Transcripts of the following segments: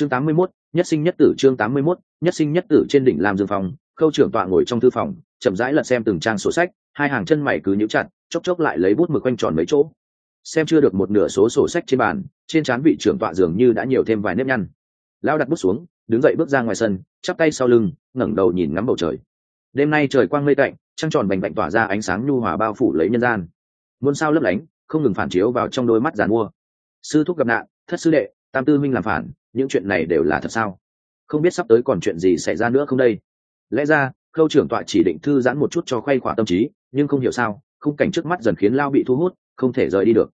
chương tám mươi 81, nhất sinh nhất tử chương tám mươi 81, nhất sinh nhất tử trên đỉnh làm dương phòng khâu trưởng tọa ngồi trong thư phòng chậm rãi lật xem từng trang sổ sách hai hàng chân mày cứ nhíu chặt chốc chốc lại lấy bút mực quanh tròn mấy chỗ. Xem chưa được một nửa số sổ sách trên bàn trên trán vị trưởng tọa dường như đã nhiều thêm vài nếp nhăn. Lao đặt bút xuống đứng dậy bước ra ngoài sân chắp tay sau lưng ngẩng đầu nhìn ngắm bầu trời. Đêm nay trời quang mây tạnh trăng tròn bành bạnh tỏa ra ánh sáng nhu hòa bao phủ lấy nhân gian. Muôn sao lấp lánh không ngừng phản chiếu vào trong đôi mắt giàn mua. Sư thúc gặp nạn thất sư đệ tam tư minh làm phản những chuyện này đều là thật sao? Không biết sắp tới còn chuyện gì xảy ra nữa không đây? Lẽ ra, khâu trưởng tọa chỉ định thư giãn một chút cho khoay khỏa tâm trí, nhưng không hiểu sao, khung cảnh trước mắt dần khiến lao bị thu hút, không thể rời đi được.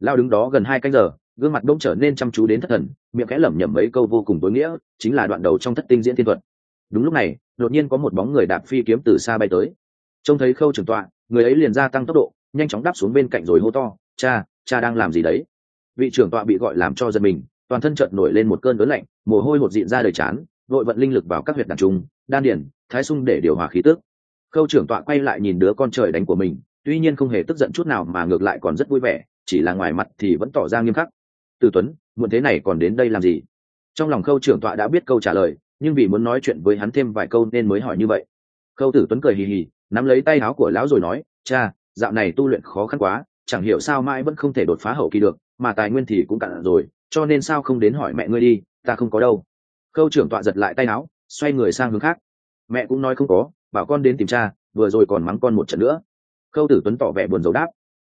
Lao đứng đó gần hai canh giờ, gương mặt đông trở nên chăm chú đến thất thần, miệng khẽ lẩm nhẩm mấy câu vô cùng tối nghĩa, chính là đoạn đầu trong thất tinh diễn thiên thuật. Đúng lúc này, đột nhiên có một bóng người đạp phi kiếm từ xa bay tới. Trông thấy khâu trưởng tọa, người ấy liền gia tăng tốc độ, nhanh chóng đáp xuống bên cạnh rồi hô to, cha cha đang làm gì đấy? Vị trưởng tọa bị gọi làm cho giật mình toàn thân chợt nổi lên một cơn đớn lạnh, mồ hôi hột dịn ra đời chán, vội vận linh lực vào các huyệt đàn trung, đan điển, thái sung để điều hòa khí tước khâu trưởng tọa quay lại nhìn đứa con trời đánh của mình, tuy nhiên không hề tức giận chút nào mà ngược lại còn rất vui vẻ, chỉ là ngoài mặt thì vẫn tỏ ra nghiêm khắc. Từ tuấn, muộn thế này còn đến đây làm gì? Trong lòng khâu trưởng tọa đã biết câu trả lời, nhưng vì muốn nói chuyện với hắn thêm vài câu nên mới hỏi như vậy. Khâu tử tuấn cười hì hì, nắm lấy tay áo của lão rồi nói, cha, dạo này tu luyện khó khăn quá, chẳng hiểu sao mãi vẫn không thể đột phá hậu kỳ được, mà tài nguyên thì cũng cạn rồi cho nên sao không đến hỏi mẹ ngươi đi, ta không có đâu. Khâu trưởng tọa giật lại tay áo, xoay người sang hướng khác. Mẹ cũng nói không có, bảo con đến tìm cha, vừa rồi còn mắng con một trận nữa. Khâu tử tuấn tỏ vẻ buồn rầu đáp.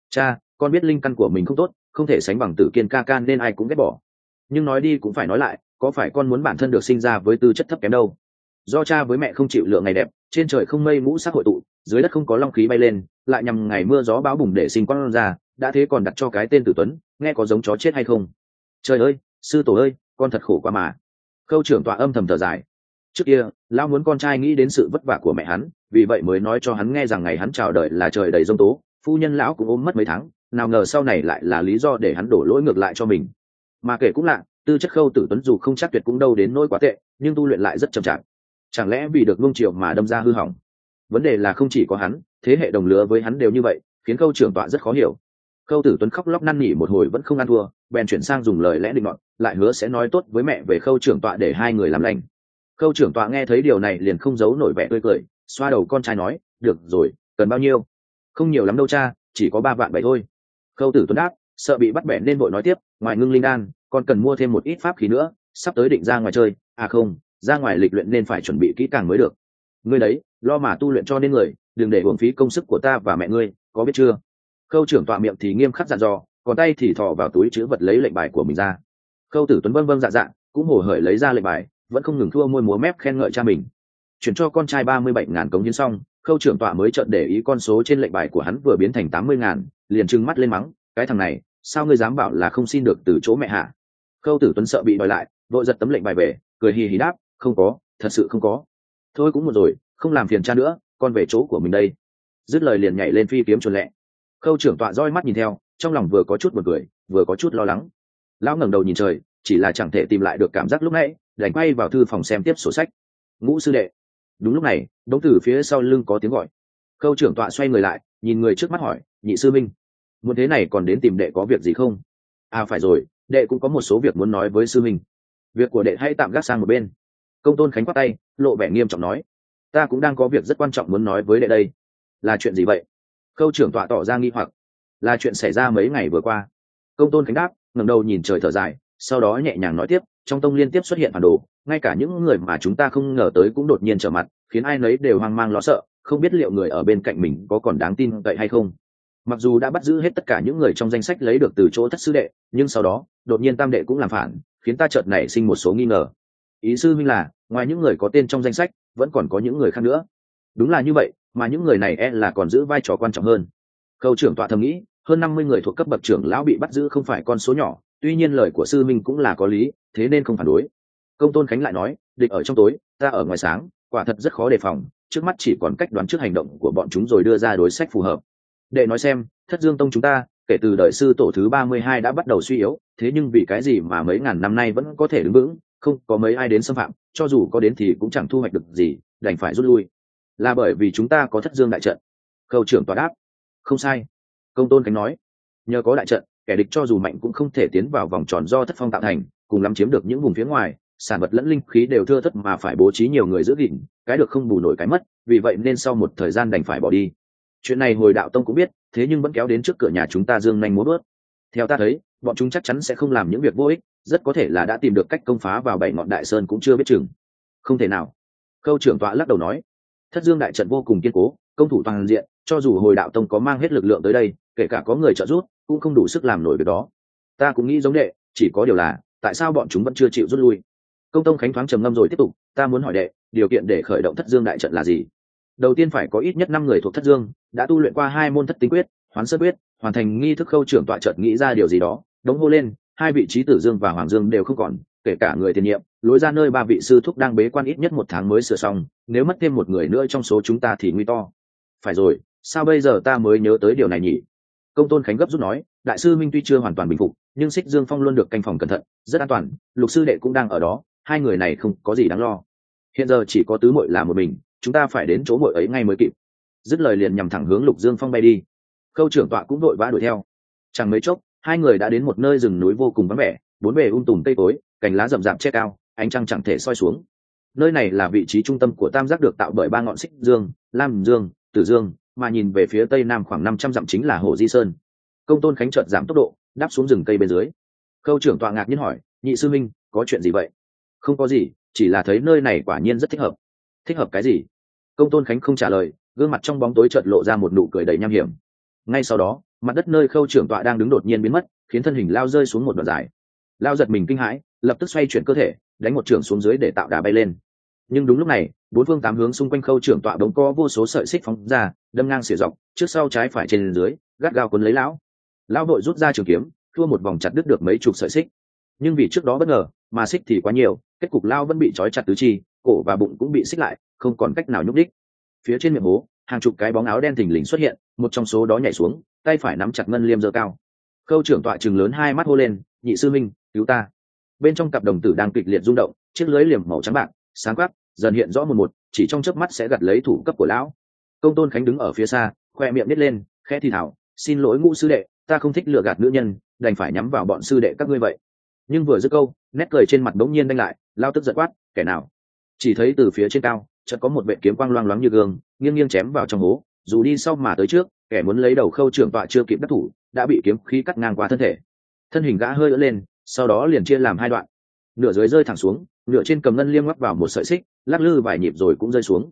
Cha, con biết linh căn của mình không tốt, không thể sánh bằng tử kiên ca can nên ai cũng ghét bỏ. Nhưng nói đi cũng phải nói lại, có phải con muốn bản thân được sinh ra với tư chất thấp kém đâu? Do cha với mẹ không chịu lựa ngày đẹp, trên trời không mây mũ sắc hội tụ, dưới đất không có long khí bay lên, lại nhằm ngày mưa gió bão bùng để sinh con ra, đã thế còn đặt cho cái tên tử tuấn, nghe có giống chó chết hay không? Trời ơi, sư tổ ơi, con thật khổ quá mà. Khâu trưởng tọa âm thầm thở dài. Trước kia, lão muốn con trai nghĩ đến sự vất vả của mẹ hắn, vì vậy mới nói cho hắn nghe rằng ngày hắn chào đời là trời đầy giông tố, phu nhân lão cũng ôm mất mấy tháng, nào ngờ sau này lại là lý do để hắn đổ lỗi ngược lại cho mình. Mà kể cũng lạ, tư chất khâu tử tuấn dù không chắc tuyệt cũng đâu đến nỗi quá tệ, nhưng tu luyện lại rất chậm chạp. Chẳng lẽ vì được nung triều mà đâm ra hư hỏng? Vấn đề là không chỉ có hắn, thế hệ đồng lứa với hắn đều như vậy, khiến khâu trưởng tọa rất khó hiểu. Khâu tử tuấn khóc lóc năn nỉ một hồi vẫn không ăn thua bèn chuyển sang dùng lời lẽ định luận lại hứa sẽ nói tốt với mẹ về khâu trưởng tọa để hai người làm lành. Khâu trưởng tọa nghe thấy điều này liền không giấu nổi vẻ tươi cười, xoa đầu con trai nói, được rồi, cần bao nhiêu? Không nhiều lắm đâu cha, chỉ có ba vạn bảy thôi. Khâu tử tuấn đáp, sợ bị bắt bẻ nên vội nói tiếp, ngoài ngưng linh đan còn cần mua thêm một ít pháp khí nữa, sắp tới định ra ngoài chơi. À không, ra ngoài lịch luyện nên phải chuẩn bị kỹ càng mới được. Ngươi đấy, lo mà tu luyện cho nên người, đừng để uổng phí công sức của ta và mẹ ngươi, có biết chưa? Khâu trưởng tọa miệng thì nghiêm khắc dặn dò còn tay thì thò vào túi chữ vật lấy lệnh bài của mình ra. Khâu tử tuấn vân vân dạ dạ cũng hồ hởi lấy ra lệnh bài, vẫn không ngừng thua môi múa mép khen ngợi cha mình. Chuyển cho con trai ba mươi bảy ngàn cống hiến xong, khâu trưởng tọa mới chợt để ý con số trên lệnh bài của hắn vừa biến thành tám mươi ngàn, liền trừng mắt lên mắng, cái thằng này, sao ngươi dám bảo là không xin được từ chỗ mẹ hạ? Khâu tử tuấn sợ bị đòi lại, vội giật tấm lệnh bài về, cười hì hì đáp, không có, thật sự không có. Thôi cũng một rồi, không làm phiền cha nữa, con về chỗ của mình đây. Dứt lời liền nhảy lên phi kiếm chuồn lẹ. Khâu trưởng tọa roi mắt nhìn theo trong lòng vừa có chút một cười, vừa có chút lo lắng. Lão ngẩng đầu nhìn trời, chỉ là chẳng thể tìm lại được cảm giác lúc nãy, đành quay vào thư phòng xem tiếp sổ sách. Ngũ sư đệ. Đúng lúc này, đống từ phía sau lưng có tiếng gọi. Khâu trưởng tọa xoay người lại, nhìn người trước mắt hỏi, nhị sư minh, muốn thế này còn đến tìm đệ có việc gì không? À phải rồi, đệ cũng có một số việc muốn nói với sư minh. Việc của đệ hãy tạm gác sang một bên. Công tôn khánh quát tay, lộ vẻ nghiêm trọng nói, ta cũng đang có việc rất quan trọng muốn nói với đệ đây. Là chuyện gì vậy? Khâu trưởng tọa tỏ ra nghi hoặc là chuyện xảy ra mấy ngày vừa qua. Công tôn khánh đáp, ngẩng đầu nhìn trời thở dài, sau đó nhẹ nhàng nói tiếp, trong tông liên tiếp xuất hiện phản đồ, ngay cả những người mà chúng ta không ngờ tới cũng đột nhiên trở mặt, khiến ai nấy đều hoang mang lo sợ, không biết liệu người ở bên cạnh mình có còn đáng tin cậy hay không. Mặc dù đã bắt giữ hết tất cả những người trong danh sách lấy được từ chỗ thất sư đệ, nhưng sau đó, đột nhiên tam đệ cũng làm phản, khiến ta chợt nảy sinh một số nghi ngờ. Ý sư minh là, ngoài những người có tên trong danh sách, vẫn còn có những người khác nữa. Đúng là như vậy, mà những người này e là còn giữ vai trò quan trọng hơn. Khâu trưởng tọa thầm nghĩ hơn năm mươi người thuộc cấp bậc trưởng lão bị bắt giữ không phải con số nhỏ, tuy nhiên lời của sư minh cũng là có lý, thế nên không phản đối. Công tôn khánh lại nói, địch ở trong tối, ta ở ngoài sáng, quả thật rất khó đề phòng, trước mắt chỉ còn cách đoán trước hành động của bọn chúng rồi đưa ra đối sách phù hợp. Để nói xem, thất dương tông chúng ta, kể từ đời sư tổ thứ ba mươi hai đã bắt đầu suy yếu, thế nhưng vì cái gì mà mấy ngàn năm nay vẫn có thể đứng vững, không có mấy ai đến xâm phạm, cho dù có đến thì cũng chẳng thu hoạch được gì, đành phải rút lui. Là bởi vì chúng ta có thất dương đại trận. Khâu trưởng tòa đáp, không sai công tôn khánh nói, nhờ có đại trận, kẻ địch cho dù mạnh cũng không thể tiến vào vòng tròn do thất phong tạo thành, cùng lắm chiếm được những vùng phía ngoài, sản vật lẫn linh khí đều thưa thất mà phải bố trí nhiều người giữ gìn, cái được không bù nổi cái mất, vì vậy nên sau một thời gian đành phải bỏ đi. Chuyện này hồi đạo tông cũng biết, thế nhưng vẫn kéo đến trước cửa nhà chúng ta dương nhanh muốn bớt theo ta thấy, bọn chúng chắc chắn sẽ không làm những việc vô ích, rất có thể là đã tìm được cách công phá vào bảy ngọn đại sơn cũng chưa biết chừng. Không thể nào. Câu trưởng tọa lắc đầu nói, thất dương đại trận vô cùng kiên cố, công thủ toàn diện cho dù hồi đạo tông có mang hết lực lượng tới đây, kể cả có người trợ giúp, cũng không đủ sức làm nổi việc đó. Ta cũng nghĩ giống đệ, chỉ có điều là, tại sao bọn chúng vẫn chưa chịu rút lui? Công tông khánh thoáng trầm ngâm rồi tiếp tục, ta muốn hỏi đệ, điều kiện để khởi động thất dương đại trận là gì? Đầu tiên phải có ít nhất năm người thuộc thất dương, đã tu luyện qua hai môn thất tinh quyết, hoán sơ quyết, hoàn thành nghi thức khâu trưởng tọa trận nghĩ ra điều gì đó, đống hô lên, hai vị trí tử dương và hoàng dương đều không còn, kể cả người tiền nhiệm, lối ra nơi ba vị sư thúc đang bế quan ít nhất một tháng mới sửa xong, nếu mất thêm một người nữa trong số chúng ta thì nguy to. Phải rồi sao bây giờ ta mới nhớ tới điều này nhỉ? Công tôn khánh gấp rút nói, đại sư minh tuy chưa hoàn toàn bình phục, nhưng xích dương phong luôn được canh phòng cẩn thận, rất an toàn, lục sư đệ cũng đang ở đó, hai người này không có gì đáng lo. Hiện giờ chỉ có tứ mội là một mình, chúng ta phải đến chỗ mội ấy ngay mới kịp. Dứt lời liền nhằm thẳng hướng lục dương phong bay đi. Khâu trưởng tọa cũng đội vã đuổi theo. Chẳng mấy chốc, hai người đã đến một nơi rừng núi vô cùng vắng vẻ, bốn bề um tùm cây cối, cành lá rậm rạp che cao, ánh trăng chẳng thể soi xuống. Nơi này là vị trí trung tâm của tam giác được tạo bởi ba ngọn xích dương, lam dương, tử dương mà nhìn về phía tây nam khoảng năm trăm dặm chính là hồ di sơn. Công tôn khánh chợt giảm tốc độ, đáp xuống rừng cây bên dưới. Khâu trưởng tọa ngạc nhiên hỏi, nhị sư minh, có chuyện gì vậy? Không có gì, chỉ là thấy nơi này quả nhiên rất thích hợp. Thích hợp cái gì? Công tôn khánh không trả lời, gương mặt trong bóng tối chợt lộ ra một nụ cười đầy nham hiểm. Ngay sau đó, mặt đất nơi khâu trưởng tọa đang đứng đột nhiên biến mất, khiến thân hình lao rơi xuống một đoạn dài. Lao giật mình kinh hãi, lập tức xoay chuyển cơ thể, đánh một trưởng xuống dưới để tạo đà bay lên nhưng đúng lúc này, bốn phương tám hướng xung quanh khâu trưởng tọa đống có vô số sợi xích phóng ra, đâm ngang xỉa dọc, trước sau trái phải trên dưới, gắt gao cuốn lấy lão. Lão đội rút ra trường kiếm, thua một vòng chặt đứt được mấy chục sợi xích. Nhưng vì trước đó bất ngờ, mà xích thì quá nhiều, kết cục lao vẫn bị trói chặt tứ chi, cổ và bụng cũng bị xích lại, không còn cách nào nhúc đích phía trên miệng bố, hàng chục cái bóng áo đen thình lình xuất hiện, một trong số đó nhảy xuống, tay phải nắm chặt ngân liêm dơ cao. Khâu trưởng tọa chừng lớn hai mắt hô lên, nhị sư minh, cứu ta. Bên trong cặp đồng tử đang kịch liệt rung động, chiếc lưới liềm màu trắng bạc sáng quắc, dần hiện rõ một một, chỉ trong chớp mắt sẽ gặt lấy thủ cấp của lão. Công tôn khánh đứng ở phía xa, khoe miệng nít lên, khẽ thì thảo xin lỗi ngũ sư đệ, ta không thích lừa gạt nữ nhân, đành phải nhắm vào bọn sư đệ các ngươi vậy. Nhưng vừa dứt câu, nét cười trên mặt bỗng nhiên đanh lại lao tức giật quát, kẻ nào? Chỉ thấy từ phía trên cao, chợt có một vệ kiếm quang loang loáng như gương, nghiêng nghiêng chém vào trong hố, dù đi sau mà tới trước, kẻ muốn lấy đầu khâu trưởng tọa chưa kịp đắc thủ, đã bị kiếm khí cắt ngang qua thân thể. Thân hình gã hơi ỡ lên, sau đó liền chia làm hai đoạn nửa dưới rơi thẳng xuống, nửa trên cầm ngân liêm ngoắc vào một sợi xích, lắc lư vài nhịp rồi cũng rơi xuống.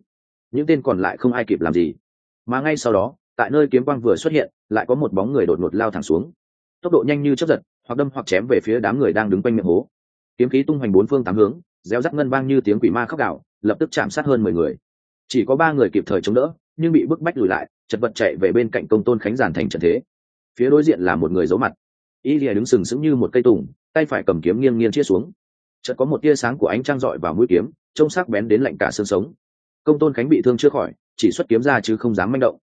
Những tên còn lại không ai kịp làm gì. Mà ngay sau đó, tại nơi kiếm quang vừa xuất hiện, lại có một bóng người đột ngột lao thẳng xuống. Tốc độ nhanh như chấp giật, hoặc đâm hoặc chém về phía đám người đang đứng quanh miệng hố. Kiếm khí tung hoành bốn phương tám hướng réo rắt ngân vang như tiếng quỷ ma khóc gạo lập tức chạm sát hơn mười người. Chỉ có ba người kịp thời chống đỡ, nhưng bị bức bách lùi lại, chật vật chạy về bên cạnh công tôn khánh giản thành trận thế. Phía đối diện là một người giấu mặt. Y lìa đứng sừng sững như một cây tùng, tay phải cầm kiếm nghiêng nghiêng chia xuống chợt có một tia sáng của ánh trăng rọi vào mũi kiếm, trông sắc bén đến lạnh cả xương sống. Công tôn khánh bị thương chưa khỏi, chỉ xuất kiếm ra chứ không dám manh động.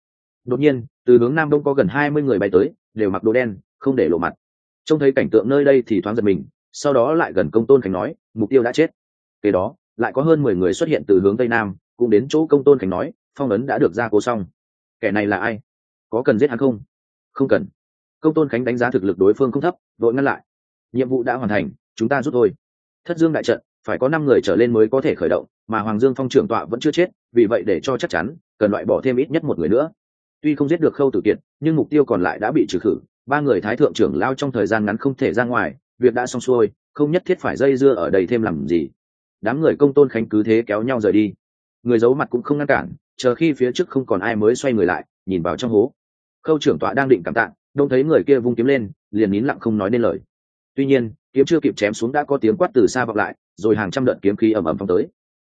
Đột nhiên, từ hướng nam đông có gần hai mươi người bay tới, đều mặc đồ đen, không để lộ mặt. Trông thấy cảnh tượng nơi đây thì thoáng giật mình, sau đó lại gần công tôn khánh nói, mục tiêu đã chết. Kế đó, lại có hơn mười người xuất hiện từ hướng tây nam, cũng đến chỗ công tôn khánh nói, phong ấn đã được ra cố xong. Kẻ này là ai? Có cần giết hắn không? Không cần. Công tôn khánh đánh giá thực lực đối phương không thấp, đội ngăn lại. Nhiệm vụ đã hoàn thành, chúng ta rút thôi thất dương đại trận, phải có năm người trở lên mới có thể khởi động, mà hoàng dương phong trưởng tọa vẫn chưa chết, vì vậy để cho chắc chắn, cần loại bỏ thêm ít nhất một người nữa. Tuy không giết được khâu tử kiệt, nhưng mục tiêu còn lại đã bị trừ khử, ba người thái thượng trưởng lao trong thời gian ngắn không thể ra ngoài, việc đã xong xuôi, không nhất thiết phải dây dưa ở đây thêm làm gì. Đám người công tôn khánh cứ thế kéo nhau rời đi. Người giấu mặt cũng không ngăn cản, chờ khi phía trước không còn ai mới xoay người lại, nhìn vào trong hố. Khâu trưởng tọa đang định cảm tạ, đông thấy người kia vung kiếm lên, liền nín lặng không nói nên lời. Tuy nhiên kiếm chưa kịp chém xuống đã có tiếng quát từ xa vọng lại, rồi hàng trăm đợt kiếm khí ầm ầm phong tới.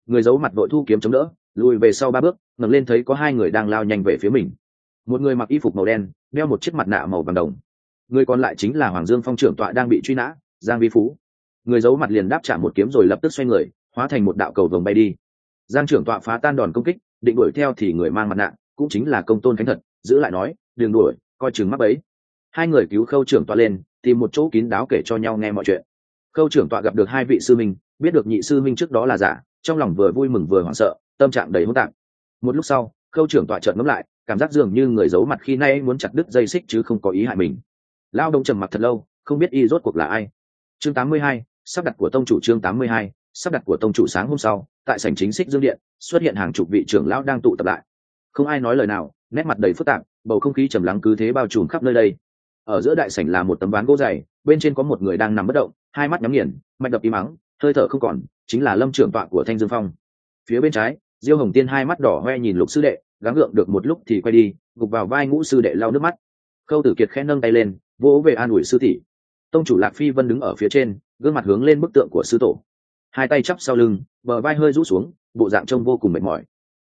Người giấu mặt vội thu kiếm chống đỡ, lùi về sau ba bước, ngẩng lên thấy có hai người đang lao nhanh về phía mình. Một người mặc y phục màu đen, đeo một chiếc mặt nạ màu vàng đồng. Người còn lại chính là hoàng dương phong trưởng tọa đang bị truy nã, giang vi phú. Người giấu mặt liền đáp trả một kiếm rồi lập tức xoay người, hóa thành một đạo cầu vồng bay đi. Giang trưởng tọa phá tan đòn công kích, định đuổi theo thì người mang mặt nạ, cũng chính là công tôn khánh thật, giữ lại nói, đừng đuổi, coi chừng mắc ấy hai người cứu khâu trưởng tọa lên tìm một chỗ kín đáo kể cho nhau nghe mọi chuyện. Khâu trưởng tọa gặp được hai vị sư minh biết được nhị sư minh trước đó là giả trong lòng vừa vui mừng vừa hoảng sợ tâm trạng đầy hỗn tạp. Một lúc sau khâu trưởng tọa trợn ngấm lại cảm giác dường như người giấu mặt khi nay muốn chặt đứt dây xích chứ không có ý hại mình. Lao đông trầm mặc thật lâu không biết y rốt cuộc là ai. Chương 82, sắp đặt của tông chủ chương 82, sắp đặt của tông chủ sáng hôm sau tại sảnh chính xích dương điện xuất hiện hàng chục vị trưởng lão đang tụ tập lại. Không ai nói lời nào nét mặt đầy phức tạp bầu không khí trầm lắng cứ thế bao trùm khắp nơi đây ở giữa đại sảnh là một tấm ván gỗ dày, bên trên có một người đang nằm bất động, hai mắt nhắm nghiền, mạch đập im mắng hơi thở không còn, chính là lâm trưởng tọa của thanh dương phong. Phía bên trái, diêu hồng tiên hai mắt đỏ hoe nhìn lục sư đệ, gắng gượng được một lúc thì quay đi, gục vào vai ngũ sư đệ lau nước mắt. Khâu tử kiệt khẽ nâng tay lên, vỗ về an ủi sư tỷ. Tông chủ lạc phi vân đứng ở phía trên, gương mặt hướng lên bức tượng của sư tổ. Hai tay chắp sau lưng, bờ vai hơi rũ xuống, bộ dạng trông vô cùng mệt mỏi.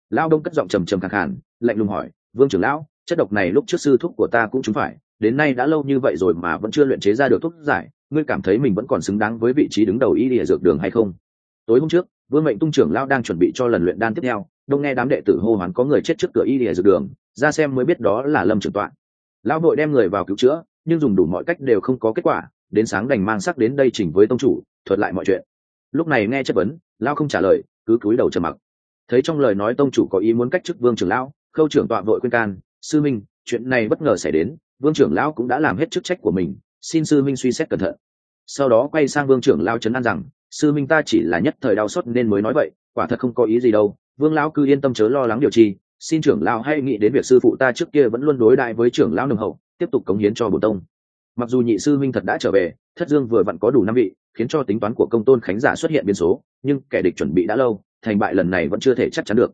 Lao đông cất giọng trầm trầm khẳng khàn, lạnh lùng hỏi, vương trưởng lão, chất độc này lúc trước sư thuốc của ta cũng trúng phải đến nay đã lâu như vậy rồi mà vẫn chưa luyện chế ra được thuốc giải, ngươi cảm thấy mình vẫn còn xứng đáng với vị trí đứng đầu y địa dược đường hay không? Tối hôm trước, vương mệnh tung trưởng lao đang chuẩn bị cho lần luyện đan tiếp theo, đông nghe đám đệ tử hô hoán có người chết trước cửa y địa dược đường, ra xem mới biết đó là lâm trưởng tọa. Lão đội đem người vào cứu chữa, nhưng dùng đủ mọi cách đều không có kết quả, đến sáng đành mang sắc đến đây chỉnh với tông chủ, thuật lại mọi chuyện. Lúc này nghe chất vấn lao không trả lời, cứ cúi đầu trầm mặc. Thấy trong lời nói tông chủ có ý muốn cách chức vương trưởng lão, khâu trưởng tọa vội khuyên can, sư minh, chuyện này bất ngờ xảy đến vương trưởng lão cũng đã làm hết chức trách của mình, xin sư minh suy xét cẩn thận. Sau đó quay sang vương trưởng lao chấn an rằng, sư minh ta chỉ là nhất thời đau xót nên mới nói vậy, quả thật không có ý gì đâu. Vương lão cứ yên tâm chớ lo lắng điều chi xin trưởng lão hay nghĩ đến việc sư phụ ta trước kia vẫn luôn đối đại với trưởng lão nồng hậu, tiếp tục cống hiến cho bổ tông. Mặc dù nhị sư minh thật đã trở về, thất dương vừa vặn có đủ năm vị, khiến cho tính toán của công tôn khánh giả xuất hiện biến số, nhưng kẻ địch chuẩn bị đã lâu, thành bại lần này vẫn chưa thể chắc chắn được.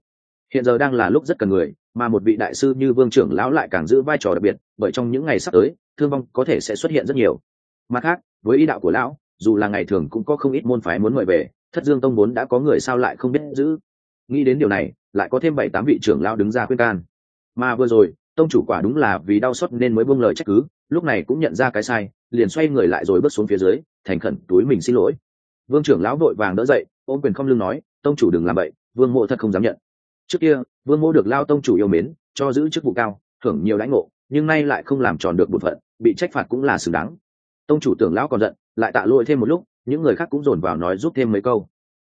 Hiện giờ đang là lúc rất cần người mà một vị đại sư như vương trưởng lão lại càng giữ vai trò đặc biệt, bởi trong những ngày sắp tới, thương vong có thể sẽ xuất hiện rất nhiều. Mặt khác, với ý đạo của lão, dù là ngày thường cũng có không ít môn phái muốn mời về, thất dương tông vốn đã có người sao lại không biết giữ. Nghĩ đến điều này, lại có thêm bảy tám vị trưởng lão đứng ra khuyên can. Mà vừa rồi, tông chủ quả đúng là vì đau xót nên mới buông lời trách cứ, lúc này cũng nhận ra cái sai, liền xoay người lại rồi bước xuống phía dưới, thành khẩn túi mình xin lỗi. Vương trưởng lão vội vàng đỡ dậy, ôm quyền không lưng nói, tông chủ đừng làm vậy vương mộ thật không dám nhận trước kia, vương mô được lao tông chủ yêu mến, cho giữ chức vụ cao, thưởng nhiều lãnh ngộ, nhưng nay lại không làm tròn được bổn phận, bị trách phạt cũng là xứng đáng. Tông chủ tưởng lão còn giận, lại tạ lỗi thêm một lúc, những người khác cũng dồn vào nói giúp thêm mấy câu.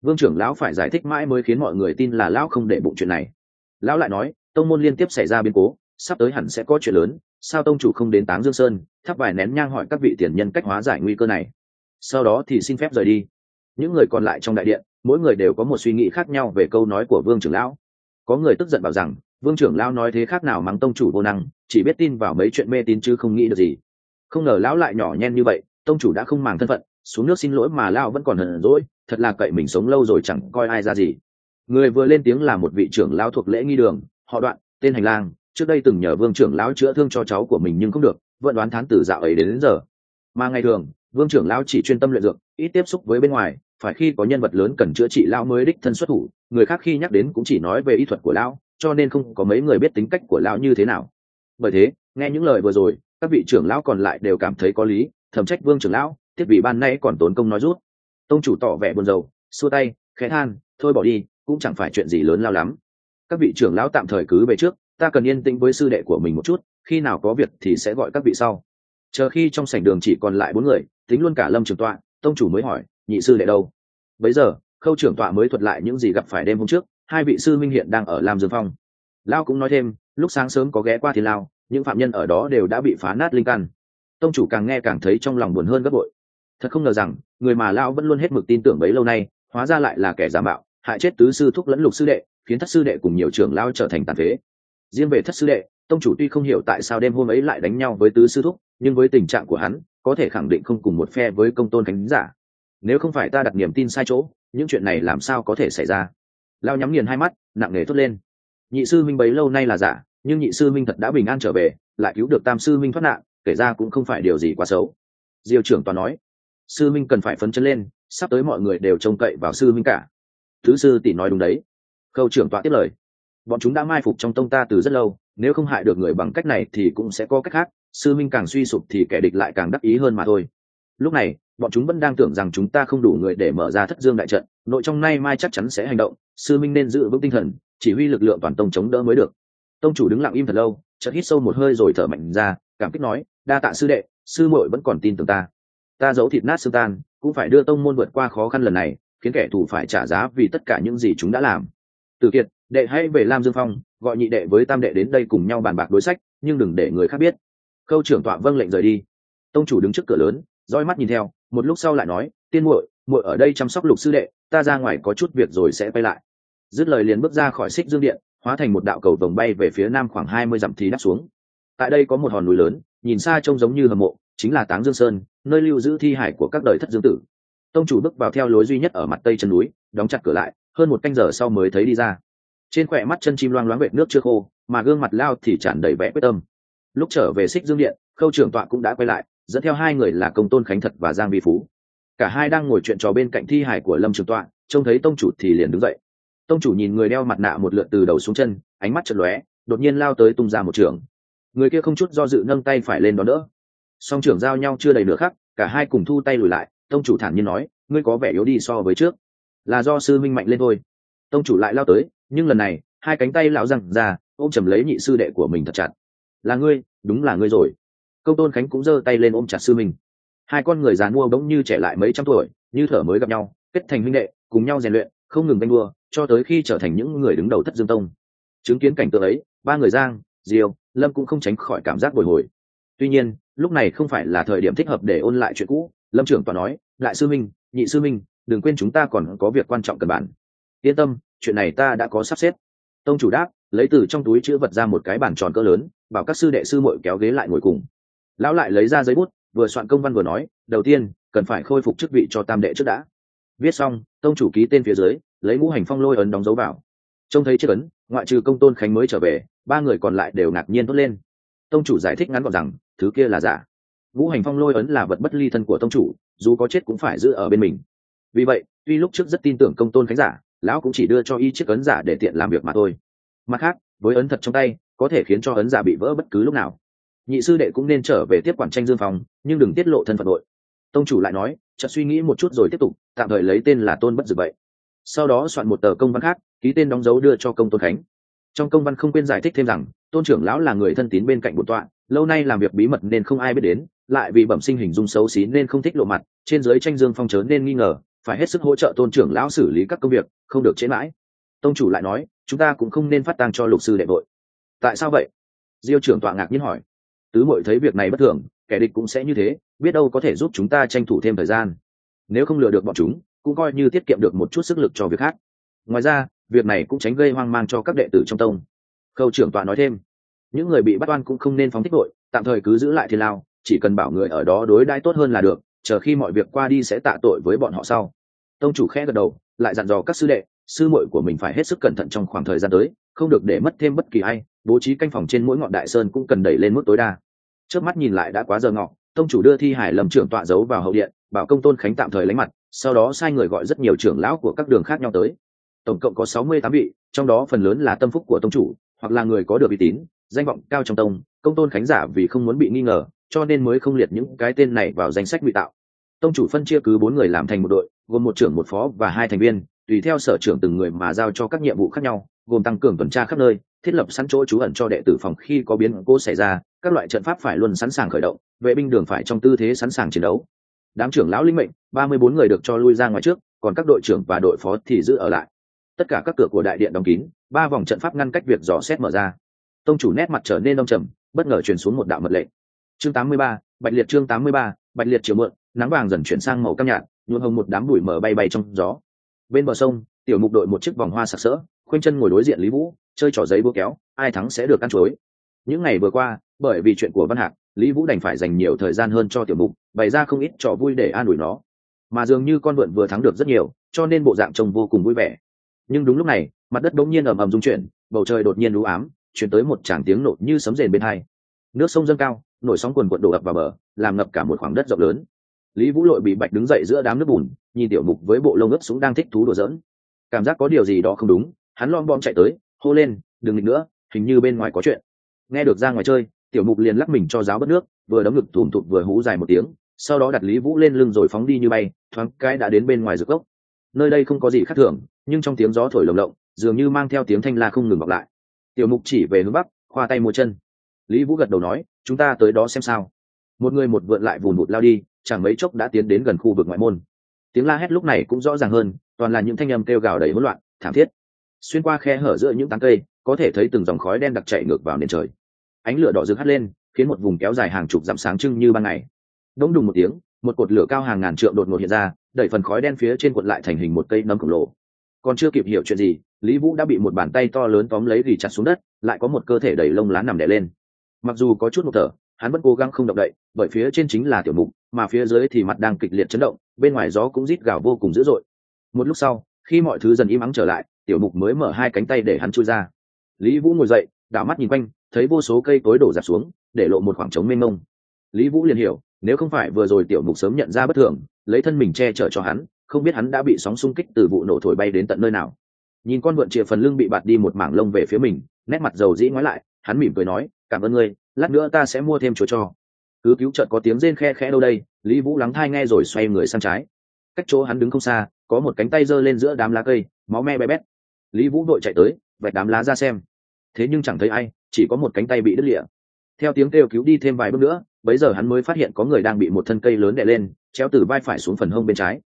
Vương trưởng lão phải giải thích mãi mới khiến mọi người tin là lão không để bụng chuyện này. Lão lại nói, tông môn liên tiếp xảy ra biến cố, sắp tới hẳn sẽ có chuyện lớn, sao tông chủ không đến táng dương sơn, thắp vài nén nhang hỏi các vị tiền nhân cách hóa giải nguy cơ này. Sau đó thì xin phép rời đi. Những người còn lại trong đại điện, mỗi người đều có một suy nghĩ khác nhau về câu nói của vương trưởng lão có người tức giận bảo rằng vương trưởng lão nói thế khác nào mắng tông chủ vô năng chỉ biết tin vào mấy chuyện mê tín chứ không nghĩ được gì. Không ngờ lão lại nhỏ nhen như vậy tông chủ đã không màng thân phận xuống nước xin lỗi mà lão vẫn còn hờn dỗi thật là cậy mình sống lâu rồi chẳng coi ai ra gì. Người vừa lên tiếng là một vị trưởng lão thuộc lễ nghi đường họ đoạn tên hành lang trước đây từng nhờ vương trưởng lão chữa thương cho cháu của mình nhưng không được vẫn đoán thán từ dạo ấy đến, đến giờ. Mà ngày thường vương trưởng lão chỉ chuyên tâm luyện dược ít tiếp xúc với bên ngoài phải khi có nhân vật lớn cần chữa trị lão mới đích thân xuất thủ, người khác khi nhắc đến cũng chỉ nói về y thuật của lão, cho nên không có mấy người biết tính cách của lão như thế nào. Bởi thế, nghe những lời vừa rồi, các vị trưởng lão còn lại đều cảm thấy có lý, thẩm trách vương trưởng lão, thiết bị ban nay còn tốn công nói rút. Tông chủ tỏ vẻ buồn rầu, xua tay, khẽ than, thôi bỏ đi, cũng chẳng phải chuyện gì lớn lao lắm. Các vị trưởng lão tạm thời cứ về trước, ta cần yên tĩnh với sư đệ của mình một chút, khi nào có việc thì sẽ gọi các vị sau. Chờ khi trong sảnh đường chỉ còn lại bốn người, tính luôn cả lâm trường tọa, tông chủ mới hỏi nhị sư đệ đâu? Bấy giờ, khâu trưởng tọa mới thuật lại những gì gặp phải đêm hôm trước, hai vị sư minh hiện đang ở lam dương phong. Lao cũng nói thêm, lúc sáng sớm có ghé qua thì lao, những phạm nhân ở đó đều đã bị phá nát linh căn. Tông chủ càng nghe càng thấy trong lòng buồn hơn gấp bội. Thật không ngờ rằng, người mà lao vẫn luôn hết mực tin tưởng bấy lâu nay, hóa ra lại là kẻ giả mạo, hại chết tứ sư thúc lẫn lục sư đệ, khiến thất sư đệ cùng nhiều trưởng lao trở thành tàn phế. Riêng về thất sư đệ, tông chủ tuy không hiểu tại sao đêm hôm ấy lại đánh nhau với tứ sư thúc, nhưng với tình trạng của hắn, có thể khẳng định không cùng một phe với công tôn khánh giả nếu không phải ta đặt niềm tin sai chỗ, những chuyện này làm sao có thể xảy ra? Lao nhắm nghiền hai mắt, nặng nề thốt lên. Nhị sư minh bấy lâu nay là giả, nhưng nhị sư minh thật đã bình an trở về, lại cứu được tam sư minh thoát nạn, kể ra cũng không phải điều gì quá xấu. Diêu trưởng toàn nói, sư minh cần phải phấn chân lên, sắp tới mọi người đều trông cậy vào sư minh cả. Thứ sư tỷ nói đúng đấy. Khâu trưởng tọa tiếp lời, bọn chúng đã mai phục trong tông ta từ rất lâu, nếu không hại được người bằng cách này thì cũng sẽ có cách khác, sư minh càng suy sụp thì kẻ địch lại càng đắc ý hơn mà thôi. Lúc này bọn chúng vẫn đang tưởng rằng chúng ta không đủ người để mở ra thất dương đại trận, nội trong nay mai chắc chắn sẽ hành động, sư minh nên giữ vững tinh thần, chỉ huy lực lượng toàn tông chống đỡ mới được. Tông chủ đứng lặng im thật lâu, chợt hít sâu một hơi rồi thở mạnh ra, cảm kích nói, đa tạ sư đệ, sư muội vẫn còn tin tưởng ta. Ta giấu thịt nát sư tan, cũng phải đưa tông môn vượt qua khó khăn lần này, khiến kẻ thù phải trả giá vì tất cả những gì chúng đã làm. Từ kiệt, đệ hãy về lam dương phong, gọi nhị đệ với tam đệ đến đây cùng nhau bàn bạc đối sách, nhưng đừng để người khác biết. Khâu trưởng tọa vâng lệnh rời đi. Tông chủ đứng trước cửa lớn, roi mắt nhìn theo một lúc sau lại nói, tiên muội muội ở đây chăm sóc lục sư đệ, ta ra ngoài có chút việc rồi sẽ quay lại. Dứt lời liền bước ra khỏi xích dương điện, hóa thành một đạo cầu vồng bay về phía nam khoảng hai mươi dặm thì đáp xuống. Tại đây có một hòn núi lớn, nhìn xa trông giống như hầm mộ, chính là táng dương sơn, nơi lưu giữ thi hải của các đời thất dương tử. Tông chủ bước vào theo lối duy nhất ở mặt tây chân núi, đóng chặt cửa lại, hơn một canh giờ sau mới thấy đi ra. Trên khỏe mắt chân chim loang loáng vệ nước chưa khô, mà gương mặt lao thì tràn đầy vẻ quyết tâm. Lúc trở về xích dương điện, khâu trưởng tọa cũng đã quay lại dẫn theo hai người là công tôn khánh thật và giang vi phú. Cả hai đang ngồi chuyện trò bên cạnh thi hải của lâm trường tọa, trông thấy tông chủ thì liền đứng dậy. Tông chủ nhìn người đeo mặt nạ một lượt từ đầu xuống chân, ánh mắt chật lóe, đột nhiên lao tới tung ra một trường. Người kia không chút do dự nâng tay phải lên đó đỡ. Song trưởng giao nhau chưa đầy nửa khắc, cả hai cùng thu tay lùi lại, tông chủ thản nhiên nói, ngươi có vẻ yếu đi so với trước. Là do sư minh mạnh lên thôi. Tông chủ lại lao tới, nhưng lần này, hai cánh tay lão răng ra, ôm chầm lấy nhị sư đệ của mình thật chặt. Là ngươi, đúng là ngươi rồi công tôn khánh cũng giơ tay lên ôm chặt sư mình. hai con người già mua bỗng như trẻ lại mấy trăm tuổi, như thở mới gặp nhau, kết thành huynh đệ, cùng nhau rèn luyện, không ngừng đánh đua, cho tới khi trở thành những người đứng đầu thất dương tông. Chứng kiến cảnh tượng ấy, ba người giang, diêu, lâm cũng không tránh khỏi cảm giác bồi hồi. Tuy nhiên, lúc này không phải là thời điểm thích hợp để ôn lại chuyện cũ, lâm trưởng toàn nói lại sư minh nhị sư minh đừng quên chúng ta còn có việc quan trọng cần bản yên tâm, chuyện này ta đã có sắp xếp. Tông chủ đáp, lấy từ trong túi chữ vật ra một cái bàn tròn cỡ lớn, bảo các sư đệ sư muội kéo ghế lại ngồi cùng lão lại lấy ra giấy bút, vừa soạn công văn vừa nói, đầu tiên, cần phải khôi phục chức vị cho tam đệ trước đã. Viết xong, tông chủ ký tên phía dưới, lấy ngũ hành phong lôi ấn đóng dấu vào. Trông thấy chiếc ấn, ngoại trừ công tôn khánh mới trở về, ba người còn lại đều ngạc nhiên tốt lên. Tông chủ giải thích ngắn gọn rằng, thứ kia là giả. Ngũ hành phong lôi ấn là vật bất ly thân của tông chủ, dù có chết cũng phải giữ ở bên mình. Vì vậy, tuy lúc trước rất tin tưởng công tôn khánh giả, lão cũng chỉ đưa cho y chiếc ấn giả để tiện làm việc mà thôi. Mặt khác, với ấn thật trong tay, có thể khiến cho ấn giả bị vỡ bất cứ lúc nào nhị sư đệ cũng nên trở về tiếp quản tranh dương phòng, nhưng đừng tiết lộ thân phận đội. Tông chủ lại nói, chợt suy nghĩ một chút rồi tiếp tục, tạm thời lấy tên là tôn bất dự vậy. Sau đó soạn một tờ công văn khác, ký tên đóng dấu đưa cho công tôn khánh. Trong công văn không quên giải thích thêm rằng, tôn trưởng lão là người thân tín bên cạnh bổn tọa, lâu nay làm việc bí mật nên không ai biết đến, lại vì bẩm sinh hình dung xấu xí nên không thích lộ mặt, trên dưới tranh dương phong chớ nên nghi ngờ, phải hết sức hỗ trợ tôn trưởng lão xử lý các công việc, không được chế mãi. Tông chủ lại nói, chúng ta cũng không nên phát tang cho lục sư đệ vội. Tại sao vậy? Diêu trưởng tọa ngạc nhiên hỏi tứ mội thấy việc này bất thường, kẻ địch cũng sẽ như thế, biết đâu có thể giúp chúng ta tranh thủ thêm thời gian. Nếu không lừa được bọn chúng, cũng coi như tiết kiệm được một chút sức lực cho việc khác. Ngoài ra, việc này cũng tránh gây hoang mang cho các đệ tử trong tông. Khâu trưởng tọa nói thêm, những người bị bắt oan cũng không nên phóng thích vội tạm thời cứ giữ lại thiên lao, chỉ cần bảo người ở đó đối đãi tốt hơn là được, chờ khi mọi việc qua đi sẽ tạ tội với bọn họ sau. Tông chủ khẽ gật đầu, lại dặn dò các sư đệ, sư muội của mình phải hết sức cẩn thận trong khoảng thời gian tới, không được để mất thêm bất kỳ ai, bố trí canh phòng trên mỗi ngọn đại sơn cũng cần đẩy lên mức tối đa trước mắt nhìn lại đã quá giờ ngọ, tông chủ đưa thi hải lầm trưởng tọa giấu vào hậu điện, bảo công tôn khánh tạm thời lánh mặt, sau đó sai người gọi rất nhiều trưởng lão của các đường khác nhau tới. Tổng cộng có sáu mươi tám vị, trong đó phần lớn là tâm phúc của tông chủ, hoặc là người có được uy tín, danh vọng cao trong tông, công tôn khánh giả vì không muốn bị nghi ngờ, cho nên mới không liệt những cái tên này vào danh sách bị tạo. Tông chủ phân chia cứ bốn người làm thành một đội, gồm một trưởng một phó và hai thành viên, tùy theo sở trưởng từng người mà giao cho các nhiệm vụ khác nhau, gồm tăng cường tuần tra khắp nơi thiết lập sẵn chỗ trú ẩn cho đệ tử phòng khi có biến cố xảy ra các loại trận pháp phải luôn sẵn sàng khởi động vệ binh đường phải trong tư thế sẵn sàng chiến đấu. Đám trưởng lão linh mệnh ba mươi bốn người được cho lui ra ngoài trước còn các đội trưởng và đội phó thì giữ ở lại. Tất cả các cửa của đại điện đóng kín ba vòng trận pháp ngăn cách việc dò xét mở ra. Tông chủ nét mặt trở nên đông trầm bất ngờ truyền xuống một đạo mật lệnh. Chương 83, bạch liệt chương 83, bạch liệt chiều mượn nắng vàng dần chuyển sang màu cam nhạt nhuộm hồng một đám bụi mờ bay bay trong gió. Bên bờ sông tiểu mục đội một chiếc vòng hoa sặc sỡ khoanh chân ngồi đối diện lý vũ chơi trò giấy búa kéo, ai thắng sẽ được ăn chuối. Những ngày vừa qua, bởi vì chuyện của văn hạc, lý vũ đành phải dành nhiều thời gian hơn cho tiểu mục, bày ra không ít trò vui để an ủi nó. Mà dường như con vượn vừa thắng được rất nhiều, cho nên bộ dạng trông vô cùng vui vẻ. Nhưng đúng lúc này, mặt đất bỗng nhiên ầm ầm rung chuyển, bầu trời đột nhiên lũ ám, chuyển tới một tràng tiếng nổ như sấm rền bên hai. Nước sông dâng cao, nổi sóng quần quận đổ ập vào bờ, làm ngập cả một khoảng đất rộng lớn. Lý vũ lội bị bạch đứng dậy giữa đám nước bùn, nhìn tiểu mục với bộ lông ướt súng đang thích thú đùa giỡn. Cảm giác có điều gì đó không đúng, hắn lom bom chạy tới hô lên, đừng nghịch nữa, hình như bên ngoài có chuyện. Nghe được ra ngoài chơi, tiểu mục liền lắc mình cho giáo bất nước, vừa đấm ngực thủm thụt vừa hú dài một tiếng, sau đó đặt lý vũ lên lưng rồi phóng đi như bay, thoáng cái đã đến bên ngoài rực gốc. Nơi đây không có gì khác thường, nhưng trong tiếng gió thổi lồng lộng, dường như mang theo tiếng thanh la không ngừng vọng lại. Tiểu mục chỉ về hướng bắc, khoa tay mua chân. Lý vũ gật đầu nói, chúng ta tới đó xem sao. Một người một vượn lại vùn vụt lao đi, chẳng mấy chốc đã tiến đến gần khu vực ngoại môn. Tiếng la hét lúc này cũng rõ ràng hơn, toàn là những thanh âm kêu gào đầy hỗn loạn, thảm thiết xuyên qua khe hở giữa những tán cây, có thể thấy từng dòng khói đen đặc chạy ngược vào nền trời. Ánh lửa đỏ rực hắt lên, khiến một vùng kéo dài hàng chục dặm sáng trưng như ban ngày. Đống đùng một tiếng, một cột lửa cao hàng ngàn trượng đột ngột hiện ra, đẩy phần khói đen phía trên cuộn lại thành hình một cây nấm khổng lồ. Còn chưa kịp hiểu chuyện gì, lý vũ đã bị một bàn tay to lớn tóm lấy gỉ chặt xuống đất, lại có một cơ thể đầy lông lá nằm đè lên. Mặc dù có chút một thở hắn vẫn cố gắng không động đậy, bởi phía trên chính là tiểu mục, mà phía dưới thì mặt đang kịch liệt chấn động, bên ngoài gió cũng rít gào vô cùng dữ dội. Một lúc sau, khi mọi thứ dần im ắng trở lại tiểu mục mới mở hai cánh tay để hắn chui ra. Lý vũ ngồi dậy, đảo mắt nhìn quanh, thấy vô số cây cối đổ rạp xuống, để lộ một khoảng trống mênh mông. Lý vũ liền hiểu, nếu không phải vừa rồi tiểu mục sớm nhận ra bất thường, lấy thân mình che chở cho hắn, không biết hắn đã bị sóng xung kích từ vụ nổ thổi bay đến tận nơi nào. Nhìn con vượn chìa phần lưng bị bạt đi một mảng lông về phía mình, nét mặt dầu dĩ ngoái lại, hắn mỉm cười nói, cảm ơn ngươi, lát nữa ta sẽ mua thêm chỗ cho. Cứ cứu trận có tiếng rên khe khẽ đâu đây, lý vũ lắng thai nghe rồi xoay người sang trái. Cách chỗ hắn đứng không xa, có một cánh tay giơ lên giữa đám lá cây, máu me bé bét lý vũ đội chạy tới, vạch đám lá ra xem. Thế nhưng chẳng thấy ai, chỉ có một cánh tay bị đứt lịa theo tiếng kêu cứu đi thêm vài bước nữa, bấy giờ hắn mới phát hiện có người đang bị một thân cây lớn đè lên, treo từ vai phải xuống phần hông bên trái.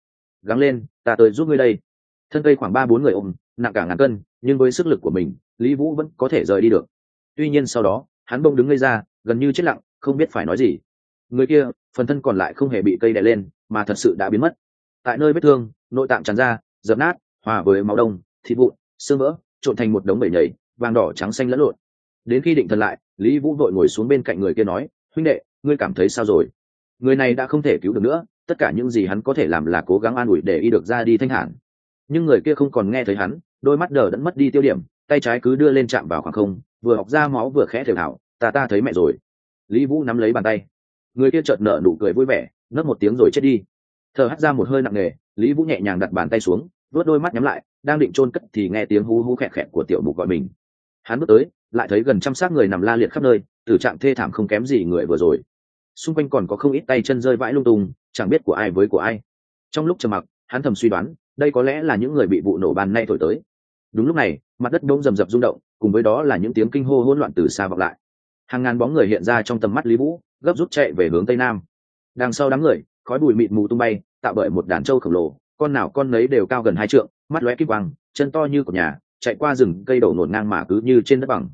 Gắng lên, ta tới giúp ngươi đây. Thân cây khoảng ba bốn người ôm, nặng cả ngàn cân, nhưng với sức lực của mình, lý vũ vẫn có thể rời đi được. Tuy nhiên sau đó, hắn bông đứng ngây ra, gần như chết lặng, không biết phải nói gì. Người kia, phần thân còn lại không hề bị cây đè lên, mà thật sự đã biến mất. Tại nơi vết thương, nội tạng tràn ra, dập nát, hòa với máu đông, thịt vụn sương vỡ trộn thành một đống bể nhảy vàng đỏ trắng xanh lẫn lộn. Đến khi định thần lại, lý vũ vội ngồi xuống bên cạnh người kia nói, huynh đệ, ngươi cảm thấy sao rồi? Người này đã không thể cứu được nữa, tất cả những gì hắn có thể làm là cố gắng an ủi để y được ra đi thanh hẳn. Nhưng người kia không còn nghe thấy hắn, đôi mắt đờ đẫn mất đi tiêu điểm, tay trái cứ đưa lên chạm vào khoảng không, vừa học ra máu vừa khẽ thều thảo ta ta thấy mẹ rồi. Lý vũ nắm lấy bàn tay. Người kia chợt nở nụ cười vui vẻ, nấc một tiếng rồi chết đi. Thở hắt ra một hơi nặng nề, lý vũ nhẹ nhàng đặt bàn tay xuống vớt đôi mắt nhắm lại, đang định chôn cất thì nghe tiếng hú hú khẹt khẹt của tiểu mục gọi mình. Hắn bước tới, lại thấy gần trăm xác người nằm la liệt khắp nơi tử trạng thê thảm không kém gì người vừa rồi. Xung quanh còn có không ít tay chân rơi vãi lung tung, chẳng biết của ai với của ai. Trong lúc trầm mặc, hắn thầm suy đoán, đây có lẽ là những người bị vụ nổ ban nay thổi tới. Đúng lúc này, mặt đất bỗng rầm rập rung động, cùng với đó là những tiếng kinh hô hỗn loạn từ xa vọng lại. Hàng ngàn bóng người hiện ra trong tầm mắt lý vũ, gấp rút chạy về hướng tây nam. Đằng sau đám người, khói bụi mịt mù tung bay, tạo bởi một đàn trâu khổng lồ con nào con nấy đều cao gần hai trượng, mắt lóe kíp vàng chân to như cột nhà, chạy qua rừng cây đổ nổn ngang mà cứ như trên đất bằng.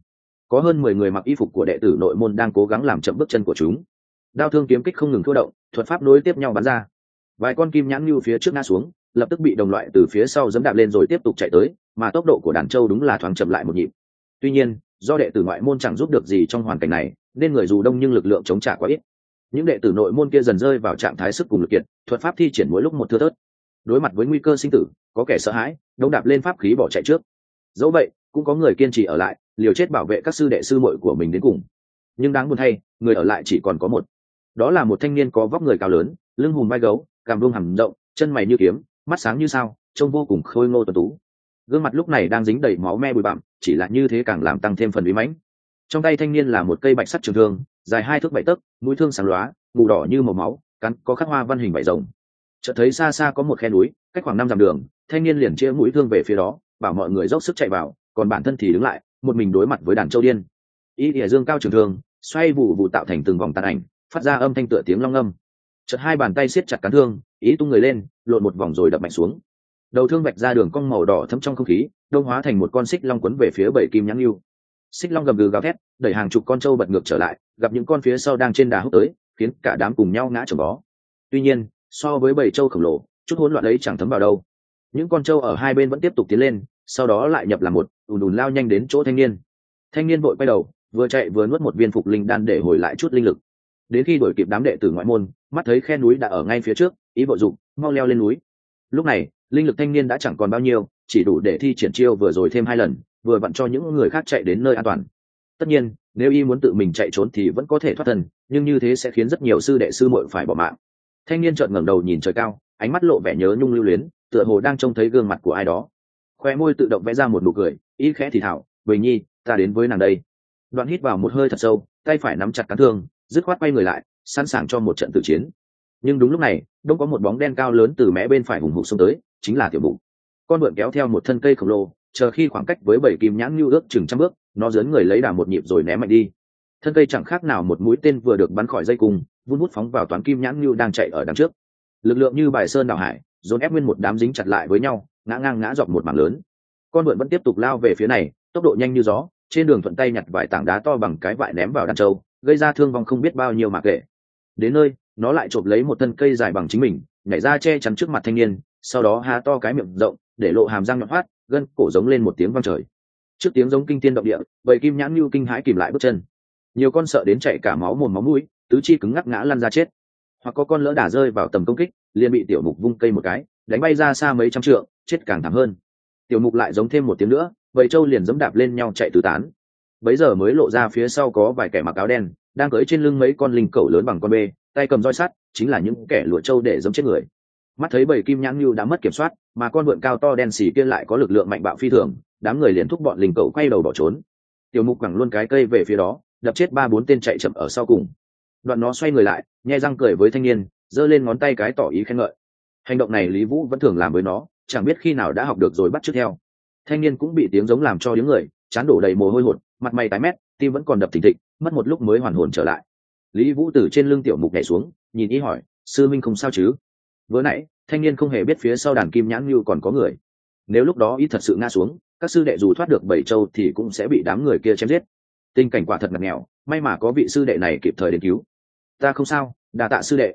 Có hơn mười người mặc y phục của đệ tử nội môn đang cố gắng làm chậm bước chân của chúng. Đao thương kiếm kích không ngừng thua động, thuật pháp nối tiếp nhau bắn ra. Vài con kim nhãn như phía trước ngã xuống, lập tức bị đồng loại từ phía sau dẫm đạp lên rồi tiếp tục chạy tới, mà tốc độ của đàn châu đúng là thoáng chậm lại một nhịp. Tuy nhiên, do đệ tử ngoại môn chẳng giúp được gì trong hoàn cảnh này, nên người dù đông nhưng lực lượng chống trả quá ít. Những đệ tử nội môn kia dần rơi vào trạng thái sức cùng lực kiệt, thuật pháp thi triển mỗi lúc một thưa thớt đối mặt với nguy cơ sinh tử, có kẻ sợ hãi đông đạp lên pháp khí bỏ chạy trước. Dẫu vậy, cũng có người kiên trì ở lại, liều chết bảo vệ các sư đệ sư muội của mình đến cùng. Nhưng đáng buồn thay, người ở lại chỉ còn có một. Đó là một thanh niên có vóc người cao lớn, lưng hùm vai gấu, cằm vuông hầm rộng, chân mày như kiếm, mắt sáng như sao, trông vô cùng khôi ngô tuần tú. Gương mặt lúc này đang dính đầy máu me bụi bặm, chỉ là như thế càng làm tăng thêm phần bí mãnh. Trong tay thanh niên là một cây bạch sắt trường thương, dài hai thước bảy tấc, mũi thương sáng lóa, mù đỏ như màu máu, cắn có khắc hoa văn hình bảy rồng chợt thấy xa xa có một khe núi, cách khoảng năm dặm đường, thanh niên liền chia mũi thương về phía đó, bảo mọi người dốc sức chạy vào, còn bản thân thì đứng lại, một mình đối mặt với đàn châu điên. Y ỉa dương cao trường thương, xoay vụ vụ tạo thành từng vòng tàn ảnh, phát ra âm thanh tựa tiếng long âm. Chợt hai bàn tay siết chặt cán thương, ý tung người lên, lộn một vòng rồi đập mạnh xuống. Đầu thương vạch ra đường cong màu đỏ thấm trong không khí, đông hóa thành một con xích long quấn về phía bảy kim nhãn lưu xích long gầm gừ gào thét, đẩy hàng chục con trâu bật ngược trở lại, gặp những con phía sau đang trên đà hút tới, khiến cả đám cùng nhau ngã trồng bó tuy nhiên so với bảy trâu khổng lồ, chút hỗn loạn ấy chẳng thấm vào đâu. Những con trâu ở hai bên vẫn tiếp tục tiến lên, sau đó lại nhập làm một, ùn ùn lao nhanh đến chỗ thanh niên. Thanh niên vội quay đầu, vừa chạy vừa nuốt một viên phục linh đan để hồi lại chút linh lực. Đến khi đuổi kịp đám đệ tử ngoại môn, mắt thấy khe núi đã ở ngay phía trước, ý vội dụng mau leo lên núi. Lúc này, linh lực thanh niên đã chẳng còn bao nhiêu, chỉ đủ để thi triển chiêu vừa rồi thêm hai lần, vừa vặn cho những người khác chạy đến nơi an toàn. Tất nhiên, nếu y muốn tự mình chạy trốn thì vẫn có thể thoát thân, nhưng như thế sẽ khiến rất nhiều sư đệ sư muội phải bỏ mạng thanh niên trợn ngẩng đầu nhìn trời cao, ánh mắt lộ vẻ nhớ nhung lưu luyến, tựa hồ đang trông thấy gương mặt của ai đó. Khoe môi tự động vẽ ra một nụ cười, ý khẽ thì thảo, bình nhi, ta đến với nàng đây. Đoạn hít vào một hơi thật sâu, tay phải nắm chặt cán thương, dứt khoát quay người lại, sẵn sàng cho một trận tử chiến. Nhưng đúng lúc này, đông có một bóng đen cao lớn từ mé bên phải hùng hục xông tới, chính là tiểu bụng. Con vượn kéo theo một thân cây khổng lồ, chờ khi khoảng cách với bảy kim nhãn như ước chừng trăm bước, nó dớn người lấy đà một nhịp rồi ném mạnh đi. Thân cây chẳng khác nào một mũi tên vừa được bắn khỏi dây cung vun vút phóng vào toán kim nhãn như đang chạy ở đằng trước. Lực lượng như bài sơn đảo hải, dồn ép nguyên một đám dính chặt lại với nhau, ngã ngang ngã dọc một mảng lớn. Con vượn vẫn tiếp tục lao về phía này, tốc độ nhanh như gió, trên đường thuận tay nhặt vài tảng đá to bằng cái vại ném vào đàn trâu, gây ra thương vong không biết bao nhiêu mà kể. Đến nơi, nó lại chộp lấy một thân cây dài bằng chính mình, nhảy ra che chắn trước mặt thanh niên, sau đó há to cái miệng rộng, để lộ hàm răng nhọn hoắt, gân cổ giống lên một tiếng vang trời. Trước tiếng giống kinh tiên động địa vậy kim nhãn như kinh hãi kìm lại bước chân. Nhiều con sợ đến chạy cả máu mồm máu mũi tứ chi cứng ngắc ngã lăn ra chết. Hoặc có con lỡ đả rơi vào tầm công kích, liền bị tiểu mục vung cây một cái, đánh bay ra xa mấy trăm trượng, chết càng thảm hơn. Tiểu mục lại giống thêm một tiếng nữa, vậy châu liền dẫm đạp lên nhau chạy tứ tán. Bấy giờ mới lộ ra phía sau có vài kẻ mặc áo đen, đang cưỡi trên lưng mấy con linh cẩu lớn bằng con bê, tay cầm roi sắt, chính là những kẻ lụa trâu để giống chết người. Mắt thấy bầy kim nhãn như đã mất kiểm soát, mà con vượn cao to đen xì kia lại có lực lượng mạnh bạo phi thường, đám người liền thúc bọn linh cẩu quay đầu bỏ trốn. Tiểu mục quẳng luôn cái cây về phía đó, đập chết ba bốn tên chạy chậm ở sau cùng đoạn nó xoay người lại nhai răng cười với thanh niên, giơ lên ngón tay cái tỏ ý khen ngợi. Hành động này lý vũ vẫn thường làm với nó, chẳng biết khi nào đã học được rồi bắt trước theo. Thanh niên cũng bị tiếng giống làm cho những người, chán đổ đầy mồ hôi hột, mặt mày tái mét, tim vẫn còn đập thình thịch, mất một lúc mới hoàn hồn trở lại. Lý vũ từ trên lưng tiểu mục nhảy xuống, nhìn ý hỏi, sư minh không sao chứ? Vừa nãy, thanh niên không hề biết phía sau đàn kim nhãn như còn có người. Nếu lúc đó ít thật sự ngã xuống, các sư đệ dù thoát được bảy châu thì cũng sẽ bị đám người kia chém giết. Tình cảnh quả thật ngặt nghèo, may mà có vị sư đệ này kịp thời đến cứu ta không sao đà tạ sư đệ.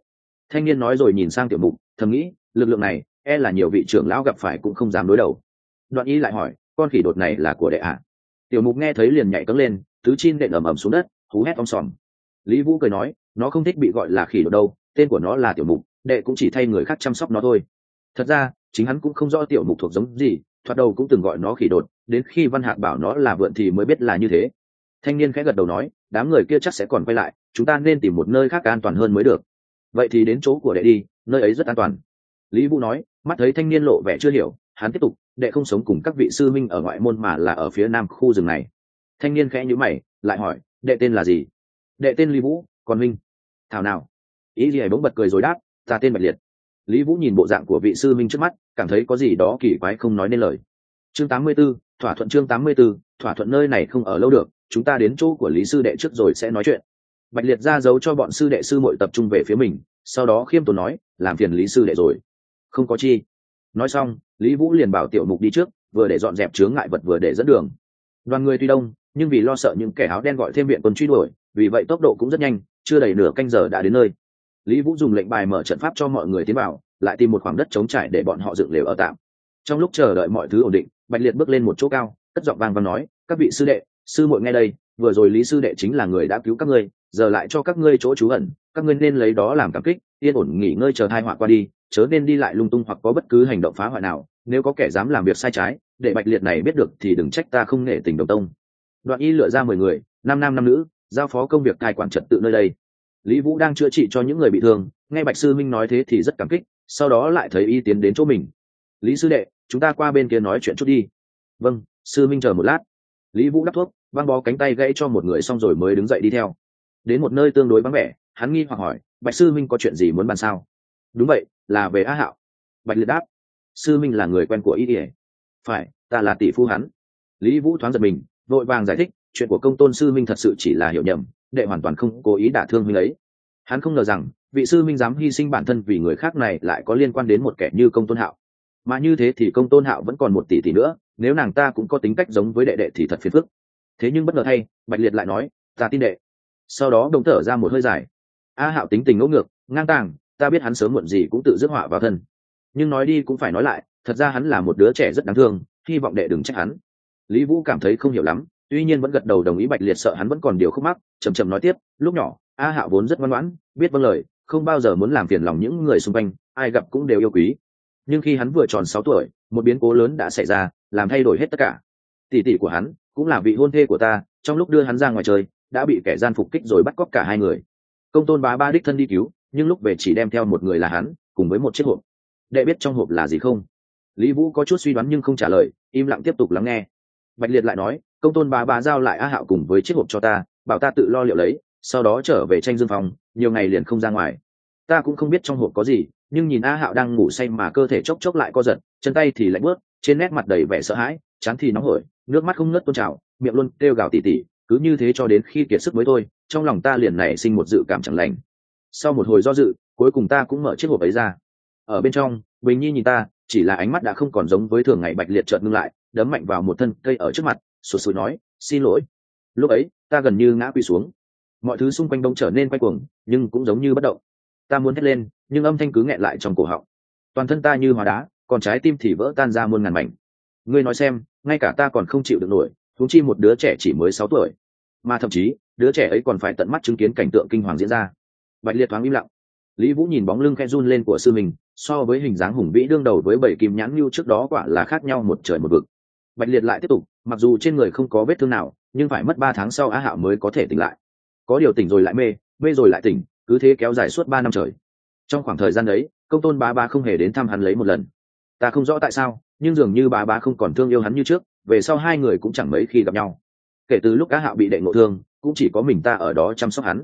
Thanh niên nói rồi nhìn sang tiểu mục, thầm nghĩ, lực lượng này e là nhiều vị trưởng lão gặp phải cũng không dám đối đầu. Đoạn y lại hỏi, con khỉ đột này là của đệ ạ? À? tiểu mục nghe thấy liền nhảy cấm lên, tứ chin đệm ầm ầm xuống đất, hú hét om sòm. Lý vũ cười nói, nó không thích bị gọi là khỉ đột đâu, tên của nó là tiểu mục, đệ cũng chỉ thay người khác chăm sóc nó thôi. Thật ra, chính hắn cũng không rõ tiểu mục thuộc giống gì, thoạt đầu cũng từng gọi nó khỉ đột, đến khi văn hạc bảo nó là vượn thì mới biết là như thế. Thanh niên khẽ gật đầu nói đám người kia chắc sẽ còn quay lại chúng ta nên tìm một nơi khác an toàn hơn mới được. Vậy thì đến chỗ của đệ đi nơi ấy rất an toàn. Lý vũ nói mắt thấy thanh niên lộ vẻ chưa hiểu hắn tiếp tục đệ không sống cùng các vị sư minh ở ngoại môn mà là ở phía nam khu rừng này. Thanh niên khẽ nhữ mày lại hỏi đệ tên là gì? Đệ tên lý vũ còn minh thảo nào? Ý gì ấy bỗng bật cười rồi đáp ta tên bạch liệt. Lý vũ nhìn bộ dạng của vị sư minh trước mắt cảm thấy có gì đó kỳ quái không nói nên lời. Chương 84, thỏa thuận chương 84, thỏa thuận nơi này không ở lâu được chúng ta đến chỗ của lý sư đệ trước rồi sẽ nói chuyện. Bạch liệt ra dấu cho bọn sư đệ sư muội tập trung về phía mình sau đó khiêm tốn nói làm phiền lý sư đệ rồi. Không có chi. Nói xong lý vũ liền bảo tiểu mục đi trước vừa để dọn dẹp chướng ngại vật vừa để dẫn đường. Đoàn người tuy đông nhưng vì lo sợ những kẻ áo đen gọi thêm viện quân truy đuổi vì vậy tốc độ cũng rất nhanh chưa đầy nửa canh giờ đã đến nơi. Lý vũ dùng lệnh bài mở trận pháp cho mọi người tiến vào lại tìm một khoảng đất trống trải để bọn họ dựng lều ở tạm. Trong lúc chờ đợi mọi thứ ổn định bạch liệt bước lên một chỗ cao, cất giọng vang và nói, các vị sư đệ, sư muội nghe đây, vừa rồi lý sư đệ chính là người đã cứu các ngươi, giờ lại cho các ngươi chỗ trú ẩn, các ngươi nên lấy đó làm cảm kích, yên ổn nghỉ ngơi chờ thai họa qua đi, chớ nên đi lại lung tung hoặc có bất cứ hành động phá hoại nào, nếu có kẻ dám làm việc sai trái, để bạch liệt này biết được thì đừng trách ta không nể tình đồng tông. Đoạn y lựa ra mười người, năm nam năm nữ, giao phó công việc cai quản trật tự nơi đây. Lý vũ đang chữa trị cho những người bị thương, nghe bạch sư minh nói thế thì rất cảm kích, sau đó lại thấy y tiến đến chỗ mình. Lý sư đệ chúng ta qua bên kia nói chuyện chút đi. Vâng sư minh chờ một lát. Lý vũ đắp thuốc băng bó cánh tay gãy cho một người xong rồi mới đứng dậy đi theo. Đến một nơi tương đối vắng vẻ, hắn nghi hoặc hỏi, bạch sư minh có chuyện gì muốn bàn sao? Đúng vậy, là về á hạo. Bạch liệt đáp, sư minh là người quen của y ỉa phải, ta là tỷ phu hắn. Lý vũ thoáng giật mình, vội vàng giải thích, chuyện của công tôn sư minh thật sự chỉ là hiểu nhầm, đệ hoàn toàn không cố ý đả thương huynh ấy. Hắn không ngờ rằng, vị sư minh dám hy sinh bản thân vì người khác này lại có liên quan đến một kẻ như công tôn hạo mà như thế thì công tôn hạo vẫn còn một tỷ tỷ nữa, nếu nàng ta cũng có tính cách giống với đệ đệ thì thật phiền phức. Thế nhưng bất ngờ thay, bạch liệt lại nói, ta tin đệ. Sau đó đồng thở ra một hơi dài. A hạo tính tình ngỗ ngược, ngang tàng, ta biết hắn sớm muộn gì cũng tự dứt họa vào thân. Nhưng nói đi cũng phải nói lại, thật ra hắn là một đứa trẻ rất đáng thương, hy vọng đệ đừng trách hắn. Lý vũ cảm thấy không hiểu lắm, tuy nhiên vẫn gật đầu đồng ý bạch liệt sợ hắn vẫn còn điều khúc mắc chầm chầm nói tiếp, lúc nhỏ, a hạo vốn rất ngoan ngoãn, biết vâng lời, không bao giờ muốn làm phiền lòng những người xung quanh, ai gặp cũng đều yêu quý nhưng khi hắn vừa tròn sáu tuổi, một biến cố lớn đã xảy ra, làm thay đổi hết tất cả. Tỷ tỷ của hắn cũng là vị hôn thê của ta, trong lúc đưa hắn ra ngoài chơi đã bị kẻ gian phục kích rồi bắt cóc cả hai người. Công tôn bá ba đích thân đi cứu, nhưng lúc về chỉ đem theo một người là hắn, cùng với một chiếc hộp. Đệ biết trong hộp là gì không? Lý vũ có chút suy đoán nhưng không trả lời, im lặng tiếp tục lắng nghe. Bạch liệt lại nói, công tôn bá ba giao lại a hạo cùng với chiếc hộp cho ta, bảo ta tự lo liệu lấy, sau đó trở về tranh dương phòng, nhiều ngày liền không ra ngoài ta cũng không biết trong hộp có gì, nhưng nhìn a hạo đang ngủ say mà cơ thể chốc chốc lại co giật, chân tay thì lạnh bớt trên nét mặt đầy vẻ sợ hãi, chán thì nóng hổi, nước mắt không ngớt tôn trào, miệng luôn kêu gào tỉ tỉ, cứ như thế cho đến khi kiệt sức mới thôi, trong lòng ta liền nảy sinh một dự cảm chẳng lành. Sau một hồi do dự, cuối cùng ta cũng mở chiếc hộp ấy ra. Ở bên trong, bình nhi nhìn ta, chỉ là ánh mắt đã không còn giống với thường ngày bạch liệt trợn ngưng lại, đấm mạnh vào một thân cây ở trước mặt, sụt sùi nói, xin lỗi. Lúc ấy, ta gần như ngã quỵ xuống. Mọi thứ xung quanh đông trở nên quay cuồng, nhưng cũng giống như bất động ta muốn thét lên, nhưng âm thanh cứ nghẹn lại trong cổ họng. Toàn thân ta như hóa đá, còn trái tim thì vỡ tan ra muôn ngàn mảnh. Ngươi nói xem, ngay cả ta còn không chịu được nổi thúng chi một đứa trẻ chỉ mới sáu tuổi. Mà thậm chí, đứa trẻ ấy còn phải tận mắt chứng kiến cảnh tượng kinh hoàng diễn ra. Bạch liệt thoáng im lặng. Lý vũ nhìn bóng lưng khe run lên của sư mình, so với hình dáng hùng vĩ đương đầu với bảy kim nhãn như trước đó quả là khác nhau một trời một vực. Bạch liệt lại tiếp tục, mặc dù trên người không có vết thương nào, nhưng phải mất ba tháng sau á hạo mới có thể tỉnh lại. Có điều tỉnh rồi lại mê mê rồi lại tỉnh cứ thế kéo dài suốt ba năm trời. Trong khoảng thời gian đấy, công tôn bá bá không hề đến thăm hắn lấy một lần. Ta không rõ tại sao, nhưng dường như bá bá không còn thương yêu hắn như trước, về sau hai người cũng chẳng mấy khi gặp nhau. Kể từ lúc cá hạo bị đệ ngộ thương, cũng chỉ có mình ta ở đó chăm sóc hắn.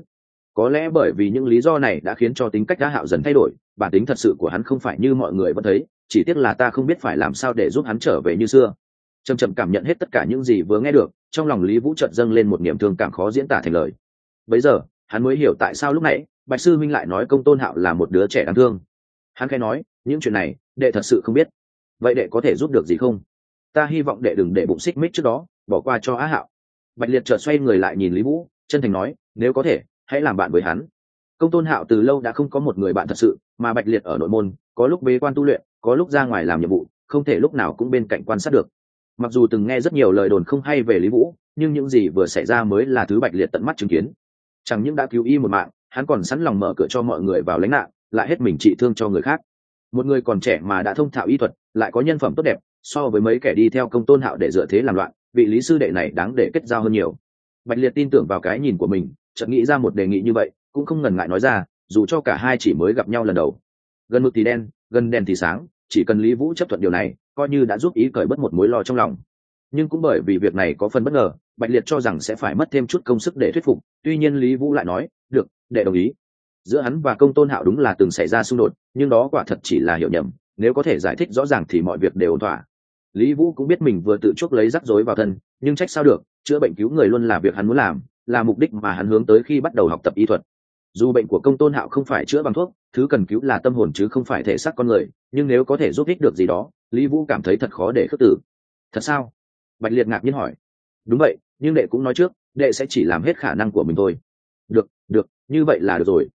Có lẽ bởi vì những lý do này đã khiến cho tính cách cá hạo dần thay đổi, bản tính thật sự của hắn không phải như mọi người vẫn thấy, chỉ tiếc là ta không biết phải làm sao để giúp hắn trở về như xưa. Chầm chậm cảm nhận hết tất cả những gì vừa nghe được, trong lòng lý vũ trợt dâng lên một niềm thương cảm khó diễn tả thành lời. Bây giờ, hắn mới hiểu tại sao lúc nãy bạch sư minh lại nói công tôn hạo là một đứa trẻ đáng thương. Hắn khai nói, những chuyện này, đệ thật sự không biết. Vậy đệ có thể giúp được gì không? Ta hy vọng đệ đừng để bụng xích mích trước đó, bỏ qua cho á hạo. Bạch liệt chợt xoay người lại nhìn lý vũ, chân thành nói, nếu có thể, hãy làm bạn với hắn. Công tôn hạo từ lâu đã không có một người bạn thật sự, mà bạch liệt ở nội môn, có lúc bế quan tu luyện, có lúc ra ngoài làm nhiệm vụ, không thể lúc nào cũng bên cạnh quan sát được. Mặc dù từng nghe rất nhiều lời đồn không hay về lý vũ, nhưng những gì vừa xảy ra mới là thứ bạch liệt tận mắt chứng kiến. Chẳng những đã cứu y một mạng hắn còn sẵn lòng mở cửa cho mọi người vào lánh nạn, lại hết mình trị thương cho người khác. Một người còn trẻ mà đã thông thạo y thuật, lại có nhân phẩm tốt đẹp, so với mấy kẻ đi theo công tôn hạo để dựa thế làm loạn, vị lý sư đệ này đáng để kết giao hơn nhiều. Bạch liệt tin tưởng vào cái nhìn của mình, chợt nghĩ ra một đề nghị như vậy, cũng không ngần ngại nói ra, dù cho cả hai chỉ mới gặp nhau lần đầu. Gần mực thì đen, gần đèn thì sáng, chỉ cần lý vũ chấp thuận điều này, coi như đã giúp ý cởi bớt một mối lo trong lòng. Nhưng cũng bởi vì việc này có phần bất ngờ, bạch liệt cho rằng sẽ phải mất thêm chút công sức để thuyết phục, tuy nhiên lý vũ lại nói đệ đồng ý. Giữa hắn và công tôn hạo đúng là từng xảy ra xung đột, nhưng đó quả thật chỉ là hiểu nhầm, nếu có thể giải thích rõ ràng thì mọi việc đều ổn thỏa. Lý vũ cũng biết mình vừa tự chuốc lấy rắc rối vào thân, nhưng trách sao được, chữa bệnh cứu người luôn là việc hắn muốn làm, là mục đích mà hắn hướng tới khi bắt đầu học tập y thuật. Dù bệnh của công tôn hạo không phải chữa bằng thuốc, thứ cần cứu là tâm hồn chứ không phải thể xác con người, nhưng nếu có thể giúp ích được gì đó, lý vũ cảm thấy thật khó để khước tử thật sao? Bạch liệt ngạc nhiên hỏi. Đúng vậy, nhưng đệ cũng nói trước, đệ sẽ chỉ làm hết khả năng của mình thôi. Được được, như vậy là được rồi.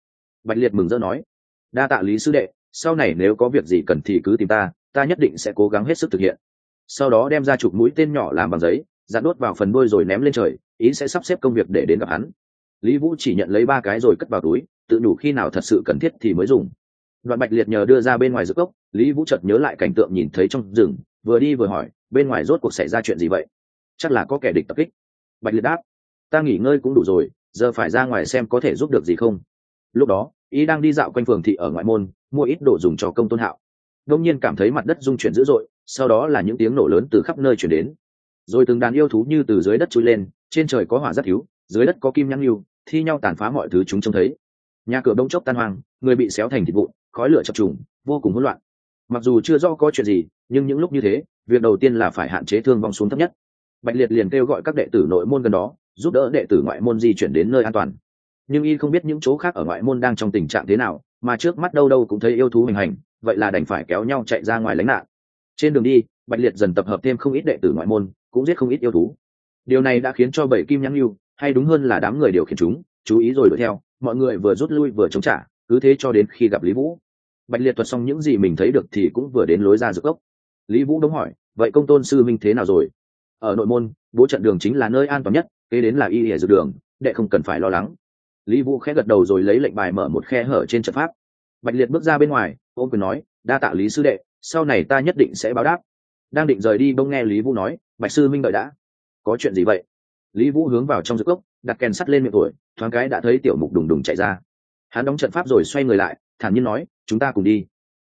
Bạch liệt mừng rỡ nói. Đa tạ lý sư đệ, sau này nếu có việc gì cần thì cứ tìm ta ta nhất định sẽ cố gắng hết sức thực hiện. Sau đó đem ra chụp mũi tên nhỏ làm bằng giấy dạn đốt vào phần đôi rồi ném lên trời, ý sẽ sắp xếp công việc để đến gặp hắn. Lý vũ chỉ nhận lấy ba cái rồi cất vào túi, tự đủ khi nào thật sự cần thiết thì mới dùng. Đoạn bạch liệt nhờ đưa ra bên ngoài giữa cốc, lý vũ chợt nhớ lại cảnh tượng nhìn thấy trong rừng, vừa đi vừa hỏi, bên ngoài rốt cuộc xảy ra chuyện gì vậy? Chắc là có kẻ địch tập kích. Bạch liệt đáp, ta nghỉ ngơi cũng đủ rồi giờ phải ra ngoài xem có thể giúp được gì không? Lúc đó, y đang đi dạo quanh phường thị ở ngoại môn, mua ít đồ dùng cho công tôn hạo. Đông nhiên cảm thấy mặt đất rung chuyển dữ dội, sau đó là những tiếng nổ lớn từ khắp nơi chuyển đến. Rồi từng đàn yêu thú như từ dưới đất trôi lên, trên trời có hỏa rất thiếu dưới đất có kim nhăn yêu, thi nhau tàn phá mọi thứ chúng trông thấy. Nhà cửa đông chốc tan hoang, người bị xéo thành thịt vụn, khói lửa chập trùng, vô cùng hỗn loạn. Mặc dù chưa rõ có chuyện gì, nhưng những lúc như thế, việc đầu tiên là phải hạn chế thương vong xuống thấp nhất. Bạch liệt liền kêu gọi các đệ tử nội môn gần đó giúp đỡ đệ tử ngoại môn di chuyển đến nơi an toàn. Nhưng y không biết những chỗ khác ở ngoại môn đang trong tình trạng thế nào mà trước mắt đâu đâu cũng thấy yêu thú hình hành vậy là đành phải kéo nhau chạy ra ngoài lánh nạn. Trên đường đi bạch liệt dần tập hợp thêm không ít đệ tử ngoại môn cũng giết không ít yêu thú. Điều này đã khiến cho bảy kim nhãn lưu, hay đúng hơn là đám người điều khiển chúng chú ý rồi đuổi theo mọi người vừa rút lui vừa chống trả cứ thế cho đến khi gặp lý vũ. Bạch liệt thuật xong những gì mình thấy được thì cũng vừa đến lối ra rực gốc. Lý vũ đống hỏi vậy công tôn sư minh thế nào rồi? Ở nội môn bố trận đường chính là nơi an toàn nhất kế đến là y ỉa dược đường, đệ không cần phải lo lắng. Lý vũ khẽ gật đầu rồi lấy lệnh bài mở một khe hở trên trận pháp. Bạch liệt bước ra bên ngoài ôm quyền nói, đa tạ lý sư đệ, sau này ta nhất định sẽ báo đáp. Đang định rời đi bỗng nghe lý vũ nói, bạch sư minh đợi đã. Có chuyện gì vậy? Lý vũ hướng vào trong dược cốc, đặt kèn sắt lên miệng tuổi, thoáng cái đã thấy tiểu mục đùng đùng chạy ra. Hắn đóng trận pháp rồi xoay người lại, thản nhiên nói, chúng ta cùng đi.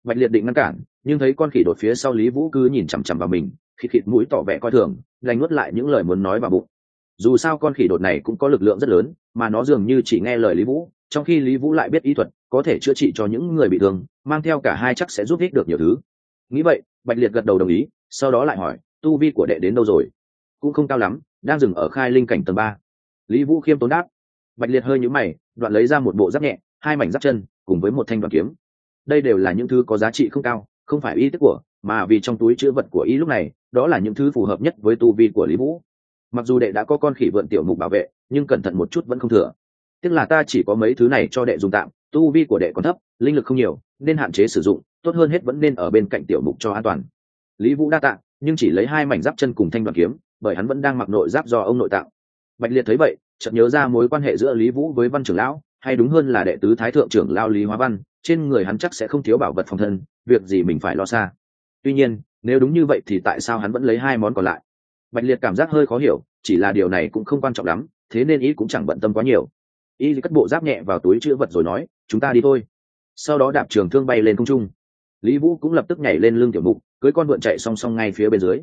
Bạch liệt định ngăn cản, nhưng thấy con khỉ đột phía sau lý vũ cứ nhìn chằm chằm vào mình, khịt khịt mũi tỏ vẻ coi thường lành nuốt lại những lời muốn nói vào bụng dù sao con khỉ đột này cũng có lực lượng rất lớn, mà nó dường như chỉ nghe lời lý vũ, trong khi lý vũ lại biết ý thuật, có thể chữa trị cho những người bị thương, mang theo cả hai chắc sẽ giúp ích được nhiều thứ. Nghĩ vậy, bạch liệt gật đầu đồng ý, sau đó lại hỏi, tu vi của đệ đến đâu rồi? Cũng không cao lắm, đang dừng ở khai linh cảnh tầng ba. Lý vũ khiêm tốn đáp. Bạch liệt hơi nhũ mày, đoạn lấy ra một bộ giáp nhẹ, hai mảnh giáp chân, cùng với một thanh đoạn kiếm. Đây đều là những thứ có giá trị không cao, không phải y tức của, mà vì trong túi chữ vật của y lúc này, đó là những thứ phù hợp nhất với tu vi của lý vũ mặc dù đệ đã có con khỉ vượn tiểu mục bảo vệ, nhưng cẩn thận một chút vẫn không thừa. Tức là ta chỉ có mấy thứ này cho đệ dùng tạm, tu vi của đệ còn thấp, linh lực không nhiều, nên hạn chế sử dụng, tốt hơn hết vẫn nên ở bên cạnh tiểu mục cho an toàn. Lý vũ đa tạ, nhưng chỉ lấy hai mảnh giáp chân cùng thanh đoàn kiếm, bởi hắn vẫn đang mặc nội giáp do ông nội tạo. Bạch liệt thấy vậy, chợt nhớ ra mối quan hệ giữa lý vũ với văn trưởng lão, hay đúng hơn là đệ tứ thái thượng trưởng lao lý hóa văn, trên người hắn chắc sẽ không thiếu bảo vật phòng thân, việc gì mình phải lo xa. Tuy nhiên, nếu đúng như vậy thì tại sao hắn vẫn lấy hai món còn lại? Bạch liệt cảm giác hơi khó hiểu chỉ là điều này cũng không quan trọng lắm thế nên ý cũng chẳng bận tâm quá nhiều. Y cất bộ giáp nhẹ vào túi chữ vật rồi nói chúng ta đi thôi. Sau đó đạp trường thương bay lên không trung. Lý vũ cũng lập tức nhảy lên lưng tiểu mục cưới con vượn chạy song song ngay phía bên dưới.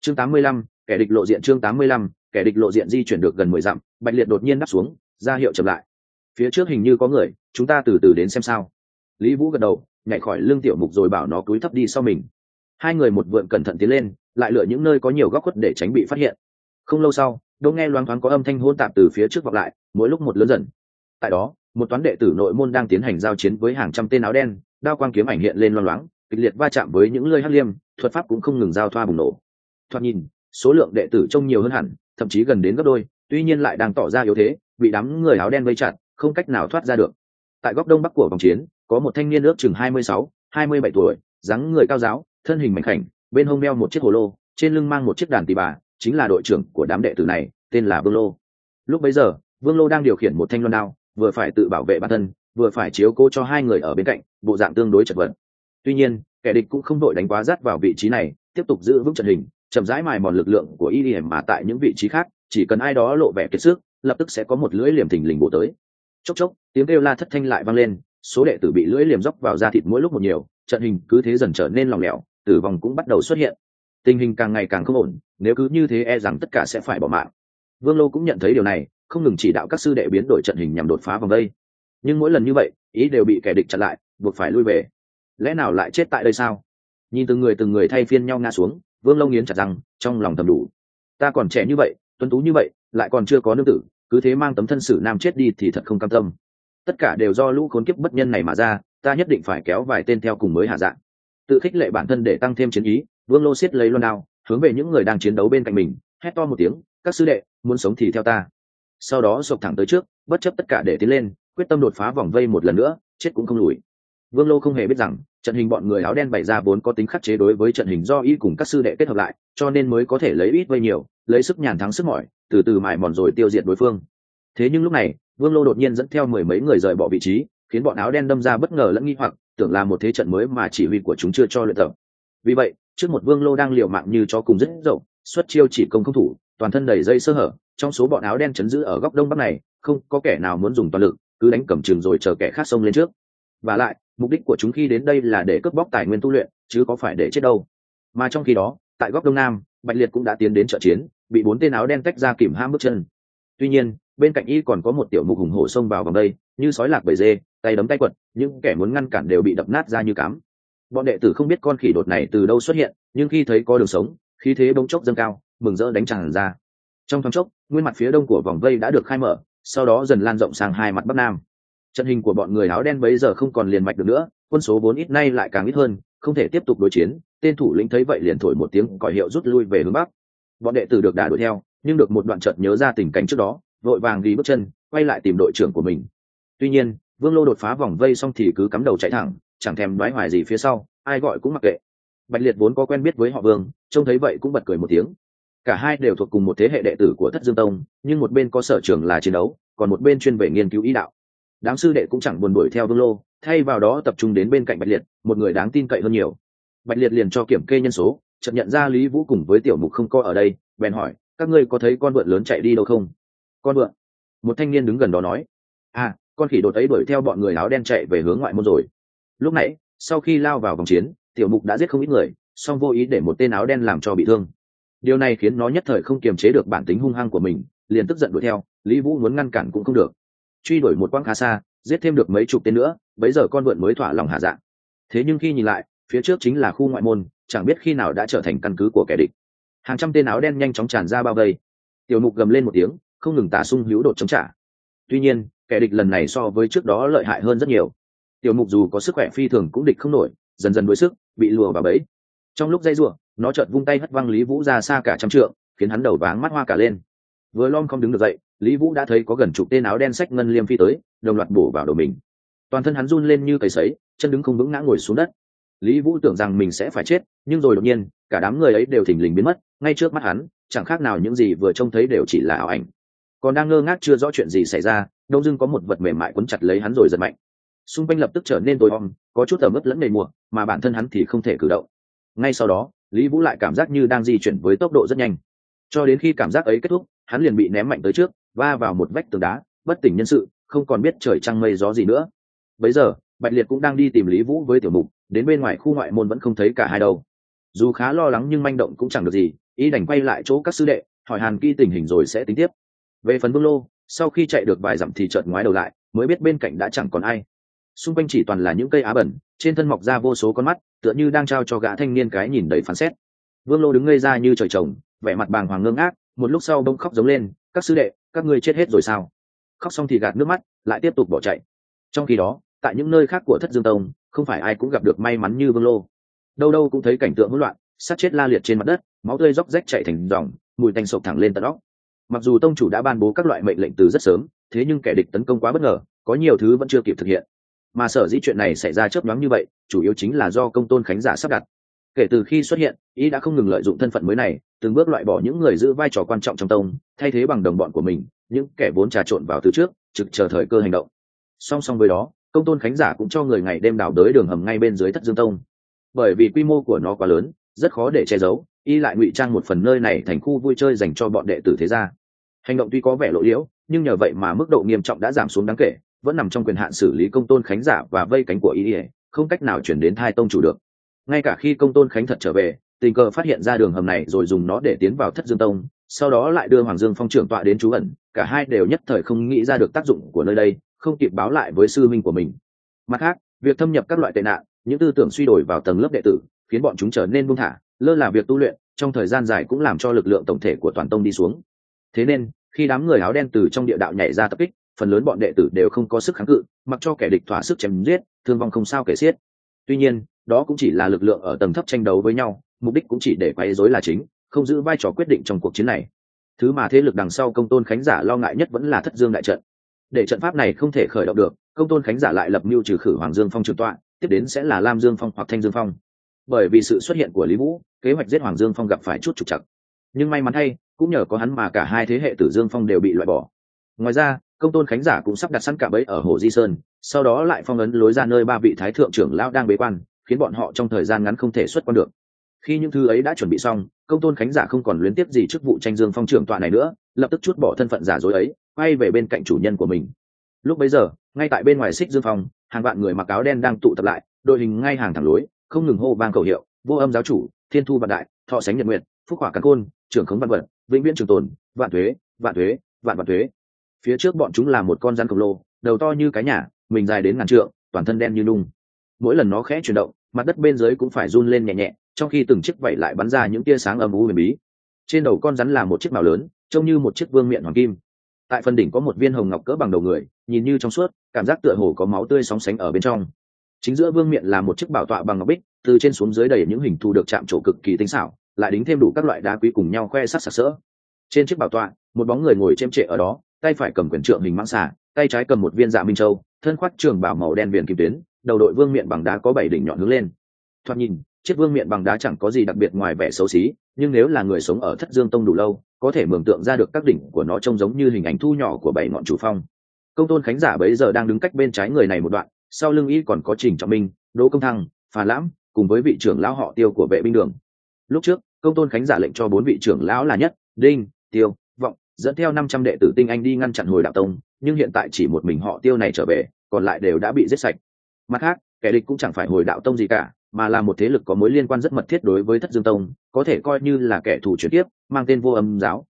Chương 85, kẻ địch lộ diện chương 85, kẻ địch lộ diện di chuyển được gần mười dặm bạch liệt đột nhiên đáp xuống ra hiệu chậm lại. Phía trước hình như có người chúng ta từ từ đến xem sao. Lý vũ gật đầu nhảy khỏi lưng tiểu mục rồi bảo nó cúi thấp đi sau mình. Hai người một vượn cẩn thận tiến lên lại lựa những nơi có nhiều góc khuất để tránh bị phát hiện. Không lâu sau, đỗ nghe loáng thoáng có âm thanh hôn tạp từ phía trước vọng lại, mỗi lúc một lớn dần. Tại đó, một toán đệ tử nội môn đang tiến hành giao chiến với hàng trăm tên áo đen, đao quang kiếm ảnh hiện lên loang loáng, kịch liệt va chạm với những lơi hắc liêm, thuật pháp cũng không ngừng giao thoa bùng nổ. Thoạt nhìn, số lượng đệ tử trông nhiều hơn hẳn, thậm chí gần đến gấp đôi, tuy nhiên lại đang tỏ ra yếu thế, bị đám người áo đen vây chặt, không cách nào thoát ra được. Tại góc đông bắc của vòng chiến, có một thanh niên ước chừng hai mươi sáu, hai mươi bảy tuổi, dáng người cao giáo, thân hình mảnh khảnh bên hông đeo một chiếc hồ lô, trên lưng mang một chiếc đàn tỳ bà, chính là đội trưởng của đám đệ tử này, tên là vương lô. Lúc bấy giờ, vương lô đang điều khiển một thanh loan đao, vừa phải tự bảo vệ bản thân, vừa phải chiếu cố cho hai người ở bên cạnh, bộ dạng tương đối chật vật. Tuy nhiên, kẻ địch cũng không đội đánh quá rắt vào vị trí này, tiếp tục giữ vững trận hình, chậm rãi mài mòn lực lượng của y điểm mà tại những vị trí khác, chỉ cần ai đó lộ vẻ kiệt sức, lập tức sẽ có một lưỡi liềm thình lình bổ tới. Chốc chốc, tiếng kêu la thất thanh lại vang lên, số đệ tử bị lưỡi liềm dốc vào da thịt mỗi lúc một nhiều, trận hình cứ thế dần trở nên lòng lẻo tử vong cũng bắt đầu xuất hiện. Tình hình càng ngày càng không ổn, nếu cứ như thế e rằng tất cả sẽ phải bỏ mạng. Vương lô cũng nhận thấy điều này, không ngừng chỉ đạo các sư đệ biến đổi trận hình nhằm đột phá vòng đây. Nhưng mỗi lần như vậy, ý đều bị kẻ địch chặn lại, buộc phải lui về. Lẽ nào lại chết tại đây sao? Nhìn từng người từng người thay phiên nhau ngã xuống, vương lâu nghiến chặt rằng trong lòng tầm đủ. Ta còn trẻ như vậy, tuấn tú như vậy, lại còn chưa có nương tử, cứ thế mang tấm thân sử nam chết đi thì thật không cam tâm. Tất cả đều do lũ khốn kiếp bất nhân này mà ra, ta nhất định phải kéo vài tên theo cùng mới hạ dạng tự khích lệ bản thân để tăng thêm chiến ý, vương lô xiết lấy loan đao, hướng về những người đang chiến đấu bên cạnh mình, hét to một tiếng, các sư đệ, muốn sống thì theo ta. Sau đó sộc thẳng tới trước, bất chấp tất cả để tiến lên, quyết tâm đột phá vòng vây một lần nữa, chết cũng không lùi. Vương lô không hề biết rằng, trận hình bọn người áo đen bày ra vốn có tính khắc chế đối với trận hình do y cùng các sư đệ kết hợp lại, cho nên mới có thể lấy ít vây nhiều, lấy sức nhàn thắng sức mỏi, từ từ mài mòn rồi tiêu diệt đối phương. Thế nhưng lúc này, vương lô đột nhiên dẫn theo mười mấy người rời bỏ vị trí, khiến bọn áo đen đâm ra bất ngờ lẫn nghi hoặc tưởng là một thế trận mới mà chỉ huy của chúng chưa cho luyện tập. Vì vậy, trước một vương lô đang liều mạng như cho cùng rất rộng, xuất chiêu chỉ công không thủ, toàn thân đầy dây sơ hở, trong số bọn áo đen chấn giữ ở góc đông bắc này, không có kẻ nào muốn dùng toàn lực, cứ đánh cầm chừng rồi chờ kẻ khác xông lên trước. Và lại, mục đích của chúng khi đến đây là để cướp bóc tài nguyên tu luyện, chứ có phải để chết đâu. Mà trong khi đó, tại góc đông nam, bạch liệt cũng đã tiến đến trợ chiến, bị bốn tên áo đen tách ra kìm ham bước chân. Tuy nhiên, bên cạnh y còn có một tiểu mục hùng hổ xông vào vòng đây, như sói lạc bầy dê, tay đấm tay quật những kẻ muốn ngăn cản đều bị đập nát ra như cám bọn đệ tử không biết con khỉ đột này từ đâu xuất hiện, nhưng khi thấy có đường sống, khí thế bỗng chốc dâng cao, mừng rỡ đánh tràn ra. Trong thoáng chốc, nguyên mặt phía đông của vòng vây đã được khai mở, sau đó dần lan rộng sang hai mặt bắc nam. Trận hình của bọn người áo đen bấy giờ không còn liền mạch được nữa, quân số vốn ít nay lại càng ít hơn, không thể tiếp tục đối chiến, tên thủ lĩnh thấy vậy liền thổi một tiếng còi hiệu rút lui về hướng bắc. Bọn đệ tử được đả đuổi theo, nhưng được một đoạn trận nhớ ra tình cảnh trước đó, vội vàng ghi bước chân, quay lại tìm đội trưởng của mình. Tuy nhiên vương lô đột phá vòng vây xong thì cứ cắm đầu chạy thẳng, chẳng thèm đoái hoài gì phía sau, ai gọi cũng mặc kệ. Bạch liệt vốn có quen biết với họ vương, trông thấy vậy cũng bật cười một tiếng. Cả hai đều thuộc cùng một thế hệ đệ tử của thất dương tông, nhưng một bên có sở trường là chiến đấu, còn một bên chuyên về nghiên cứu ý đạo. Đám sư đệ cũng chẳng buồn đuổi theo vương lô, thay vào đó tập trung đến bên cạnh bạch liệt, một người đáng tin cậy hơn nhiều. Bạch liệt liền cho kiểm kê nhân số, chợt nhận ra lý vũ cùng với tiểu mục không co ở đây, bèn hỏi, các ngươi có thấy con vượn lớn chạy đi đâu không? Con vượn? Một thanh niên đứng gần đó nói à con khỉ đột ấy đuổi theo bọn người áo đen chạy về hướng ngoại môn rồi. Lúc nãy, sau khi lao vào vòng chiến, tiểu mục đã giết không ít người, song vô ý để một tên áo đen làm cho bị thương. Điều này khiến nó nhất thời không kiềm chế được bản tính hung hăng của mình, liền tức giận đuổi theo, lý vũ muốn ngăn cản cũng không được. Truy đuổi một quãng khá xa, giết thêm được mấy chục tên nữa, bấy giờ con vượn mới thỏa lòng hạ dạng. Thế nhưng khi nhìn lại, phía trước chính là khu ngoại môn, chẳng biết khi nào đã trở thành căn cứ của kẻ địch. Hàng trăm tên áo đen nhanh chóng tràn ra bao vây. Tiểu mục gầm lên một tiếng, không ngừng tả sung hữu đột chống trả tuy nhiên, kẻ địch lần này so với trước đó lợi hại hơn rất nhiều. Tiểu mục dù có sức khỏe phi thường cũng địch không nổi, dần dần đuối sức, bị lùa vào bẫy. Trong lúc dây rủa, nó chợt vung tay hất văng lý vũ ra xa cả trăm trượng, khiến hắn đầu váng mắt hoa cả lên. Vừa lom không đứng được dậy, lý vũ đã thấy có gần chục tên áo đen sách ngân liêm phi tới, đồng loạt bổ vào đầu mình. Toàn thân hắn run lên như cầy sấy, chân đứng không vững ngã ngồi xuống đất. Lý vũ tưởng rằng mình sẽ phải chết, nhưng rồi đột nhiên, cả đám người ấy đều thình lình biến mất, ngay trước mắt hắn, chẳng khác nào những gì vừa trông thấy đều chỉ là ảo ảnh còn đang ngơ ngác chưa rõ chuyện gì xảy ra, đông dưng có một vật mềm mại quấn chặt lấy hắn rồi giật mạnh. Xung quanh lập tức trở nên tối om, có chút tầm ướp lẫn đầy mùa mà bản thân hắn thì không thể cử động. Ngay sau đó, lý vũ lại cảm giác như đang di chuyển với tốc độ rất nhanh. Cho đến khi cảm giác ấy kết thúc, hắn liền bị ném mạnh tới trước, va vào một vách tường đá, bất tỉnh nhân sự, không còn biết trời trăng mây gió gì nữa. Bấy giờ, bạch liệt cũng đang đi tìm lý vũ với tiểu mục, đến bên ngoài khu ngoại môn vẫn không thấy cả hai đâu. Dù khá lo lắng nhưng manh động cũng chẳng được gì, ý đành quay lại chỗ các sư đệ, hỏi hàn kỹ tình hình rồi sẽ tính tiếp về phần vương lô, sau khi chạy được vài dặm thì chợt ngoái đầu lại, mới biết bên cạnh đã chẳng còn ai. Xung quanh chỉ toàn là những cây á bẩn, trên thân mọc ra vô số con mắt, tựa như đang trao cho gã thanh niên cái nhìn đầy phán xét. Vương lô đứng ngây ra như trời trồng, vẻ mặt bàng hoàng ngơ ngác, một lúc sau bông khóc giống lên, các sư đệ, các ngươi chết hết rồi sao? Khóc xong thì gạt nước mắt, lại tiếp tục bỏ chạy. Trong khi đó, tại những nơi khác của thất dương tông, không phải ai cũng gặp được may mắn như vương lô. Đâu đâu cũng thấy cảnh tượng hỗn loạn, sát chết la liệt trên mặt đất, máu tươi róc rách chạy thành dòng, mùi tanh sộc thẳng lên tận óc mặc dù tông chủ đã ban bố các loại mệnh lệnh từ rất sớm, thế nhưng kẻ địch tấn công quá bất ngờ, có nhiều thứ vẫn chưa kịp thực hiện. Mà sở dĩ chuyện này xảy ra chớp nhoáng như vậy, chủ yếu chính là do công tôn khánh giả sắp đặt. Kể từ khi xuất hiện ý đã không ngừng lợi dụng thân phận mới này, từng bước loại bỏ những người giữ vai trò quan trọng trong tông, thay thế bằng đồng bọn của mình, những kẻ vốn trà trộn vào từ trước, trực chờ thời cơ hành động. Song song với đó, công tôn khánh giả cũng cho người ngày đêm đào đới đường hầm ngay bên dưới thất dương tông. Bởi vì quy mô của nó quá lớn, rất khó để che giấu y lại ngụy trang một phần nơi này thành khu vui chơi dành cho bọn đệ tử thế gia. Hành động tuy có vẻ lộ liễu, nhưng nhờ vậy mà mức độ nghiêm trọng đã giảm xuống đáng kể, vẫn nằm trong quyền hạn xử lý công tôn khánh giả và vây cánh của y không cách nào chuyển đến thai tông chủ được. Ngay cả khi công tôn khánh thật trở về, tình cờ phát hiện ra đường hầm này rồi dùng nó để tiến vào thất dương tông, sau đó lại đưa hoàng dương phong trưởng tọa đến trú ẩn, cả hai đều nhất thời không nghĩ ra được tác dụng của nơi đây, không kịp báo lại với sư minh của mình. Mặt khác, việc thâm nhập các loại tệ nạn, những tư tưởng suy đổi vào tầng lớp đệ tử, khiến bọn chúng trở nên buông thả lơ là việc tu luyện, trong thời gian dài cũng làm cho lực lượng tổng thể của toàn tông đi xuống. Thế nên, khi đám người áo đen từ trong địa đạo nhảy ra tập kích, phần lớn bọn đệ tử đều không có sức kháng cự, mặc cho kẻ địch thỏa sức chém giết, thương vong không sao kể xiết. Tuy nhiên, đó cũng chỉ là lực lượng ở tầng thấp tranh đấu với nhau, mục đích cũng chỉ để quấy rối là chính, không giữ vai trò quyết định trong cuộc chiến này. Thứ mà thế lực đằng sau công tôn khánh giả lo ngại nhất vẫn là thất dương đại trận. Để trận pháp này không thể khởi động được, công tôn khánh giả lại lập mưu trừ khử hoàng dương phong trường tọa, tiếp đến sẽ là lam dương phong hoặc thanh dương phong. Bởi vì sự xuất hiện của lý vũ kế hoạch giết hoàng dương phong gặp phải chút trục chặt nhưng may mắn hay, cũng nhờ có hắn mà cả hai thế hệ tử dương phong đều bị loại bỏ. Ngoài ra công tôn khánh giả cũng sắp đặt sẵn cả bẫy ở hồ di sơn sau đó lại phong ấn lối ra nơi ba vị thái thượng trưởng lão đang bế quan khiến bọn họ trong thời gian ngắn không thể xuất quan được. Khi những thứ ấy đã chuẩn bị xong công tôn khánh giả không còn luyến tiếp gì chức vụ tranh dương phong trưởng tọa này nữa lập tức chút bỏ thân phận giả dối ấy quay về bên cạnh chủ nhân của mình. Lúc bấy giờ ngay tại bên ngoài xích dương phong hàng vạn người mặc áo đen đang tụ tập lại đội hình ngay hàng thẳng lối không ngừng hô vang khẩu hiệu vô âm giáo chủ thiên thu vạn đại, thọ sánh nhật nguyện, phúc hỏa cắn côn trưởng khống văn vật, vĩnh viễn trường tồn, vạn thuế vạn thuế, vạn vạn thuế. Phía trước bọn chúng là một con rắn khổng lồ, đầu to như cái nhà, mình dài đến ngàn trượng, toàn thân đen như nung. Mỗi lần nó khẽ chuyển động, mặt đất bên dưới cũng phải run lên nhẹ nhẹ, trong khi từng chiếc vẩy lại bắn ra những tia sáng âm u huyền bí. Trên đầu con rắn là một chiếc màu lớn, trông như một chiếc vương miện hoàng kim. Tại phần đỉnh có một viên hồng ngọc cỡ bằng đầu người, nhìn như trong suốt, cảm giác tựa hồ có máu tươi sóng sánh ở bên trong chính giữa vương miện là một chiếc bảo tọa bằng ngọc bích, từ trên xuống dưới đầy những hình thù được chạm trổ cực kỳ tinh xảo, lại đính thêm đủ các loại đá quý cùng nhau khoe sắc sặc sỡ. Trên chiếc bảo tọa, một bóng người ngồi chêm trệ ở đó, tay phải cầm quyển trượng hình mãng xà, tay trái cầm một viên dạ minh châu, thân khoác trường bảo màu đen viền kim tuyến, đầu đội vương miện bằng đá có bảy đỉnh nhọn hướng lên. Thoạt nhìn, chiếc vương miện bằng đá chẳng có gì đặc biệt ngoài vẻ xấu xí, nhưng nếu là người sống ở thất dương tông đủ lâu, có thể mường tượng ra được các đỉnh của nó trông giống như hình ảnh thu nhỏ của bảy ngọn chủ phong. Công tôn khánh giả bấy giờ đang đứng cách bên trái người này một đoạn sau lưng y còn có trình trọng minh đỗ công thăng phà lãm cùng với vị trưởng lão họ tiêu của vệ binh đường. Lúc trước công tôn khánh giả lệnh cho bốn vị trưởng lão là nhất đinh tiêu vọng dẫn theo năm trăm đệ tử tinh anh đi ngăn chặn hồi đạo tông nhưng hiện tại chỉ một mình họ tiêu này trở về còn lại đều đã bị giết sạch. Mặt khác kẻ địch cũng chẳng phải hồi đạo tông gì cả mà là một thế lực có mối liên quan rất mật thiết đối với thất dương tông có thể coi như là kẻ thù chuyển tiếp mang tên vô âm giáo.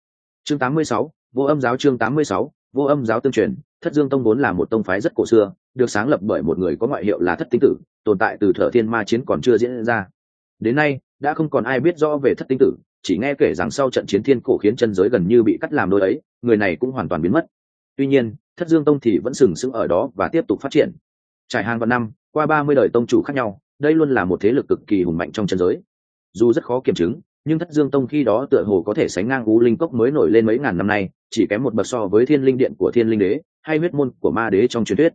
Chương 86, vô âm giáo chương 86, vô âm giáo tương truyền thất dương tông vốn là một tông phái rất cổ xưa được sáng lập bởi một người có ngoại hiệu là thất tinh tử, tồn tại từ thợ thiên ma chiến còn chưa diễn ra. Đến nay, đã không còn ai biết rõ về thất tinh tử, chỉ nghe kể rằng sau trận chiến thiên cổ khiến chân giới gần như bị cắt làm đôi ấy, người này cũng hoàn toàn biến mất. Tuy nhiên, thất dương tông thì vẫn sừng sững ở đó và tiếp tục phát triển. Trải hàng vạn năm, qua ba mươi đời tông chủ khác nhau, đây luôn là một thế lực cực kỳ hùng mạnh trong chân giới. Dù rất khó kiểm chứng, nhưng thất dương tông khi đó tựa hồ có thể sánh ngang u linh cốc mới nổi lên mấy ngàn năm nay, chỉ kém một bậc so với thiên linh điện của thiên linh đế, hay huyết môn của ma đế trong truyền thuyết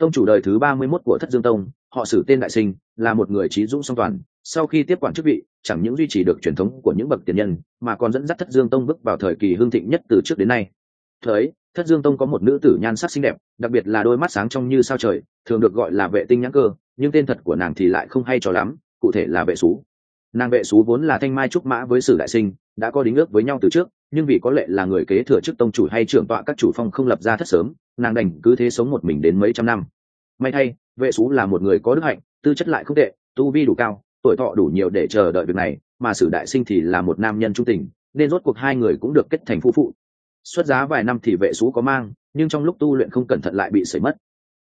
tông chủ đời thứ ba mươi 31 của thất dương tông, họ sử tên đại sinh, là một người trí dũng song toàn, sau khi tiếp quản chức vị, chẳng những duy trì được truyền thống của những bậc tiền nhân, mà còn dẫn dắt thất dương tông bước vào thời kỳ hương thịnh nhất từ trước đến nay. Thời thất dương tông có một nữ tử nhan sắc xinh đẹp, đặc biệt là đôi mắt sáng trong như sao trời, thường được gọi là vệ tinh nhãn cơ, nhưng tên thật của nàng thì lại không hay cho lắm, cụ thể là vệ xú nàng vệ xú vốn là thanh mai trúc mã với sử đại sinh, đã có đính ước với nhau từ trước, nhưng vì có lệ là người kế thừa chức tông chủ hay trưởng tọa các chủ phong không lập ra thất sớm nàng đành cứ thế sống một mình đến mấy trăm năm. May thay, vệ xú là một người có đức hạnh, tư chất lại không tệ, tu vi đủ cao, tuổi thọ đủ nhiều để chờ đợi việc này, mà sử đại sinh thì là một nam nhân trung tình, nên rốt cuộc hai người cũng được kết thành phu phụ. Xuất giá vài năm thì vệ xú có mang, nhưng trong lúc tu luyện không cẩn thận lại bị sẩy mất.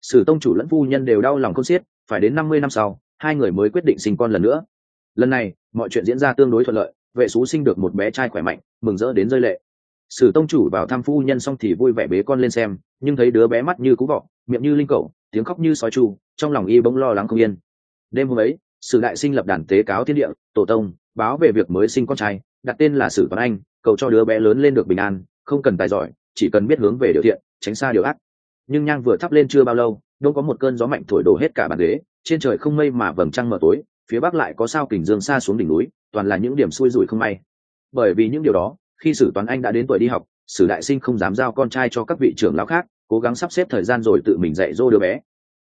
Sử tông chủ lẫn phu nhân đều đau lòng không xiết, phải đến năm mươi năm sau, hai người mới quyết định sinh con lần nữa. Lần này, mọi chuyện diễn ra tương đối thuận lợi, vệ xú sinh được một bé trai khỏe mạnh, mừng rỡ đến rơi lệ sử tông chủ vào thăm phu nhân xong thì vui vẻ bế con lên xem, nhưng thấy đứa bé mắt như cú vọ, miệng như linh cẩu, tiếng khóc như sói chu, trong lòng y bỗng lo lắng không yên. Đêm hôm ấy, sử đại sinh lập đàn tế cáo thiên địa, tổ tông, báo về việc mới sinh con trai, đặt tên là sử toàn anh, cầu cho đứa bé lớn lên được bình an, không cần tài giỏi, chỉ cần biết hướng về điều thiện, tránh xa điều ác. Nhưng nhang vừa thắp lên chưa bao lâu, đâu có một cơn gió mạnh thổi đổ hết cả bàn ghế, trên trời không mây mà vầng trăng mờ tối, phía bắc lại có sao kình dương xa xuống đỉnh núi, toàn là những điểm xui rủi không may. Bởi vì những điều đó khi sử toán anh đã đến tuổi đi học, sử đại sinh không dám giao con trai cho các vị trưởng lão khác, cố gắng sắp xếp thời gian rồi tự mình dạy dỗ đứa bé.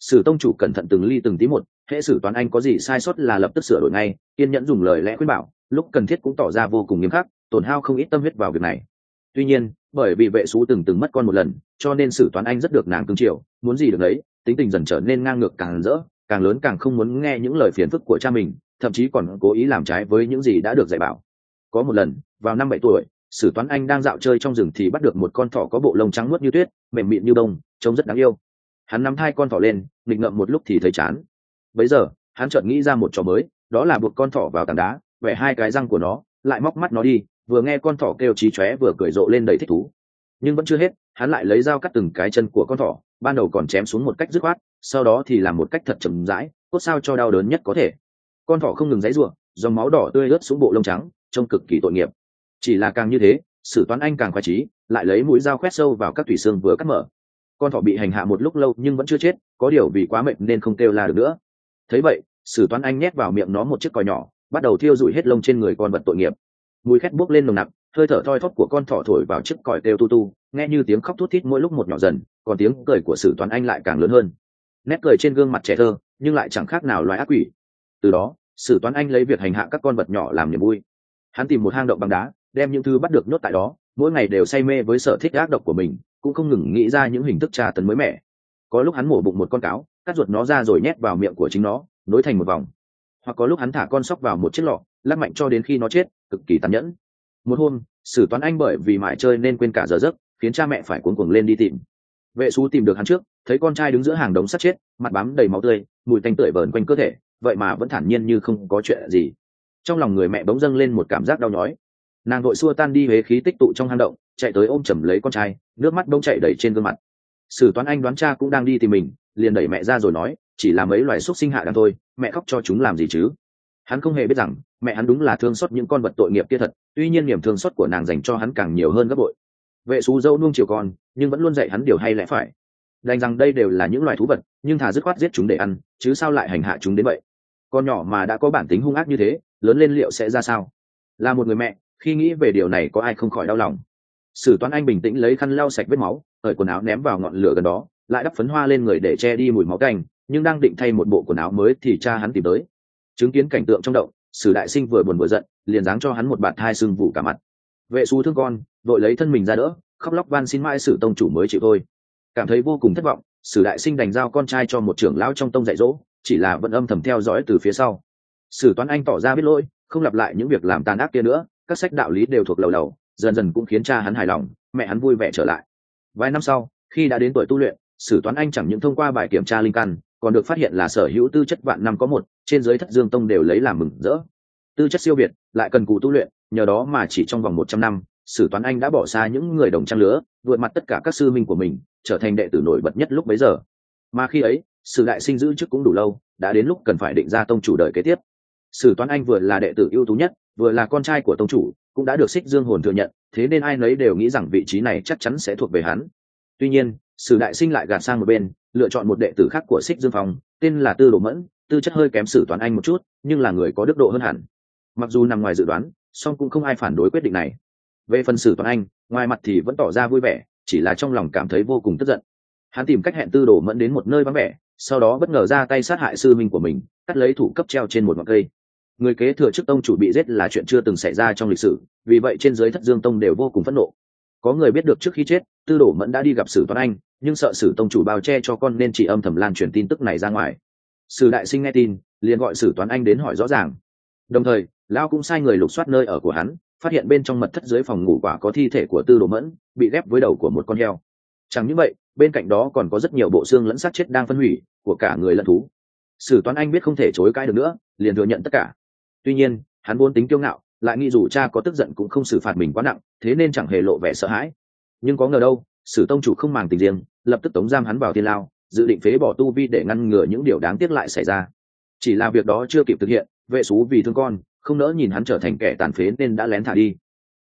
Sử tông chủ cẩn thận từng ly từng tí một hệ sử toán anh có gì sai sót là lập tức sửa đổi ngay, kiên nhẫn dùng lời lẽ khuyên bảo, lúc cần thiết cũng tỏ ra vô cùng nghiêm khắc, tổn hao không ít tâm huyết vào việc này. Tuy nhiên, bởi vì vệ sú từng từng mất con một lần, cho nên sử toán anh rất được nàng cưng chiều, muốn gì được đấy tính tình dần trở nên ngang ngược càng rỡ, càng lớn càng không muốn nghe những lời phiền phức của cha mình, thậm chí còn cố ý làm trái với những gì đã được dạy bảo. Có một lần, vào năm bảy tuổi sử toán anh đang dạo chơi trong rừng thì bắt được một con thỏ có bộ lông trắng nuốt như tuyết, mềm mịn như bông, trông rất đáng yêu. Hắn nắm hai con thỏ lên, nghịch ngợm một lúc thì thấy chán. Bấy giờ, hắn chợt nghĩ ra một trò mới, đó là buộc con thỏ vào tảng đá, vẽ hai cái răng của nó, lại móc mắt nó đi, vừa nghe con thỏ kêu trí chóe vừa cười rộ lên đầy thích thú. Nhưng vẫn chưa hết, hắn lại lấy dao cắt từng cái chân của con thỏ, ban đầu còn chém xuống một cách dứt khoát, sau đó thì làm một cách thật chậm rãi, cốt sao cho đau đớn nhất có thể. Con thỏ không ngừng dãy ruộng dòng máu đỏ tươi ướt xuống bộ lông trắng, trông cực kỳ tội nghiệp chỉ là càng như thế, sử toán anh càng khoái trí lại lấy mũi dao khoét sâu vào các thủy xương vừa cắt mở. Con thỏ bị hành hạ một lúc lâu nhưng vẫn chưa chết, có điều vì quá mệt nên không kêu la được nữa. Thấy vậy, sử toán anh nhét vào miệng nó một chiếc còi nhỏ, bắt đầu thiêu rụi hết lông trên người con vật tội nghiệp. Mùi khét buốc lên nồng nặc, hơi thở thoi thóp của con thỏ thổi vào chiếc còi kêu tu tu, nghe như tiếng khóc thút thít mỗi lúc một nhỏ dần, còn tiếng cười của sử toán anh lại càng lớn hơn. Nét cười trên gương mặt trẻ thơ, nhưng lại chẳng khác nào loài ác quỷ. Từ đó, sử toán anh lấy việc hành hạ các con vật nhỏ làm niềm vui. Hắn tìm một hang động bằng đá đem những thứ bắt được nhốt tại đó, mỗi ngày đều say mê với sở thích ác độc của mình, cũng không ngừng nghĩ ra những hình thức tra tấn mới mẻ. Có lúc hắn mổ bụng một con cáo, cắt ruột nó ra rồi nhét vào miệng của chính nó, nối thành một vòng. Hoặc có lúc hắn thả con sóc vào một chiếc lọ, lắc mạnh cho đến khi nó chết, cực kỳ tàn nhẫn. Một hôm, sử toán anh bởi vì mãi chơi nên quên cả giờ giấc, khiến cha mẹ phải cuống cuồng lên đi tìm. Vệ xú tìm được hắn trước, thấy con trai đứng giữa hàng đống sắt chết, mặt bám đầy máu tươi, mùi tanh tưởi vờn quanh cơ thể, vậy mà vẫn thản nhiên như không có chuyện gì. Trong lòng người mẹ bỗng dâng lên một cảm giác đau nhói nàng đội xua tan đi huế khí tích tụ trong hang động, chạy tới ôm chầm lấy con trai, nước mắt bông chạy đầy trên gương mặt. Sử toán anh đoán cha cũng đang đi tìm mình, liền đẩy mẹ ra rồi nói, chỉ là mấy loài xúc sinh hạ đàn thôi, mẹ khóc cho chúng làm gì chứ? Hắn không hề biết rằng, mẹ hắn đúng là thương xót những con vật tội nghiệp kia thật, tuy nhiên niềm thương xót của nàng dành cho hắn càng nhiều hơn gấp bội. Vệ xú dâu nuông chiều con, nhưng vẫn luôn dạy hắn điều hay lẽ phải. Đành rằng đây đều là những loài thú vật, nhưng thà dứt khoát giết chúng để ăn, chứ sao lại hành hạ chúng đến vậy? Con nhỏ mà đã có bản tính hung ác như thế, lớn lên liệu sẽ ra sao? Là một người mẹ khi nghĩ về điều này có ai không khỏi đau lòng. Sử toán anh bình tĩnh lấy khăn lau sạch vết máu cởi quần áo ném vào ngọn lửa gần đó, lại đắp phấn hoa lên người để che đi mùi máu canh, nhưng đang định thay một bộ quần áo mới thì cha hắn tìm tới. Chứng kiến cảnh tượng trong động, sử đại sinh vừa buồn vừa giận, liền giáng cho hắn một bạt hai sưng vụ cả mặt. Vệ xu thương con, vội lấy thân mình ra đỡ, khóc lóc van xin mãi sử tông chủ mới chịu thôi. Cảm thấy vô cùng thất vọng, sử đại sinh đành giao con trai cho một trưởng lão trong tông dạy dỗ, chỉ là vẫn âm thầm theo dõi từ phía sau. Sử toán anh tỏ ra biết lỗi, không lặp lại những việc làm tàn ác kia nữa các sách đạo lý đều thuộc lầu lầu, dần dần cũng khiến cha hắn hài lòng, mẹ hắn vui vẻ trở lại. Vài năm sau, khi đã đến tuổi tu luyện, sử toán anh chẳng những thông qua bài kiểm tra linh căn, còn được phát hiện là sở hữu tư chất vạn năm có một, trên giới thất dương tông đều lấy làm mừng rỡ. Tư chất siêu việt, lại cần cù tu luyện, nhờ đó mà chỉ trong vòng một trăm năm, sử toán anh đã bỏ xa những người đồng trang lứa, vượt mặt tất cả các sư minh của mình, trở thành đệ tử nổi bật nhất lúc bấy giờ. Mà khi ấy, sử đại sinh giữ chức cũng đủ lâu, đã đến lúc cần phải định ra tông chủ đời kế tiếp. Sử toán anh vừa là đệ tử ưu tú nhất vừa là con trai của tông chủ, cũng đã được xích dương hồn thừa nhận, thế nên ai nấy đều nghĩ rằng vị trí này chắc chắn sẽ thuộc về hắn. Tuy nhiên, sử đại sinh lại gạt sang một bên, lựa chọn một đệ tử khác của xích dương phong, tên là tư đồ mẫn, tư chất hơi kém sử toán anh một chút, nhưng là người có đức độ hơn hẳn. Mặc dù nằm ngoài dự đoán, song cũng không ai phản đối quyết định này. Về phần sử toán anh, ngoài mặt thì vẫn tỏ ra vui vẻ, chỉ là trong lòng cảm thấy vô cùng tức giận. Hắn tìm cách hẹn tư đồ mẫn đến một nơi vắng vẻ, sau đó bất ngờ ra tay sát hại sư minh của mình, cắt lấy thủ cấp treo trên một ngọn cây người kế thừa chức tông chủ bị giết là chuyện chưa từng xảy ra trong lịch sử, vì vậy trên giới thất dương tông đều vô cùng phẫn nộ. Có người biết được trước khi chết, tư Đổ mẫn đã đi gặp sử toán anh, nhưng sợ sử tông chủ bao che cho con nên chỉ âm thầm lan truyền tin tức này ra ngoài. Sử đại sinh nghe tin, liền gọi sử toán anh đến hỏi rõ ràng. Đồng thời lao cũng sai người lục soát nơi ở của hắn, phát hiện bên trong mật thất dưới phòng ngủ quả có thi thể của tư đồ mẫn, bị ghép với đầu của một con heo. Chẳng những vậy, bên cạnh đó còn có rất nhiều bộ xương lẫn xác chết đang phân hủy của cả người lẫn thú. Sử toán anh biết không thể chối cãi được nữa, liền thừa nhận tất cả tuy nhiên, hắn vốn tính kiêu ngạo, lại nghĩ dù cha có tức giận cũng không xử phạt mình quá nặng, thế nên chẳng hề lộ vẻ sợ hãi. Nhưng có ngờ đâu, sử tông chủ không màng tình riêng, lập tức tống giam hắn vào thiên lao, dự định phế bỏ tu vi để ngăn ngừa những điều đáng tiếc lại xảy ra. Chỉ là việc đó chưa kịp thực hiện, vệ xú vì thương con, không nỡ nhìn hắn trở thành kẻ tàn phế nên đã lén thả đi.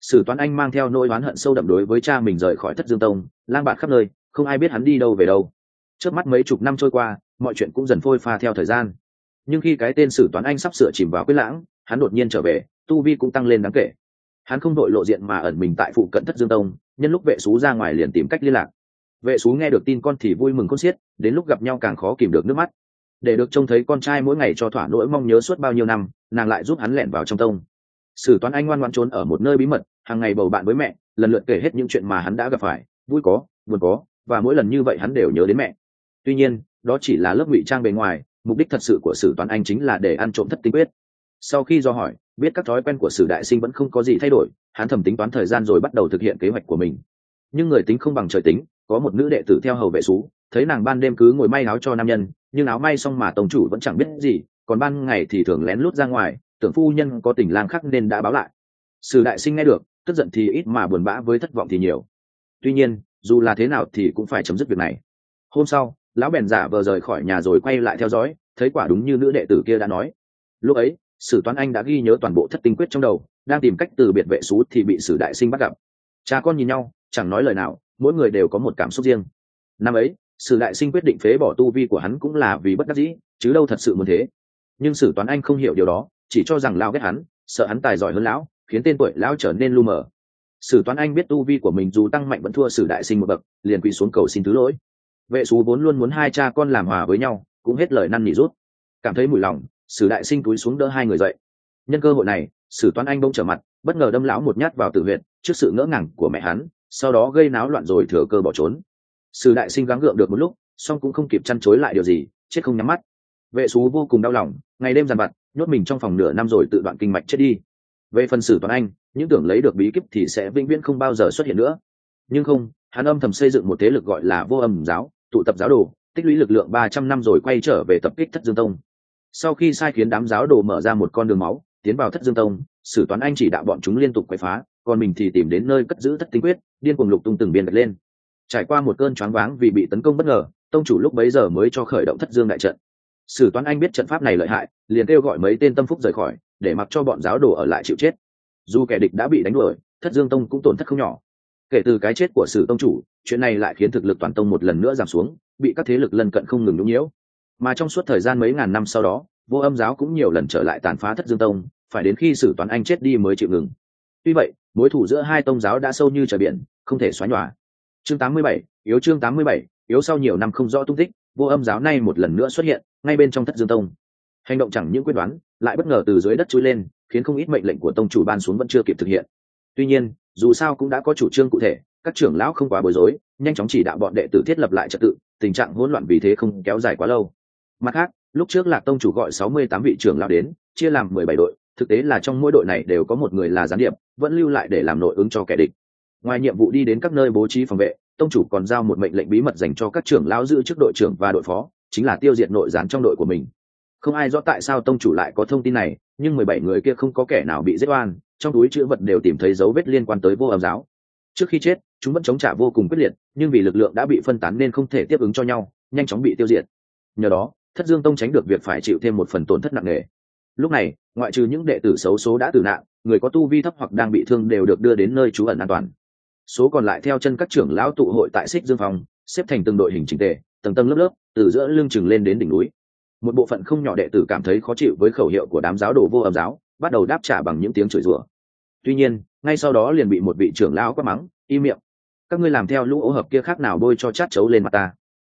Sử toán anh mang theo nỗi oán hận sâu đậm đối với cha mình rời khỏi thất dương tông, lang bạt khắp nơi, không ai biết hắn đi đâu về đâu. Trước mắt mấy chục năm trôi qua, mọi chuyện cũng dần phôi pha theo thời gian nhưng khi cái tên sử toán anh sắp sửa chìm vào quyết lãng, hắn đột nhiên trở về, tu vi cũng tăng lên đáng kể. Hắn không đội lộ diện mà ẩn mình tại phụ cận thất dương tông, nhân lúc vệ xú ra ngoài liền tìm cách liên lạc. Vệ xú nghe được tin con thì vui mừng con xiết, đến lúc gặp nhau càng khó kìm được nước mắt. Để được trông thấy con trai mỗi ngày cho thỏa nỗi mong nhớ suốt bao nhiêu năm, nàng lại giúp hắn lẻn vào trong tông. Sử toán anh ngoan ngoan trốn ở một nơi bí mật, hàng ngày bầu bạn với mẹ, lần lượt kể hết những chuyện mà hắn đã gặp phải, vui có, buồn có, và mỗi lần như vậy hắn đều nhớ đến mẹ. Tuy nhiên, đó chỉ là lớp ngụy trang bề ngoài mục đích thật sự của sử toán anh chính là để ăn trộm thất tinh quyết. Sau khi do hỏi, biết các thói quen của sử đại sinh vẫn không có gì thay đổi, hắn thầm tính toán thời gian rồi bắt đầu thực hiện kế hoạch của mình. Nhưng người tính không bằng trời tính, có một nữ đệ tử theo hầu vệ xú thấy nàng ban đêm cứ ngồi may áo cho nam nhân, nhưng áo may xong mà tổng chủ vẫn chẳng biết gì, còn ban ngày thì thường lén lút ra ngoài, tưởng phu nhân có tình lang khác nên đã báo lại. Sử đại sinh nghe được, tức giận thì ít mà buồn bã với thất vọng thì nhiều. Tuy nhiên, dù là thế nào thì cũng phải chấm dứt việc này. Hôm sau lão bèn giả vờ rời khỏi nhà rồi quay lại theo dõi, thấy quả đúng như nữ đệ tử kia đã nói. Lúc ấy, sử toán anh đã ghi nhớ toàn bộ thất tinh quyết trong đầu, đang tìm cách từ biệt vệ xú thì bị sử đại sinh bắt gặp. Cha con nhìn nhau, chẳng nói lời nào, mỗi người đều có một cảm xúc riêng. Năm ấy, sử đại sinh quyết định phế bỏ tu vi của hắn cũng là vì bất đắc dĩ, chứ đâu thật sự muốn thế. Nhưng sử toán anh không hiểu điều đó, chỉ cho rằng lao ghét hắn, sợ hắn tài giỏi hơn lão, khiến tên tuổi lão trở nên lu mờ. Sử toán anh biết tu vi của mình dù tăng mạnh vẫn thua sử đại sinh một bậc, liền quỳ xuống cầu xin thứ lỗi vệ xú vốn luôn muốn hai cha con làm hòa với nhau, cũng hết lời năn nỉ rút. Cảm thấy mùi lòng, sử đại sinh túi xuống đỡ hai người dậy. Nhân cơ hội này, sử toán anh bông trở mặt, bất ngờ đâm lão một nhát vào tử huyện trước sự ngỡ ngàng của mẹ hắn, sau đó gây náo loạn rồi thừa cơ bỏ trốn. Sử đại sinh gắng gượng được một lúc, song cũng không kịp chăn chối lại điều gì, chết không nhắm mắt. Vệ xú vô cùng đau lòng, ngày đêm dằn vặt, nhốt mình trong phòng nửa năm rồi tự đoạn kinh mạch chết đi. Về phần sử toán anh, những tưởng lấy được bí kíp thì sẽ vĩnh viễn không bao giờ xuất hiện nữa. Nhưng không, hắn âm thầm xây dựng một thế lực gọi là vô âm giáo tụ tập giáo đồ, tích lũy lực lượng ba trăm năm rồi quay trở về tập kích thất dương tông. Sau khi sai khiến đám giáo đồ mở ra một con đường máu, tiến vào thất dương tông, sử toán anh chỉ đạo bọn chúng liên tục quậy phá, còn mình thì tìm đến nơi cất giữ thất tinh quyết, điên cuồng lục tung từng biên đặt lên. Trải qua một cơn choáng váng vì bị tấn công bất ngờ, tông chủ lúc bấy giờ mới cho khởi động thất dương đại trận. Sử toán anh biết trận pháp này lợi hại, liền kêu gọi mấy tên tâm phúc rời khỏi, để mặc cho bọn giáo đồ ở lại chịu chết. Dù kẻ địch đã bị đánh đuổi, thất dương tông cũng tổn thất không nhỏ kể từ cái chết của sử tông chủ chuyện này lại khiến thực lực toàn tông một lần nữa giảm xuống bị các thế lực lân cận không ngừng nhũng nhiễu. Mà trong suốt thời gian mấy ngàn năm sau đó vô âm giáo cũng nhiều lần trở lại tàn phá thất dương tông phải đến khi sử toán anh chết đi mới chịu ngừng. Tuy vậy mối thủ giữa hai tông giáo đã sâu như trời biển không thể xóa nhòa. Chương 87, yếu chương 87, yếu sau nhiều năm không rõ tung tích vô âm giáo nay một lần nữa xuất hiện ngay bên trong thất dương tông. Hành động chẳng những quyết đoán lại bất ngờ từ dưới đất chui lên khiến không ít mệnh lệnh của tông chủ ban xuống vẫn chưa kịp thực hiện. Tuy nhiên dù sao cũng đã có chủ trương cụ thể, các trưởng lão không quá bối rối, nhanh chóng chỉ đạo bọn đệ tử thiết lập lại trật tự, tình trạng hỗn loạn vì thế không kéo dài quá lâu. Mặt khác, lúc trước lạc tông chủ gọi sáu mươi tám vị trưởng lão đến, chia làm mười bảy đội, thực tế là trong mỗi đội này đều có một người là gián điệp, vẫn lưu lại để làm nội ứng cho kẻ địch. Ngoài nhiệm vụ đi đến các nơi bố trí phòng vệ, tông chủ còn giao một mệnh lệnh bí mật dành cho các trưởng lão giữ chức đội trưởng và đội phó, chính là tiêu diệt nội gián trong đội của mình không ai rõ tại sao tông chủ lại có thông tin này, nhưng mười bảy người kia không có kẻ nào bị giết oan, trong túi chữ vật đều tìm thấy dấu vết liên quan tới vô âm giáo. Trước khi chết, chúng vẫn chống trả vô cùng quyết liệt, nhưng vì lực lượng đã bị phân tán nên không thể tiếp ứng cho nhau, nhanh chóng bị tiêu diệt. Nhờ đó, thất dương tông tránh được việc phải chịu thêm một phần tổn thất nặng nề. Lúc này, ngoại trừ những đệ tử xấu số đã tử nạn, người có tu vi thấp hoặc đang bị thương đều được đưa đến nơi trú ẩn an toàn. Số còn lại theo chân các trưởng lão tụ hội tại xích dương phòng xếp thành từng đội hình trình tề, tầng tầng lớp lớp, từ giữa lưng chừng lên đến đỉnh núi một bộ phận không nhỏ đệ tử cảm thấy khó chịu với khẩu hiệu của đám giáo đồ vô âm giáo, bắt đầu đáp trả bằng những tiếng chửi rủa. Tuy nhiên, ngay sau đó liền bị một vị trưởng lão quát mắng, im miệng. Các ngươi làm theo lũ ố hợp kia khác nào bôi cho chát chấu lên mặt ta.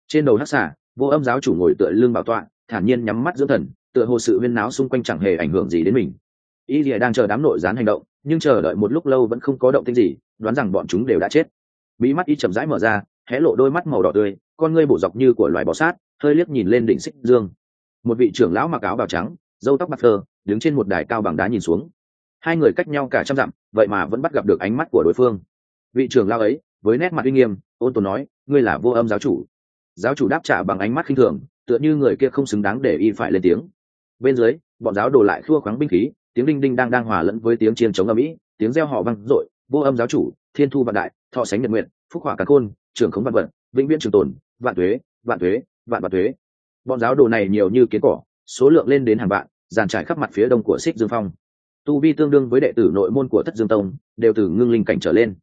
Trên đầu hắc xả vô âm giáo chủ ngồi tựa lưng bảo tọa, thản nhiên nhắm mắt dưỡng thần, tựa hồ sự huyên náo xung quanh chẳng hề ảnh hưởng gì đến mình. Y lìa đang chờ đám nội gián hành động, nhưng chờ đợi một lúc lâu vẫn không có động tĩnh gì, đoán rằng bọn chúng đều đã chết. Mỹ mắt y chậm rãi mở ra, hé lộ đôi mắt màu đỏ tươi, con ngươi bổ dọc như của loài bò sát, hơi liếc nhìn lên đỉnh xích dương một vị trưởng lão mặc áo bào trắng dâu tóc bạc phơ, đứng trên một đài cao bằng đá nhìn xuống. Hai người cách nhau cả trăm dặm, vậy mà vẫn bắt gặp được ánh mắt của đối phương. Vị trưởng lão ấy, với nét mặt uy nghiêm, ôn tồn nói, ngươi là vô âm giáo chủ. Giáo chủ đáp trả bằng ánh mắt khinh thường, tựa như người kia không xứng đáng để y phải lên tiếng. Bên dưới, bọn giáo đồ lại khua khoáng binh khí, tiếng đinh đinh đang đang hòa lẫn với tiếng chiên chống âm ĩ tiếng reo họ vang dội, vô âm giáo chủ, thiên thu vạn đại, thọ sánh nhật nguyện, phúc hỏa càn khôn, trưởng khống vạn vận vĩnh viễn trường tồn, vạn thuế vạn thuế vạn vạn thuế bọn giáo đồ này nhiều như kiến cỏ, số lượng lên đến hàng vạn giàn trải khắp mặt phía đông của xích dương phong. Tu vi tương đương với đệ tử nội môn của thất dương tông, đều từ ngưng linh cảnh trở lên.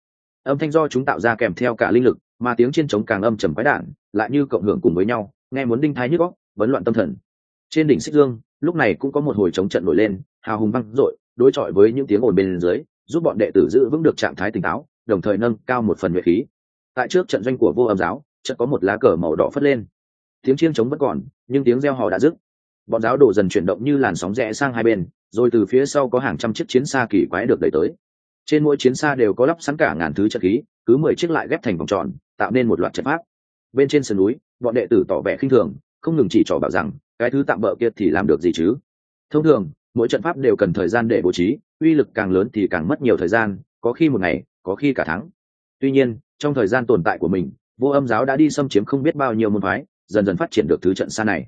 Âm thanh do chúng tạo ra kèm theo cả linh lực, mà tiếng trên trống càng âm trầm quái đản, lại như cộng hưởng cùng với nhau, nghe muốn đinh thái nhức góc vấn loạn tâm thần. Trên đỉnh xích dương, lúc này cũng có một hồi trống trận nổi lên, hào hùng văng dội, đối chọi với những tiếng ồn bên dưới, giúp bọn đệ tử giữ vững được trạng thái tỉnh táo, đồng thời nâng cao một phần nhuệ khí. Tại trước trận doanh của vô âm giáo trận có một lá cờ màu đỏ phất lên tiếng chiêng trống vẫn còn, nhưng tiếng reo hò đã dứt. Bọn giáo đổ dần chuyển động như làn sóng rẽ sang hai bên, rồi từ phía sau có hàng trăm chiếc chiến xa kỳ quái được đẩy tới. Trên mỗi chiến xa đều có lắp sẵn cả ngàn thứ chất khí, cứ mười chiếc lại ghép thành vòng tròn, tạo nên một loạt trận pháp. Bên trên sườn núi, bọn đệ tử tỏ vẻ khinh thường, không ngừng chỉ trỏ bảo rằng, cái thứ tạm bỡ kia thì làm được gì chứ? Thông thường, mỗi trận pháp đều cần thời gian để bố trí, uy lực càng lớn thì càng mất nhiều thời gian, có khi một ngày, có khi cả tháng. Tuy nhiên, trong thời gian tồn tại của mình, vô âm giáo đã đi xâm chiếm không biết bao nhiêu môn phái dần dần phát triển được thứ trận xa này.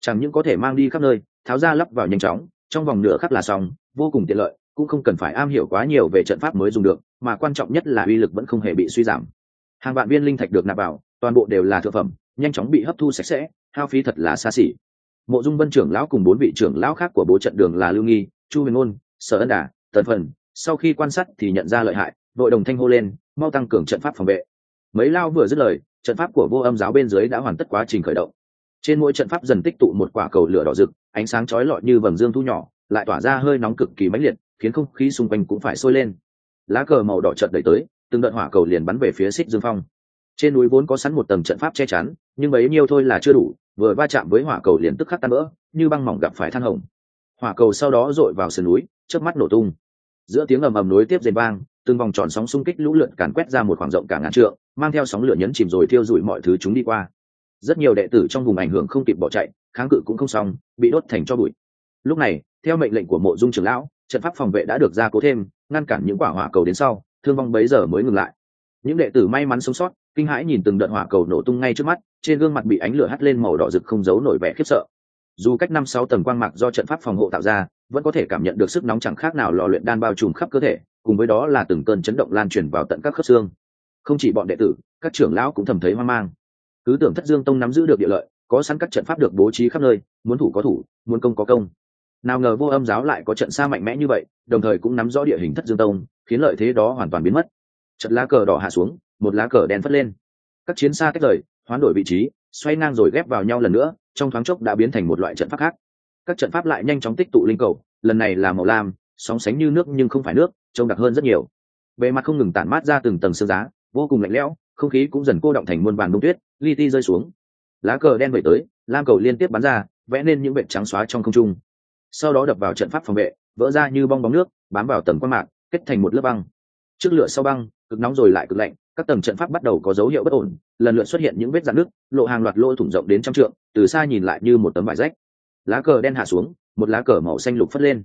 Chẳng những có thể mang đi khắp nơi, tháo ra lắp vào nhanh chóng, trong vòng nửa khắc là xong, vô cùng tiện lợi, cũng không cần phải am hiểu quá nhiều về trận pháp mới dùng được, mà quan trọng nhất là uy lực vẫn không hề bị suy giảm. Hàng vạn viên linh thạch được nạp vào, toàn bộ đều là thực phẩm, nhanh chóng bị hấp thu sạch sẽ, hao phí thật là xa xỉ. Mộ dung vân trưởng lão cùng bốn vị trưởng lão khác của bố trận đường là lưu nghi, chu huyền ôn sở ân đà, tần phần, sau khi quan sát thì nhận ra lợi hại, đội đồng thanh hô lên, mau tăng cường trận pháp phòng vệ. Mấy lao vừa dứt lời trận pháp của vô âm giáo bên dưới đã hoàn tất quá trình khởi động. Trên mỗi trận pháp dần tích tụ một quả cầu lửa đỏ rực, ánh sáng chói lọi như vầng dương thu nhỏ, lại tỏa ra hơi nóng cực kỳ mãnh liệt, khiến không khí xung quanh cũng phải sôi lên. Lá cờ màu đỏ trận đẩy tới, từng đợt hỏa cầu liền bắn về phía xích dương phong. Trên núi vốn có sẵn một tầng trận pháp che chắn, nhưng bấy nhiêu thôi là chưa đủ, vừa va chạm với hỏa cầu liền tức khắc tan vỡ, như băng mỏng gặp phải than hồng. Hỏa cầu sau đó dội vào sườn núi trước mắt nổ tung. Giữa tiếng ầm ầm nối tiếp dền vang từng vòng tròn sóng xung kích lũ lượn càn quét ra một khoảng rộng cả ngàn trượng, mang theo sóng lửa nhấn chìm rồi thiêu rụi mọi thứ chúng đi qua. Rất nhiều đệ tử trong vùng ảnh hưởng không kịp bỏ chạy, kháng cự cũng không xong, bị đốt thành cho bụi. Lúc này, theo mệnh lệnh của mộ dung trưởng lão, trận pháp phòng vệ đã được gia cố thêm, ngăn cản những quả hỏa cầu đến sau, thương vong bấy giờ mới ngừng lại. Những đệ tử may mắn sống sót, kinh hãi nhìn từng đợt hỏa cầu nổ tung ngay trước mắt, trên gương mặt bị ánh lửa hắt lên màu đỏ rực không giấu nổi vẻ khiếp sợ. Dù cách năm sáu tầng quang mạc do trận pháp phòng hộ tạo ra, vẫn có thể cảm nhận được sức nóng chẳng khác nào lò luyện đan bao trùm khắp cơ thể cùng với đó là từng cơn chấn động lan truyền vào tận các khớp xương. Không chỉ bọn đệ tử, các trưởng lão cũng thầm thấy hoang mang. Cứ tưởng thất dương tông nắm giữ được địa lợi, có sẵn các trận pháp được bố trí khắp nơi, muốn thủ có thủ, muốn công có công. Nào ngờ vô âm giáo lại có trận xa mạnh mẽ như vậy, đồng thời cũng nắm rõ địa hình thất dương tông, khiến lợi thế đó hoàn toàn biến mất. Trận lá cờ đỏ hạ xuống, một lá cờ đen phất lên. Các chiến xa cách rời, hoán đổi vị trí, xoay ngang rồi ghép vào nhau lần nữa, trong thoáng chốc đã biến thành một loại trận pháp khác. Các trận pháp lại nhanh chóng tích tụ linh cầu, lần này là màu lam sóng sánh như nước nhưng không phải nước, trông đặc hơn rất nhiều. Bề mặt không ngừng tản mát ra từng tầng sương giá, vô cùng lạnh lẽo, không khí cũng dần cô động thành muôn vàn đông tuyết, li ti rơi xuống. Lá cờ đen vẩy tới, lam cầu liên tiếp bắn ra, vẽ nên những vệt trắng xóa trong không trung. Sau đó đập vào trận pháp phòng vệ, vỡ ra như bong bóng nước, bám vào tầng quan mạc, kết thành một lớp băng. Trước lửa sau băng, cực nóng rồi lại cực lạnh, các tầng trận pháp bắt đầu có dấu hiệu bất ổn, lần lượt xuất hiện những vết dạn nước lộ hàng loạt lỗ thủng rộng đến trăm trượng, từ xa nhìn lại như một tấm vải rách. Lá cờ đen hạ xuống, một lá cờ màu xanh lục phất lên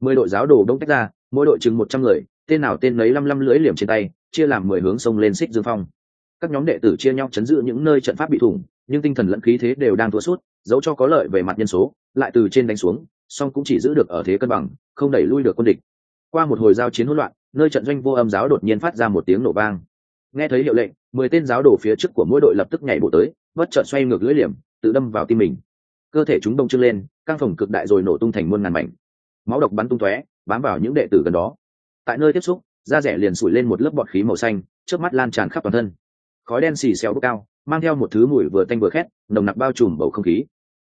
mười đội giáo đồ đông tách ra mỗi đội chừng một trăm người tên nào tên lấy lăm lăm lưỡi liềm trên tay chia làm mười hướng sông lên xích dương phong. Các nhóm đệ tử chia nhau chấn giữ những nơi trận pháp bị thủng nhưng tinh thần lẫn khí thế đều đang thua suốt, dẫu cho có lợi về mặt nhân số lại từ trên đánh xuống song cũng chỉ giữ được ở thế cân bằng không đẩy lui được quân địch. Qua một hồi giao chiến hỗn loạn nơi trận doanh vô âm giáo đột nhiên phát ra một tiếng nổ vang. Nghe thấy hiệu lệnh mười tên giáo đổ phía trước của mỗi đội lập tức nhảy bộ tới bất chợt xoay ngược lưỡi liềm tự đâm vào tim mình. Cơ thể chúng đông trưng lên căng phòng cực đại rồi nổ tung thành muôn ngàn mảnh máu độc bắn tung tóe, bám vào những đệ tử gần đó. Tại nơi tiếp xúc, da rẻ liền sủi lên một lớp bọt khí màu xanh trước mắt lan tràn khắp toàn thân. Khói đen xì xèo bốc cao, mang theo một thứ mùi vừa tanh vừa khét, nồng nặc bao trùm bầu không khí.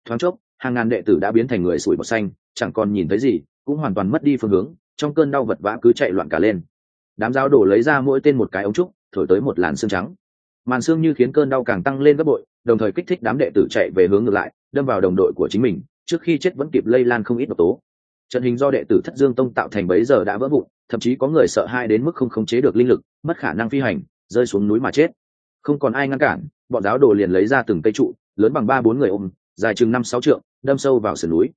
Thoáng chốc, hàng ngàn đệ tử đã biến thành người sủi bọt xanh, chẳng còn nhìn thấy gì, cũng hoàn toàn mất đi phương hướng, trong cơn đau vật vã cứ chạy loạn cả lên. Đám giáo đổ lấy ra mỗi tên một cái ống trúc, thổi tới một làn xương trắng. Màn xương như khiến cơn đau càng tăng lên gấp bội, đồng thời kích thích đám đệ tử chạy về hướng ngược lại, đâm vào đồng đội của chính mình, trước khi chết vẫn kịp lây lan không ít độc tố trận hình do đệ tử thất dương tông tạo thành bấy giờ đã vỡ vụn, thậm chí có người sợ hai đến mức không khống chế được linh lực, mất khả năng phi hành, rơi xuống núi mà chết. Không còn ai ngăn cản, bọn giáo đồ liền lấy ra từng cây trụ, lớn bằng ba bốn người ôm, dài chừng năm sáu trượng, đâm sâu vào sườn núi.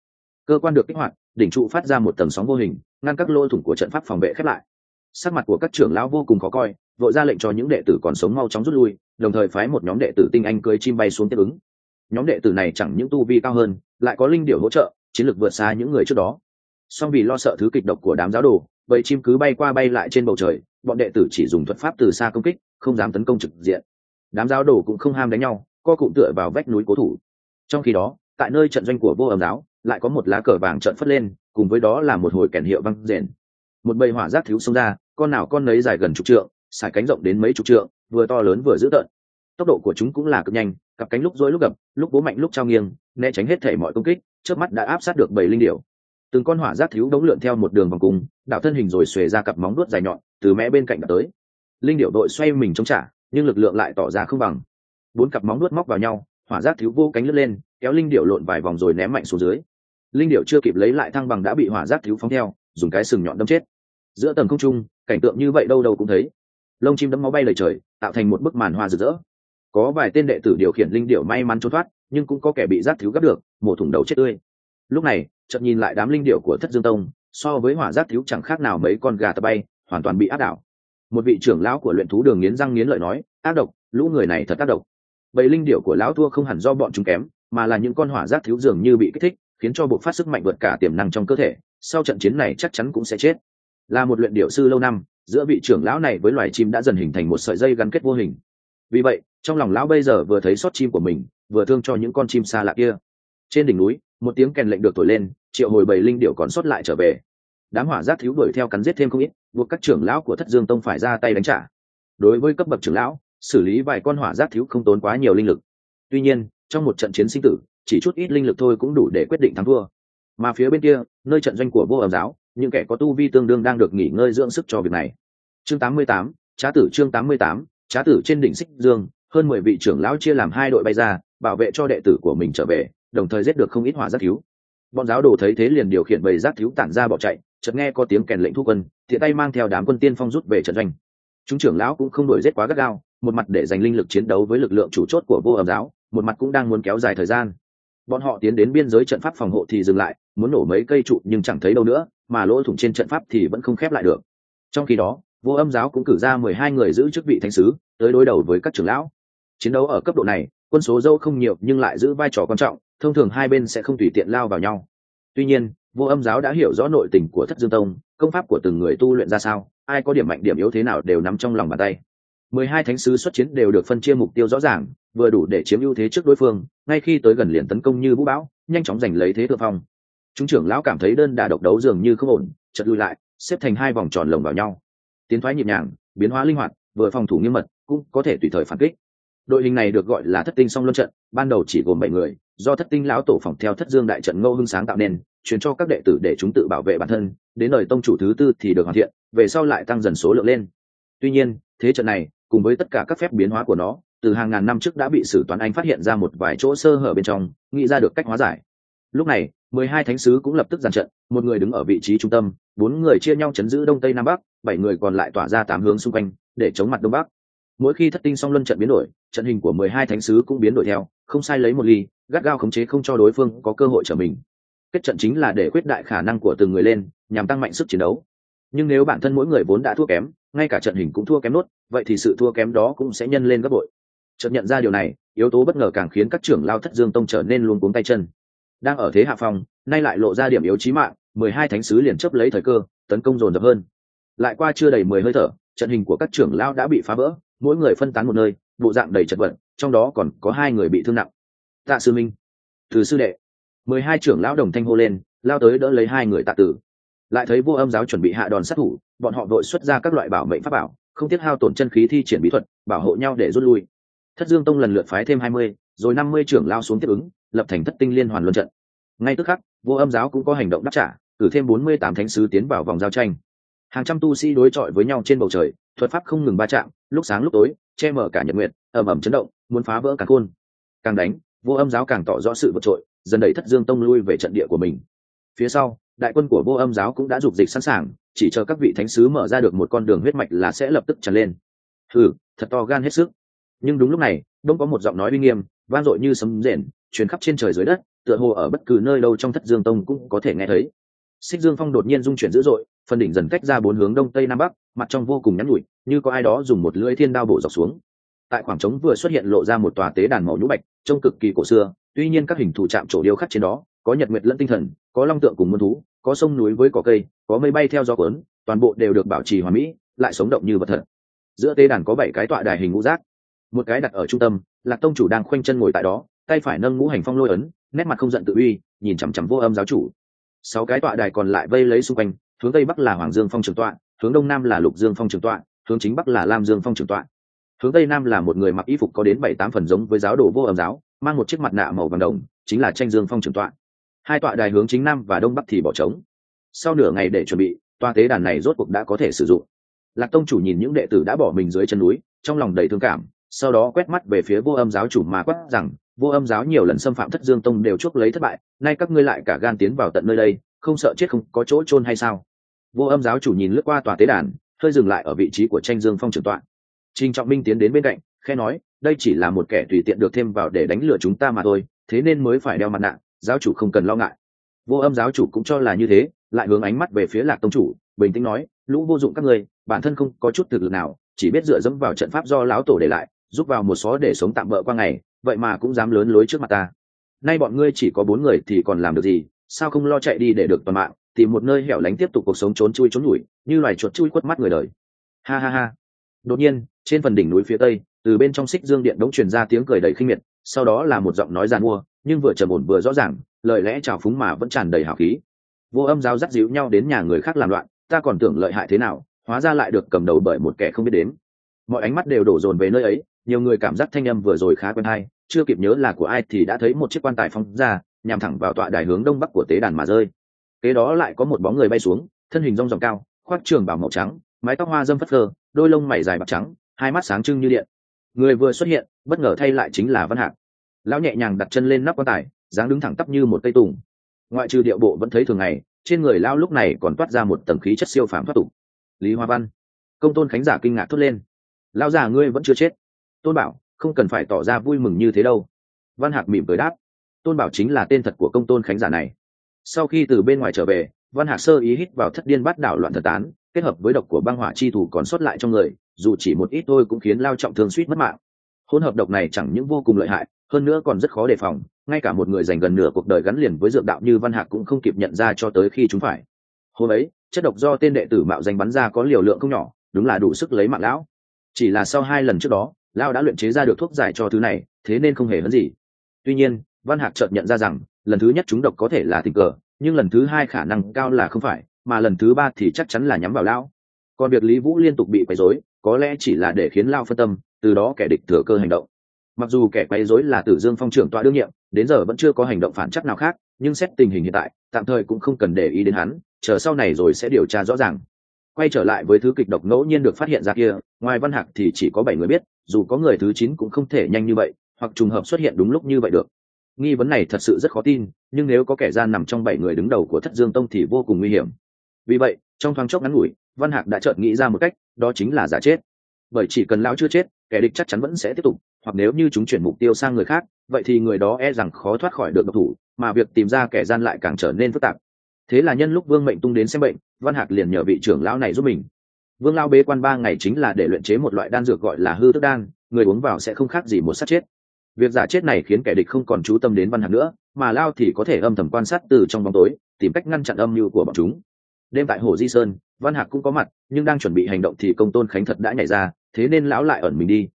Cơ quan được kích hoạt, đỉnh trụ phát ra một tầng sóng vô hình, ngăn các lỗ thủng của trận pháp phòng vệ khép lại. Sắc mặt của các trưởng lão vô cùng khó coi, vội ra lệnh cho những đệ tử còn sống mau chóng rút lui, đồng thời phái một nhóm đệ tử tinh anh cưới chim bay xuống tiếp ứng. Nhóm đệ tử này chẳng những tu vi cao hơn, lại có linh điểu hỗ trợ, chiến lược vượt xa những người trước đó song vì lo sợ thứ kịch độc của đám giáo đồ, vậy chim cứ bay qua bay lại trên bầu trời, bọn đệ tử chỉ dùng thuật pháp từ xa công kích, không dám tấn công trực diện. Đám giáo đồ cũng không ham đánh nhau, co cụm tựa vào vách núi cố thủ. Trong khi đó, tại nơi trận doanh của vô ẩm giáo, lại có một lá cờ vàng trận phất lên, cùng với đó là một hồi kèn hiệu văng rền. Một bầy hỏa giác thiếu xông ra, con nào con nấy dài gần chục trượng, xài cánh rộng đến mấy chục trượng, vừa to lớn vừa dữ tợn. Tốc độ của chúng cũng là cực nhanh, cặp cánh lúc dối lúc gập, lúc bố mạnh lúc trao nghiêng, né tránh hết thể mọi công kích trước mắt đã áp sát được bảy linh điểu từng con hỏa giác thiếu đống lượn theo một đường vòng cung đảo thân hình rồi xuề ra cặp móng đuốt dài nhọn, từ mé bên cạnh đã tới. Linh điệu đội xoay mình chống trả, nhưng lực lượng lại tỏ ra không bằng. Bốn cặp móng đuốt móc vào nhau, hỏa giác thiếu vô cánh lướt lên, kéo linh điệu lộn vài vòng rồi ném mạnh xuống dưới. Linh điệu chưa kịp lấy lại thăng bằng đã bị hỏa giác thiếu phóng theo, dùng cái sừng nhọn đâm chết. Giữa tầng không trung, cảnh tượng như vậy đâu đâu cũng thấy. Lông chim đấm máu bay lời trời, tạo thành một bức màn hoa rực rỡ. Có vài tên đệ tử điều khiển linh điệu may mắn trốn thoát, nhưng cũng có kẻ bị giác thiếu gấp được, mổ thủng đầu chết tươi. Lúc này chợt nhìn lại đám linh điệu của thất dương tông, so với hỏa giác thiếu chẳng khác nào mấy con gà tập bay, hoàn toàn bị áp đảo. Một vị trưởng lão của luyện thú đường nghiến răng nghiến lợi nói, ác độc, lũ người này thật ác độc. Bầy linh điệu của lão thua không hẳn do bọn chúng kém, mà là những con hỏa giác thiếu dường như bị kích thích, khiến cho buộc phát sức mạnh vượt cả tiềm năng trong cơ thể, sau trận chiến này chắc chắn cũng sẽ chết. Là một luyện điệu sư lâu năm, giữa vị trưởng lão này với loài chim đã dần hình thành một sợi dây gắn kết vô hình. Vì vậy, trong lòng lão bây giờ vừa thấy sót chim của mình, vừa thương cho những con chim xa lạ kia. Trên đỉnh núi một tiếng kèn lệnh được thổi lên triệu hồi bảy linh điệu còn sót lại trở về. Đám hỏa giác thiếu đuổi theo cắn giết thêm không ít buộc các trưởng lão của thất dương tông phải ra tay đánh trả. Đối với cấp bậc trưởng lão xử lý vài con hỏa giác thiếu không tốn quá nhiều linh lực. Tuy nhiên trong một trận chiến sinh tử chỉ chút ít linh lực thôi cũng đủ để quyết định thắng thua. Mà phía bên kia nơi trận doanh của vô ẩm giáo những kẻ có tu vi tương đương đang được nghỉ ngơi dưỡng sức cho việc này. Chương 88, trá tử chương 88, trá tử trên đỉnh xích dương hơn mười vị trưởng lão chia làm hai đội bay ra bảo vệ cho đệ tử của mình trở về đồng thời giết được không ít hỏa giác thiếu bọn giáo đồ thấy thế liền điều khiển bầy giác thiếu tản ra bỏ chạy, chợt nghe có tiếng kèn lệnh thu quân thì tay mang theo đám quân tiên phong rút về trận doanh. Chúng trưởng lão cũng không đổi giết quá gắt gao, một mặt để dành linh lực chiến đấu với lực lượng chủ chốt của vô ẩm giáo, một mặt cũng đang muốn kéo dài thời gian. Bọn họ tiến đến biên giới trận pháp phòng hộ thì dừng lại, muốn nổ mấy cây trụ nhưng chẳng thấy đâu nữa, mà lỗ thủng trên trận pháp thì vẫn không khép lại được. Trong khi đó, vô âm giáo cũng cử ra mười hai người giữ chức vị thánh sứ, tới đối đầu với các trưởng lão. Chiến đấu ở cấp độ này, quân số dâu không nhiều nhưng lại giữ vai trò quan trọng thông thường hai bên sẽ không tùy tiện lao vào nhau. Tuy nhiên, vô âm giáo đã hiểu rõ nội tình của thất dương tông, công pháp của từng người tu luyện ra sao, ai có điểm mạnh điểm yếu thế nào đều nắm trong lòng bàn tay. Mười hai thánh sứ xuất chiến đều được phân chia mục tiêu rõ ràng, vừa đủ để chiếm ưu thế trước đối phương, ngay khi tới gần liền tấn công như vũ bão, nhanh chóng giành lấy thế thượng phong. Chúng trưởng lão cảm thấy đơn đà độc đấu dường như không ổn chật lui lại, xếp thành hai vòng tròn lồng vào nhau. Tiến thoái nhịp nhàng, biến hóa linh hoạt, vừa phòng thủ nghiêm mật, cũng có thể tùy thời phản kích đội hình này được gọi là thất tinh song luân trận, ban đầu chỉ gồm bảy người, do thất tinh lão tổ phòng theo thất dương đại trận ngô hưng sáng tạo nên, truyền cho các đệ tử để chúng tự bảo vệ bản thân, đến đời tông chủ thứ tư thì được hoàn thiện, về sau lại tăng dần số lượng lên. Tuy nhiên, thế trận này, cùng với tất cả các phép biến hóa của nó, từ hàng ngàn năm trước đã bị sử toán anh phát hiện ra một vài chỗ sơ hở bên trong, nghĩ ra được cách hóa giải. Lúc này, mười hai thánh sứ cũng lập tức giàn trận, một người đứng ở vị trí trung tâm, bốn người chia nhau chấn giữ đông tây nam bắc, bảy người còn lại tỏa ra tám hướng xung quanh, để chống mặt đông bắc mỗi khi thất tinh song luân trận biến đổi, trận hình của mười hai thánh sứ cũng biến đổi theo, không sai lấy một ly, gắt gao khống chế không cho đối phương có cơ hội trở mình. Kết trận chính là để quyết đại khả năng của từng người lên, nhằm tăng mạnh sức chiến đấu. Nhưng nếu bản thân mỗi người vốn đã thua kém, ngay cả trận hình cũng thua kém nốt, vậy thì sự thua kém đó cũng sẽ nhân lên gấp bội. Chợt nhận ra điều này, yếu tố bất ngờ càng khiến các trưởng lao thất dương tông trở nên luôn cuống tay chân. Đang ở thế hạ phòng nay lại lộ ra điểm yếu chí mạng, mười hai thánh sứ liền chấp lấy thời cơ, tấn công dồn dập hơn. Lại qua chưa đầy mười hơi thở, trận hình của các trưởng lao đã bị phá vỡ mỗi người phân tán một nơi, bộ dạng đầy chật vật, trong đó còn có hai người bị thương nặng. Tạ sư minh, từ sư đệ. Mười hai trưởng lão đồng thanh hô lên, lao tới đỡ lấy hai người tạ tử. Lại thấy vô âm giáo chuẩn bị hạ đòn sát thủ, bọn họ đội xuất ra các loại bảo mệnh pháp bảo, không tiếc hao tổn chân khí thi triển bí thuật, bảo hộ nhau để rút lui. Thất dương tông lần lượt phái thêm hai mươi, rồi năm mươi trưởng lao xuống tiếp ứng, lập thành thất tinh liên hoàn luân trận. Ngay tức khắc, vô âm giáo cũng có hành động đáp trả, cử thêm bốn mươi tám thánh sứ tiến vào vòng giao tranh. Hàng trăm tu sĩ đối chọi với nhau trên bầu trời thuật pháp không ngừng va chạm, lúc sáng lúc tối, che mở cả nhật nguyện ẩm ẩm chấn động, muốn phá vỡ cả khôn. Càng đánh, vô âm giáo càng tỏ rõ sự vượt trội, dần đẩy thất dương tông lui về trận địa của mình. Phía sau, đại quân của vô âm giáo cũng đã dục dịch sẵn sàng, chỉ chờ các vị thánh sứ mở ra được một con đường huyết mạch là sẽ lập tức tràn lên. Thử thật to gan hết sức. Nhưng đúng lúc này, đông có một giọng nói uy nghiêm, vang dội như sấm rền, truyền khắp trên trời dưới đất, tựa hồ ở bất cứ nơi đâu trong thất dương tông cũng có thể nghe thấy. Xích dương phong đột nhiên dung chuyển dữ dội phần đỉnh dần cách ra bốn hướng đông tây nam bắc, mặt trong vô cùng nhắn nhụi như có ai đó dùng một lưỡi thiên đao bổ dọc xuống. Tại khoảng trống vừa xuất hiện lộ ra một tòa tế đàn màu nhũ bạch, trông cực kỳ cổ xưa, tuy nhiên các hình thủ chạm trổ điêu khắc trên đó, có nhật nguyệt lẫn tinh thần, có long tượng cùng muôn thú, có sông núi với cỏ cây, có mây bay theo gió cuốn, toàn bộ đều được bảo trì hòa mỹ, lại sống động như vật thật. Giữa tế đàn có bảy cái tọa đài hình ngũ giác. Một cái đặt ở trung tâm, lạc tông chủ đang khoanh chân ngồi tại đó, tay phải nâng ngũ hành phong lôi ấn, nét mặt không giận tự uy, nhìn chằm chằm vô âm giáo chủ. Sáu cái tọa đài còn lại vây lấy xung quanh hướng tây bắc là hoàng dương phong trường tọa, hướng đông nam là lục dương phong trường tọa, hướng chính bắc là lam dương phong trường tọa. Hướng tây nam là một người mặc y phục có đến bảy tám phần giống với giáo đồ vô âm giáo, mang một chiếc mặt nạ màu vàng đồng, chính là tranh dương phong trường tọa. Hai tọa đài hướng chính nam và đông bắc thì bỏ trống. Sau nửa ngày để chuẩn bị toa tế đàn này rốt cuộc đã có thể sử dụng. Lạc tông chủ nhìn những đệ tử đã bỏ mình dưới chân núi, trong lòng đầy thương cảm, sau đó quét mắt về phía vô âm giáo chủ mà quát rằng, vô âm giáo nhiều lần xâm phạm thất dương tông đều chuốc lấy thất bại, nay các ngươi lại cả gan tiến vào tận nơi đây, không sợ chết không có chỗ chôn hay sao? Vô âm giáo chủ nhìn lướt qua tòa tế đàn, hơi dừng lại ở vị trí của tranh dương phong trường tọa. Trình trọng minh tiến đến bên cạnh khe nói, đây chỉ là một kẻ tùy tiện được thêm vào để đánh lừa chúng ta mà thôi, thế nên mới phải đeo mặt nạ, giáo chủ không cần lo ngại. Vô âm giáo chủ cũng cho là như thế, lại hướng ánh mắt về phía lạc tông chủ, bình tĩnh nói, lũ vô dụng các ngươi, bản thân không có chút thực lực nào, chỉ biết dựa dẫm vào trận pháp do lão tổ để lại, giúp vào một xó để sống tạm bỡ qua ngày, vậy mà cũng dám lớn lối trước mặt ta. Nay bọn ngươi chỉ có bốn người thì còn làm được gì, sao không lo chạy đi để được toàn mạng? Tìm một nơi hẻo lánh tiếp tục cuộc sống trốn chui trốn nhủi như loài chuột chui quất mắt người đời. Ha ha ha. Đột nhiên, trên phần đỉnh núi phía tây, từ bên trong xích dương điện đống truyền ra tiếng cười đầy khinh miệt, sau đó là một giọng nói giàn mua, nhưng vừa trầm ổn vừa rõ ràng, lời lẽ trào phúng mà vẫn tràn đầy hào khí. Vô âm giáo dắt díu nhau đến nhà người khác làm loạn, ta còn tưởng lợi hại thế nào, hóa ra lại được cầm đầu bởi một kẻ không biết đến. Mọi ánh mắt đều đổ dồn về nơi ấy, nhiều người cảm giác thanh âm vừa rồi khá quen hay, chưa kịp nhớ là của ai thì đã thấy một chiếc quan tài phong ra, nhằm thẳng vào tọa đài hướng đông bắc của tế đàn mà rơi kế đó lại có một bóng người bay xuống, thân hình rong ròng cao, khoác trường bảo màu trắng, mái tóc hoa dâm phất phơ, đôi lông mày dài bạc trắng, hai mắt sáng trưng như điện. Người vừa xuất hiện, bất ngờ thay lại chính là văn hạc. Lão nhẹ nhàng đặt chân lên nắp quan tài, dáng đứng thẳng tắp như một cây tùng. Ngoại trừ điệu bộ vẫn thấy thường ngày, trên người lao lúc này còn toát ra một tầng khí chất siêu phàm thoát tục. Lý hoa văn, công tôn khánh giả kinh ngạc thốt lên. Lao già ngươi vẫn chưa chết. Tôn bảo, không cần phải tỏ ra vui mừng như thế đâu. Văn hạc mỉm cười đáp. Tôn bảo chính là tên thật của công tôn khánh giả này sau khi từ bên ngoài trở về, văn hạc sơ ý hít vào thất điên bắt đảo loạn thần tán, kết hợp với độc của băng hỏa chi thủ còn sót lại trong người, dù chỉ một ít thôi cũng khiến lao trọng thương suýt mất mạng. Hỗn hợp độc này chẳng những vô cùng lợi hại, hơn nữa còn rất khó đề phòng, ngay cả một người dành gần nửa cuộc đời gắn liền với dược đạo như văn hạc cũng không kịp nhận ra cho tới khi chúng phải. Hôm ấy, chất độc do tên đệ tử mạo danh bắn ra có liều lượng không nhỏ, đúng là đủ sức lấy mạng lão. Chỉ là sau hai lần trước đó, lão đã luyện chế ra được thuốc giải cho thứ này, thế nên không hề hấn gì. Tuy nhiên, văn hạc chợt nhận ra rằng lần thứ nhất chúng độc có thể là tình cờ, nhưng lần thứ hai khả năng cao là không phải, mà lần thứ ba thì chắc chắn là nhắm vào lão. Còn việc lý vũ liên tục bị quấy rối, có lẽ chỉ là để khiến lao phân tâm, từ đó kẻ địch thừa cơ hành động. Mặc dù kẻ quấy rối là tử dương phong trưởng tọa đương nhiệm, đến giờ vẫn chưa có hành động phản chắc nào khác, nhưng xét tình hình hiện tại, tạm thời cũng không cần để ý đến hắn, chờ sau này rồi sẽ điều tra rõ ràng. Quay trở lại với thứ kịch độc ngẫu nhiên được phát hiện ra kia, ngoài văn hạc thì chỉ có bảy người biết, dù có người thứ chín cũng không thể nhanh như vậy, hoặc trùng hợp xuất hiện đúng lúc như vậy được nghi vấn này thật sự rất khó tin, nhưng nếu có kẻ gian nằm trong bảy người đứng đầu của thất dương tông thì vô cùng nguy hiểm. Vì vậy, trong thoáng chốc ngắn ngủi, văn hạc đã chợt nghĩ ra một cách, đó chính là giả chết. Bởi chỉ cần lão chưa chết, kẻ địch chắc chắn vẫn sẽ tiếp tục, hoặc nếu như chúng chuyển mục tiêu sang người khác, vậy thì người đó e rằng khó thoát khỏi được độc thủ, mà việc tìm ra kẻ gian lại càng trở nên phức tạp. Thế là nhân lúc vương mệnh tung đến xem bệnh, văn hạc liền nhờ vị trưởng lão này giúp mình. Vương lao bế quan ba ngày chính là để luyện chế một loại đan dược gọi là hư tức đan, người uống vào sẽ không khác gì một sát chết việc giả chết này khiến kẻ địch không còn chú tâm đến văn hạc nữa, mà lao thì có thể âm thầm quan sát từ trong bóng tối, tìm cách ngăn chặn âm mưu của bọn chúng. Đêm tại hồ di sơn, văn hạc cũng có mặt, nhưng đang chuẩn bị hành động thì công tôn khánh thật đã nhảy ra, thế nên lão lại ẩn mình đi.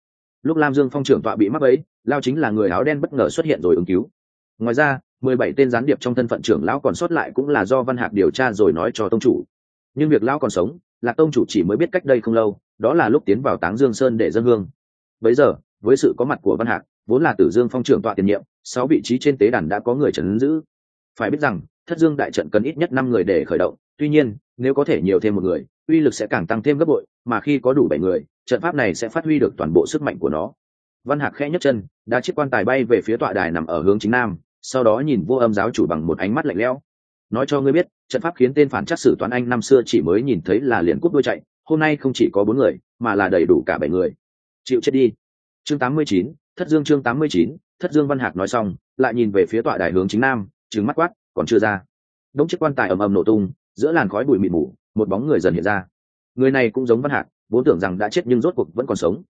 Lúc lam dương phong trưởng tọa bị mắc ấy lao chính là người áo đen bất ngờ xuất hiện rồi ứng cứu. Ngoài ra, mười bảy tên gián điệp trong thân phận trưởng lão còn sót lại cũng là do văn hạc điều tra rồi nói cho tông chủ. Nhưng việc lão còn sống, là tông chủ chỉ mới biết cách đây không lâu, đó là lúc tiến vào táng dương sơn để dân hương. Bấy giờ, với sự có mặt của văn hạc vốn là tử dương phong trưởng tọa tiền nhiệm, sáu vị trí trên tế đàn đã có người trấn giữ. Phải biết rằng, thất dương đại trận cần ít nhất năm người để khởi động, tuy nhiên, nếu có thể nhiều thêm một người, uy lực sẽ càng tăng thêm gấp bội, mà khi có đủ bảy người, trận pháp này sẽ phát huy được toàn bộ sức mạnh của nó. Văn hạc khẽ nhấc chân, đã chiếc quan tài bay về phía tọa đài nằm ở hướng chính nam, sau đó nhìn vô âm giáo chủ bằng một ánh mắt lạnh lẽo. Nói cho ngươi biết, trận pháp khiến tên phản chắc sử toán anh năm xưa chỉ mới nhìn thấy là liền cút đuôi chạy, hôm nay không chỉ có bốn người, mà là đầy đủ cả bảy người. Chịu chết đi. Chương tám mươi chín thất dương chương tám mươi chín, thất dương văn hạc nói xong, lại nhìn về phía tọa đài hướng chính nam trứng mắt quát, còn chưa ra. Đống chiếc quan tài ầm ầm nổ tung, giữa làn khói bụi mịt mù, một bóng người dần hiện ra. Người này cũng giống văn hạc, vốn tưởng rằng đã chết nhưng rốt cuộc vẫn còn sống.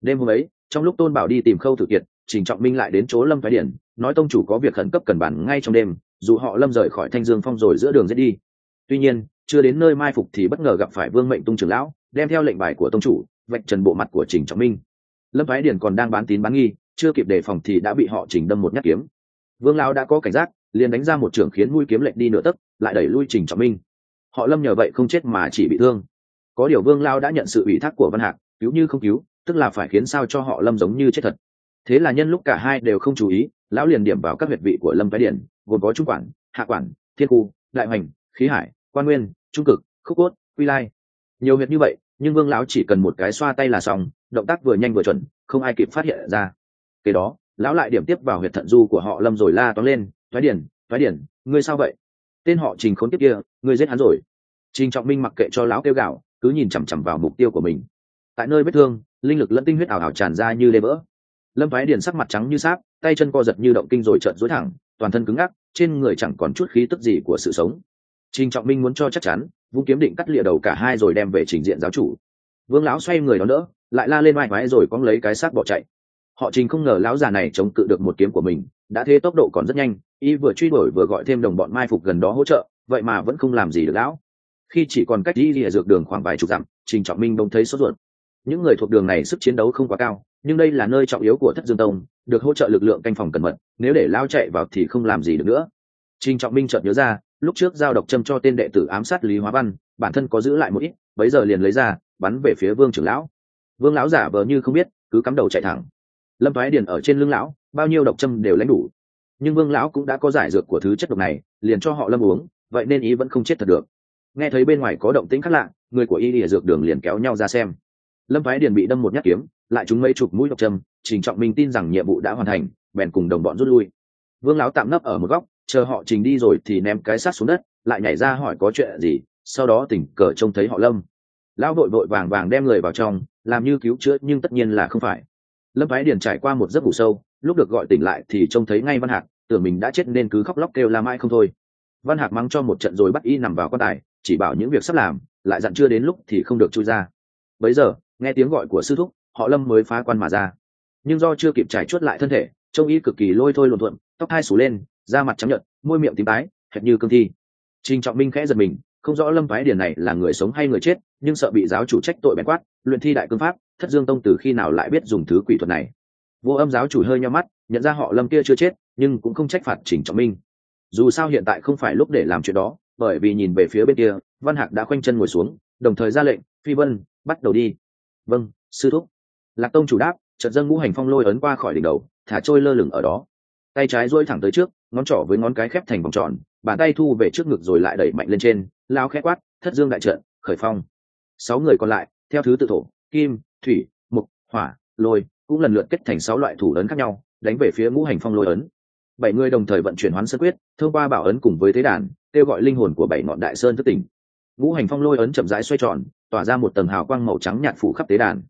Đêm hôm ấy, trong lúc tôn bảo đi tìm khâu thử kiệt, trình trọng minh lại đến chỗ lâm thái điển, nói tông chủ có việc khẩn cấp cần bản ngay trong đêm, dù họ lâm rời khỏi thanh dương phong rồi giữa đường dễ đi. Tuy nhiên, chưa đến nơi mai phục thì bất ngờ gặp phải vương mệnh tung trưởng lão, đem theo lệnh bài của tông chủ, vạch trần bộ mặt của trình trọng minh lâm thái điển còn đang bán tín bán nghi, chưa kịp đề phòng thì đã bị họ chỉnh đâm một nhát kiếm. Vương lão đã có cảnh giác, liền đánh ra một trưởng khiến mũi kiếm lệnh đi nửa tấc, lại đẩy lui trình trọng minh. Họ lâm nhờ vậy không chết mà chỉ bị thương. Có điều vương lao đã nhận sự ủy thác của văn hạc, cứu như không cứu, tức là phải khiến sao cho họ lâm giống như chết thật. Thế là nhân lúc cả hai đều không chú ý, lão liền điểm vào các huyệt vị của lâm phái điển gồm có trung quản, hạ quản, thiên khu, đại hoành, khí hải, quan nguyên, trung cực, khúc cốt, quy lai. Nhiều huyệt như vậy, nhưng vương lão chỉ cần một cái xoa tay là xong động tác vừa nhanh vừa chuẩn, không ai kịp phát hiện ra. Kế đó, lão lại điểm tiếp vào huyệt thận du của họ lâm rồi la toán lên thoái điển thoái điển, ngươi sao vậy? Tên họ trình khốn tiếp kia, ngươi giết hắn rồi. Trình trọng minh mặc kệ cho lão kêu gạo cứ nhìn chằm chằm vào mục tiêu của mình. Tại nơi vết thương, linh lực lẫn tinh huyết ảo ảo tràn ra như đê vỡ lâm thái điền sắc mặt trắng như sáp, tay chân co giật như động kinh rồi trợn dối thẳng, toàn thân cứng ngắc, trên người chẳng còn chút khí tức gì của sự sống. Trình trọng minh muốn cho chắc chắn vung kiếm định cắt lịa đầu cả hai rồi đem về trình diện giáo chủ. Vương lão xoay người đó đỡ lại la lên oai mái rồi cong lấy cái xác bỏ chạy. Họ trình không ngờ lão già này chống cự được một kiếm của mình, đã thế tốc độ còn rất nhanh, y vừa truy đuổi vừa gọi thêm đồng bọn mai phục gần đó hỗ trợ, vậy mà vẫn không làm gì được lão. Khi chỉ còn cách đi lìa dược đường khoảng vài chục dặm, trình trọng minh đông thấy sốt ruột. Những người thuộc đường này sức chiến đấu không quá cao, nhưng đây là nơi trọng yếu của thất dương tông, được hỗ trợ lực lượng canh phòng cẩn mật, nếu để lao chạy vào thì không làm gì được nữa. Trình trọng minh chợt nhớ ra, lúc trước giao độc châm cho tên đệ tử ám sát lý hóa văn, bản thân có giữ lại một ít, bấy giờ liền lấy ra, bắn về phía vương trưởng lão vương lão giả vờ như không biết, cứ cắm đầu chạy thẳng. Lâm thoái điền ở trên lưng lão, bao nhiêu độc châm đều lãnh đủ. Nhưng vương lão cũng đã có giải dược của thứ chất độc này, liền cho họ lâm uống, vậy nên ý vẫn không chết thật được. Nghe thấy bên ngoài có động tĩnh khác lạ, người của y lìa dược đường liền kéo nhau ra xem. Lâm phái điền bị đâm một nhát kiếm, lại trúng mấy chục mũi độc châm, trình trọng minh tin rằng nhiệm vụ đã hoàn thành, bèn cùng đồng bọn rút lui. Vương lão tạm nấp ở một góc, chờ họ trình đi rồi thì ném cái sát xuống đất, lại nhảy ra hỏi có chuyện gì, sau đó tỉnh cờ trông thấy họ lâm lão vội vội vàng vàng đem người vào trong, làm như cứu chữa, nhưng tất nhiên là không phải. Lâm phái điền trải qua một giấc ngủ sâu, lúc được gọi tỉnh lại thì trông thấy ngay văn hạc, tưởng mình đã chết nên cứ khóc lóc kêu la mãi không thôi. Văn hạc mắng cho một trận rồi bắt y nằm vào quan tài, chỉ bảo những việc sắp làm, lại dặn chưa đến lúc thì không được chui ra. Bấy giờ, nghe tiếng gọi của sư thúc, họ lâm mới phá quan mà ra. Nhưng do chưa kịp trải chuốt lại thân thể, trông y cực kỳ lôi thôi luồn thuận, tóc hai sủ lên, da mặt trắng nhợt, môi miệng tím tái, hệt như cương thi. Trình trọng minh khẽ giật mình, không rõ lâm phái Điền này là người sống hay người chết nhưng sợ bị giáo chủ trách tội bén quát, luyện thi đại cương pháp, thất dương tông từ khi nào lại biết dùng thứ quỷ thuật này? Vô âm giáo chủ hơi nhau mắt, nhận ra họ lâm kia chưa chết, nhưng cũng không trách phạt chỉnh trọng minh. Dù sao hiện tại không phải lúc để làm chuyện đó, bởi vì nhìn về phía bên kia, văn hạc đã khoanh chân ngồi xuống, đồng thời ra lệnh, phi vân, bắt đầu đi. Vâng sư thúc. Lạc tông chủ đáp, chợt dâng ngũ hành phong lôi ấn qua khỏi đỉnh đầu, thả trôi lơ lửng ở đó. Tay trái duỗi thẳng tới trước, ngón trỏ với ngón cái khép thành vòng tròn, bàn tay thu về trước ngực rồi lại đẩy mạnh lên trên, lao khét quát, thất dương đại trận, khởi phong sáu người còn lại, theo thứ tự thổ, kim, thủy mục hỏa, lôi, cũng lần lượt kết thành sáu loại thủ ấn khác nhau, đánh về phía ngũ hành phong lôi ấn. Bảy người đồng thời vận chuyển hoán sơn quyết, thông qua bảo ấn cùng với thế đàn, kêu gọi linh hồn của bảy ngọn đại sơn thất tỉnh. Ngũ hành phong lôi ấn chậm rãi xoay tròn, tỏa ra một tầng hào quang màu trắng nhạt phủ khắp tế đàn.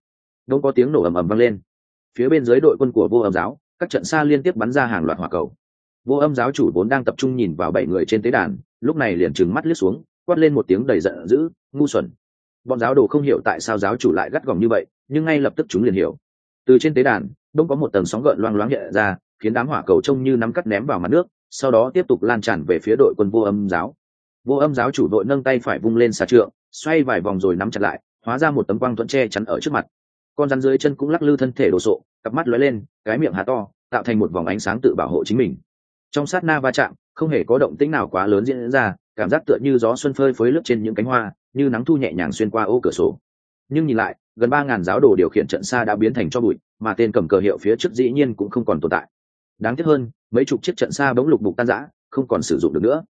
Đông có tiếng nổ ầm ầm vang lên. Phía bên dưới đội quân của vô âm giáo, các trận xa liên tiếp bắn ra hàng loạt hỏa cầu. Vô âm giáo chủ vốn đang tập trung nhìn vào bảy người trên tế đàn, lúc này liền trừng mắt liếc xuống, quát lên một tiếng đầy giận dữ, ngu xuẩn bọn giáo đồ không hiểu tại sao giáo chủ lại gắt gỏng như vậy, nhưng ngay lập tức chúng liền hiểu. Từ trên tế đàn, đông có một tầng sóng gợn loang loáng hiện ra, khiến đám hỏa cầu trông như nắm cắt ném vào mặt nước, sau đó tiếp tục lan tràn về phía đội quân vô âm giáo. Vô âm giáo chủ đội nâng tay phải vung lên xà trượng, xoay vài vòng rồi nắm chặt lại, hóa ra một tấm quang thuẫn che chắn ở trước mặt. Con rắn dưới chân cũng lắc lư thân thể đồ sộ, cặp mắt lóe lên, cái miệng hà to, tạo thành một vòng ánh sáng tự bảo hộ chính mình. Trong sát na va chạm, không hề có động tĩnh nào quá lớn diễn ra, cảm giác tựa như gió xuân phơi phới lướt trên những cánh hoa như nắng thu nhẹ nhàng xuyên qua ô cửa sổ. Nhưng nhìn lại, gần ba ngàn giáo đồ điều khiển trận xa đã biến thành cho bụi, mà tên cầm cờ hiệu phía trước dĩ nhiên cũng không còn tồn tại. Đáng tiếc hơn, mấy chục chiếc trận xa bỗng lục bục tan rã, không còn sử dụng được nữa.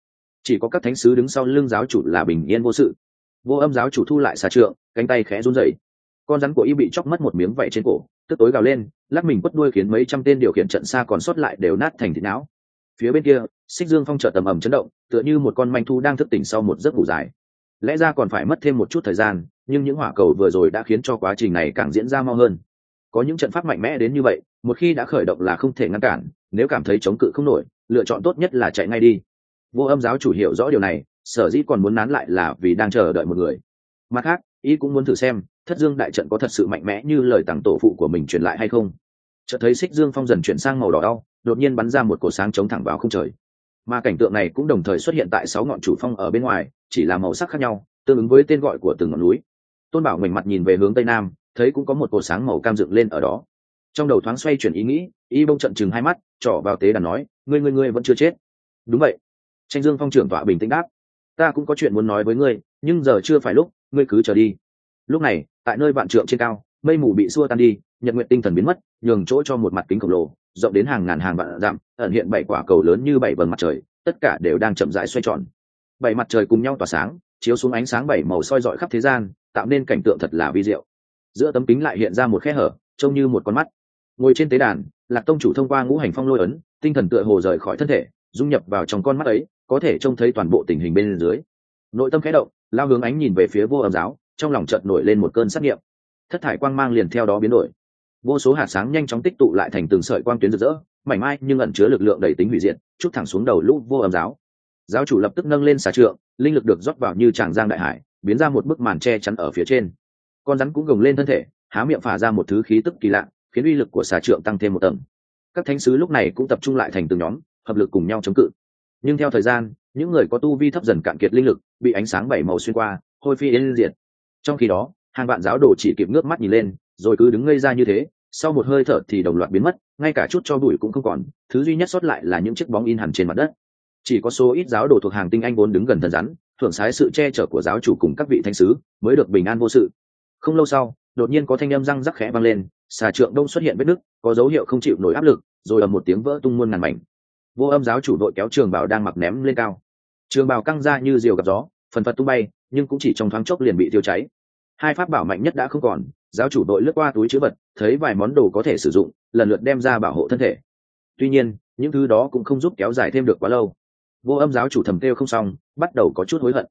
Chỉ có các thánh sứ đứng sau lưng giáo chủ là bình yên vô sự. Vô âm giáo chủ thu lại xà trượng, cánh tay khẽ run rẩy. Con rắn của y bị chóc mất một miếng vảy trên cổ, tức tối gào lên, lắc mình quất đuôi khiến mấy trăm tên điều khiển trận xa còn sót lại đều nát thành thịt não. Phía bên kia, xích dương phong trợ tầm ầm chấn động, tựa như một con manh thu đang thức tỉnh sau một giấc ngủ dài lẽ ra còn phải mất thêm một chút thời gian, nhưng những hỏa cầu vừa rồi đã khiến cho quá trình này càng diễn ra mau hơn. Có những trận pháp mạnh mẽ đến như vậy, một khi đã khởi động là không thể ngăn cản, nếu cảm thấy chống cự không nổi, lựa chọn tốt nhất là chạy ngay đi. Vô âm giáo chủ hiểu rõ điều này, sở dĩ còn muốn nán lại là vì đang chờ đợi một người. Mặt khác, ý cũng muốn thử xem, thất dương đại trận có thật sự mạnh mẽ như lời tặng tổ phụ của mình truyền lại hay không. Chợt thấy xích dương phong dần chuyển sang màu đỏ đau, đột nhiên bắn ra một cổ sáng chống thẳng vào không trời mà cảnh tượng này cũng đồng thời xuất hiện tại sáu ngọn chủ phong ở bên ngoài, chỉ là màu sắc khác nhau, tương ứng với tên gọi của từng ngọn núi. Tôn bảo ngoảnh mặt nhìn về hướng tây nam, thấy cũng có một cột sáng màu cam dựng lên ở đó. Trong đầu thoáng xoay chuyển ý nghĩ, y bông trận chừng hai mắt, trỏ vào tế đàn nói, ngươi ngươi ngươi vẫn chưa chết. Đúng vậy. Tranh dương phong trưởng tọa bình tĩnh đáp, ta cũng có chuyện muốn nói với ngươi, nhưng giờ chưa phải lúc, ngươi cứ chờ đi. Lúc này, tại nơi vạn trượng trên cao, mây mù bị xua tan đi, nhật nguyện tinh thần biến mất, nhường chỗ cho một mặt kính khổng lồ rộng đến hàng ngàn hàng vạn dặm, ẩn hiện bảy quả cầu lớn như bảy vầng mặt trời, tất cả đều đang chậm rãi xoay tròn. Bảy mặt trời cùng nhau tỏa sáng, chiếu xuống ánh sáng bảy màu soi rọi khắp thế gian, tạo nên cảnh tượng thật là vi diệu. Giữa tấm kính lại hiện ra một khe hở, trông như một con mắt. Ngồi trên tế đàn, lạc tông chủ thông qua ngũ hành phong lôi ấn, tinh thần tựa hồ rời khỏi thân thể, dung nhập vào trong con mắt ấy, có thể trông thấy toàn bộ tình hình bên dưới. Nội tâm khẽ động, lao hướng ánh nhìn về phía vô âm giáo, trong lòng chợt nổi lên một cơn sát nghiệm. Thất thải quang mang liền theo đó biến đổi vô số hạt sáng nhanh chóng tích tụ lại thành từng sợi quang tuyến rực rỡ, mảnh mai nhưng ẩn chứa lực lượng đầy tính hủy diệt, chút thẳng xuống đầu lũ vô âm giáo. Giáo chủ lập tức nâng lên xà trượng, linh lực được rót vào như tràng giang đại hải, biến ra một bức màn che chắn ở phía trên. Con rắn cũng gồng lên thân thể, há miệng phả ra một thứ khí tức kỳ lạ, khiến uy lực của xà trượng tăng thêm một tầng. Các thánh sứ lúc này cũng tập trung lại thành từng nhóm, hợp lực cùng nhau chống cự. Nhưng theo thời gian, những người có tu vi thấp dần cạn kiệt linh lực, bị ánh sáng bảy màu xuyên qua, hôi phi yên diệt. Trong khi đó, hàng vạn giáo đồ chỉ kịp ngước mắt nhìn lên rồi cứ đứng ngây ra như thế, sau một hơi thở thì đồng loạt biến mất, ngay cả chút cho bụi cũng không còn, thứ duy nhất sót lại là những chiếc bóng in hẳn trên mặt đất. Chỉ có số ít giáo đồ thuộc hàng tinh anh vốn đứng gần thần rắn, thưởng sái sự che chở của giáo chủ cùng các vị thanh sứ, mới được bình an vô sự. Không lâu sau, đột nhiên có thanh âm răng rắc khẽ vang lên, xà trượng đông xuất hiện vết nứt, có dấu hiệu không chịu nổi áp lực, rồi ầm một tiếng vỡ tung muôn ngàn mảnh. Vô âm giáo chủ đội kéo trường bảo đang mặc ném lên cao. Trường bảo căng ra như diều gặp gió, phần phật tung bay, nhưng cũng chỉ trong thoáng chốc liền bị tiêu cháy. Hai pháp bảo mạnh nhất đã không còn giáo chủ đội lướt qua túi chữ vật, thấy vài món đồ có thể sử dụng, lần lượt đem ra bảo hộ thân thể. Tuy nhiên, những thứ đó cũng không giúp kéo dài thêm được quá lâu. Vô âm giáo chủ thầm kêu không xong, bắt đầu có chút hối hận.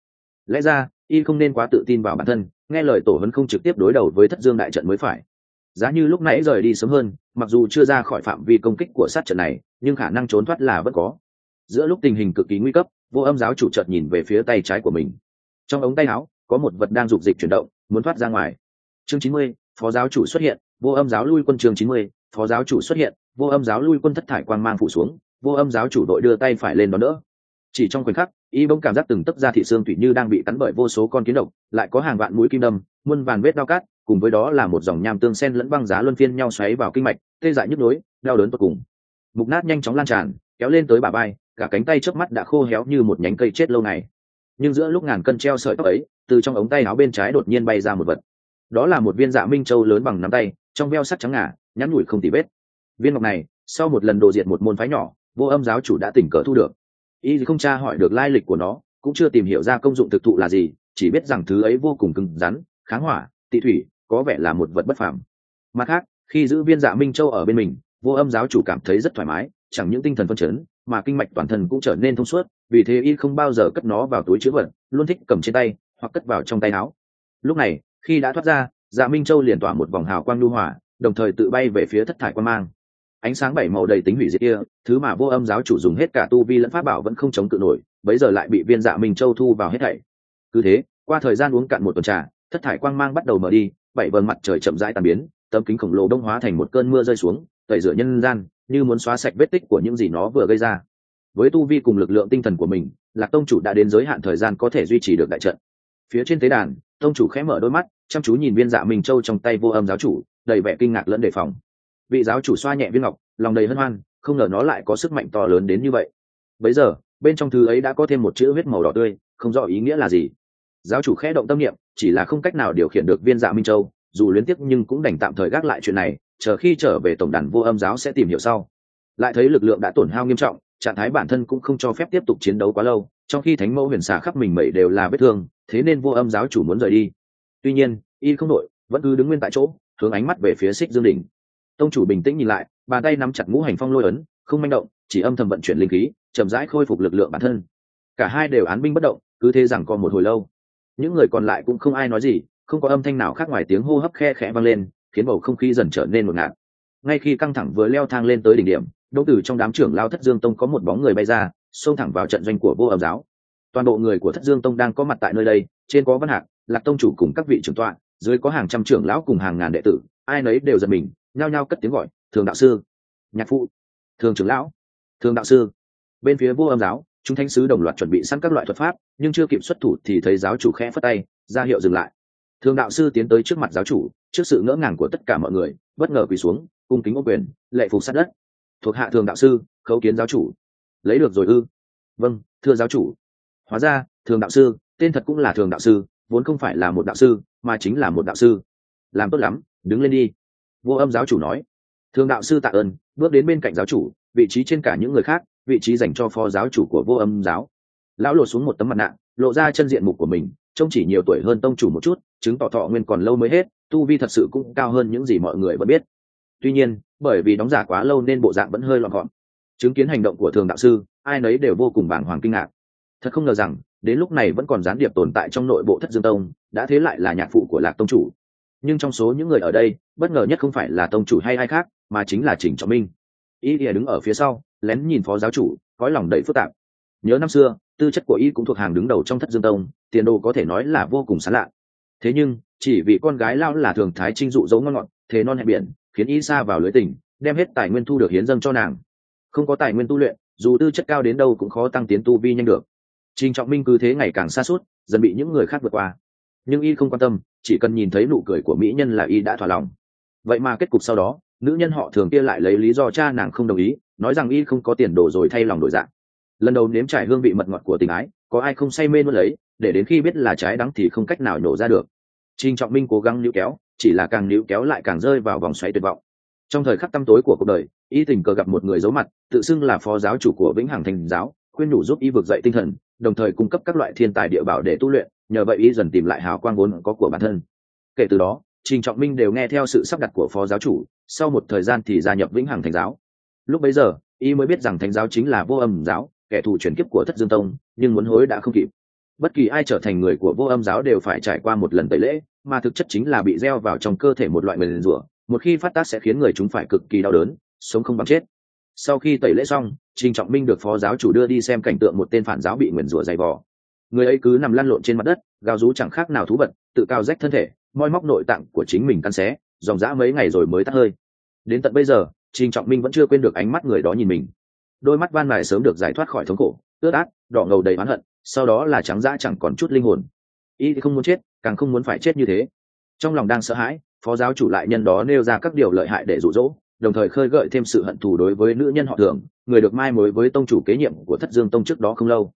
Lẽ ra, y không nên quá tự tin vào bản thân, nghe lời tổ hấn không trực tiếp đối đầu với thất dương đại trận mới phải. Giá như lúc nãy rời đi sớm hơn, mặc dù chưa ra khỏi phạm vi công kích của sát trận này, nhưng khả năng trốn thoát là vẫn có. Giữa lúc tình hình cực kỳ nguy cấp, vô âm giáo chủ chợt nhìn về phía tay trái của mình. Trong ống tay áo, có một vật đang rục dịch chuyển động, muốn thoát ra ngoài chương chín mươi, phó giáo chủ xuất hiện, vô âm giáo lui quân chương chín mươi, phó giáo chủ xuất hiện, vô âm giáo lui quân thất thải quang mang phủ xuống, vô âm giáo chủ đội đưa tay phải lên đón đỡ. Chỉ trong khoảnh khắc, y bỗng cảm giác từng tấc da thị xương tủy như đang bị cắn bởi vô số con kiến độc, lại có hàng vạn mũi kim đâm, muôn vàn vết đau cát, cùng với đó là một dòng nham tương sen lẫn băng giá luân phiên nhau xoáy vào kinh mạch, tê dại nhức nhối, đau đớn tột cùng. Mục nát nhanh chóng lan tràn, kéo lên tới bà bay cả cánh tay trước mắt đã khô héo như một nhánh cây chết lâu ngày nhưng giữa lúc ngàn cân treo sợi tóc ấy, từ trong ống tay áo bên trái đột nhiên bay ra một vật đó là một viên dạ minh châu lớn bằng nắm tay, trong veo sắt trắng ngà, nhắn nhủi không tì vết. Viên ngọc này, sau một lần đồ diệt một môn phái nhỏ, vô âm giáo chủ đã tỉnh cỡ thu được. Y không tra hỏi được lai lịch của nó, cũng chưa tìm hiểu ra công dụng thực thụ là gì, chỉ biết rằng thứ ấy vô cùng cứng rắn, kháng hỏa, tị thủy, có vẻ là một vật bất phàm. Mặt khác, khi giữ viên dạ minh châu ở bên mình, vô âm giáo chủ cảm thấy rất thoải mái, chẳng những tinh thần phân chấn, mà kinh mạch toàn thân cũng trở nên thông suốt, vì thế y không bao giờ cất nó vào túi chữ vật, luôn thích cầm trên tay, hoặc cất vào trong tay áo. Lúc này khi đã thoát ra dạ minh châu liền tỏa một vòng hào quang lưu hỏa đồng thời tự bay về phía thất thải quan mang. Ánh sáng bảy màu đầy tính hủy diệt kia, thứ mà vô âm giáo chủ dùng hết cả tu vi lẫn pháp bảo vẫn không chống cự nổi, bấy giờ lại bị viên dạ minh châu thu vào hết thảy. Cứ thế, qua thời gian uống cạn một tuần trà, thất thải quang mang bắt đầu mở đi, bảy vầng mặt trời chậm rãi tàn biến, tấm kính khổng lồ đông hóa thành một cơn mưa rơi xuống, tẩy rửa nhân gian, như muốn xóa sạch vết tích của những gì nó vừa gây ra. Với tu vi cùng lực lượng tinh thần của mình, lạc tông chủ đã đến giới hạn thời gian có thể duy trì được đại trận. Phía trên tế đàn, tông chủ khẽ mở đôi mắt chăm chú nhìn viên dạ minh châu trong tay vô âm giáo chủ, đầy vẻ kinh ngạc lẫn đề phòng. Vị giáo chủ xoa nhẹ viên ngọc, lòng đầy hân hoan, không ngờ nó lại có sức mạnh to lớn đến như vậy. Bấy giờ, bên trong thứ ấy đã có thêm một chữ huyết màu đỏ tươi, không rõ ý nghĩa là gì. Giáo chủ khẽ động tâm niệm, chỉ là không cách nào điều khiển được viên dạ minh châu, dù luyến tiếc nhưng cũng đành tạm thời gác lại chuyện này, chờ khi trở về tổng đàn vô âm giáo sẽ tìm hiểu sau. Lại thấy lực lượng đã tổn hao nghiêm trọng, trạng thái bản thân cũng không cho phép tiếp tục chiến đấu quá lâu, trong khi thánh mẫu huyền xà khắp mình mẩy đều là vết thương, thế nên vô âm giáo chủ muốn rời đi tuy nhiên, y không đội vẫn cứ đứng nguyên tại chỗ, hướng ánh mắt về phía xích dương đỉnh tông chủ bình tĩnh nhìn lại, bàn tay nắm chặt ngũ hành phong lôi ấn, không manh động, chỉ âm thầm vận chuyển linh khí, chậm rãi khôi phục lực lượng bản thân. Cả hai đều án binh bất động, cứ thế rằng còn một hồi lâu. Những người còn lại cũng không ai nói gì, không có âm thanh nào khác ngoài tiếng hô hấp khe khẽ vang lên, khiến bầu không khí dần trở nên ngột ngạt. Ngay khi căng thẳng vừa leo thang lên tới đỉnh điểm, đỗ tử trong đám trưởng lao thất dương tông có một bóng người bay ra, xông thẳng vào trận doanh của vô âm giáo. Toàn bộ người của thất dương tông đang có mặt tại nơi đây, trên có văn hạc lạc tông chủ cùng các vị trưởng tọa, dưới có hàng trăm trưởng lão cùng hàng ngàn đệ tử, ai nấy đều giật mình, nhao nhao cất tiếng gọi, thường đạo sư, nhạc phụ, thường trưởng lão, thường đạo sư. Bên phía vô âm giáo, chúng thanh sứ đồng loạt chuẩn bị sẵn các loại thuật pháp, nhưng chưa kịp xuất thủ thì thấy giáo chủ khẽ phất tay, ra hiệu dừng lại. Thường đạo sư tiến tới trước mặt giáo chủ, trước sự ngỡ ngàng của tất cả mọi người, bất ngờ quỳ xuống, cung kính ô quyền, lệ phục sát đất. Thuộc hạ thường đạo sư, khấu kiến giáo chủ. Lấy được rồi ư? Vâng thưa giáo chủ. Hóa ra, thường đạo sư, tên thật cũng là thường đạo sư vốn không phải là một đạo sư, mà chính là một đạo sư. Làm tốt lắm, đứng lên đi. Vô âm giáo chủ nói. Thường đạo sư tạ ơn, bước đến bên cạnh giáo chủ, vị trí trên cả những người khác, vị trí dành cho phó giáo chủ của vô âm giáo. Lão lột xuống một tấm mặt nạ, lộ ra chân diện mục của mình, trông chỉ nhiều tuổi hơn tông chủ một chút, chứng tỏ thọ nguyên còn lâu mới hết, tu vi thật sự cũng cao hơn những gì mọi người vẫn biết. Tuy nhiên, bởi vì đóng giả quá lâu nên bộ dạng vẫn hơi lọn gọn. Chứng kiến hành động của thường đạo sư, ai nấy đều vô cùng bàng hoàng kinh ngạc. Thật không ngờ rằng đến lúc này vẫn còn gián điệp tồn tại trong nội bộ thất dương tông, đã thế lại là nhạc phụ của lạc tông chủ. Nhưng trong số những người ở đây, bất ngờ nhất không phải là tông chủ hay ai khác, mà chính là trình trọng minh. Y ỉa đứng ở phía sau, lén nhìn phó giáo chủ, có lòng đầy phức tạp. Nhớ năm xưa, tư chất của y cũng thuộc hàng đứng đầu trong thất dương tông, tiền đồ có thể nói là vô cùng sán lạ. Thế nhưng, chỉ vì con gái lao là thường thái trinh dụ dấu ngon ngọt thế non hẹn biển, khiến y xa vào lưới tình, đem hết tài nguyên thu được hiến dâng cho nàng. Không có tài nguyên tu luyện, dù tư chất cao đến đâu cũng khó tăng tiến tu vi nhanh được trình trọng minh cứ thế ngày càng xa suốt, dần bị những người khác vượt qua. Nhưng y không quan tâm, chỉ cần nhìn thấy nụ cười của mỹ nhân là y đã thỏa lòng. Vậy mà kết cục sau đó, nữ nhân họ thường kia lại lấy lý do cha nàng không đồng ý, nói rằng y không có tiền đồ rồi thay lòng đổi dạng. Lần đầu nếm trải hương vị mật ngọt của tình ái, có ai không say mê luôn lấy, để đến khi biết là trái đắng thì không cách nào nhổ ra được. Trình trọng minh cố gắng níu kéo, chỉ là càng níu kéo lại càng rơi vào vòng xoáy tuyệt vọng. Trong thời khắc tăm tối của cuộc đời, y tình cờ gặp một người giấu mặt, tự xưng là phó giáo chủ của vĩnh hằng thành giáo, khuyên nhủ giúp y vực dậy tinh thần đồng thời cung cấp các loại thiên tài địa bảo để tu luyện, nhờ vậy y dần tìm lại hào quang vốn có của bản thân. Kể từ đó, trình trọng minh đều nghe theo sự sắp đặt của phó giáo chủ, sau một thời gian thì gia nhập vĩnh hằng thành giáo. Lúc bấy giờ, y mới biết rằng thánh giáo chính là vô âm giáo, kẻ thù chuyển kiếp của thất dương tông, nhưng muốn hối đã không kịp. Bất kỳ ai trở thành người của vô âm giáo đều phải trải qua một lần tẩy lễ, mà thực chất chính là bị gieo vào trong cơ thể một loại mền rủa một khi phát tác sẽ khiến người chúng phải cực kỳ đau đớn, sống không bằng chết. Sau khi tẩy lễ xong trình trọng minh được phó giáo chủ đưa đi xem cảnh tượng một tên phản giáo bị nguyền rủa dày vò. Người ấy cứ nằm lăn lộn trên mặt đất, gào rú chẳng khác nào thú vật, tự cao rách thân thể, moi móc nội tạng của chính mình căn xé, dòng dã mấy ngày rồi mới tắt hơi. Đến tận bây giờ, trình trọng minh vẫn chưa quên được ánh mắt người đó nhìn mình. Đôi mắt van mài sớm được giải thoát khỏi thống khổ, ướt át, đỏ ngầu đầy oán hận, sau đó là trắng dã chẳng còn chút linh hồn. Y không muốn chết, càng không muốn phải chết như thế. Trong lòng đang sợ hãi, phó giáo chủ lại nhân đó nêu ra các điều lợi hại để rụ rỗ đồng thời khơi gợi thêm sự hận thù đối với nữ nhân họ thường người được mai mối với tông chủ kế nhiệm của thất dương tông trước đó không lâu.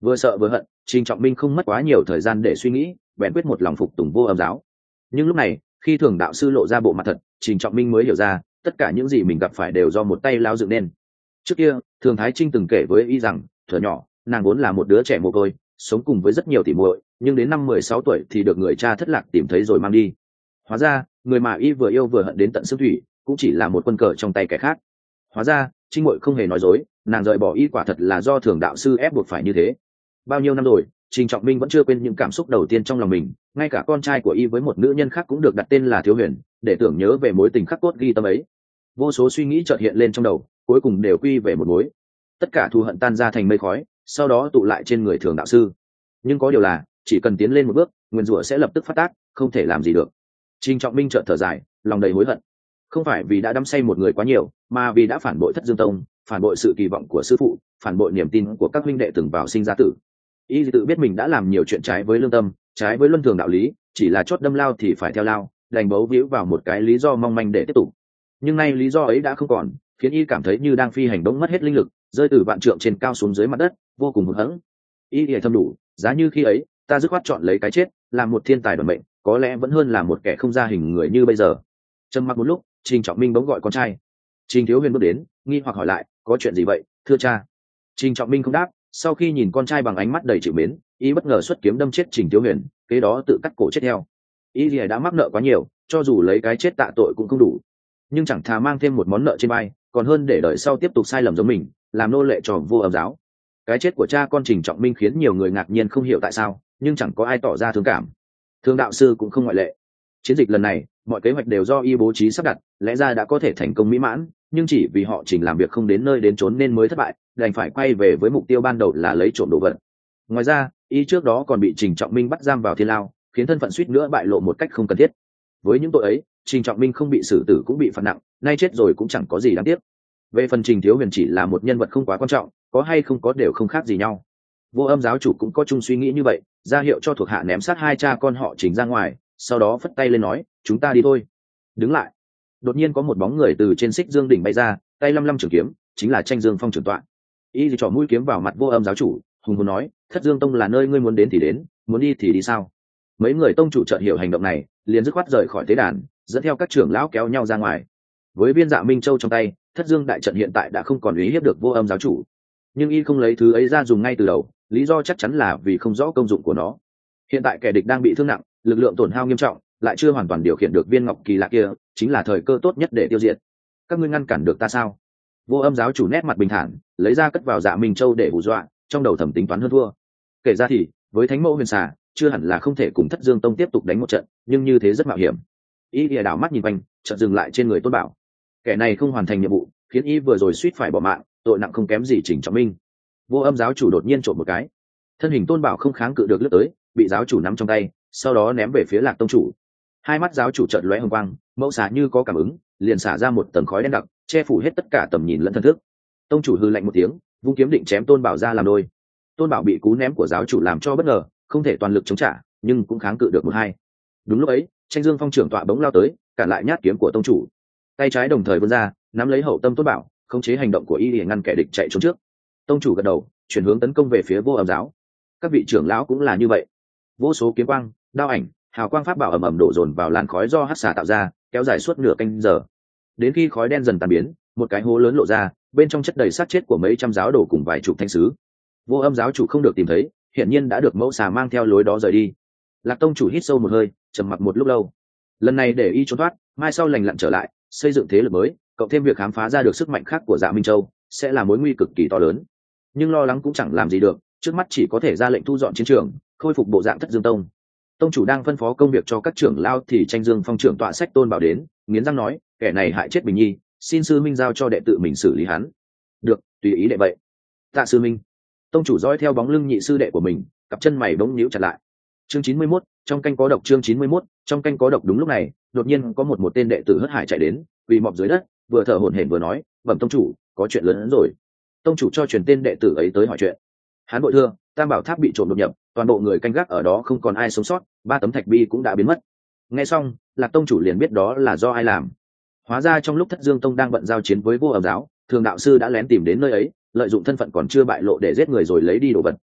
Vừa sợ vừa hận, trình trọng minh không mất quá nhiều thời gian để suy nghĩ, bèn quyết một lòng phục tùng vô âm giáo. Nhưng lúc này, khi thường đạo sư lộ ra bộ mặt thật, trình trọng minh mới hiểu ra, tất cả những gì mình gặp phải đều do một tay lao dựng nên. Trước kia, thường thái trinh từng kể với y rằng, thuở nhỏ, nàng vốn là một đứa trẻ mồ côi, sống cùng với rất nhiều tỉ muội, nhưng đến năm mười sáu tuổi thì được người cha thất lạc tìm thấy rồi mang đi. Hóa ra, người mà y vừa yêu vừa hận đến tận xương thủy cũng chỉ là một quân cờ trong tay kẻ khác. Hóa ra, trinh muội không hề nói dối, nàng rời bỏ y quả thật là do thường đạo sư ép buộc phải như thế. Bao nhiêu năm rồi, trình trọng minh vẫn chưa quên những cảm xúc đầu tiên trong lòng mình, ngay cả con trai của y với một nữ nhân khác cũng được đặt tên là thiếu huyền, để tưởng nhớ về mối tình khắc cốt ghi tâm ấy. Vô số suy nghĩ chợt hiện lên trong đầu, cuối cùng đều quy về một mối. Tất cả thù hận tan ra thành mây khói, sau đó tụ lại trên người thường đạo sư. Nhưng có điều là, chỉ cần tiến lên một bước, nguyên rủa sẽ lập tức phát tác, không thể làm gì được. Trình trọng minh chợt thở dài, lòng đầy hối hận không phải vì đã đắm say một người quá nhiều, mà vì đã phản bội thất dương tông, phản bội sự kỳ vọng của sư phụ, phản bội niềm tin của các huynh đệ từng vào sinh ra tử. Y tự biết mình đã làm nhiều chuyện trái với lương tâm, trái với luân thường đạo lý, chỉ là chót đâm lao thì phải theo lao, đành bấu víu vào một cái lý do mong manh để tiếp tục. Nhưng nay lý do ấy đã không còn, khiến y cảm thấy như đang phi hành động mất hết linh lực, rơi từ vạn trượng trên cao xuống dưới mặt đất, vô cùng hụt hẫng. Y hệ thâm đủ, giá như khi ấy, ta dứt khoát chọn lấy cái chết, làm một thiên tài đoàn mệnh, có lẽ vẫn hơn là một kẻ không ra hình người như bây giờ. Trầm mặc một lúc trình trọng minh bỗng gọi con trai. Trình thiếu huyền bước đến, nghi hoặc hỏi lại, có chuyện gì vậy, thưa cha? Trình trọng minh không đáp, sau khi nhìn con trai bằng ánh mắt đầy chịu mến ý bất ngờ xuất kiếm đâm chết trình thiếu huyền, kế đó tự cắt cổ chết theo. Ý thì đã mắc nợ quá nhiều, cho dù lấy cái chết tạ tội cũng không đủ. Nhưng chẳng thà mang thêm một món nợ trên vai, còn hơn để đợi sau tiếp tục sai lầm giống mình, làm nô lệ trò vô âm giáo. Cái chết của cha con trình trọng minh khiến nhiều người ngạc nhiên không hiểu tại sao, nhưng chẳng có ai tỏ ra thương cảm. Thương đạo sư cũng không ngoại lệ. Chiến dịch lần này mọi kế hoạch đều do y bố trí sắp đặt, lẽ ra đã có thể thành công mỹ mãn, nhưng chỉ vì họ chỉnh làm việc không đến nơi đến trốn nên mới thất bại, đành phải quay về với mục tiêu ban đầu là lấy trộm đồ vật. Ngoài ra, y trước đó còn bị trình trọng minh bắt giam vào thiên lao, khiến thân phận suýt nữa bại lộ một cách không cần thiết. Với những tội ấy, trình trọng minh không bị xử tử cũng bị phạt nặng, nay chết rồi cũng chẳng có gì đáng tiếc. Về phần trình thiếu huyền chỉ là một nhân vật không quá quan trọng, có hay không có đều không khác gì nhau. Vô âm giáo chủ cũng có chung suy nghĩ như vậy, ra hiệu cho thuộc hạ ném sát hai cha con họ trình ra ngoài sau đó phất tay lên nói, chúng ta đi thôi. Đứng lại, đột nhiên có một bóng người từ trên xích dương đỉnh bay ra, tay lăm lăm trường kiếm, chính là tranh dương phong trưởng tọa. Y thì trỏ mũi kiếm vào mặt vô âm giáo chủ, hùng hồn nói, thất dương tông là nơi ngươi muốn đến thì đến, muốn đi thì đi sao? Mấy người tông chủ chợt hiểu hành động này, liền dứt khoát rời khỏi tế đàn, dẫn theo các trưởng lão kéo nhau ra ngoài. Với viên dạ minh châu trong tay, thất dương đại trận hiện tại đã không còn ý hiếp được vô âm giáo chủ. Nhưng y không lấy thứ ấy ra dùng ngay từ đầu, lý do chắc chắn là vì không rõ công dụng của nó. Hiện tại kẻ địch đang bị thương nặng lực lượng tổn hao nghiêm trọng, lại chưa hoàn toàn điều khiển được viên ngọc kỳ lạ kia, chính là thời cơ tốt nhất để tiêu diệt. Các ngươi ngăn cản được ta sao? Vô âm giáo chủ nét mặt bình thản, lấy ra cất vào dạ minh châu để hù dọa, trong đầu thẩm tính toán hơn thua. Kể ra thì, với thánh mẫu huyền xà, chưa hẳn là không thể cùng thất dương tông tiếp tục đánh một trận, nhưng như thế rất mạo hiểm. Y ỉa đảo mắt nhìn quanh, chợt dừng lại trên người tôn bảo. Kẻ này không hoàn thành nhiệm vụ, khiến y vừa rồi suýt phải bỏ mạng, tội nặng không kém gì chỉnh trọng minh. Vô âm giáo chủ đột nhiên trộm một cái. Thân hình tôn bảo không kháng cự được lướt tới, bị giáo chủ nắm trong tay sau đó ném về phía lạc tông chủ. Hai mắt giáo chủ trợn lóe hồng quang, mẫu xả như có cảm ứng, liền xả ra một tầng khói đen đặc, che phủ hết tất cả tầm nhìn lẫn thân thức. Tông chủ hư lạnh một tiếng, vung kiếm định chém tôn bảo ra làm đôi. Tôn bảo bị cú ném của giáo chủ làm cho bất ngờ, không thể toàn lực chống trả, nhưng cũng kháng cự được một hai. Đúng lúc ấy, tranh dương phong trưởng tọa bỗng lao tới, cản lại nhát kiếm của tông chủ. Tay trái đồng thời vươn ra, nắm lấy hậu tâm tôn bảo, khống chế hành động của y để ngăn kẻ địch chạy trốn trước. Tông chủ gật đầu, chuyển hướng tấn công về phía vô âm giáo. Các vị trưởng lão cũng là như vậy. Vô số kiếm quang đao ảnh, hào quang pháp bảo ầm ầm đổ dồn vào làn khói do hát xà tạo ra, kéo dài suốt nửa canh giờ. Đến khi khói đen dần tàn biến, một cái hố lớn lộ ra, bên trong chất đầy sát chết của mấy trăm giáo đồ cùng vài chục thanh sứ. Vô âm giáo chủ không được tìm thấy hiện nhiên đã được mẫu xà mang theo lối đó rời đi. Lạc tông chủ hít sâu một hơi, trầm mặc một lúc lâu. Lần này để y trốn thoát, mai sau lành lặn trở lại, xây dựng thế lực mới, cộng thêm việc khám phá ra được sức mạnh khác của dạ minh châu, sẽ là mối nguy cực kỳ to lớn. Nhưng lo lắng cũng chẳng làm gì được, trước mắt chỉ có thể ra lệnh thu dọn chiến trường, khôi phục bộ dạng thất dương tông tông chủ đang phân phó công việc cho các trưởng lao thì tranh dương phong trưởng tọa sách tôn bảo đến nghiến răng nói kẻ này hại chết bình nhi xin sư minh giao cho đệ tự mình xử lý hắn. Được tùy ý đệ vậy. Tạ sư minh. Tông chủ dõi theo bóng lưng nhị sư đệ của mình cặp chân mày bỗng nhíu chặt lại. Chương chín mươi 91, trong canh có độc chương chín mươi 91, trong canh có độc đúng lúc này đột nhiên có một một tên đệ tử hất hải chạy đến vì mọc dưới đất vừa thở hổn hển vừa nói bẩm tông chủ có chuyện lớn hơn rồi. Tông chủ cho truyền tên đệ tử ấy tới hỏi chuyện hắn bội thưa, tam bảo tháp bị trộm đột nhập, toàn bộ người canh gác ở đó không còn ai sống sót, ba tấm thạch bi cũng đã biến mất. Nghe xong, lạc tông chủ liền biết đó là do ai làm. Hóa ra trong lúc thất dương tông đang bận giao chiến với vô ẩm giáo, thường đạo sư đã lén tìm đến nơi ấy, lợi dụng thân phận còn chưa bại lộ để giết người rồi lấy đi đồ vật.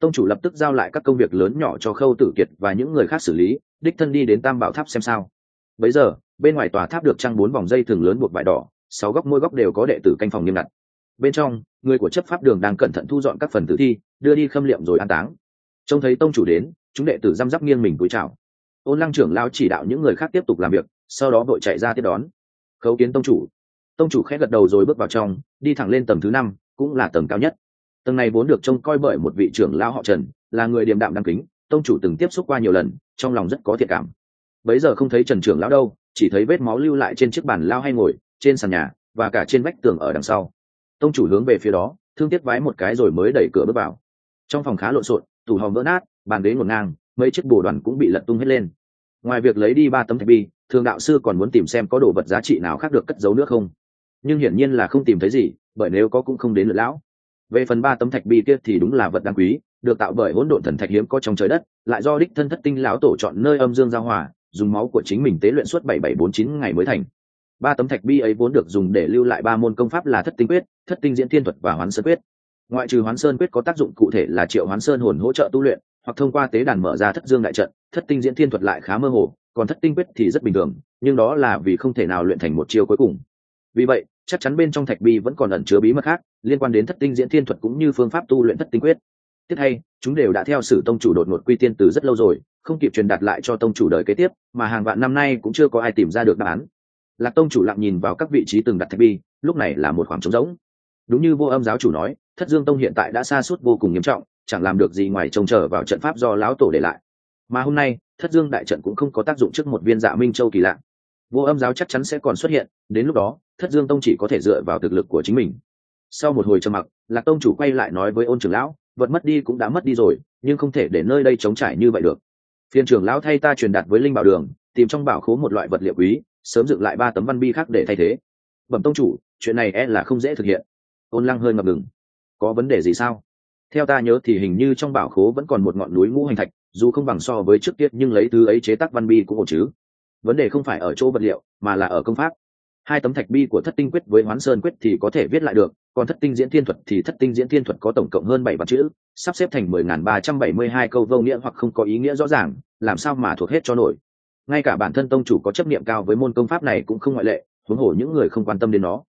Tông chủ lập tức giao lại các công việc lớn nhỏ cho khâu tử kiệt và những người khác xử lý, đích thân đi đến tam bảo tháp xem sao. Bấy giờ, bên ngoài tòa tháp được trăng bốn vòng dây thường lớn buộc vải đỏ, sáu góc mỗi góc đều có đệ tử canh phòng nghiêm ngặt. Bên trong, người của chấp pháp đường đang cẩn thận thu dọn các phần tử thi đưa đi khâm liệm rồi an táng. Trông thấy tông chủ đến, chúng đệ tử răm rắp nghiêng mình cúi chào. Ôn lăng trưởng lao chỉ đạo những người khác tiếp tục làm việc, sau đó vội chạy ra tiếp đón. Khấu kiến tông chủ. Tông chủ khẽ gật đầu rồi bước vào trong, đi thẳng lên tầng thứ năm, cũng là tầng cao nhất. Tầng này vốn được trông coi bởi một vị trưởng lao họ trần, là người điềm đạm đăng kính, tông chủ từng tiếp xúc qua nhiều lần, trong lòng rất có thiệt cảm. Bấy giờ không thấy trần trưởng lão đâu, chỉ thấy vết máu lưu lại trên chiếc bàn lao hay ngồi, trên sàn nhà, và cả trên vách tường ở đằng sau. Tông chủ hướng về phía đó, thương tiếc vái một cái rồi mới đẩy cửa bước vào trong phòng khá lộn xộn, tủ hòm vỡ nát, bàn ghế ngổn ngang, mấy chiếc bồ đoàn cũng bị lật tung hết lên. Ngoài việc lấy đi ba tấm thạch bi, thường đạo sư còn muốn tìm xem có đồ vật giá trị nào khác được cất giấu nữa không. Nhưng hiển nhiên là không tìm thấy gì, bởi nếu có cũng không đến lượt lão. Về phần ba tấm thạch bi kia thì đúng là vật đáng quý, được tạo bởi hỗn độn thần thạch hiếm có trong trời đất, lại do đích thân thất tinh lão tổ chọn nơi âm dương giao hòa, dùng máu của chính mình tế luyện suốt bảy bảy bốn chín ngày mới thành. Ba tấm thạch bi ấy vốn được dùng để lưu lại ba môn công pháp là thất tinh quyết, thất tinh diễn thiên thuật và hoán sơn quyết ngoại trừ hoán sơn quyết có tác dụng cụ thể là triệu hoán sơn hồn hỗ trợ tu luyện, hoặc thông qua tế đàn mở ra thất dương đại trận, thất tinh diễn thiên thuật lại khá mơ hồ, còn thất tinh quyết thì rất bình thường, nhưng đó là vì không thể nào luyện thành một chiêu cuối cùng. Vì vậy, chắc chắn bên trong thạch bi vẫn còn ẩn chứa bí mật khác, liên quan đến thất tinh diễn thiên thuật cũng như phương pháp tu luyện thất tinh quyết. Tiếp hay, chúng đều đã theo sử tông chủ đột ngột quy tiên từ rất lâu rồi, không kịp truyền đạt lại cho tông chủ đời kế tiếp, mà hàng vạn năm nay cũng chưa có ai tìm ra được đáp án. Lạc tông chủ lặng nhìn vào các vị trí từng đặt thạch bi, lúc này là một khoảng trống rỗng. Đúng như vô âm giáo chủ nói thất dương tông hiện tại đã xa suốt vô cùng nghiêm trọng, chẳng làm được gì ngoài trông chờ vào trận pháp do lão tổ để lại. Mà hôm nay, thất dương đại trận cũng không có tác dụng trước một viên dạ minh châu kỳ lạ. Vô âm giáo chắc chắn sẽ còn xuất hiện, đến lúc đó, thất dương tông chỉ có thể dựa vào thực lực của chính mình. Sau một hồi trầm mặc, lạc tông chủ quay lại nói với ôn trưởng lão, vật mất đi cũng đã mất đi rồi, nhưng không thể để nơi đây trống trải như vậy được. Phiên trưởng lão thay ta truyền đạt với linh bảo đường, tìm trong bảo khố một loại vật liệu quý, sớm dựng lại ba tấm văn bi khác để thay thế. Bẩm tông chủ, chuyện này e là không dễ thực hiện. Ôn lăng hơi ngập ngừng có vấn đề gì sao? Theo ta nhớ thì hình như trong bảo khố vẫn còn một ngọn núi ngũ hành thạch, dù không bằng so với trước tiết nhưng lấy thứ ấy chế tác văn bi cũng ổn chứ. Vấn đề không phải ở chỗ vật liệu, mà là ở công pháp. Hai tấm thạch bi của thất tinh quyết với hoán sơn quyết thì có thể viết lại được, còn thất tinh diễn thiên thuật thì thất tinh diễn thiên thuật có tổng cộng hơn bảy vạn chữ, sắp xếp thành mười nghìn ba trăm bảy mươi hai câu vô nghĩa hoặc không có ý nghĩa rõ ràng, làm sao mà thuộc hết cho nổi. Ngay cả bản thân tông chủ có chấp niệm cao với môn công pháp này cũng không ngoại lệ, huống hồ những người không quan tâm đến nó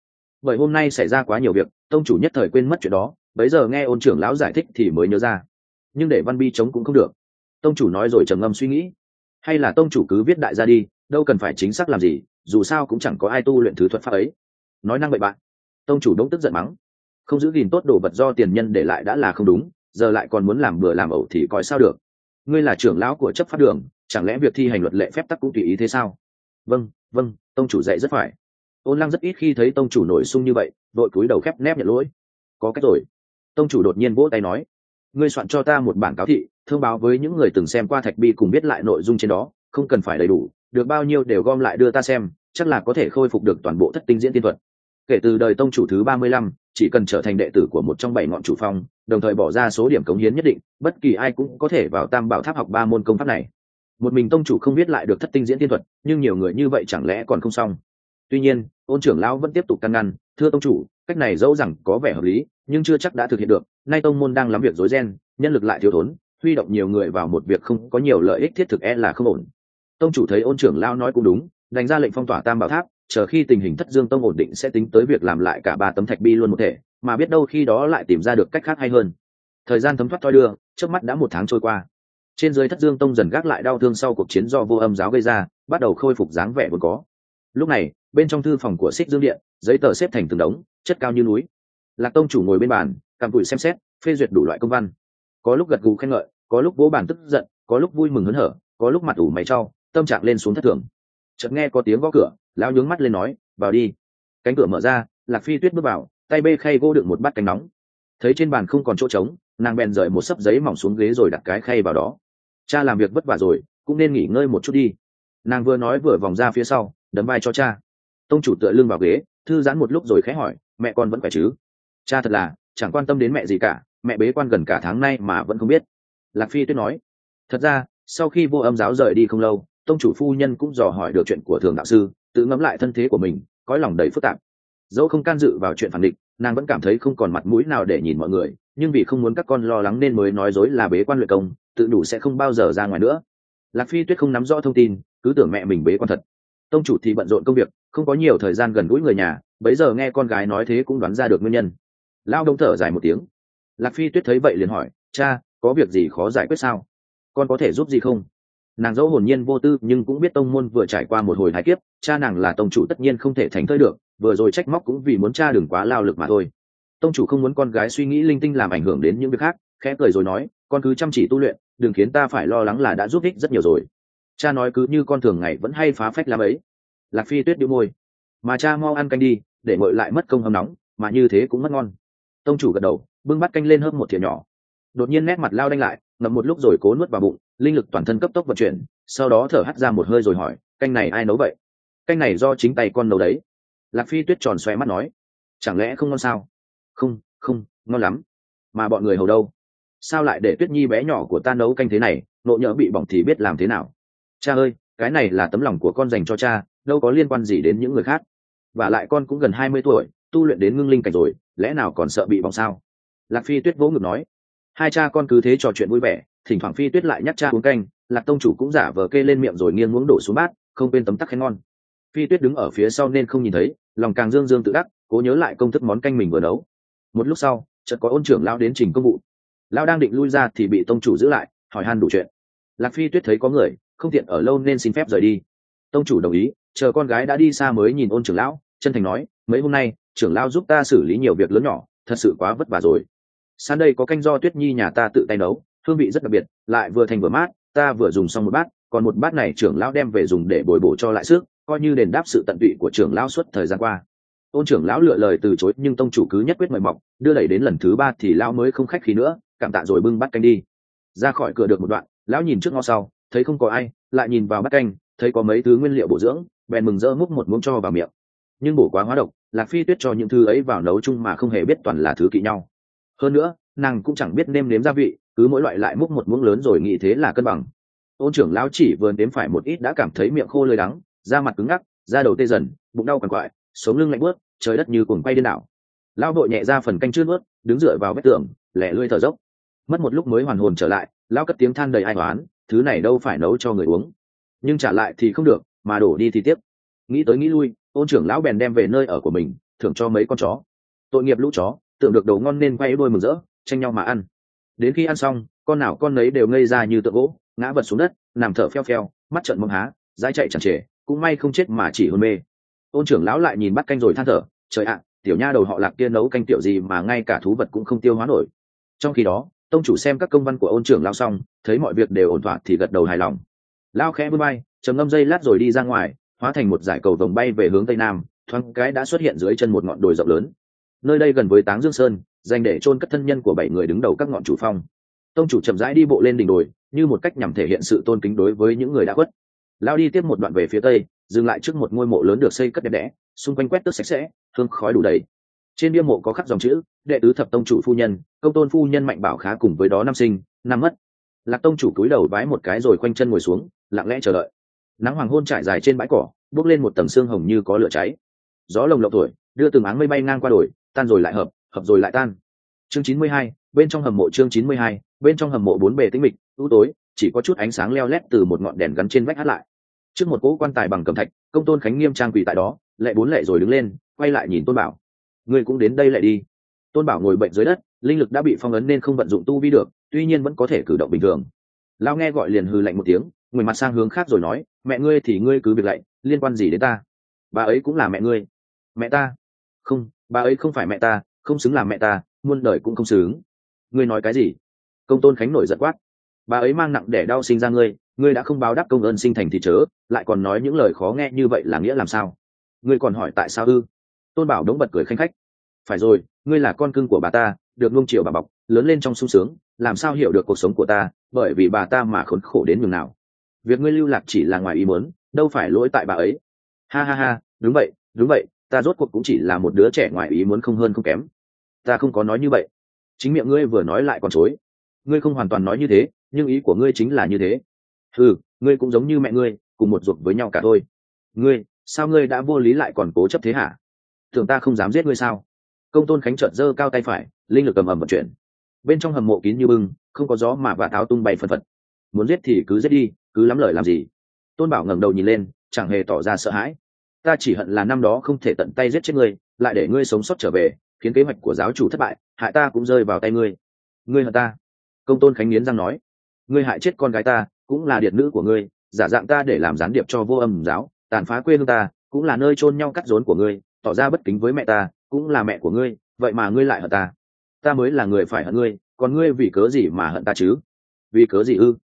bởi hôm nay xảy ra quá nhiều việc, tông chủ nhất thời quên mất chuyện đó, bấy giờ nghe ôn trưởng lão giải thích thì mới nhớ ra. Nhưng để văn bi chống cũng không được. Tông chủ nói rồi trầm ngâm suy nghĩ. Hay là tông chủ cứ viết đại ra đi, đâu cần phải chính xác làm gì, dù sao cũng chẳng có ai tu luyện thứ thuật pháp ấy. Nói năng bậy bạn. Tông chủ đống tức giận mắng. Không giữ gìn tốt đồ vật do tiền nhân để lại đã là không đúng, giờ lại còn muốn làm bừa làm ẩu thì coi sao được. Ngươi là trưởng lão của chấp pháp đường, chẳng lẽ việc thi hành luật lệ phép tắc cũng tùy ý thế sao? Vâng vâng tông chủ dạy rất phải ôn lăng rất ít khi thấy tông chủ nổi sung như vậy, đội cúi đầu khép nép nhận lỗi. Có cách rồi. Tông chủ đột nhiên vỗ tay nói, ngươi soạn cho ta một bản cáo thị, thông báo với những người từng xem qua thạch bi cùng biết lại nội dung trên đó, không cần phải đầy đủ, được bao nhiêu đều gom lại đưa ta xem, chắc là có thể khôi phục được toàn bộ thất tinh diễn tiên thuật. Kể từ đời tông chủ thứ ba mươi lăm, chỉ cần trở thành đệ tử của một trong bảy ngọn chủ phong, đồng thời bỏ ra số điểm cống hiến nhất định, bất kỳ ai cũng có thể vào tam bảo tháp học ba môn công pháp này. Một mình tông chủ không biết lại được thất tinh diễn tiên thuật, nhưng nhiều người như vậy chẳng lẽ còn không xong? Tuy nhiên, ôn trưởng lão vẫn tiếp tục căn ngăn, thưa tông chủ, cách này dẫu rằng có vẻ hợp lý, nhưng chưa chắc đã thực hiện được. Nay tông môn đang làm việc rối ren, nhân lực lại thiếu thốn, huy động nhiều người vào một việc không có nhiều lợi ích thiết thực e là không ổn. Tông chủ thấy ôn trưởng lão nói cũng đúng đánh ra lệnh phong tỏa tam bảo tháp, chờ khi tình hình thất dương tông ổn định sẽ tính tới việc làm lại cả ba tấm thạch bi luôn một thể, mà biết đâu khi đó lại tìm ra được cách khác hay hơn. Thời gian thấm thoát thoi đưa, trước mắt đã một tháng trôi qua. Trên dưới thất dương tông dần gác lại đau thương sau cuộc chiến do vô âm giáo gây ra, bắt đầu khôi phục dáng vẻ vốn có lúc này, bên trong thư phòng của xích dương điện, giấy tờ xếp thành từng đống, chất cao như núi. Lạc tông chủ ngồi bên bàn, cằm cụi xem xét, phê duyệt đủ loại công văn. Có lúc gật gù khen ngợi, có lúc vỗ bàn tức giận, có lúc vui mừng hớn hở, có lúc mặt ủ mày trau tâm trạng lên xuống thất thường. Chợt nghe có tiếng gõ cửa, lão nhướng mắt lên nói, vào đi. Cánh cửa mở ra, lạc phi tuyết bước vào, tay bê khay gỗ đựng một bát cánh nóng. Thấy trên bàn không còn chỗ trống, nàng bèn rời một sấp giấy mỏng xuống ghế rồi đặt cái khay vào đó. Cha làm việc vất vả rồi, cũng nên nghỉ ngơi một chút đi. Nàng vừa nói vừa vòng ra phía sau đấm vai cho cha. Tông chủ tựa lưng vào ghế, thư giãn một lúc rồi khẽ hỏi, mẹ con vẫn khỏe chứ? Cha thật là, chẳng quan tâm đến mẹ gì cả, mẹ bế quan gần cả tháng nay mà vẫn không biết. Lạc phi tuyết nói. Thật ra, sau khi vô âm giáo rời đi không lâu, tông chủ phu nhân cũng dò hỏi được chuyện của thường đạo sư, tự ngẫm lại thân thế của mình, cõi lòng đầy phức tạp. Dẫu không can dự vào chuyện phản định nàng vẫn cảm thấy không còn mặt mũi nào để nhìn mọi người, nhưng vì không muốn các con lo lắng nên mới nói dối là bế quan luyện công, tự đủ sẽ không bao giờ ra ngoài nữa. Lạc phi tuyết không nắm rõ thông tin, cứ tưởng mẹ mình bế quan thật tông chủ thì bận rộn công việc, không có nhiều thời gian gần gũi người nhà, bấy giờ nghe con gái nói thế cũng đoán ra được nguyên nhân. Lao đông thở dài một tiếng. Lạc phi tuyết thấy vậy liền hỏi, cha, có việc gì khó giải quyết sao? Con có thể giúp gì không? Nàng dẫu hồn nhiên vô tư nhưng cũng biết tông môn vừa trải qua một hồi thái kiếp, cha nàng là tông chủ tất nhiên không thể thành thơi được, vừa rồi trách móc cũng vì muốn cha đừng quá lao lực mà thôi. Tông chủ không muốn con gái suy nghĩ linh tinh làm ảnh hưởng đến những việc khác, khẽ cười rồi nói, con cứ chăm chỉ tu luyện, đừng khiến ta phải lo lắng là đã giúp ích rất nhiều rồi cha nói cứ như con thường ngày vẫn hay phá phách làm ấy. Lạc phi tuyết đĩu môi. Mà cha mau ăn canh đi, để ngội lại mất công hâm nóng, mà như thế cũng mất ngon. Tông chủ gật đầu, bưng bắt canh lên hớp một thìa nhỏ. Đột nhiên nét mặt lao đanh lại, ngậm một lúc rồi cố nuốt vào bụng, linh lực toàn thân cấp tốc vận chuyển, sau đó thở hắt ra một hơi rồi hỏi, canh này ai nấu vậy? Canh này do chính tay con nấu đấy. Lạc phi tuyết tròn xoe mắt nói, chẳng lẽ không ngon sao? Không không, ngon lắm. Mà bọn người hầu đâu? Sao lại để tuyết nhi bé nhỏ của ta nấu canh thế này, nộ nhỡ bị bỏng thì biết làm thế nào? Cha ơi, cái này là tấm lòng của con dành cho cha, đâu có liên quan gì đến những người khác. Và lại con cũng gần hai mươi tuổi, tu luyện đến ngưng linh cảnh rồi, lẽ nào còn sợ bị bỏng sao? Lạc phi tuyết vỗ ngực nói. Hai cha con cứ thế trò chuyện vui vẻ, thỉnh thoảng phi tuyết lại nhắc cha uống canh, lạc tông chủ cũng giả vờ kê lên miệng rồi nghiêng uống đổ xuống bát, không quên tấm tắc khen ngon. Phi tuyết đứng ở phía sau nên không nhìn thấy, lòng càng dương dương tự đắc, cố nhớ lại công thức món canh mình vừa nấu. Một lúc sau, chợt có ôn trưởng lao đến trình công vụ. Lao đang định lui ra thì bị tông chủ giữ lại, hỏi han đủ chuyện. Lạc phi tuyết thấy có người không tiện ở lâu nên xin phép rời đi. Tông chủ đồng ý, chờ con gái đã đi xa mới nhìn ôn trưởng lão, chân thành nói, mấy hôm nay, trưởng lão giúp ta xử lý nhiều việc lớn nhỏ, thật sự quá vất vả rồi. San đây có canh do tuyết nhi nhà ta tự tay nấu, hương vị rất đặc biệt, lại vừa thành vừa mát, ta vừa dùng xong một bát, còn một bát này trưởng lão đem về dùng để bồi bổ cho lại sức, coi như đền đáp sự tận tụy của trưởng lão suốt thời gian qua. Ôn trưởng lão lựa lời từ chối, nhưng tông chủ cứ nhất quyết mời mọc, đưa đẩy đến lần thứ ba thì lão mới không khách khí nữa, cảm tạ rồi bưng bát canh đi. Ra khỏi cửa được một đoạn, lão nhìn trước ngó sau thấy không có ai, lại nhìn vào bát canh, thấy có mấy thứ nguyên liệu bổ dưỡng, bèn mừng rỡ múc một muỗng cho vào miệng. Nhưng bổ quá hóa độc, lạc phi tuyết cho những thứ ấy vào nấu chung mà không hề biết toàn là thứ kỵ nhau. Hơn nữa, nàng cũng chẳng biết nêm nếm gia vị, cứ mỗi loại lại múc một muỗng lớn rồi nghĩ thế là cân bằng. Ôn trưởng lão chỉ vừa nếm phải một ít đã cảm thấy miệng khô lơi đắng, da mặt cứng ngắc, da đầu tê dần, bụng đau quằn quại, sống lưng lạnh bớt trời đất như cuồng quay điên đảo. Lão đội nhẹ ra phần canh chưa bớt đứng dựa vào vách tường, lẻ lươi thở dốc. Mất một lúc mới hoàn hồn trở lại, lão cất tiếng than đầy ai oán thứ này đâu phải nấu cho người uống. Nhưng trả lại thì không được, mà đổ đi thì tiếp nghĩ tới nghĩ lui, ôn trưởng lão bèn đem về nơi ở của mình, thưởng cho mấy con chó. Tội nghiệp lũ chó, tưởng được đầu ngon nên quay đôi mừng rỡ, tranh nhau mà ăn. Đến khi ăn xong, con nào con nấy đều ngây ra như tượng gỗ, ngã vật xuống đất, nằm thở pheo pheo mắt trợn mông há, dãi chạy chẳng trề, cũng may không chết mà chỉ hôn mê. Ôn trưởng lão lại nhìn bắt canh rồi than thở, trời ạ, tiểu nha đầu họ lạc kia nấu canh tiểu gì mà ngay cả thú vật cũng không tiêu hóa nổi. Trong khi đó tông chủ xem các công văn của ôn trưởng lao xong, thấy mọi việc đều ổn thỏa thì gật đầu hài lòng. Lao khẽ vươn bay trầm ngâm dây lát rồi đi ra ngoài, hóa thành một giải cầu vồng bay về hướng tây nam, thoáng cái đã xuất hiện dưới chân một ngọn đồi rộng lớn. Nơi đây gần với táng dương sơn, dành để chôn cất thân nhân của bảy người đứng đầu các ngọn chủ phong. Tông chủ chậm rãi đi bộ lên đỉnh đồi, như một cách nhằm thể hiện sự tôn kính đối với những người đã khuất. Lao đi tiếp một đoạn về phía tây, dừng lại trước một ngôi mộ lớn được xây cất đẹp đẽ, xung quanh quét tước sạch sẽ, hương khói đủ đầy trên bia mộ có khắc dòng chữ, đệ tứ thập tông chủ phu nhân, công tôn phu nhân mạnh bảo khá cùng với đó năm sinh, năm mất. Lạc tông chủ cúi đầu vái một cái rồi quanh chân ngồi xuống, lặng lẽ chờ đợi. Nắng hoàng hôn trải dài trên bãi cỏ bốc lên một tầng xương hồng như có lửa cháy. Gió lồng lộng thổi, đưa từng áng mây bay ngang qua đồi, tan rồi lại hợp hợp rồi lại tan. Chương chín mươi hai, bên trong hầm mộ chương chín mươi hai, bên trong hầm mộ bốn bề tĩnh mịch, u tối, chỉ có chút ánh sáng leo lét từ một ngọn đèn gắn trên vách hát lại. Trước một cỗ quan tài bằng cầm thạch, công tôn khánh nghiêm trang quỳ tại đó, lệ bốn lệ rồi đứng lên, quay lại nhìn tôn bảo ngươi cũng đến đây lại đi. Tôn bảo ngồi bệnh dưới đất, linh lực đã bị phong ấn nên không vận dụng tu vi được, tuy nhiên vẫn có thể cử động bình thường. Lao nghe gọi liền hư lạnh một tiếng người mặt sang hướng khác rồi nói, mẹ ngươi thì ngươi cứ việc lạy, liên quan gì đến ta? Bà ấy cũng là mẹ ngươi. Mẹ ta? Không, bà ấy không phải mẹ ta, không xứng làm mẹ ta, muôn đời cũng không xứng. Ngươi nói cái gì? Công tôn khánh nổi giận quát. Bà ấy mang nặng để đau sinh ra ngươi ngươi đã không báo đáp công ơn sinh thành thì chớ, lại còn nói những lời khó nghe như vậy là nghĩa làm sao? Ngươi còn hỏi tại sao ư? Tôn bảo đống bật cười khanh khách phải rồi, ngươi là con cưng của bà ta, được nuông chiều bà bọc, lớn lên trong sung sướng, làm sao hiểu được cuộc sống của ta, bởi vì bà ta mà khốn khổ đến nhường nào. Việc ngươi lưu lạc chỉ là ngoài ý muốn, đâu phải lỗi tại bà ấy. Ha ha ha, đúng vậy đúng vậy, ta rốt cuộc cũng chỉ là một đứa trẻ ngoài ý muốn không hơn không kém. Ta không có nói như vậy. Chính miệng ngươi vừa nói lại còn chối. Ngươi không hoàn toàn nói như thế, nhưng ý của ngươi chính là như thế. Ừ ngươi cũng giống như mẹ ngươi, cùng một ruột với nhau cả thôi. Ngươi, sao ngươi đã vô lý lại còn cố chấp thế hả? Tưởng ta không dám giết ngươi sao? Công tôn khánh trợn giơ cao tay phải, linh lực cầm ầm vận chuyển. Bên trong hầm mộ kín như bưng, không có gió mà vạ tháo tung bay phân phật. Muốn giết thì cứ giết đi, cứ lắm lời làm gì? Tôn bảo ngẩng đầu nhìn lên, chẳng hề tỏ ra sợ hãi. Ta chỉ hận là năm đó không thể tận tay giết chết ngươi, lại để ngươi sống sót trở về, khiến kế hoạch của giáo chủ thất bại, hại ta cũng rơi vào tay ngươi. Ngươi hận ta? Công tôn khánh nghiến răng nói. Ngươi hại chết con gái ta, cũng là điệt nữ của ngươi, giả dạng ta để làm gián điệp cho vô âm giáo, tàn phá quê hương ta, cũng là nơi chôn nhau cắt rốn của ngươi, tỏ ra bất kính với mẹ ta cũng là mẹ của ngươi, vậy mà ngươi lại hận ta. Ta mới là người phải hận ngươi, còn ngươi vì cớ gì mà hận ta chứ? Vì cớ gì ư?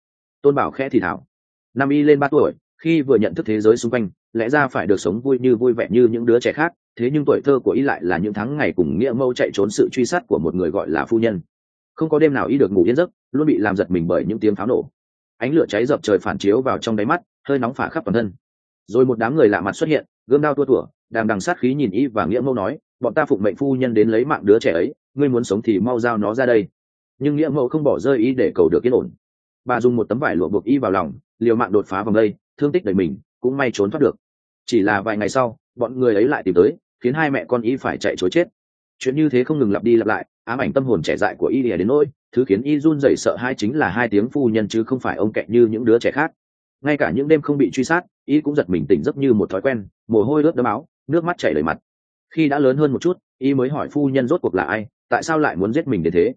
Tôn bảo khẽ thì thảo. Nam y lên ba tuổi, khi vừa nhận thức thế giới xung quanh, lẽ ra phải được sống vui như vui vẻ như những đứa trẻ khác, thế nhưng tuổi thơ của y lại là những tháng ngày cùng nghĩa mâu chạy trốn sự truy sát của một người gọi là phu nhân. Không có đêm nào y được ngủ yên giấc, luôn bị làm giật mình bởi những tiếng pháo nổ. Ánh lửa cháy dập trời phản chiếu vào trong đáy mắt, hơi nóng phả khắp toàn thân. Rồi một đám người lạ mặt xuất hiện, gươm đao tua tủa đàm đằng sát khí nhìn y và nghĩa mâu nói bọn ta phụng mệnh phu nhân đến lấy mạng đứa trẻ ấy, ngươi muốn sống thì mau giao nó ra đây. Nhưng nghĩa mẫu không bỏ rơi y để cầu được yên ổn. Bà dùng một tấm vải lụa buộc y vào lòng, liều mạng đột phá vòng đây, thương tích đầy mình, cũng may trốn thoát được. Chỉ là vài ngày sau, bọn người ấy lại tìm tới, khiến hai mẹ con y phải chạy chối chết. Chuyện như thế không ngừng lặp đi lặp lại, ám ảnh tâm hồn trẻ dại của y lìa đến nỗi, thứ khiến y run rẩy sợ hai chính là hai tiếng phu nhân chứ không phải ông kẹt như những đứa trẻ khác. Ngay cả những đêm không bị truy sát, y cũng giật mình tỉnh giấc như một thói quen, mồ hôi ướt đẫm áo, nước mắt chảy đầy mặt khi đã lớn hơn một chút, y mới hỏi phu nhân rốt cuộc là ai, tại sao lại muốn giết mình đến thế?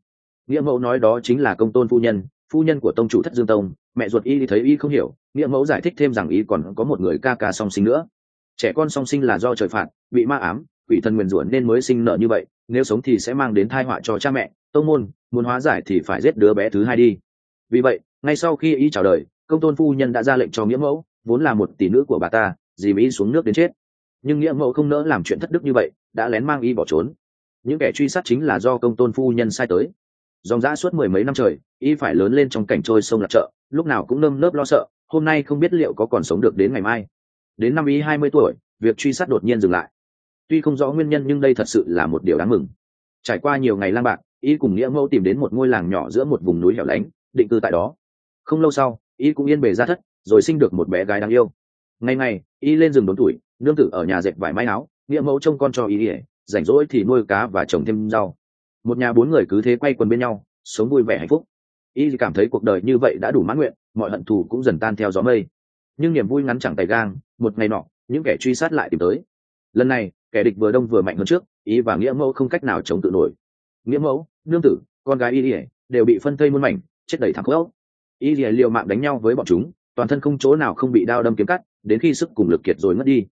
Nghĩa mẫu nói đó chính là công tôn phu nhân phu nhân của tông chủ thất dương tông, mẹ ruột y thấy y không hiểu, nghĩa mẫu giải thích thêm rằng y còn có một người ca ca song sinh nữa. Trẻ con song sinh là do trời phạt, bị ma ám, quỷ thần nguyền rủa nên mới sinh nợ như vậy, nếu sống thì sẽ mang đến thai họa cho cha mẹ. Tông môn, muốn hóa giải thì phải giết đứa bé thứ hai đi. Vì vậy, ngay sau khi y chào đời, công tôn phu nhân đã ra lệnh cho nghĩa mẫu, vốn là một tỷ nữ của bà ta, dìm y xuống nước đến chết nhưng nghĩa mẫu không nỡ làm chuyện thất đức như vậy, đã lén mang y bỏ trốn. Những kẻ truy sát chính là do công tôn phu nhân sai tới. Dòng dã suốt mười mấy năm trời, y phải lớn lên trong cảnh trôi sông lạc chợ, lúc nào cũng nơm nớp lo sợ, hôm nay không biết liệu có còn sống được đến ngày mai. Đến năm y hai mươi tuổi, việc truy sát đột nhiên dừng lại. Tuy không rõ nguyên nhân nhưng đây thật sự là một điều đáng mừng. Trải qua nhiều ngày lang bạc, y cùng nghĩa mẫu tìm đến một ngôi làng nhỏ giữa một vùng núi hẻo lánh, định cư tại đó. Không lâu sau, y cũng yên bề ra thất, rồi sinh được một bé gái đáng yêu. Ngày ngày, y lên rừng đốn tuổi nương tử ở nhà dệt vải may áo, nghĩa mẫu trông con cho ý ỉa, rảnh rỗi thì nuôi cá và trồng thêm rau. Một nhà bốn người cứ thế quay quần bên nhau, sống vui vẻ hạnh phúc. Y cảm thấy cuộc đời như vậy đã đủ mãn nguyện, mọi hận thù cũng dần tan theo gió mây. Nhưng niềm vui ngắn chẳng tay gang, một ngày nọ, những kẻ truy sát lại tìm tới. Lần này, kẻ địch vừa đông vừa mạnh hơn trước, ý và nghĩa mẫu không cách nào chống tự nổi. Nghĩa mẫu, nương tử, con gái y ỉa đều bị phân thây muôn mảnh, chết đầy thẳng khốc. Y ỉa liều mạng đánh nhau với bọn chúng, toàn thân không chỗ nào không bị đao đâm kiếm cắt, đến khi sức cùng lực kiệt rồi mất đi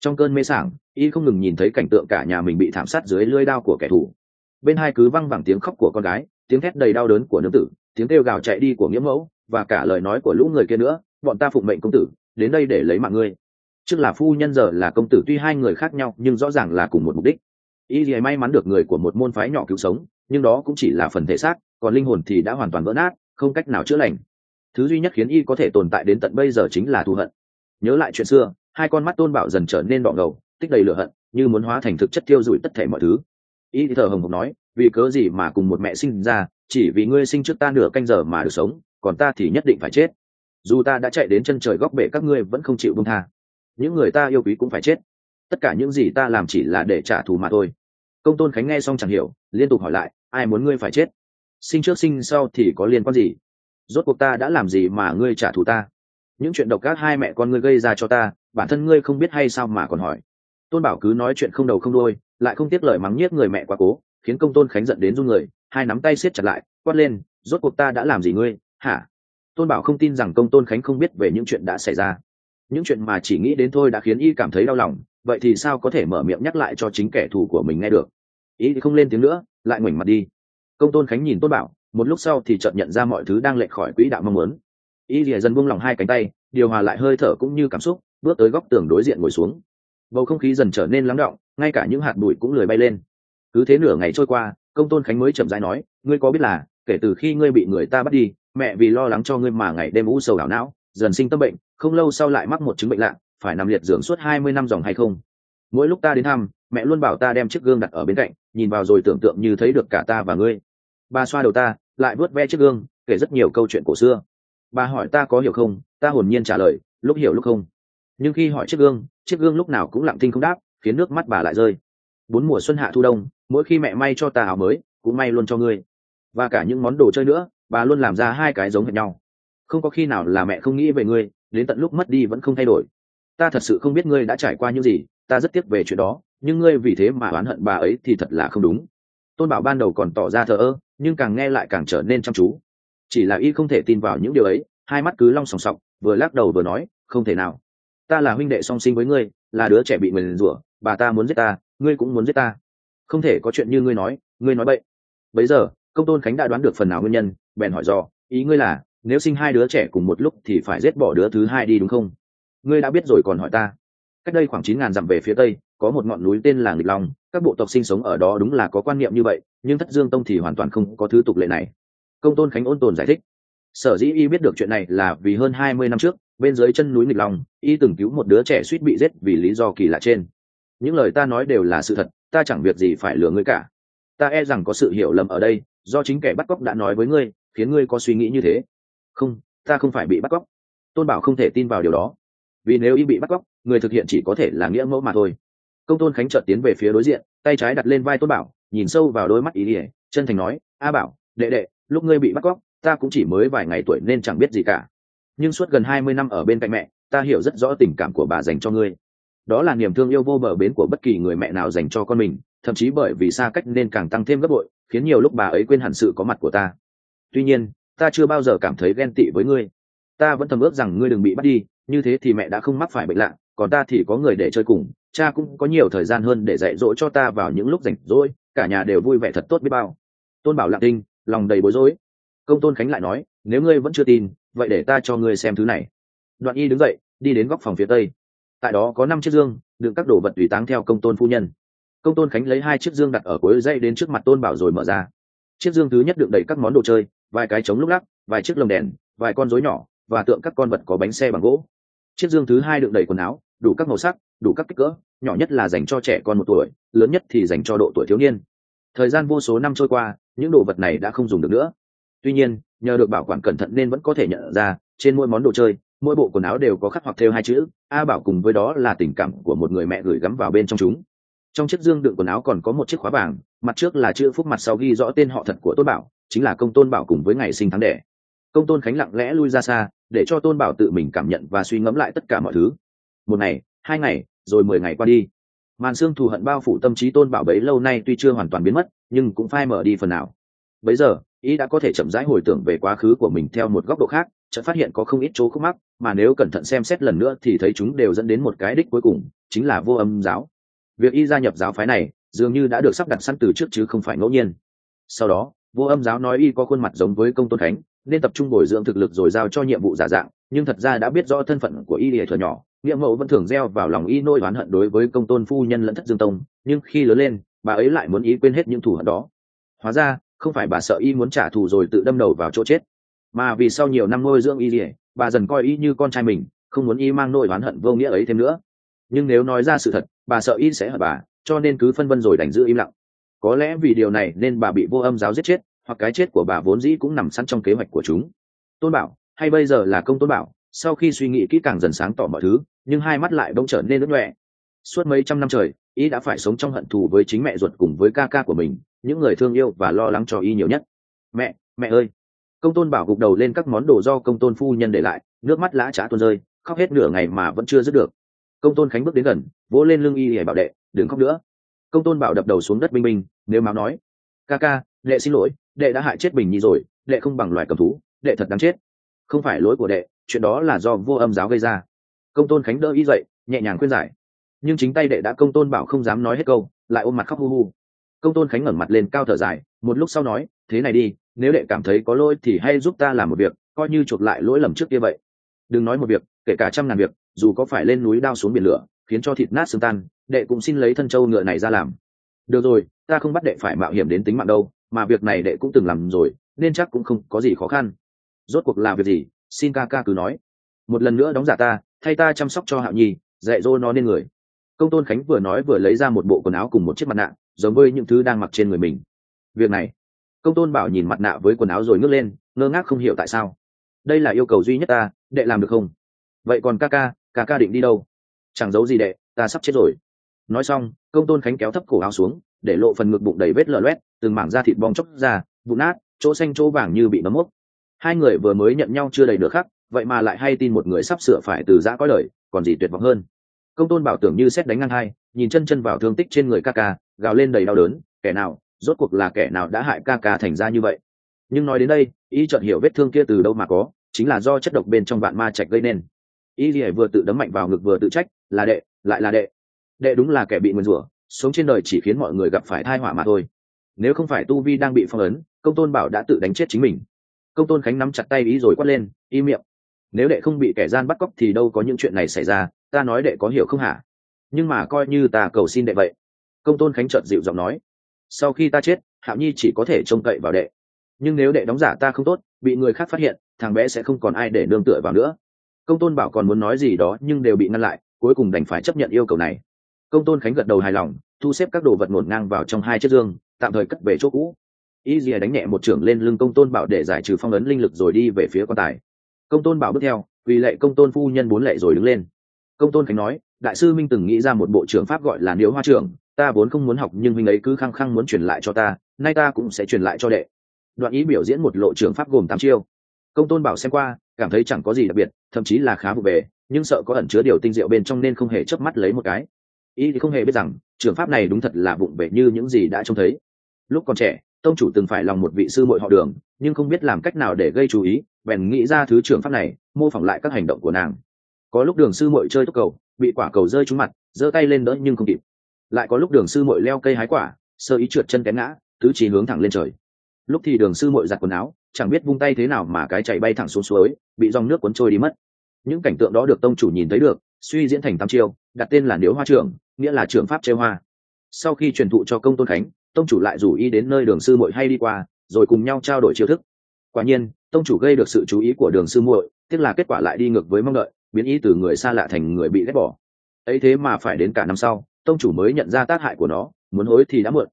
trong cơn mê sảng, y không ngừng nhìn thấy cảnh tượng cả nhà mình bị thảm sát dưới lưỡi đao của kẻ thù. Bên hai cứ văng vẳng tiếng khóc của con gái, tiếng thét đầy đau đớn của nương tử, tiếng kêu gào chạy đi của nghĩa mẫu, và cả lời nói của lũ người kia nữa, bọn ta phụng mệnh công tử, đến đây để lấy mạng ngươi. Trước là phu nhân, giờ là công tử, tuy hai người khác nhau, nhưng rõ ràng là cùng một mục đích. Y thì may mắn được người của một môn phái nhỏ cứu sống, nhưng đó cũng chỉ là phần thể xác, còn linh hồn thì đã hoàn toàn vỡ nát, không cách nào chữa lành. Thứ duy nhất khiến y có thể tồn tại đến tận bây giờ chính là thù hận. Nhớ lại chuyện xưa hai con mắt tôn bảo dần trở nên đỏ ngầu, tích đầy lửa hận, như muốn hóa thành thực chất tiêu rụi tất thể mọi thứ. Y thờ hồng hộc nói, vì cớ gì mà cùng một mẹ sinh ra, chỉ vì ngươi sinh trước ta nửa canh giờ mà được sống, còn ta thì nhất định phải chết. Dù ta đã chạy đến chân trời góc bể các ngươi vẫn không chịu bông tha. Những người ta yêu quý cũng phải chết. Tất cả những gì ta làm chỉ là để trả thù mà thôi. Công tôn khánh nghe xong chẳng hiểu, liên tục hỏi lại, ai muốn ngươi phải chết? Sinh trước sinh sau thì có liên quan gì? Rốt cuộc ta đã làm gì mà ngươi trả thù ta? Những chuyện độc ác hai mẹ con ngươi gây ra cho ta bản thân ngươi không biết hay sao mà còn hỏi. Tôn bảo cứ nói chuyện không đầu không đôi lại không tiếc lời mắng nhiếc người mẹ quá cố, khiến công tôn khánh giận đến run người, hai nắm tay siết chặt lại, quát lên, rốt cuộc ta đã làm gì ngươi? Hả? Tôn bảo không tin rằng công tôn khánh không biết về những chuyện đã xảy ra. Những chuyện mà chỉ nghĩ đến thôi đã khiến y cảm thấy đau lòng, vậy thì sao có thể mở miệng nhắc lại cho chính kẻ thù của mình nghe được? Ý thì không lên tiếng nữa, lại ngoảnh mặt đi. Công tôn khánh nhìn tôn bảo, một lúc sau thì chợt nhận ra mọi thứ đang lệch khỏi quỹ đạo mong muốn. Y lìa dần buông lỏng hai cánh tay điều hòa lại hơi thở cũng như cảm xúc, bước tới góc tường đối diện ngồi xuống. Bầu không khí dần trở nên lắng động, ngay cả những hạt bụi cũng lười bay lên. Cứ thế nửa ngày trôi qua, công tôn khánh mới chậm rãi nói, ngươi có biết là, kể từ khi ngươi bị người ta bắt đi, mẹ vì lo lắng cho ngươi mà ngày đêm u sầu đảo não, dần sinh tâm bệnh, không lâu sau lại mắc một chứng bệnh lạ, phải nằm liệt dưỡng suốt hai mươi năm dòng hay không? Mỗi lúc ta đến thăm, mẹ luôn bảo ta đem chiếc gương đặt ở bên cạnh, nhìn vào rồi tưởng tượng như thấy được cả ta và ngươi. Bà xoa đầu ta, lại vuốt ve chiếc gương, kể rất nhiều câu chuyện cổ xưa bà hỏi ta có hiểu không, ta hồn nhiên trả lời, lúc hiểu lúc không. Nhưng khi hỏi chiếc gương chiếc gương lúc nào cũng lặng thinh không đáp, khiến nước mắt bà lại rơi. Bốn mùa xuân hạ thu đông, mỗi khi mẹ may cho ta áo mới, cũng may luôn cho ngươi. Và cả những món đồ chơi nữa, bà luôn làm ra hai cái giống hệt nhau. Không có khi nào là mẹ không nghĩ về ngươi, đến tận lúc mất đi vẫn không thay đổi. Ta thật sự không biết ngươi đã trải qua những gì, ta rất tiếc về chuyện đó, nhưng ngươi vì thế mà oán hận bà ấy thì thật là không đúng. Tôn bảo ban đầu còn tỏ ra thờ ơ, nhưng càng nghe lại càng trở nên chăm chú chỉ là y không thể tin vào những điều ấy, hai mắt cứ long sòng sọc, vừa lắc đầu vừa nói, không thể nào. Ta là huynh đệ song sinh với ngươi, là đứa trẻ bị người liền rủa, bà ta muốn giết ta, ngươi cũng muốn giết ta. Không thể có chuyện như ngươi nói ngươi nói bậy. Bấy giờ, công tôn khánh đã đoán được phần nào nguyên nhân, bèn hỏi dò, ý ngươi là, nếu sinh hai đứa trẻ cùng một lúc thì phải giết bỏ đứa thứ hai đi đúng không? Ngươi đã biết rồi còn hỏi ta. Cách đây khoảng chín ngàn dặm về phía tây, có một ngọn núi tên là nghịch long, các bộ tộc sinh sống ở đó đúng là có quan niệm như vậy, nhưng thất dương tông thì hoàn toàn không có thứ tục lệ này công tôn khánh ôn tồn giải thích. Sở dĩ y biết được chuyện này là vì hơn hai mươi năm trước, bên dưới chân núi nghịch long y từng cứu một đứa trẻ suýt bị giết vì lý do kỳ lạ trên. Những lời ta nói đều là sự thật, ta chẳng việc gì phải lừa ngươi cả. Ta e rằng có sự hiểu lầm ở đây, do chính kẻ bắt cóc đã nói với ngươi, khiến ngươi có suy nghĩ như thế. Không, ta không phải bị bắt cóc. Tôn bảo không thể tin vào điều đó. Vì nếu y bị bắt cóc, người thực hiện chỉ có thể là nghĩa mẫu mà thôi. Công tôn khánh chợt tiến về phía đối diện, tay trái đặt lên vai tôn bảo, nhìn sâu vào đôi mắt ý ỉa, chân thành nói, a bảo, đệ đệ lúc ngươi bị bắt cóc, ta cũng chỉ mới vài ngày tuổi nên chẳng biết gì cả. Nhưng suốt gần hai mươi năm ở bên cạnh mẹ, ta hiểu rất rõ tình cảm của bà dành cho ngươi. Đó là niềm thương yêu vô bờ bến của bất kỳ người mẹ nào dành cho con mình, thậm chí bởi vì xa cách nên càng tăng thêm gấp bội, khiến nhiều lúc bà ấy quên hẳn sự có mặt của ta. Tuy nhiên, ta chưa bao giờ cảm thấy ghen tị với ngươi. Ta vẫn thầm ước rằng ngươi đừng bị bắt đi, như thế thì mẹ đã không mắc phải bệnh lạ, còn ta thì có người để chơi cùng, cha cũng có nhiều thời gian hơn để dạy dỗ cho ta vào những lúc rảnh rỗi, cả nhà đều vui vẻ thật tốt biết bao. Tôn bảo lặng tinh lòng đầy bối rối. Công tôn khánh lại nói, nếu ngươi vẫn chưa tin, vậy để ta cho ngươi xem thứ này. Đoạn y đứng dậy, đi đến góc phòng phía tây. Tại đó có năm chiếc dương, đựng các đồ vật tùy táng theo công tôn phu nhân. Công tôn khánh lấy hai chiếc dương đặt ở cuối dây đến trước mặt tôn bảo rồi mở ra. Chiếc dương thứ nhất đựng đầy các món đồ chơi, vài cái trống lúc lắc, vài chiếc lồng đèn, vài con rối nhỏ, và tượng các con vật có bánh xe bằng gỗ. Chiếc dương thứ hai đựng đầy quần áo, đủ các màu sắc, đủ các kích cỡ, nhỏ nhất là dành cho trẻ con một tuổi, lớn nhất thì dành cho độ tuổi thiếu niên. Thời gian vô số năm trôi qua những đồ vật này đã không dùng được nữa. Tuy nhiên, nhờ được bảo quản cẩn thận nên vẫn có thể nhận ra, trên mỗi món đồ chơi, mỗi bộ quần áo đều có khắc hoặc theo hai chữ, a bảo cùng với đó là tình cảm của một người mẹ gửi gắm vào bên trong chúng. Trong chiếc dương đựng quần áo còn có một chiếc khóa vàng, mặt trước là chữ phúc mặt sau ghi rõ tên họ thật của tôn bảo, chính là công tôn bảo cùng với ngày sinh tháng đẻ. Công tôn khánh lặng lẽ lui ra xa, để cho tôn bảo tự mình cảm nhận và suy ngẫm lại tất cả mọi thứ. Một ngày, hai ngày, rồi mười ngày qua đi màn xương thù hận bao phủ tâm trí tôn bảo bấy lâu nay tuy chưa hoàn toàn biến mất, nhưng cũng phai mở đi phần nào. Bấy giờ, ý đã có thể chậm rãi hồi tưởng về quá khứ của mình theo một góc độ khác, chợt phát hiện có không ít chỗ khúc mắc, mà nếu cẩn thận xem xét lần nữa thì thấy chúng đều dẫn đến một cái đích cuối cùng, chính là vô âm giáo. Việc y gia nhập giáo phái này, dường như đã được sắp đặt sẵn từ trước chứ không phải ngẫu nhiên. Sau đó, vô âm giáo nói y có khuôn mặt giống với công tôn khánh nên tập trung bồi dưỡng thực lực rồi giao cho nhiệm vụ giả dạng, nhưng thật ra đã biết rõ thân phận của y lìa thừa nhỏ nghĩa mẫu vẫn thường gieo vào lòng y Nôi oán hận đối với công tôn phu nhân lẫn thất dương tông, nhưng khi lớn lên, bà ấy lại muốn y quên hết những thù hận đó. Hóa ra, không phải bà sợ y muốn trả thù rồi tự đâm đầu vào chỗ chết. Mà vì sau nhiều năm nuôi dưỡng y lìa bà dần coi y như con trai mình, không muốn y mang nỗi oán hận vô nghĩa ấy thêm nữa. Nhưng nếu nói ra sự thật, bà sợ y sẽ hận bà, cho nên cứ phân vân rồi đành giữ im lặng. Có lẽ vì điều này nên bà bị vô âm giáo giết chết, hoặc cái chết của bà vốn dĩ cũng nằm sẵn trong kế hoạch của chúng. Tôn bảo, hay bây giờ là công tôn bảo? Sau khi suy nghĩ kỹ càng dần sáng tỏ mọi thứ, nhưng hai mắt lại bỗng trở nên ướt nhoẹ suốt mấy trăm năm trời, y đã phải sống trong hận thù với chính mẹ ruột cùng với ca ca của mình, những người thương yêu và lo lắng cho y nhiều nhất. Mẹ mẹ ơi! Công tôn bảo gục đầu lên các món đồ do công tôn phu nhân để lại, nước mắt lã trá tuôn rơi, khóc hết nửa ngày mà vẫn chưa dứt được. Công tôn khánh bước đến gần, vỗ lên lưng y để bảo đệ, đừng khóc nữa. Công tôn bảo đập đầu xuống đất binh binh, nếu máu nói, ca ca, đệ xin lỗi, đệ đã hại chết bình nhi rồi, đệ không bằng loài cầm thú, đệ thật đáng chết. Không phải lỗi của đệ chuyện đó là do vô âm giáo gây ra. Công tôn khánh đỡ ý dậy, nhẹ nhàng khuyên giải. Nhưng chính tay đệ đã công tôn bảo không dám nói hết câu, lại ôm mặt khóc hu hu. Công tôn khánh ngẩng mặt lên cao thở dài, một lúc sau nói, thế này đi, nếu đệ cảm thấy có lỗi thì hay giúp ta làm một việc, coi như chuộc lại lỗi lầm trước kia vậy. Đừng nói một việc, kể cả trăm ngàn việc, dù có phải lên núi đao xuống biển lửa, khiến cho thịt nát xương tan, đệ cũng xin lấy thân châu ngựa này ra làm. Được rồi, ta không bắt đệ phải mạo hiểm đến tính mạng đâu, mà việc này đệ cũng từng làm rồi, nên chắc cũng không có gì khó khăn. Rốt cuộc là việc gì? Xin ca ca cứ nói. Một lần nữa đóng giả ta, thay ta chăm sóc cho hạo nhi, dạy dỗ nó nên người. Công tôn khánh vừa nói vừa lấy ra một bộ quần áo cùng một chiếc mặt nạ, giống với những thứ đang mặc trên người mình. Việc này, công tôn bảo nhìn mặt nạ với quần áo rồi ngước lên, ngơ ngác không hiểu tại sao. Đây là yêu cầu duy nhất ta, đệ làm được không? Vậy còn ca ca ca ca định đi đâu? Chẳng giấu gì đệ, ta sắp chết rồi. Nói xong, công tôn khánh kéo thấp cổ áo xuống, để lộ phần ngực bụng đầy vết lở loét, từng mảng da thịt bong chóc ra vụ nát, chỗ xanh chỗ vàng như bị nấm mốc hai người vừa mới nhận nhau chưa đầy được khắc, vậy mà lại hay tin một người sắp sửa phải từ giã có lời còn gì tuyệt vọng hơn. Công tôn bảo tưởng như xét đánh ngang hai, nhìn chân chân vào thương tích trên người ca ca, gào lên đầy đau đớn, kẻ nào, rốt cuộc là kẻ nào đã hại ca ca thành ra như vậy? Nhưng nói đến đây, y chợt hiểu vết thương kia từ đâu mà có, chính là do chất độc bên trong vạn ma trạch gây nên. Y lìa vừa tự đấm mạnh vào ngực vừa tự trách, là đệ, lại là đệ. Đệ đúng là kẻ bị nguyền rủa, sống trên đời chỉ khiến mọi người gặp phải thai họa mà thôi. Nếu không phải tu vi đang bị phong ấn, công tôn bảo đã tự đánh chết chính mình công tôn khánh nắm chặt tay ý rồi quát lên y miệng, nếu đệ không bị kẻ gian bắt cóc thì đâu có những chuyện này xảy ra, ta nói đệ có hiểu không hả? Nhưng mà coi như ta cầu xin đệ vậy. Công tôn khánh trợt dịu giọng nói, sau khi ta chết, hạo nhi chỉ có thể trông cậy vào đệ. Nhưng nếu đệ đóng giả ta không tốt, bị người khác phát hiện, thằng bé sẽ không còn ai để nương tựa vào nữa. Công tôn bảo còn muốn nói gì đó nhưng đều bị ngăn lại, cuối cùng đành phải chấp nhận yêu cầu này. Công tôn khánh gật đầu hài lòng, thu xếp các đồ vật ngổn ngang vào trong hai chiếc dương, tạm thời cất về chỗ cũ y dìa đánh nhẹ một trưởng lên lưng công tôn bảo để giải trừ phong ấn linh lực rồi đi về phía quan tài. Công tôn bảo bước theo, vì lệ công tôn phu nhân bốn lệ rồi đứng lên. Công tôn khánh nói, đại sư minh từng nghĩ ra một bộ trưởng pháp gọi là liễu hoa trưởng, ta vốn không muốn học nhưng huynh ấy cứ khăng khăng muốn truyền lại cho ta, nay ta cũng sẽ truyền lại cho đệ. Đoạn ý biểu diễn một lộ trường pháp gồm tám chiêu. Công tôn bảo xem qua, cảm thấy chẳng có gì đặc biệt, thậm chí là khá vụ bề, nhưng sợ có ẩn chứa điều tinh diệu bên trong nên không hề chớp mắt lấy một cái. Ý thì không hề biết rằng trường pháp này đúng thật là vụng về như những gì đã trông thấy. Lúc còn trẻ tông chủ từng phải lòng một vị sư muội họ đường, nhưng không biết làm cách nào để gây chú ý, bèn nghĩ ra thứ trường pháp này, mô phỏng lại các hành động của nàng. Có lúc đường sư muội chơi tốc cầu, bị quả cầu rơi trúng mặt, giơ tay lên đỡ nhưng không kịp. Lại có lúc đường sư muội leo cây hái quả, sơ ý trượt chân té ngã, tứ trí hướng thẳng lên trời. Lúc thì đường sư muội giặt quần áo, chẳng biết vung tay thế nào mà cái chạy bay thẳng xuống suối, bị dòng nước cuốn trôi đi mất. Những cảnh tượng đó được tông chủ nhìn thấy được, suy diễn thành tam chiêu, đặt tên là nếu hoa trưởng, nghĩa là trường pháp chơi hoa. Sau khi truyền thụ cho công tôn khánh tông chủ lại rủ y đến nơi đường sư muội hay đi qua, rồi cùng nhau trao đổi chiêu thức. Quả nhiên, tông chủ gây được sự chú ý của đường sư muội tức là kết quả lại đi ngược với mong đợi, biến ý từ người xa lạ thành người bị ghét bỏ. Ấy thế mà phải đến cả năm sau, tông chủ mới nhận ra tác hại của nó, muốn hối thì đã muộn.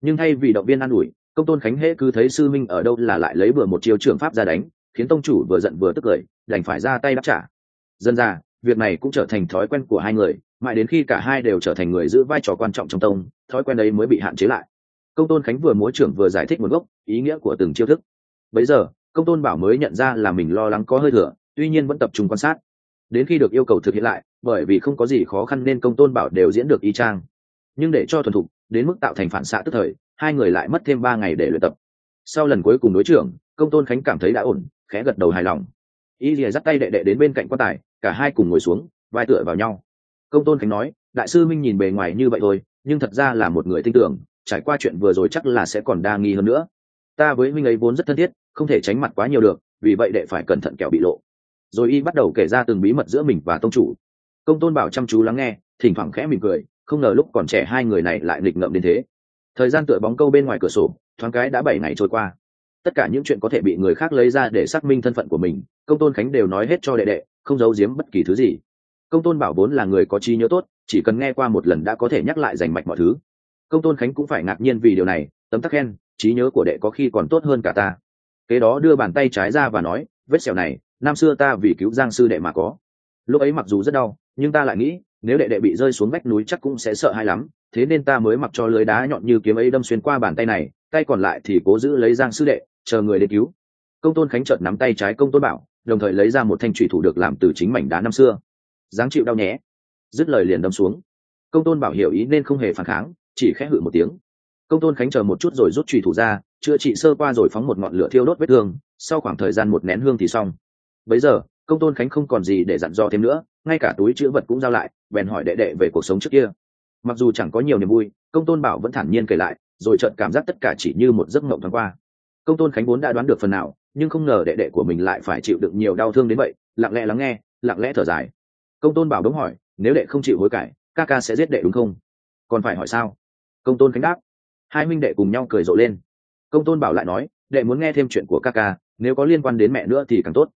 Nhưng thay vì động viên an ủi, công tôn khánh hễ cứ thấy sư minh ở đâu là lại lấy bừa một chiêu trường pháp ra đánh, khiến tông chủ vừa giận vừa tức cười, đành phải ra tay đáp trả. Dân ra, việc này cũng trở thành thói quen của hai người, mãi đến khi cả hai đều trở thành người giữ vai trò quan trọng trong tông, thói quen ấy mới bị hạn chế lại công tôn khánh vừa múa trưởng vừa giải thích nguồn gốc, ý nghĩa của từng chiêu thức. Bấy giờ, công tôn bảo mới nhận ra là mình lo lắng có hơi thừa, tuy nhiên vẫn tập trung quan sát. Đến khi được yêu cầu thực hiện lại, bởi vì không có gì khó khăn nên công tôn bảo đều diễn được y trang nhưng để cho thuần thục, đến mức tạo thành phản xạ tức thời, hai người lại mất thêm ba ngày để luyện tập. Sau lần cuối cùng đối trưởng, công tôn khánh cảm thấy đã ổn, khẽ gật đầu hài lòng. Y lìa dắt tay đệ đệ đến bên cạnh quan tài, cả hai cùng ngồi xuống, vai tựa vào nhau. Công tôn khánh nói, đại sư minh nhìn bề ngoài như vậy thôi, nhưng thật ra là một người tin tưởng trải qua chuyện vừa rồi chắc là sẽ còn đa nghi hơn nữa. Ta với minh ấy vốn rất thân thiết, không thể tránh mặt quá nhiều được, vì vậy đệ phải cẩn thận kẻo bị lộ. Rồi y bắt đầu kể ra từng bí mật giữa mình và tông chủ. Công tôn bảo chăm chú lắng nghe, thỉnh thoảng khẽ mỉm cười, không ngờ lúc còn trẻ hai người này lại nghịch ngợm đến thế. Thời gian tựa bóng câu bên ngoài cửa sổ, thoáng cái đã bảy ngày trôi qua. Tất cả những chuyện có thể bị người khác lấy ra để xác minh thân phận của mình, công tôn khánh đều nói hết cho đệ đệ, không giấu giếm bất kỳ thứ gì. Công tôn bảo vốn là người có trí nhớ tốt, chỉ cần nghe qua một lần đã có thể nhắc lại rành mạch mọi thứ công tôn khánh cũng phải ngạc nhiên vì điều này, tấm tắc khen, trí nhớ của đệ có khi còn tốt hơn cả ta. Kế đó đưa bàn tay trái ra và nói, vết sẹo này, năm xưa ta vì cứu giang sư đệ mà có. Lúc ấy mặc dù rất đau, nhưng ta lại nghĩ, nếu đệ đệ bị rơi xuống vách núi chắc cũng sẽ sợ hãi lắm, thế nên ta mới mặc cho lưới đá nhọn như kiếm ấy đâm xuyên qua bàn tay này, tay còn lại thì cố giữ lấy giang sư đệ, chờ người đến cứu. Công tôn khánh chợt nắm tay trái công tôn bảo, đồng thời lấy ra một thanh thủy thủ được làm từ chính mảnh đá năm xưa. Dáng chịu đau nhé. Dứt lời liền đâm xuống. Công tôn bảo hiểu ý nên không hề phản kháng chỉ khẽ hự một tiếng. Công tôn khánh chờ một chút rồi rút trùy thủ ra, chữa trị sơ qua rồi phóng một ngọn lửa thiêu đốt vết thương, sau khoảng thời gian một nén hương thì xong. Bấy giờ, công tôn khánh không còn gì để dặn dò thêm nữa, ngay cả túi chữ vật cũng giao lại, bèn hỏi đệ đệ về cuộc sống trước kia. Mặc dù chẳng có nhiều niềm vui, công tôn bảo vẫn thản nhiên kể lại, rồi chợt cảm giác tất cả chỉ như một giấc mộng thoáng qua. Công tôn khánh vốn đã đoán được phần nào, nhưng không ngờ đệ đệ của mình lại phải chịu đựng nhiều đau thương đến vậy, lặng lẽ lắng nghe, lặng lẽ thở dài. Công tôn bảo đống hỏi, nếu đệ không chịu hối cải, ca ca sẽ giết đệ đúng không? Còn phải hỏi sao? Công tôn khánh đáp. Hai minh đệ cùng nhau cười rộ lên. Công tôn bảo lại nói, đệ muốn nghe thêm chuyện của ca ca, nếu có liên quan đến mẹ nữa thì càng tốt.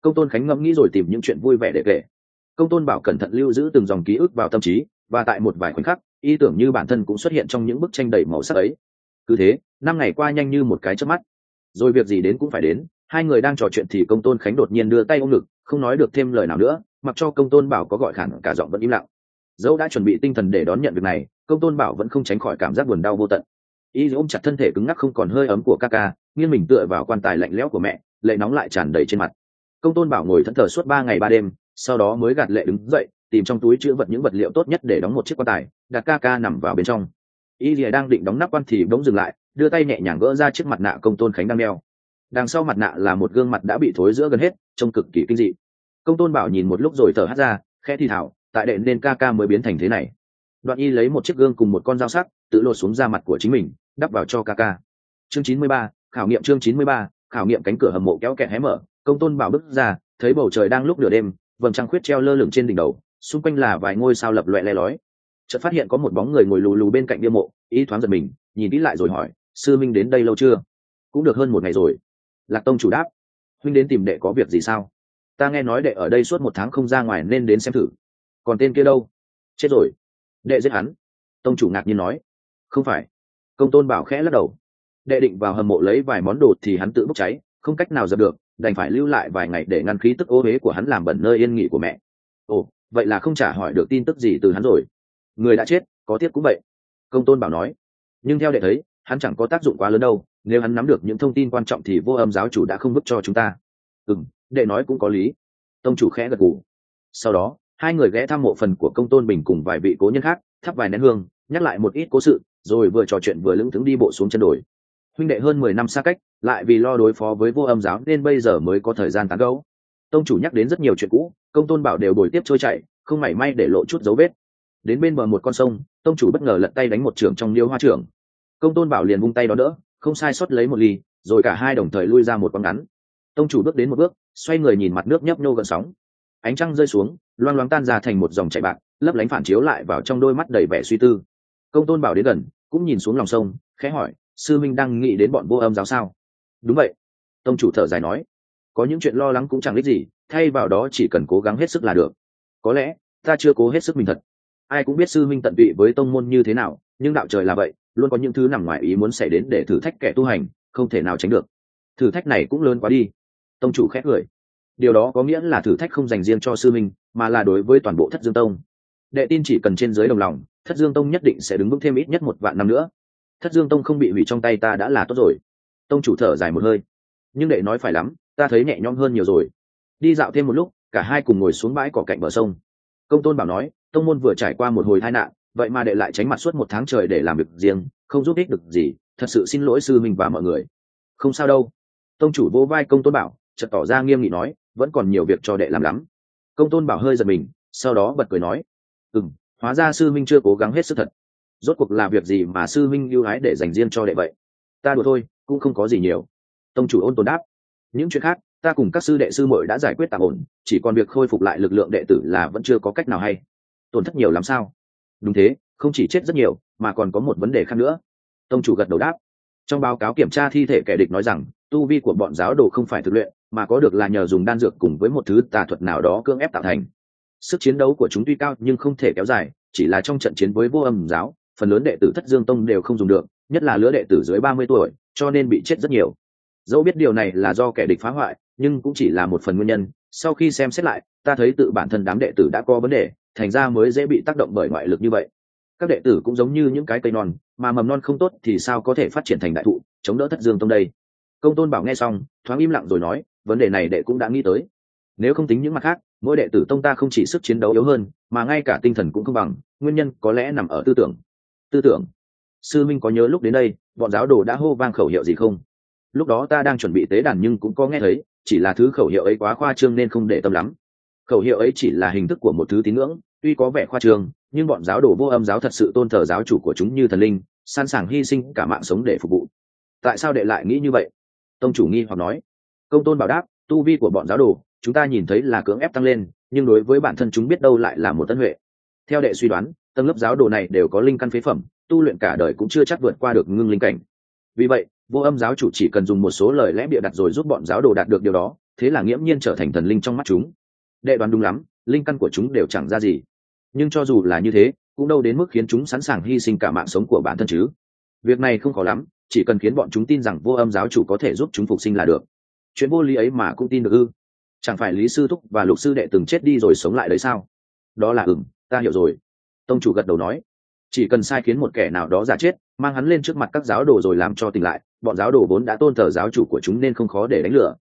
Công tôn khánh ngẫm nghĩ rồi tìm những chuyện vui vẻ để kể. Công tôn bảo cẩn thận lưu giữ từng dòng ký ức vào tâm trí, và tại một vài khoảnh khắc, ý tưởng như bản thân cũng xuất hiện trong những bức tranh đầy màu sắc ấy. Cứ thế, năm ngày qua nhanh như một cái chớp mắt. Rồi việc gì đến cũng phải đến, hai người đang trò chuyện thì công tôn khánh đột nhiên đưa tay ôm ngực, không nói được thêm lời nào nữa, mặc cho công tôn bảo có gọi khản cả giọng vẫn im lặng. Dẫu đã chuẩn bị tinh thần để đón nhận việc này công tôn bảo vẫn không tránh khỏi cảm giác buồn đau vô tận. Y ôm chặt thân thể cứng ngắc không còn hơi ấm của ca ca, nghiêng mình tựa vào quan tài lạnh lẽo của mẹ, lệ nóng lại tràn đầy trên mặt. Công tôn bảo ngồi thẫn thờ suốt ba ngày ba đêm, sau đó mới gạt lệ đứng dậy, tìm trong túi chữ vật những vật liệu tốt nhất để đóng một chiếc quan tài, đặt ca ca nằm vào bên trong. Y lìa đang định đóng nắp quan thì bỗng dừng lại, đưa tay nhẹ nhàng gỡ ra chiếc mặt nạ công tôn khánh đang đeo. Đằng sau mặt nạ là một gương mặt đã bị thối giữa gần hết, trông cực kỳ kinh dị. Công tôn bảo nhìn một lúc rồi thở hắt ra, khẽ thì thảo, tại đệ nên ca ca mới biến thành thế này đoạn y lấy một chiếc gương cùng một con dao sắc, tự lột xuống da mặt của chính mình, đắp vào cho ca ca. Chương chín mươi ba, khảo nghiệm chương chín mươi ba, khảo nghiệm cánh cửa hầm mộ kéo kẹt hé mở, công tôn bảo bước ra, thấy bầu trời đang lúc nửa đêm, vầng trăng khuyết treo lơ lửng trên đỉnh đầu, xung quanh là vài ngôi sao lập loẹ le lói. Chợt phát hiện có một bóng người ngồi lù lù bên cạnh bia mộ, ý thoáng giật mình, nhìn kỹ lại rồi hỏi, sư minh đến đây lâu chưa? Cũng được hơn một ngày rồi. Lạc tông chủ đáp, huynh đến tìm đệ có việc gì sao? Ta nghe nói đệ ở đây suốt một tháng không ra ngoài nên đến xem thử. Còn tên kia đâu? Chết rồi đệ giết hắn. Tông chủ ngạc nhiên nói. Không phải. Công tôn bảo khẽ lắc đầu. Đệ định vào hầm mộ lấy vài món đồ thì hắn tự bốc cháy, không cách nào dập được, đành phải lưu lại vài ngày để ngăn khí tức ô huế của hắn làm bẩn nơi yên nghỉ của mẹ. Ồ, vậy là không trả hỏi được tin tức gì từ hắn rồi. Người đã chết, có tiếc cũng vậy. Công tôn bảo nói. Nhưng theo đệ thấy, hắn chẳng có tác dụng quá lớn đâu, nếu hắn nắm được những thông tin quan trọng thì vô âm giáo chủ đã không bức cho chúng ta. Ừ đệ nói cũng có lý. Tông chủ khẽ gật gù. Sau đó hai người ghé thăm mộ phần của công tôn bình cùng vài vị cố nhân khác, thắp vài nén hương, nhắc lại một ít cố sự, rồi vừa trò chuyện vừa lững thững đi bộ xuống chân đồi. Huynh đệ hơn mười năm xa cách, lại vì lo đối phó với vô âm giáo nên bây giờ mới có thời gian tán gấu tông chủ nhắc đến rất nhiều chuyện cũ, công tôn bảo đều đổi tiếp trôi chạy không mảy may để lộ chút dấu vết. Đến bên bờ một con sông, tông chủ bất ngờ lật tay đánh một trưởng trong liêu hoa trưởng. Công tôn bảo liền vung tay đó đỡ, không sai sót lấy một ly, rồi cả hai đồng thời lui ra một quãng ngắn. Tông chủ bước đến một bước, xoay người nhìn mặt nước nhấp nhô gần sóng. Ánh trăng rơi xuống loang loáng tan ra thành một dòng chảy bạc, lấp lánh phản chiếu lại vào trong đôi mắt đầy vẻ suy tư. Công tôn bảo đến gần, cũng nhìn xuống lòng sông, khẽ hỏi, sư minh đang nghĩ đến bọn vô âm giáo sao? Đúng vậy. Tông chủ thở dài nói, có những chuyện lo lắng cũng chẳng ích gì, thay vào đó chỉ cần cố gắng hết sức là được. Có lẽ, ta chưa cố hết sức mình thật. Ai cũng biết sư minh tận tụy với tông môn như thế nào, nhưng đạo trời là vậy, luôn có những thứ nằm ngoài ý muốn xảy đến để thử thách kẻ tu hành, không thể nào tránh được. Thử thách này cũng lớn quá đi. Tông chủ khét cười. Điều đó có nghĩa là thử thách không dành riêng cho sư minh mà là đối với toàn bộ thất dương tông. Đệ tin chỉ cần trên giới đồng lòng, thất dương tông nhất định sẽ đứng vững thêm ít nhất một vạn năm nữa. Thất dương tông không bị hủy trong tay ta đã là tốt rồi. Tông chủ thở dài một hơi. Nhưng đệ nói phải lắm, ta thấy nhẹ nhõm hơn nhiều rồi. Đi dạo thêm một lúc, cả hai cùng ngồi xuống bãi cỏ cạnh bờ sông. Công tôn bảo nói, tông môn vừa trải qua một hồi tai nạn, vậy mà đệ lại tránh mặt suốt một tháng trời để làm việc riêng, không giúp ích được gì, thật sự xin lỗi sư mình và mọi người. Không sao đâu. Tông chủ vô vai công tôn bảo, chợt tỏ ra nghiêm nghị nói, vẫn còn nhiều việc cho đệ làm lắm công tôn bảo hơi giật mình, sau đó bật cười nói ừ m hóa ra sư minh chưa cố gắng hết sức thật. Rốt cuộc là việc gì mà sư minh ưu ái để dành riêng cho đệ vậy? Ta đùa thôi, cũng không có gì nhiều. Tông chủ ôn tồn đáp, những chuyện khác, ta cùng các sư đệ sư muội đã giải quyết tạm ổn, chỉ còn việc khôi phục lại lực lượng đệ tử là vẫn chưa có cách nào hay. Tổn thất nhiều làm sao? Đúng thế, không chỉ chết rất nhiều, mà còn có một vấn đề khác nữa. Tông chủ gật đầu đáp. Trong báo cáo kiểm tra thi thể kẻ địch nói rằng, tu vi của bọn giáo đồ không phải thực luyện mà có được là nhờ dùng đan dược cùng với một thứ tà thuật nào đó cưỡng ép tạo thành. Sức chiến đấu của chúng tuy cao nhưng không thể kéo dài, chỉ là trong trận chiến với vô âm giáo, phần lớn đệ tử thất dương tông đều không dùng được, nhất là lứa đệ tử dưới ba mươi tuổi, cho nên bị chết rất nhiều. Dẫu biết điều này là do kẻ địch phá hoại, nhưng cũng chỉ là một phần nguyên nhân. Sau khi xem xét lại, ta thấy tự bản thân đám đệ tử đã có vấn đề, thành ra mới dễ bị tác động bởi ngoại lực như vậy. Các đệ tử cũng giống như những cái cây non, mà mầm non không tốt thì sao có thể phát triển thành đại thụ, chống đỡ thất dương tông đây? Công tôn bảo nghe xong, thoáng im lặng rồi nói vấn đề này đệ cũng đã nghĩ tới. Nếu không tính những mặt khác, mỗi đệ tử tông ta không chỉ sức chiến đấu yếu hơn, mà ngay cả tinh thần cũng không bằng, nguyên nhân có lẽ nằm ở tư tưởng. Tư tưởng. Sư minh có nhớ lúc đến đây, bọn giáo đồ đã hô vang khẩu hiệu gì không? Lúc đó ta đang chuẩn bị tế đàn nhưng cũng có nghe thấy, chỉ là thứ khẩu hiệu ấy quá khoa trương nên không để tâm lắm. Khẩu hiệu ấy chỉ là hình thức của một thứ tín ngưỡng, tuy có vẻ khoa trương, nhưng bọn giáo đồ vô âm giáo thật sự tôn thờ giáo chủ của chúng như thần linh, sẵn sàng hy sinh cả mạng sống để phục vụ. Tại sao đệ lại nghĩ như vậy? Tông chủ nghi hoặc nói công tôn bảo đáp, tu vi của bọn giáo đồ, chúng ta nhìn thấy là cưỡng ép tăng lên, nhưng đối với bản thân chúng biết đâu lại là một tân huệ. Theo đệ suy đoán, tầng lớp giáo đồ này đều có linh căn phế phẩm, tu luyện cả đời cũng chưa chắc vượt qua được ngưng linh cảnh. Vì vậy, vô âm giáo chủ chỉ cần dùng một số lời lẽ bịa đặt rồi giúp bọn giáo đồ đạt được điều đó, thế là nghiễm nhiên trở thành thần linh trong mắt chúng. Đệ đoán đúng lắm, linh căn của chúng đều chẳng ra gì. Nhưng cho dù là như thế, cũng đâu đến mức khiến chúng sẵn sàng hy sinh cả mạng sống của bản thân chứ. Việc này không khó lắm, chỉ cần khiến bọn chúng tin rằng vô âm giáo chủ có thể giúp chúng phục sinh là được chuyện vô lý ấy mà cũng tin được ư? Chẳng phải lý sư thúc và lục sư đệ từng chết đi rồi sống lại đấy sao? Đó là ừng ta hiểu rồi. Tông chủ gật đầu nói. Chỉ cần sai khiến một kẻ nào đó giả chết, mang hắn lên trước mặt các giáo đồ rồi làm cho tỉnh lại, bọn giáo đồ vốn đã tôn thờ giáo chủ của chúng nên không khó để đánh lửa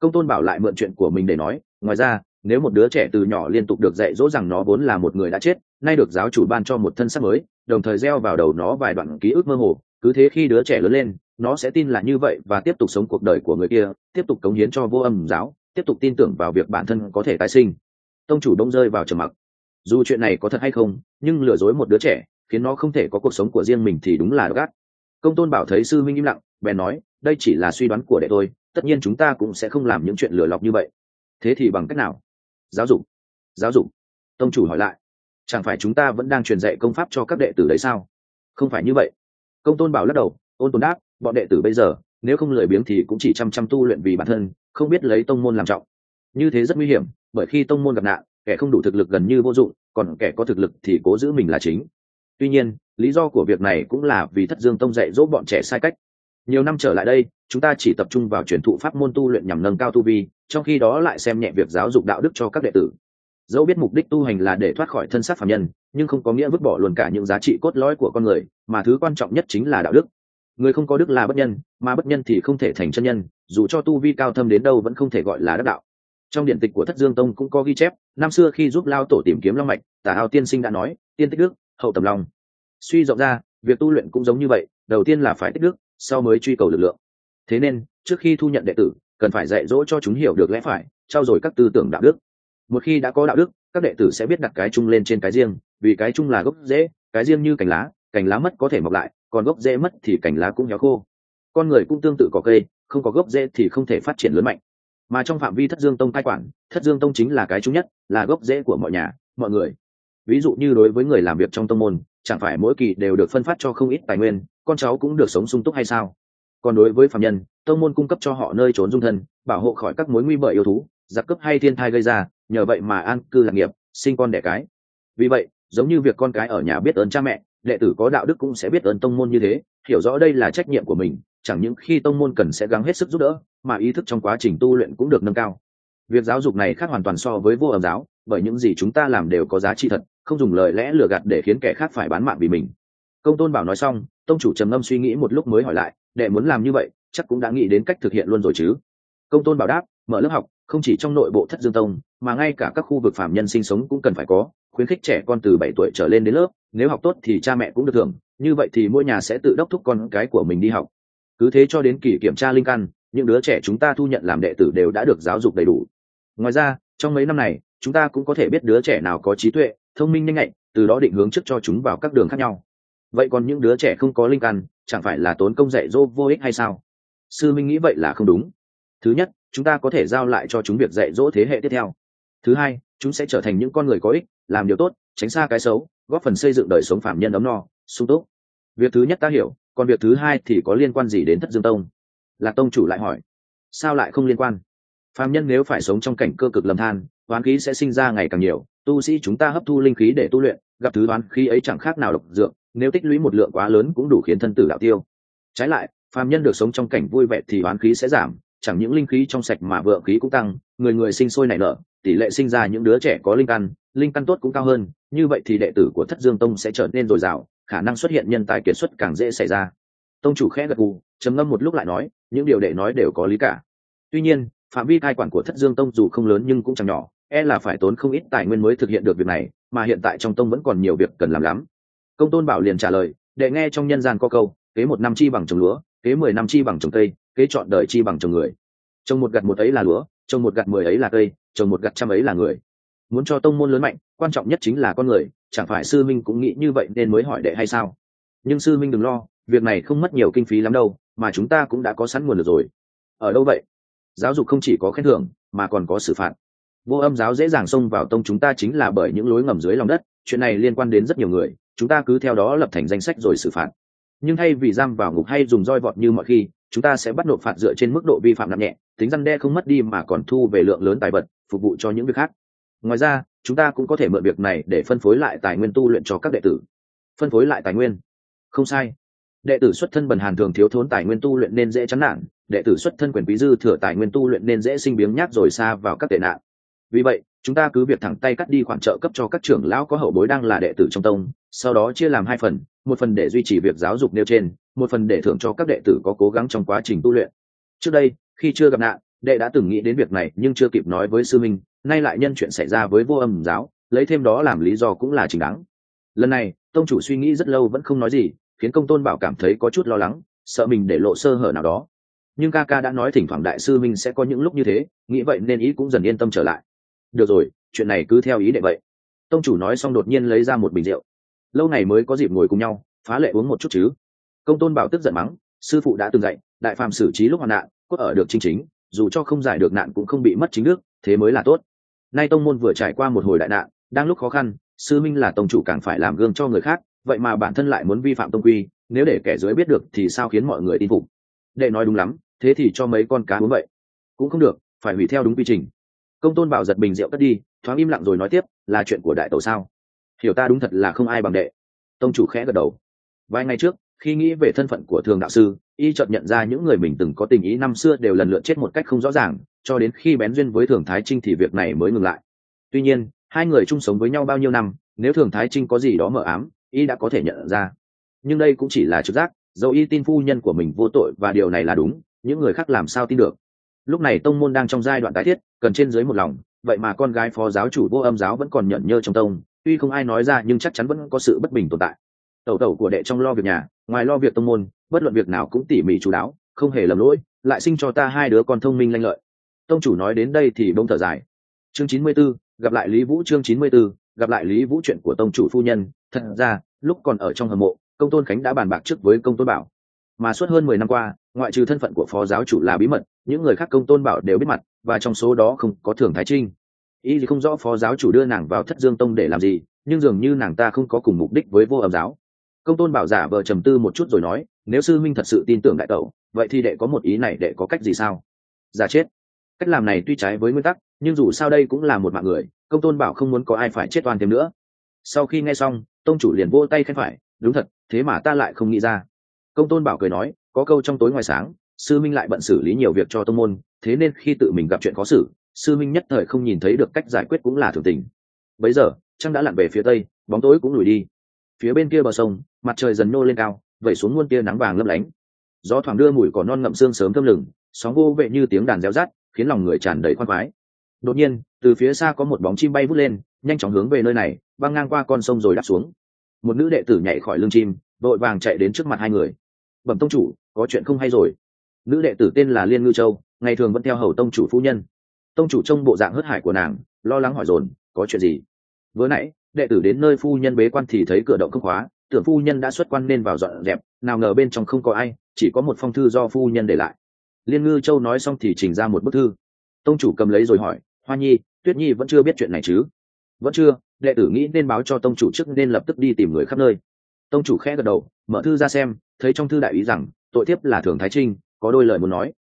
công tôn bảo lại mượn chuyện của mình để nói, ngoài ra, nếu một đứa trẻ từ nhỏ liên tục được dạy dỗ rằng nó vốn là một người đã chết, nay được giáo chủ ban cho một thân xác mới, đồng thời gieo vào đầu nó vài đoạn ký ức mơ hồ cứ thế khi đứa trẻ lớn lên, nó sẽ tin là như vậy và tiếp tục sống cuộc đời của người kia, tiếp tục cống hiến cho vô âm giáo, tiếp tục tin tưởng vào việc bản thân có thể tái sinh. Tông chủ đông rơi vào trầm mặc. Dù chuyện này có thật hay không, nhưng lừa dối một đứa trẻ, khiến nó không thể có cuộc sống của riêng mình thì đúng là gắt. Công tôn bảo thấy sư minh im lặng, bèn nói, đây chỉ là suy đoán của đệ tôi tất nhiên chúng ta cũng sẽ không làm những chuyện lừa lọc như vậy. Thế thì bằng cách nào? Giáo dục. Giáo dục. Tông chủ hỏi lại, chẳng phải chúng ta vẫn đang truyền dạy công pháp cho các đệ tử đấy sao? Không phải như vậy công tôn bảo lắc đầu, ôn tồn đáp, bọn đệ tử bây giờ, nếu không lười biếng thì cũng chỉ chăm chăm tu luyện vì bản thân, không biết lấy tông môn làm trọng. Như thế rất nguy hiểm, bởi khi tông môn gặp nạn, kẻ không đủ thực lực gần như vô dụng, còn kẻ có thực lực thì cố giữ mình là chính. Tuy nhiên, lý do của việc này cũng là vì thất dương tông dạy dỗ bọn trẻ sai cách. Nhiều năm trở lại đây, chúng ta chỉ tập trung vào truyền thụ pháp môn tu luyện nhằm nâng cao tu vi, trong khi đó lại xem nhẹ việc giáo dục đạo đức cho các đệ tử dẫu biết mục đích tu hành là để thoát khỏi thân xác phạm nhân, nhưng không có nghĩa vứt bỏ luôn cả những giá trị cốt lõi của con người, mà thứ quan trọng nhất chính là đạo đức. Người không có đức là bất nhân, mà bất nhân thì không thể thành chân nhân, dù cho tu vi cao thâm đến đâu vẫn không thể gọi là đắc đạo. Trong điện tịch của thất dương tông cũng có ghi chép, năm xưa khi giúp lao tổ tìm kiếm long mạch tả hao tiên sinh đã nói, tiên tích đức, hậu tầm long. Suy rộng ra, việc tu luyện cũng giống như vậy, đầu tiên là phải tích đức, sau mới truy cầu lực lượng. Thế nên, trước khi thu nhận đệ tử, cần phải dạy dỗ cho chúng hiểu được lẽ phải, trao dồi các tư tưởng đạo đức một khi đã có đạo đức, các đệ tử sẽ biết đặt cái chung lên trên cái riêng, vì cái chung là gốc dễ cái riêng như cành lá cành lá mất có thể mọc lại, còn gốc dễ mất thì cành lá cũng héo khô. Con người cũng tương tự có cây, không có gốc dễ thì không thể phát triển lớn mạnh. Mà trong phạm vi thất dương tông cai quản, thất dương tông chính là cái chung nhất, là gốc rễ của mọi nhà, mọi người. Ví dụ như đối với người làm việc trong tông môn, chẳng phải mỗi kỳ đều được phân phát cho không ít tài nguyên, con cháu cũng được sống sung túc hay sao? Còn đối với phạm nhân, tông môn cung cấp cho họ nơi trốn dung thân, bảo hộ khỏi các mối nguy bởi yêu thú, giặc cướp hay thiên thai gây ra nhờ vậy mà an cư lạc nghiệp, sinh con đẻ cái. Vì vậy, giống như việc con cái ở nhà biết ơn cha mẹ, đệ tử có đạo đức cũng sẽ biết ơn tông môn như thế, hiểu rõ đây là trách nhiệm của mình, chẳng những khi tông môn cần sẽ gắng hết sức giúp đỡ, mà ý thức trong quá trình tu luyện cũng được nâng cao. Việc giáo dục này khác hoàn toàn so với vô ẩm giáo, bởi những gì chúng ta làm đều có giá trị thật, không dùng lời lẽ lừa gạt để khiến kẻ khác phải bán mạng vì mình. Công tôn bảo nói xong, tông chủ trầm ngâm suy nghĩ một lúc mới hỏi lại, đệ muốn làm như vậy, chắc cũng đã nghĩ đến cách thực hiện luôn rồi chứ? Công tôn bảo đáp, mở lớp học không chỉ trong nội bộ thất dương tông, mà ngay cả các khu vực phạm nhân sinh sống cũng cần phải có, khuyến khích trẻ con từ bảy tuổi trở lên đến lớp, nếu học tốt thì cha mẹ cũng được thưởng, như vậy thì mỗi nhà sẽ tự đốc thúc con cái của mình đi học. Cứ thế cho đến kỳ kiểm tra linh căn, những đứa trẻ chúng ta thu nhận làm đệ tử đều đã được giáo dục đầy đủ. Ngoài ra, trong mấy năm này, chúng ta cũng có thể biết đứa trẻ nào có trí tuệ, thông minh nhanh nhạy, từ đó định hướng trước cho chúng vào các đường khác nhau. Vậy còn những đứa trẻ không có linh căn, chẳng phải là tốn công dạy dỗ vô ích hay sao? Sư minh nghĩ vậy là không đúng. Thứ nhất chúng ta có thể giao lại cho chúng việc dạy dỗ thế hệ tiếp theo. Thứ hai, chúng sẽ trở thành những con người có ích, làm điều tốt, tránh xa cái xấu, góp phần xây dựng đời sống phạm nhân ấm no, sung túc. Việc thứ nhất ta hiểu, còn việc thứ hai thì có liên quan gì đến thất dương tông? Lạc tông chủ lại hỏi. Sao lại không liên quan? Phạm nhân nếu phải sống trong cảnh cơ cực lầm than, oán khí sẽ sinh ra ngày càng nhiều. Tu sĩ chúng ta hấp thu linh khí để tu luyện, gặp thứ oán khí ấy chẳng khác nào độc dược, nếu tích lũy một lượng quá lớn cũng đủ khiến thân tử đạo tiêu. Trái lại phàm nhân được sống trong cảnh vui vẻ thì oán khí sẽ giảm chẳng những linh khí trong sạch mà vượng khí cũng tăng, người người sinh sôi nảy nở, tỷ lệ sinh ra những đứa trẻ có linh căn linh căn tốt cũng cao hơn, như vậy thì đệ tử của thất dương tông sẽ trở nên dồi dào, khả năng xuất hiện nhân tài kiệt xuất càng dễ xảy ra. Tông chủ khẽ gật gù, trầm ngâm một lúc lại nói, những điều đệ nói đều có lý cả. Tuy nhiên, phạm vi cai quản của thất dương tông dù không lớn nhưng cũng chẳng nhỏ e là phải tốn không ít tài nguyên mới thực hiện được việc này, mà hiện tại trong tông vẫn còn nhiều việc cần làm lắm. Công tôn bảo liền trả lời, đệ nghe trong nhân gian có câu, kế một năm chi bằng trồng lúa, kế mười năm chi bằng trồng cây kế chọn đời chi bằng trồng người. Trồng một gặt một ấy là lúa trồng một gặt mười ấy là cây trồng một gặt trăm ấy là người. Muốn cho tông môn lớn mạnh, quan trọng nhất chính là con người, chẳng phải sư minh cũng nghĩ như vậy nên mới hỏi đệ hay sao? Nhưng sư minh đừng lo, việc này không mất nhiều kinh phí lắm đâu, mà chúng ta cũng đã có sẵn nguồn lực rồi. Ở đâu vậy? Giáo dục không chỉ có khen thưởng, mà còn có xử phạt. Vô âm giáo dễ dàng xông vào tông chúng ta chính là bởi những lối ngầm dưới lòng đất, chuyện này liên quan đến rất nhiều người, chúng ta cứ theo đó lập thành danh sách rồi xử phạt nhưng thay vì giam vào ngục hay dùng roi vọt như mọi khi, chúng ta sẽ bắt nộp phạt dựa trên mức độ vi phạm nặng nhẹ, tính răn đe không mất đi mà còn thu về lượng lớn tài vật, phục vụ cho những việc khác. Ngoài ra, chúng ta cũng có thể mượn việc này để phân phối lại tài nguyên tu luyện cho các đệ tử. Phân phối lại tài nguyên? Không sai. Đệ tử xuất thân bần hàn thường thiếu thốn tài nguyên tu luyện nên dễ chán nản, đệ tử xuất thân quyền quý dư thừa tài nguyên tu luyện nên dễ sinh biếng nhác rồi xa vào các tệ nạn. Vì vậy, chúng ta cứ việc thẳng tay cắt đi khoản trợ cấp cho các trưởng lão có hậu bối đang là đệ tử trong tông sau đó chia làm hai phần, một phần để duy trì việc giáo dục nêu trên, một phần để thưởng cho các đệ tử có cố gắng trong quá trình tu luyện. Trước đây, khi chưa gặp nạn, đệ đã từng nghĩ đến việc này nhưng chưa kịp nói với sư minh, nay lại nhân chuyện xảy ra với vô âm giáo, lấy thêm đó làm lý do cũng là chính đáng. Lần này, tông chủ suy nghĩ rất lâu vẫn không nói gì, khiến công tôn bảo cảm thấy có chút lo lắng, sợ mình để lộ sơ hở nào đó. Nhưng ca ca đã nói thỉnh thoảng đại sư minh sẽ có những lúc như thế, nghĩ vậy nên ý cũng dần yên tâm trở lại. Được rồi, chuyện này cứ theo ý đệ vậy. Tông chủ nói xong đột nhiên lấy ra một bình rượu lâu ngày mới có dịp ngồi cùng nhau, phá lệ uống một chút chứ. Công tôn bảo tức giận mắng, sư phụ đã từng dạy, đại phàm xử trí lúc hoạn nạn, có ở được chính chính, dù cho không giải được nạn cũng không bị mất chính đức, thế mới là tốt. Nay tông môn vừa trải qua một hồi đại nạn, đang lúc khó khăn, sư minh là tông chủ càng phải làm gương cho người khác, vậy mà bản thân lại muốn vi phạm tông quy, nếu để kẻ dưới biết được thì sao khiến mọi người tin phục? Đệ nói đúng lắm, thế thì cho mấy con cá uống vậy. Cũng không được, phải hủy theo đúng quy trình. Công tôn bảo giật bình rượu cất đi, thoáng im lặng rồi nói tiếp, là chuyện của đại tổ sao? Hiểu ta đúng thật là không ai bằng đệ. Tông chủ khẽ gật đầu. Vài ngày trước, khi nghĩ về thân phận của thường đạo sư, y chợt nhận ra những người mình từng có tình ý năm xưa đều lần lượt chết một cách không rõ ràng, cho đến khi bén duyên với thường thái trinh thì việc này mới ngừng lại. Tuy nhiên, hai người chung sống với nhau bao nhiêu năm, nếu thường thái trinh có gì đó mờ ám, y đã có thể nhận ra. Nhưng đây cũng chỉ là trực giác, dẫu y tin phu nhân của mình vô tội và điều này là đúng, những người khác làm sao tin được. Lúc này tông môn đang trong giai đoạn tái thiết, cần trên dưới một lòng, vậy mà con gái phó giáo chủ vô âm giáo vẫn còn nhận nhơ trong tông tuy không ai nói ra nhưng chắc chắn vẫn có sự bất bình tồn tại. Tẩu tẩu của đệ trong lo việc nhà ngoài lo việc tông môn bất luận việc nào cũng tỉ mỉ chú đáo không hề lầm lỗi lại sinh cho ta hai đứa con thông minh lanh lợi. Tông chủ nói đến đây thì bông thở dài. Chương chín mươi 94, gặp lại lý vũ chương chín mươi 94, gặp lại lý vũ chuyện của tông chủ phu nhân. Thật ra lúc còn ở trong hầm mộ công tôn khánh đã bàn bạc trước với công tôn bảo. Mà suốt hơn mười năm qua ngoại trừ thân phận của phó giáo chủ là bí mật những người khác công tôn bảo đều biết mặt và trong số đó không có thường thái trinh ý gì không rõ phó giáo chủ đưa nàng vào thất dương tông để làm gì, nhưng dường như nàng ta không có cùng mục đích với vô âm giáo. Công tôn bảo giả vợ trầm tư một chút rồi nói, nếu sư minh thật sự tin tưởng đại tẩu, vậy thì đệ có một ý này đệ có cách gì sao? Giả chết. Cách làm này tuy trái với nguyên tắc, nhưng dù sao đây cũng là một mạng người, công tôn bảo không muốn có ai phải chết toàn thêm nữa. Sau khi nghe xong, tông chủ liền vô tay khen phải, đúng thật, thế mà ta lại không nghĩ ra. Công tôn bảo cười nói, có câu trong tối ngoài sáng, sư minh lại bận xử lý nhiều việc cho tông môn, thế nên khi tự mình gặp chuyện khó xử sư minh nhất thời không nhìn thấy được cách giải quyết cũng là thường tình. Bấy giờ, trăng đã lặn về phía tây, bóng tối cũng lùi đi. Phía bên kia bờ sông, mặt trời dần nô lên cao, vẩy xuống muôn tia nắng vàng lấp lánh. Gió thoảng đưa mùi cỏ non ngậm xương sớm thơm lừng, sóng vô vệ như tiếng đàn reo rát khiến lòng người tràn đầy khoan khoái. Đột nhiên, từ phía xa có một bóng chim bay vút lên, nhanh chóng hướng về nơi này, băng ngang qua con sông rồi đáp xuống. Một nữ đệ tử nhảy khỏi lưng chim, vội vàng chạy đến trước mặt hai người. Bẩm tông chủ, có chuyện không hay rồi? Nữ đệ tử tên là liên ngư châu, ngày thường vẫn theo hầu tông chủ phu nhân tông chủ trông bộ dạng hớt hải của nàng, lo lắng hỏi dồn, có chuyện gì? Vừa nãy, đệ tử đến nơi phu nhân bế quan thì thấy cửa động không khóa, tưởng phu nhân đã xuất quan nên vào dọn dẹp, nào ngờ bên trong không có ai, chỉ có một phong thư do phu nhân để lại. Liên ngư châu nói xong thì trình ra một bức thư. Tông chủ cầm lấy rồi hỏi, hoa nhi, tuyết nhi vẫn chưa biết chuyện này chứ? Vẫn chưa, đệ tử nghĩ nên báo cho tông chủ trước nên lập tức đi tìm người khắp nơi. Tông chủ khẽ gật đầu, mở thư ra xem, thấy trong thư đại ý rằng, tội thiếp là thường thái trinh, có đôi lời muốn nói.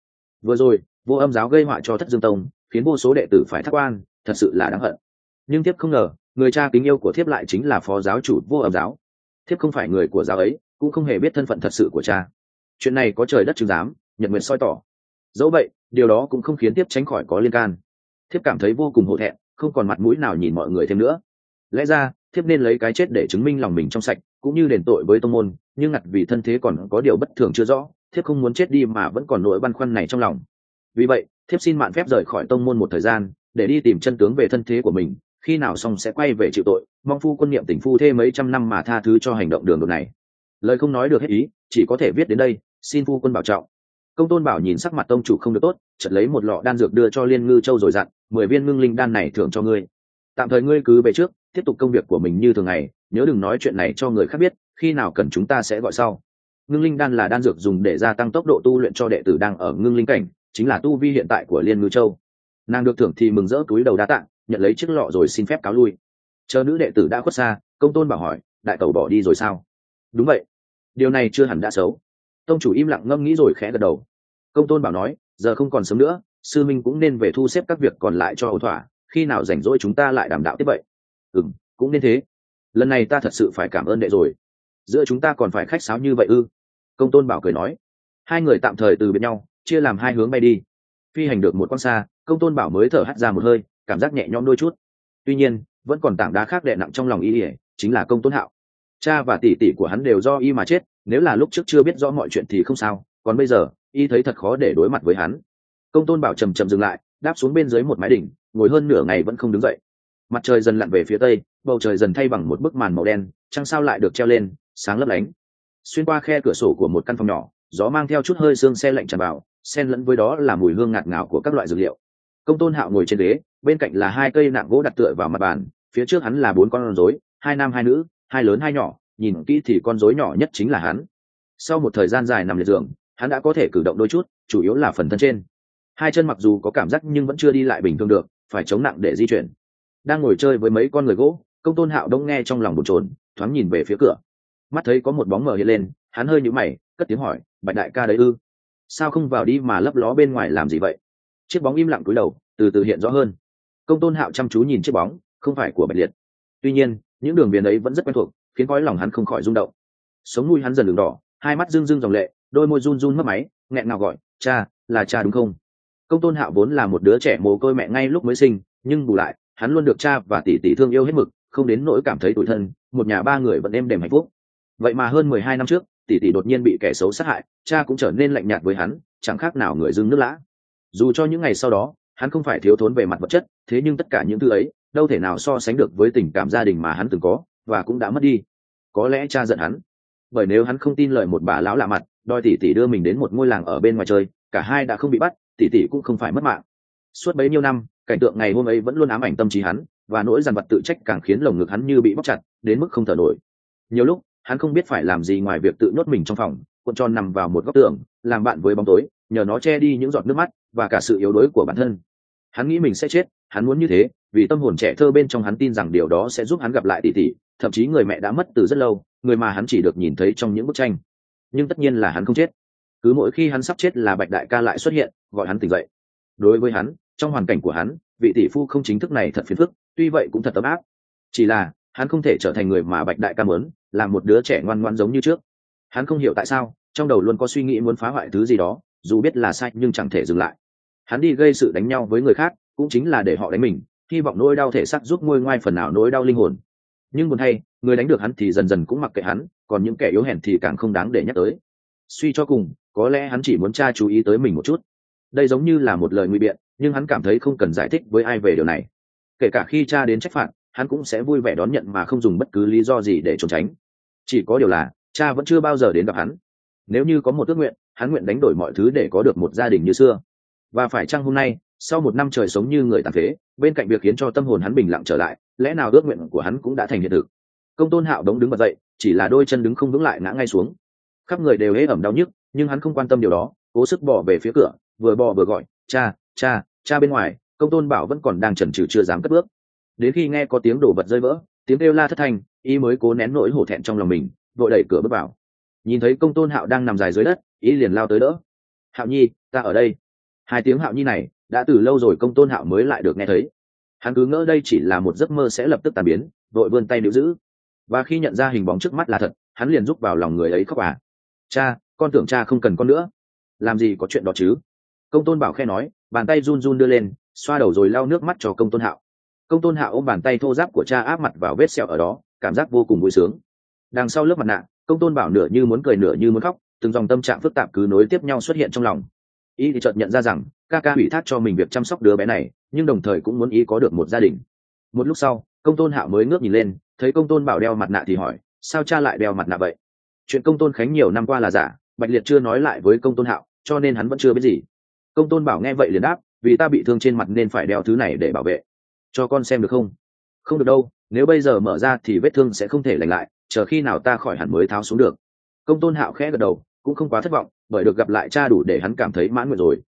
Vừa rồi, vô âm giáo gây họa cho thất dương tông khiến vô số đệ tử phải thắc oan, thật sự là đáng hận. Nhưng thiếp không ngờ, người cha kính yêu của thiếp lại chính là phó giáo chủ vô ẩm giáo. Thiếp không phải người của giáo ấy, cũng không hề biết thân phận thật sự của cha. Chuyện này có trời đất chứng giám, nhật nguyện soi tỏ. Dẫu vậy, điều đó cũng không khiến thiếp tránh khỏi có liên can. Thiếp cảm thấy vô cùng hổ thẹn, không còn mặt mũi nào nhìn mọi người thêm nữa. Lẽ ra, thiếp nên lấy cái chết để chứng minh lòng mình trong sạch, cũng như đền tội với tông môn, nhưng ngặt vì thân thế còn có điều bất thường chưa rõ, thiếp không muốn chết đi mà vẫn còn nỗi băn khoăn này trong lòng. Vì vậy thiếp xin mạn phép rời khỏi tông môn một thời gian, để đi tìm chân tướng về thân thế của mình, khi nào xong sẽ quay về chịu tội, mong phu quân niệm tình phu thê mấy trăm năm mà tha thứ cho hành động đường đột này. Lời không nói được hết ý, chỉ có thể viết đến đây, xin phu quân bảo trọng. Công tôn bảo nhìn sắc mặt tông chủ không được tốt, chợt lấy một lọ đan dược đưa cho liên ngư châu rồi dặn, mười viên ngưng linh đan này thưởng cho ngươi. Tạm thời ngươi cứ về trước, tiếp tục công việc của mình như thường ngày, nhớ đừng nói chuyện này cho người khác biết, khi nào cần chúng ta sẽ gọi sau. Ngưng linh đan là đan dược dùng để gia tăng tốc độ tu luyện cho đệ tử đang ở ngưng linh cảnh chính là tu vi hiện tại của liên ngư châu. Nàng được thưởng thì mừng rỡ túi đầu đa tạng, nhận lấy chiếc lọ rồi xin phép cáo lui. Chờ nữ đệ tử đã khuất xa, công tôn bảo hỏi, đại tẩu bỏ đi rồi sao? Đúng vậy. Điều này chưa hẳn đã xấu. Tông chủ im lặng ngâm nghĩ rồi khẽ gật đầu. Công tôn bảo nói, giờ không còn sớm nữa, sư minh cũng nên về thu xếp các việc còn lại cho ẩu thỏa, khi nào rảnh rỗi chúng ta lại đảm đạo tiếp vậy. Ừ m cũng nên thế. Lần này ta thật sự phải cảm ơn đệ rồi. Giữa chúng ta còn phải khách sáo như vậy ư? Công tôn bảo cười nói. Hai người tạm thời từ biệt nhau chia làm hai hướng bay đi. Phi hành được một quãng xa, công tôn bảo mới thở hắt ra một hơi, cảm giác nhẹ nhõm đôi chút. Tuy nhiên, vẫn còn tảng đá khác đè nặng trong lòng y ỉa chính là công tôn hạo. Cha và tỷ tỷ của hắn đều do y mà chết, nếu là lúc trước chưa biết rõ mọi chuyện thì không sao, còn bây giờ, y thấy thật khó để đối mặt với hắn. Công tôn bảo trầm trầm dừng lại, đáp xuống bên dưới một mái đỉnh, ngồi hơn nửa ngày vẫn không đứng dậy. Mặt trời dần lặn về phía tây, bầu trời dần thay bằng một bức màn màu đen, trăng sao lại được treo lên, sáng lấp lánh. Xuyên qua khe cửa sổ của một căn phòng nhỏ, gió mang theo chút hơi xương xe lạnh tràn vào xen lẫn với đó là mùi hương ngạt ngào của các loại dược liệu. Công tôn hạo ngồi trên ghế, bên cạnh là hai cây nạng gỗ đặt tựa vào mặt bàn, phía trước hắn là bốn con rối, hai nam hai nữ, hai lớn hai nhỏ, nhìn kỹ thì con rối nhỏ nhất chính là hắn. Sau một thời gian dài nằm liệt giường, hắn đã có thể cử động đôi chút, chủ yếu là phần thân trên. Hai chân mặc dù có cảm giác nhưng vẫn chưa đi lại bình thường được, phải chống nặng để di chuyển. Đang ngồi chơi với mấy con người gỗ, công tôn hạo đông nghe trong lòng bồn trồn thoáng nhìn về phía cửa. Mắt thấy có một bóng mờ hiện lên, hắn hơi nhũ mày, cất tiếng hỏi, bạch đại ca đấy ư? Sao không vào đi mà lấp ló bên ngoài làm gì vậy? Chiếc bóng im lặng cúi đầu, từ từ hiện rõ hơn. Công tôn hạo chăm chú nhìn chiếc bóng, không phải của bạch liệt. Tuy nhiên, những đường viền ấy vẫn rất quen thuộc, khiến cõi lòng hắn không khỏi rung động. Sống nuôi hắn dần đường đỏ, hai mắt rưng rưng dòng lệ, đôi môi run run mất máy, nghẹn ngào gọi, cha, là cha đúng không? Công tôn hạo vốn là một đứa trẻ mồ côi mẹ ngay lúc mới sinh, nhưng bù lại, hắn luôn được cha và tỷ tỷ thương yêu hết mực, không đến nỗi cảm thấy tủi thân, một nhà ba người vẫn êm đềm hạnh phúc. Vậy mà hơn mười hai năm trước tỷ tỷ đột nhiên bị kẻ xấu sát hại, cha cũng trở nên lạnh nhạt với hắn, chẳng khác nào người dưng nước lã. Dù cho những ngày sau đó, hắn không phải thiếu thốn về mặt vật chất, thế nhưng tất cả những thứ ấy, đâu thể nào so sánh được với tình cảm gia đình mà hắn từng có, và cũng đã mất đi. Có lẽ cha giận hắn. Bởi nếu hắn không tin lời một bà lão lạ mặt, đòi tỷ tỷ đưa mình đến một ngôi làng ở bên ngoài chơi, cả hai đã không bị bắt, tỷ tỷ cũng không phải mất mạng. Suốt bấy nhiêu năm, cảnh tượng ngày hôm ấy vẫn luôn ám ảnh tâm trí hắn, và nỗi dằn vặt tự trách càng khiến lồng ngực hắn như bị bóc chặt, đến mức không thở nổi. Nhiều lúc hắn không biết phải làm gì ngoài việc tự nhốt mình trong phòng, cuộn tròn nằm vào một góc tường, làm bạn với bóng tối, nhờ nó che đi những giọt nước mắt và cả sự yếu đuối của bản thân. Hắn nghĩ mình sẽ chết, hắn muốn như thế, vì tâm hồn trẻ thơ bên trong hắn tin rằng điều đó sẽ giúp hắn gặp lại tỷ tỷ, thậm chí người mẹ đã mất từ rất lâu, người mà hắn chỉ được nhìn thấy trong những bức tranh. Nhưng tất nhiên là hắn không chết. Cứ mỗi khi hắn sắp chết là bạch đại ca lại xuất hiện, gọi hắn tỉnh dậy. Đối với hắn, trong hoàn cảnh của hắn, vị tỷ phu không chính thức này thật phiền phức, tuy vậy cũng thật ấm áp. Chỉ là, hắn không thể trở thành người mà bạch đại ca muốn là một đứa trẻ ngoan ngoan giống như trước. Hắn không hiểu tại sao, trong đầu luôn có suy nghĩ muốn phá hoại thứ gì đó, dù biết là sai nhưng chẳng thể dừng lại. Hắn đi gây sự đánh nhau với người khác, cũng chính là để họ đánh mình, hy vọng nỗi đau thể xác giúp ngôi ngoai phần nào nỗi đau linh hồn. Nhưng buồn hay, người đánh được hắn thì dần dần cũng mặc kệ hắn, còn những kẻ yếu hèn thì càng không đáng để nhắc tới. Suy cho cùng, có lẽ hắn chỉ muốn cha chú ý tới mình một chút. Đây giống như là một lời nguy biện, nhưng hắn cảm thấy không cần giải thích với ai về điều này. Kể cả khi cha đến trách phạt, hắn cũng sẽ vui vẻ đón nhận mà không dùng bất cứ lý do gì để trốn tránh chỉ có điều là, cha vẫn chưa bao giờ đến gặp hắn. Nếu như có một ước nguyện, hắn nguyện đánh đổi mọi thứ để có được một gia đình như xưa. Và phải chăng hôm nay, sau một năm trời sống như người tàn phế, bên cạnh việc khiến cho tâm hồn hắn bình lặng trở lại, lẽ nào ước nguyện của hắn cũng đã thành hiện thực? Công tôn hạo đống đứng bật dậy, chỉ là đôi chân đứng không vững lại ngã ngay xuống. Khắp người đều hễ ẩm đau nhức, nhưng hắn không quan tâm điều đó, cố sức bỏ về phía cửa, vừa bò vừa gọi, cha cha cha bên ngoài, công tôn bảo vẫn còn đang chần chừ chưa dám cất bước. Đến khi nghe có tiếng đổ vật rơi vỡ, tiếng kêu la thất thanh y mới cố nén nỗi hổ thẹn trong lòng mình, vội đẩy cửa bước vào. Nhìn thấy công tôn hạo đang nằm dài dưới đất y liền lao tới đỡ. Hạo nhi, ta ở đây. Hai tiếng hạo nhi này đã từ lâu rồi công tôn hạo mới lại được nghe thấy. Hắn cứ ngỡ đây chỉ là một giấc mơ sẽ lập tức tàn biến, vội vươn tay níu giữ. Và khi nhận ra hình bóng trước mắt là thật, hắn liền rút vào lòng người ấy khóc à. Cha, con tưởng cha không cần con nữa. Làm gì có chuyện đó chứ? Công tôn bảo khe nói, bàn tay run run đưa lên, xoa đầu rồi lau nước mắt cho công tôn hạo. Công tôn hạo ôm bàn tay thô giáp của cha áp mặt vào vết sẹo ở đó cảm giác vô cùng vui sướng. Đằng sau lớp mặt nạ, công tôn bảo nửa như muốn cười nửa như muốn khóc, từng dòng tâm trạng phức tạp cứ nối tiếp nhau xuất hiện trong lòng. Y thì chợt nhận ra rằng, ca ca ủy thác cho mình việc chăm sóc đứa bé này, nhưng đồng thời cũng muốn ý có được một gia đình. Một lúc sau, công tôn hạo mới ngước nhìn lên, thấy công tôn bảo đeo mặt nạ thì hỏi, sao cha lại đeo mặt nạ vậy? Chuyện công tôn khánh nhiều năm qua là giả, bạch liệt chưa nói lại với công tôn hạo, cho nên hắn vẫn chưa biết gì. Công tôn bảo nghe vậy liền đáp, vì ta bị thương trên mặt nên phải đeo thứ này để bảo vệ. Cho con xem được không? Không được đâu nếu bây giờ mở ra thì vết thương sẽ không thể lành lại, chờ khi nào ta khỏi hẳn mới tháo xuống được. Công tôn hạo khẽ gật đầu, cũng không quá thất vọng, bởi được gặp lại cha đủ để hắn cảm thấy mãn nguyện rồi.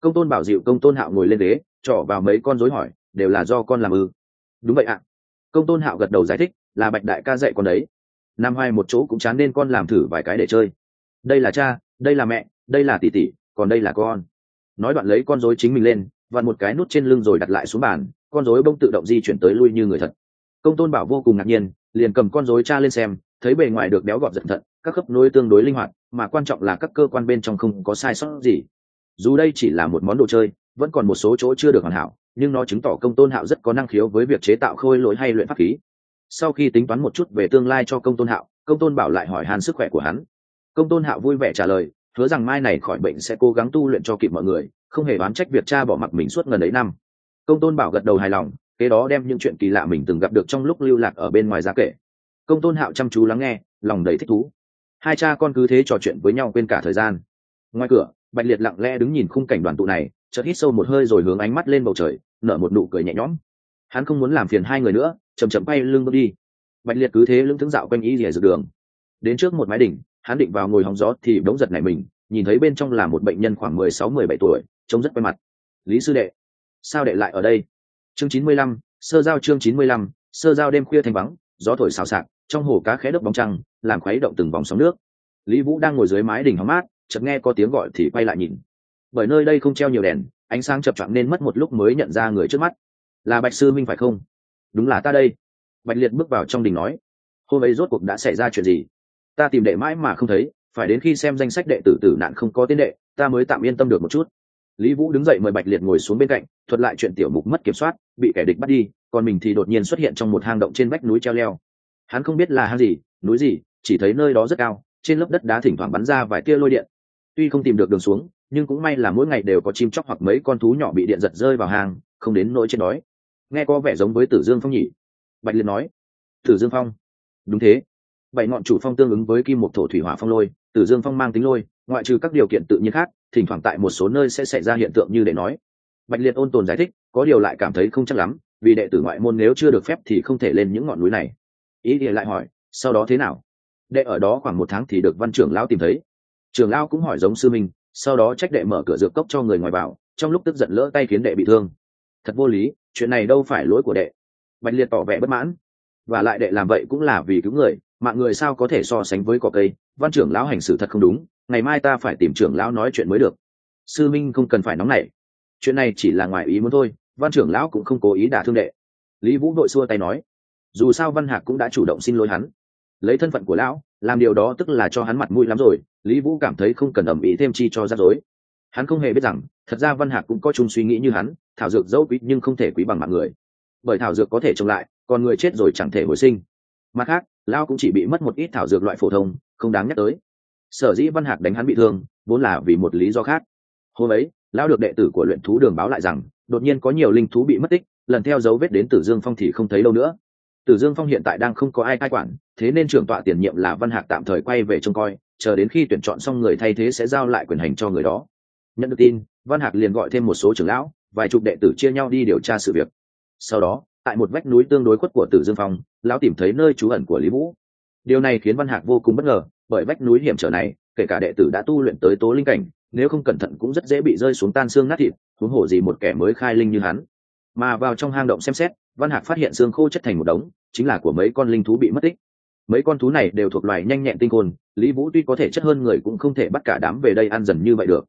Công tôn bảo dịu công tôn hạo ngồi lên ghế, trỏ vào mấy con dối hỏi, đều là do con làm ư? Đúng vậy ạ. Công tôn hạo gật đầu giải thích, là bạch đại ca dạy con đấy. Năm hai một chỗ cũng chán nên con làm thử vài cái để chơi. Đây là cha, đây là mẹ, đây là tỷ tỷ, còn đây là con. Nói đoạn lấy con rối chính mình lên, vặn một cái nút trên lưng rồi đặt lại xuống bàn, con rối bông tự động di chuyển tới lui như người thật công tôn bảo vô cùng ngạc nhiên, liền cầm con rối cha lên xem, thấy bề ngoài được béo gọt giận thận, các khớp nối tương đối linh hoạt, mà quan trọng là các cơ quan bên trong không có sai sót gì. Dù đây chỉ là một món đồ chơi, vẫn còn một số chỗ chưa được hoàn hảo, nhưng nó chứng tỏ công tôn hạo rất có năng khiếu với việc chế tạo khôi lỗi hay luyện pháp khí. Sau khi tính toán một chút về tương lai cho công tôn hạo, công tôn bảo lại hỏi hàn sức khỏe của hắn. Công tôn hạo vui vẻ trả lời, hứa rằng mai này khỏi bệnh sẽ cố gắng tu luyện cho kịp mọi người, không hề bán trách việc cha bỏ mặc mình suốt gần ấy năm. Công tôn bảo gật đầu hài lòng kế đó đem những chuyện kỳ lạ mình từng gặp được trong lúc lưu lạc ở bên ngoài ra kể. Công tôn hạo chăm chú lắng nghe, lòng đầy thích thú. Hai cha con cứ thế trò chuyện với nhau quên cả thời gian. Ngoài cửa, bạch liệt lặng lẽ đứng nhìn khung cảnh đoàn tụ này, chợt hít sâu một hơi rồi hướng ánh mắt lên bầu trời, nở một nụ cười nhẹ nhõm. Hắn không muốn làm phiền hai người nữa chầm chậm bay lưng bước đi. Bạch liệt cứ thế lưng thững dạo quanh y rỉa dược đường. Đến trước một mái đỉnh, hắn định vào ngồi hóng gió thì đống giật này mình, nhìn thấy bên trong là một bệnh nhân khoảng mười sáu, mười bảy tuổi, trông rất quen mặt. Lý sư đệ, sao đệ lại ở đây? Chương chín mươi lăm, sơ giao chương chín mươi lăm, sơ giao đêm khuya thanh vắng, gió thổi xào xạc, trong hồ cá khẽ đớp bóng trăng, làm khuấy động từng vòng sóng nước. Lý vũ đang ngồi dưới mái đỉnh hóng mát, chợt nghe có tiếng gọi thì quay lại nhìn. Bởi nơi đây không treo nhiều đèn, ánh sáng chập choạng nên mất một lúc mới nhận ra người trước mắt. Là bạch sư minh phải không? Đúng là ta đây. Bạch liệt bước vào trong đình nói. Hôm ấy rốt cuộc đã xảy ra chuyện gì? Ta tìm đệ mãi mà không thấy, phải đến khi xem danh sách đệ tử tử nạn không có tên đệ, ta mới tạm yên tâm được một chút lý vũ đứng dậy mời bạch liệt ngồi xuống bên cạnh, thuật lại chuyện tiểu mục mất kiểm soát, bị kẻ địch bắt đi, còn mình thì đột nhiên xuất hiện trong một hang động trên vách núi treo leo. Hắn không biết là hang gì, núi gì, chỉ thấy nơi đó rất cao, trên lớp đất đá thỉnh thoảng bắn ra vài tia lôi điện. Tuy không tìm được đường xuống, nhưng cũng may là mỗi ngày đều có chim chóc hoặc mấy con thú nhỏ bị điện giật rơi vào hang, không đến nỗi trên đói. Nghe có vẻ giống với tử dương phong nhỉ? Bạch liệt nói. Tử dương phong. Đúng thế. Bảy ngọn chủ phong tương ứng với kim một thổ thủy hỏa phong lôi, tử dương phong mang tính lôi ngoại trừ các điều kiện tự nhiên khác, thỉnh thoảng tại một số nơi sẽ xảy ra hiện tượng như để nói. Bạch liệt ôn tồn giải thích, có điều lại cảm thấy không chắc lắm, vì đệ tử ngoại môn nếu chưa được phép thì không thể lên những ngọn núi này. Ý thì lại hỏi, sau đó thế nào? Đệ ở đó khoảng một tháng thì được văn trưởng lão tìm thấy. Trưởng lão cũng hỏi giống sư minh, sau đó trách đệ mở cửa dược cốc cho người ngoài vào trong lúc tức giận lỡ tay khiến đệ bị thương. Thật vô lý, chuyện này đâu phải lỗi của đệ. Bạch liệt tỏ vẻ bất mãn. Và lại đệ làm vậy cũng là vì cứu người, mạng người sao có thể so sánh với cỏ cây? Văn trưởng lão hành xử thật không đúng ngày mai ta phải tìm trưởng lão nói chuyện mới được. Sư minh không cần phải nóng nảy. Chuyện này chỉ là ngoài ý muốn thôi, văn trưởng lão cũng không cố ý đả thương đệ. Lý vũ đội xua tay nói, dù sao văn hạc cũng đã chủ động xin lỗi hắn. Lấy thân phận của lão, làm điều đó tức là cho hắn mặt mũi lắm rồi, lý vũ cảm thấy không cần ẩm ý thêm chi cho rắc rối. Hắn không hề biết rằng, thật ra văn hạc cũng có chung suy nghĩ như hắn, thảo dược dẫu quý nhưng không thể quý bằng mạng người. Bởi thảo dược có thể trồng lại, còn người chết rồi chẳng thể hồi sinh. Mặt khác lao cũng chỉ bị mất một ít thảo dược loại phổ thông, không đáng nhắc tới sở dĩ văn hạc đánh hắn bị thương, vốn là vì một lý do khác. Hôm ấy, lão được đệ tử của luyện thú đường báo lại rằng, đột nhiên có nhiều linh thú bị mất tích, lần theo dấu vết đến tử dương phong thì không thấy lâu nữa. Tử dương phong hiện tại đang không có ai cai quản, thế nên trưởng tọa tiền nhiệm là văn hạc tạm thời quay về trông coi, chờ đến khi tuyển chọn xong người thay thế sẽ giao lại quyền hành cho người đó. Nhận được tin, văn hạc liền gọi thêm một số trưởng lão, vài chục đệ tử chia nhau đi điều tra sự việc. Sau đó, tại một vách núi tương đối khuất của tử dương phong, lão tìm thấy nơi trú ẩn của lý vũ. Điều này khiến văn hạc vô cùng bất ngờ bởi vách núi hiểm trở này, kể cả đệ tử đã tu luyện tới tố linh cảnh, nếu không cẩn thận cũng rất dễ bị rơi xuống tan xương nát thịt, huống hồ gì một kẻ mới khai linh như hắn. Mà vào trong hang động xem xét, văn hạc phát hiện xương khô chất thành một đống, chính là của mấy con linh thú bị mất tích. Mấy con thú này đều thuộc loài nhanh nhẹn tinh khôn lý vũ tuy có thể chất hơn người cũng không thể bắt cả đám về đây ăn dần như vậy được.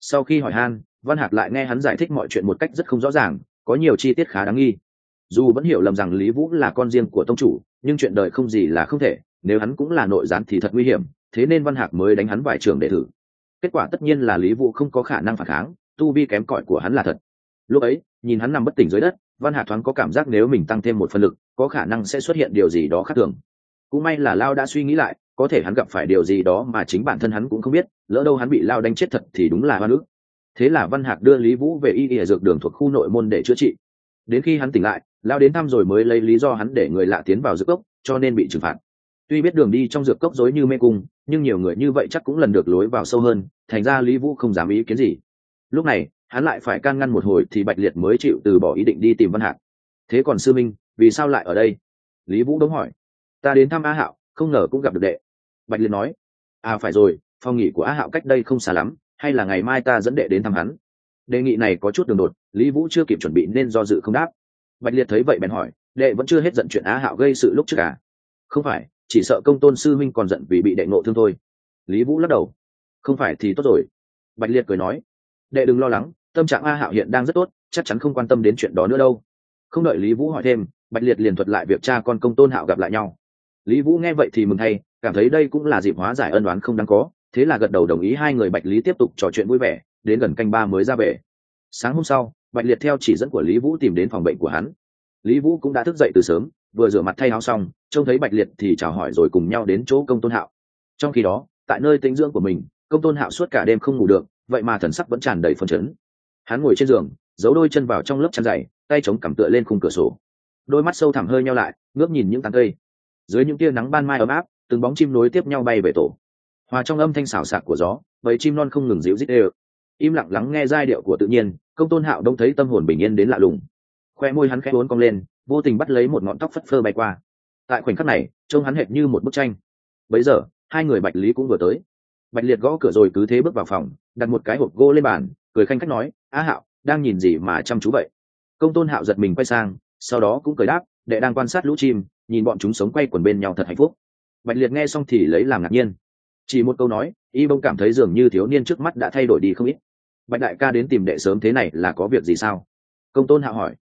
Sau khi hỏi han, văn hạc lại nghe hắn giải thích mọi chuyện một cách rất không rõ ràng, có nhiều chi tiết khá đáng nghi. Dù vẫn hiểu lầm rằng lý vũ là con riêng của tông chủ, nhưng chuyện đời không gì là không thể nếu hắn cũng là nội gián thì thật nguy hiểm, thế nên văn hạc mới đánh hắn vài trường để thử. Kết quả tất nhiên là lý vũ không có khả năng phản kháng, tu vi kém cỏi của hắn là thật. Lúc ấy, nhìn hắn nằm bất tỉnh dưới đất, văn hạc thoáng có cảm giác nếu mình tăng thêm một phần lực, có khả năng sẽ xuất hiện điều gì đó khác thường. Cũng may là lao đã suy nghĩ lại, có thể hắn gặp phải điều gì đó mà chính bản thân hắn cũng không biết, lỡ đâu hắn bị lao đánh chết thật thì đúng là hoa nữ thế là văn hạc đưa lý vũ về y ỉa dược đường thuộc khu nội môn để chữa trị. Đến khi hắn tỉnh lại, lao đến thăm rồi mới lấy lý do hắn để người lạ tiến vào dược cốc cho nên bị trừng phạt tuy biết đường đi trong dược cốc rối như mê cung, nhưng nhiều người như vậy chắc cũng lần được lối vào sâu hơn, thành ra lý vũ không dám ý kiến gì. Lúc này, hắn lại phải can ngăn một hồi thì bạch liệt mới chịu từ bỏ ý định đi tìm văn hạc. Thế còn sư minh, vì sao lại ở đây? Lý vũ đống hỏi. Ta đến thăm a hạo, không ngờ cũng gặp được đệ. Bạch liệt nói. À phải rồi, phòng nghỉ của a hạo cách đây không xa lắm, hay là ngày mai ta dẫn đệ đến thăm hắn? Đề nghị này có chút đường đột, lý vũ chưa kịp chuẩn bị nên do dự không đáp. Bạch liệt thấy vậy bèn hỏi, đệ vẫn chưa hết giận chuyện á hạo gây sự lúc trước cả không phải chỉ sợ công tôn sư minh còn giận vì bị đệ ngộ thương thôi. Lý vũ lắc đầu. Không phải thì tốt rồi. Bạch liệt cười nói. Đệ đừng lo lắng, tâm trạng a hạo hiện đang rất tốt, chắc chắn không quan tâm đến chuyện đó nữa đâu. Không đợi lý vũ hỏi thêm, bạch liệt liền thuật lại việc cha con công tôn hạo gặp lại nhau. Lý vũ nghe vậy thì mừng thay, cảm thấy đây cũng là dịp hóa giải ân đoán không đáng có, thế là gật đầu đồng ý hai người bạch lý tiếp tục trò chuyện vui vẻ, đến gần canh ba mới ra về. Sáng hôm sau, bạch liệt theo chỉ dẫn của lý vũ tìm đến phòng bệnh của hắn. Lý vũ cũng đã thức dậy từ sớm vừa rửa mặt thay áo xong, trông thấy bạch liệt thì chào hỏi rồi cùng nhau đến chỗ công tôn hạo. Trong khi đó, tại nơi tinh dưỡng của mình, công tôn hạo suốt cả đêm không ngủ được, vậy mà thần sắc vẫn tràn đầy phấn chấn. Hắn ngồi trên giường, giấu đôi chân vào trong lớp chăn dày, tay chống cằm tựa lên khung cửa sổ. Đôi mắt sâu thẳm hơi nhau lại, ngước nhìn những tán cây. Dưới những tia nắng ban mai ấm áp, từng bóng chim nối tiếp nhau bay về tổ. Hòa trong âm thanh xào xạc của gió, bầy chim non không ngừng dịu rít ê im lặng lắng nghe giai điệu của tự nhiên, công tôn hạo đông thấy tâm hồn bình yên đến lạ lùng. Khoe môi hắn khẽ uốn cong lên vô tình bắt lấy một ngọn tóc phất phơ bay qua. Tại khoảnh khắc này, trông hắn hệt như một bức tranh. Bấy giờ, hai người bạch lý cũng vừa tới. Bạch liệt gõ cửa rồi cứ thế bước vào phòng, đặt một cái hộp gỗ lên bàn, cười khanh khách nói á hạo, đang nhìn gì mà chăm chú vậy? Công tôn hạo giật mình quay sang, sau đó cũng cười đáp, đệ đang quan sát lũ chim, nhìn bọn chúng sống quay quần bên nhau thật hạnh phúc. Bạch liệt nghe xong thì lấy làm ngạc nhiên. Chỉ một câu nói, y bông cảm thấy dường như thiếu niên trước mắt đã thay đổi đi không ít. Bạch đại ca đến tìm đệ sớm thế này là có việc gì sao? Công tôn hạo hỏi.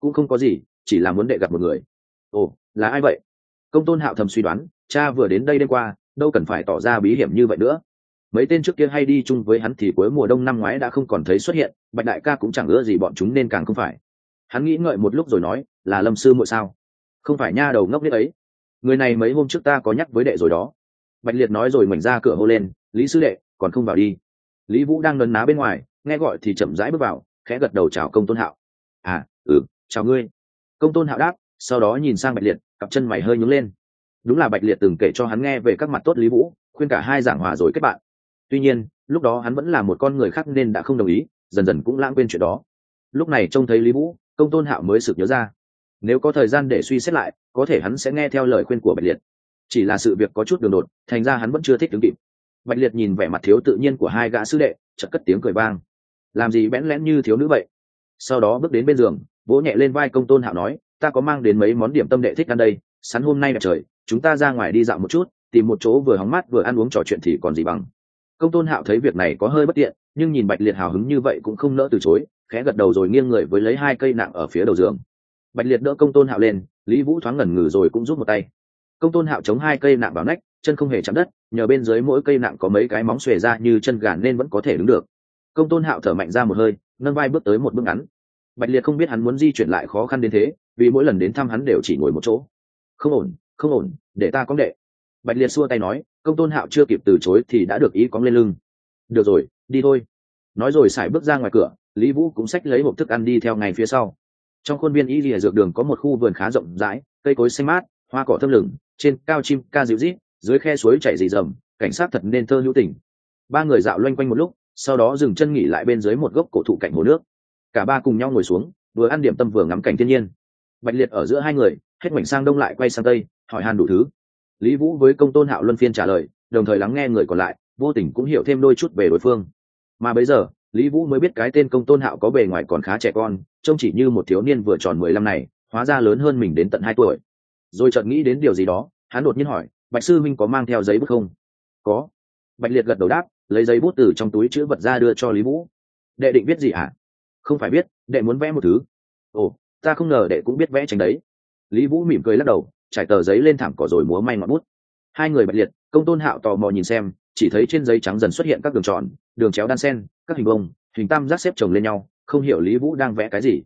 Cũng không có gì chỉ là muốn đệ gặp một người. Ồ, là ai vậy? Công tôn hạo thầm suy đoán, cha vừa đến đây đêm qua, đâu cần phải tỏ ra bí hiểm như vậy nữa. Mấy tên trước kia hay đi chung với hắn thì cuối mùa đông năm ngoái đã không còn thấy xuất hiện, bạch đại ca cũng chẳng ưa gì bọn chúng nên càng không phải. Hắn nghĩ ngợi một lúc rồi nói, là lâm sư muội sao? Không phải nha đầu ngốc biết ấy. Người này mấy hôm trước ta có nhắc với đệ rồi đó. Bạch liệt nói rồi mảnh ra cửa hô lên, lý sư đệ, còn không vào đi. Lý vũ đang nấn ná bên ngoài, nghe gọi thì chậm rãi bước vào, khẽ gật đầu chào công tôn hạo. À ừ chào ngươi công tôn hạo đáp, sau đó nhìn sang bạch liệt, cặp chân mày hơi nhúng lên. Đúng là bạch liệt từng kể cho hắn nghe về các mặt tốt lý vũ, khuyên cả hai giảng hòa rồi kết bạn. Tuy nhiên, lúc đó hắn vẫn là một con người khác nên đã không đồng ý, dần dần cũng lãng quên chuyện đó. Lúc này trông thấy lý vũ, công tôn hạo mới sực nhớ ra. Nếu có thời gian để suy xét lại, có thể hắn sẽ nghe theo lời khuyên của bạch liệt. Chỉ là sự việc có chút đường đột, thành ra hắn vẫn chưa thích đứng kịp. Bạch liệt nhìn vẻ mặt thiếu tự nhiên của hai gã sứ đệ, chợt cất tiếng cười vang. Làm gì bẽn lẽn như thiếu nữ vậy? Sau đó bước đến bên giường vỗ nhẹ lên vai công tôn hạo nói, ta có mang đến mấy món điểm tâm đệ thích ăn đây sắn hôm nay đẹp trời, chúng ta ra ngoài đi dạo một chút, tìm một chỗ vừa hóng mát vừa ăn uống trò chuyện thì còn gì bằng. Công tôn hạo thấy việc này có hơi bất tiện, nhưng nhìn bạch liệt hào hứng như vậy cũng không nỡ từ chối, khẽ gật đầu rồi nghiêng người với lấy hai cây nặng ở phía đầu giường. Bạch liệt đỡ công tôn hạo lên, lý vũ thoáng ngẩn ngừ rồi cũng rút một tay. Công tôn hạo chống hai cây nặng vào nách, chân không hề chạm đất, nhờ bên dưới mỗi cây nặng có mấy cái móng xuề ra như chân gà nên vẫn có thể đứng được. Công tôn hạo thở mạnh ra một hơi, nâng vai bước tới một bước ngắn bạch liệt không biết hắn muốn di chuyển lại khó khăn đến thế, vì mỗi lần đến thăm hắn đều chỉ ngồi một chỗ. Không ổn không ổn, để ta có đệ. Bạch liệt xua tay nói, công tôn hạo chưa kịp từ chối thì đã được ý cóng lên lưng. Được rồi, đi thôi. Nói rồi x bước ra ngoài cửa, lý vũ cũng xách lấy hộp thức ăn đi theo ngày phía sau. Trong khuôn viên y lìa dược đường có một khu vườn khá rộng rãi, cây cối xanh mát, hoa cỏ thơm lừng trên cao chim ca dịu rít dưới khe suối chảy rì dầm cảnh sát thật nên thơ hữu tình. Ba người dạo loanh quanh một lúc, sau đó dừng chân nghỉ lại bên dưới một gốc cổ thụ cạnh hồ nước cả ba cùng nhau ngồi xuống, vừa ăn điểm tâm vừa ngắm cảnh thiên nhiên. Bạch liệt ở giữa hai người, hết mảnh sang đông lại quay sang tây, hỏi han đủ thứ. Lý vũ với công tôn hạo luân phiên trả lời, đồng thời lắng nghe người còn lại, vô tình cũng hiểu thêm đôi chút về đối phương. Mà bây giờ, lý vũ mới biết cái tên công tôn hạo có bề ngoài còn khá trẻ con, trông chỉ như một thiếu niên vừa tròn mười lăm này, hóa ra lớn hơn mình đến tận hai tuổi. Rồi chợt nghĩ đến điều gì đó, hắn đột nhiên hỏi, bạch sư minh có mang theo giấy bút không? Có. Bạch liệt gật đầu đáp, lấy giấy bút từ trong túi chữ vật ra đưa cho lý vũ. Đệ định viết gì à? Không phải biết, đệ muốn vẽ một thứ. Ồ, ta không ngờ đệ cũng biết vẽ tranh đấy. Lý vũ mỉm cười lắc đầu, trải tờ giấy lên thảm cỏ rồi múa may ngọn bút. Hai người bạch liệt, công tôn hạo tò mò nhìn xem, chỉ thấy trên giấy trắng dần xuất hiện các đường tròn, đường chéo đan sen, các hình bông, hình tam giác xếp chồng lên nhau, không hiểu lý vũ đang vẽ cái gì.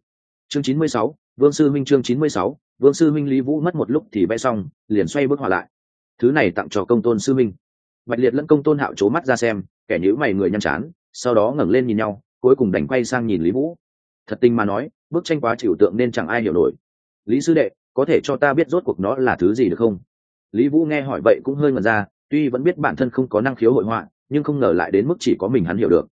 Chương chín mươi sáu, vương sư minh chương chín mươi sáu, vương sư minh lý vũ mất một lúc thì vẽ xong, liền xoay bước hòa lại. Thứ này tặng cho công tôn sư minh bạch liệt lẫn công tôn hạo c mắt ra xem, kẻ nhữ mày người nhăn chán, sau đó ngẩng lên nhìn nhau cuối cùng đành quay sang nhìn lý vũ. Thật tình mà nói, bức tranh quá trừu tượng nên chẳng ai hiểu nổi. Lý sư đệ, có thể cho ta biết rốt cuộc nó là thứ gì được không? Lý vũ nghe hỏi vậy cũng hơi ngần ra, tuy vẫn biết bản thân không có năng khiếu hội họa, nhưng không ngờ lại đến mức chỉ có mình hắn hiểu được.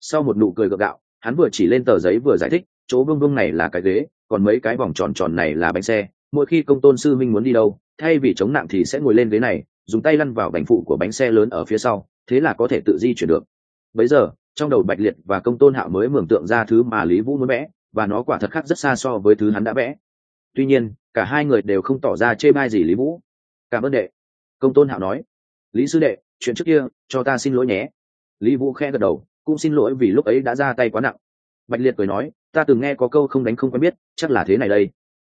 Sau một nụ cười gượng gạo, hắn vừa chỉ lên tờ giấy vừa giải thích, chỗ vương vương này là cái ghế, còn mấy cái vòng tròn tròn này là bánh xe, mỗi khi công tôn sư minh muốn đi đâu, thay vì chống nặng thì sẽ ngồi lên ghế này, dùng tay lăn vào bánh phụ của bánh xe lớn ở phía sau, thế là có thể tự di chuyển được. Bấy giờ trong đầu bạch liệt và công tôn hạo mới mường tượng ra thứ mà lý vũ muốn vẽ, và nó quả thật khác rất xa so với thứ hắn đã vẽ. Tuy nhiên, cả hai người đều không tỏ ra chê bai gì lý vũ. Cảm ơn đệ, công tôn hạo nói. Lý sư đệ, chuyện trước kia, cho ta xin lỗi nhé. Lý vũ khe gật đầu, cũng xin lỗi vì lúc ấy đã ra tay quá nặng. Bạch liệt cười nói, ta từng nghe có câu không đánh không quen biết, chắc là thế này đây.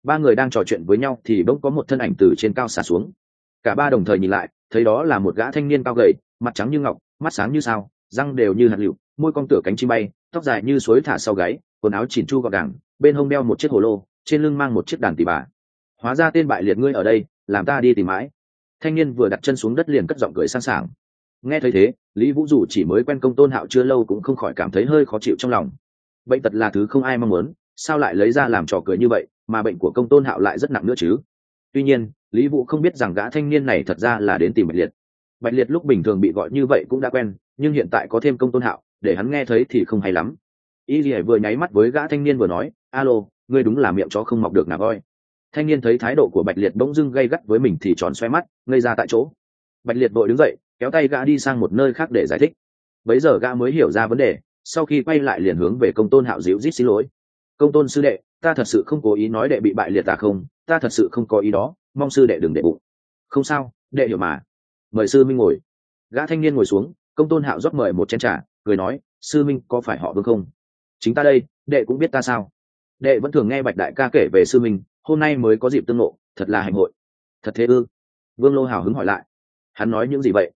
Ba người đang trò chuyện với nhau thì bỗng có một thân ảnh từ trên cao xả xuống. Cả ba đồng thời nhìn lại, thấy đó là một gã thanh niên cao gầy, mặt trắng như ngọc, mắt sáng như sao, răng đều như hạt lựu môi cong tựa cánh chim bay, tóc dài như suối thả sau gáy, quần áo chỉn chu gọn gàng, bên hông đeo một chiếc hồ lô, trên lưng mang một chiếc đàn tỳ bà. Hóa ra tên bại liệt ngươi ở đây, làm ta đi tìm mãi. Thanh niên vừa đặt chân xuống đất liền cất giọng cười sang sảng. Nghe thấy thế, lý vũ dù chỉ mới quen công tôn hạo chưa lâu cũng không khỏi cảm thấy hơi khó chịu trong lòng. Bệnh tật là thứ không ai mong muốn, sao lại lấy ra làm trò cười như vậy, mà bệnh của công tôn hạo lại rất nặng nữa chứ? Tuy nhiên, lý vũ không biết rằng gã thanh niên này thật ra là đến tìm bạch liệt. Bạch liệt lúc bình thường bị gọi như vậy cũng đã quen, nhưng hiện tại có thêm công tôn hạo để hắn nghe thấy thì không hay lắm. Y dì vừa nháy mắt với gã thanh niên vừa nói, alo, ngươi đúng là miệng chó không mọc được nà voi. Thanh niên thấy thái độ của bạch liệt bỗng dưng gây gắt với mình thì tròn xoe mắt, ngây ra tại chỗ. Bạch liệt vội đứng dậy, kéo tay gã đi sang một nơi khác để giải thích. Bấy giờ gã mới hiểu ra vấn đề, sau khi quay lại liền hướng về công tôn hạo dịu rít xin lỗi. Công tôn sư đệ, ta thật sự không cố ý nói đệ bị bại liệt ta không, ta thật sự không có ý đó, mong sư đệ đừng đệ bụng. Không sao, đệ hiểu mà. Mời sư minh ngồi. Gã thanh niên ngồi xuống, công tôn hạo rót mời một chén t r à cười nói, sư minh, có phải họ vương không? Chính ta đây, đệ cũng biết ta sao? Đệ vẫn thường nghe bạch đại ca kể về sư minh, hôm nay mới có dịp tương ngộ, thật là hạnh hội. Thật thế ư? Vương lô hào hứng hỏi lại. Hắn nói những gì vậy?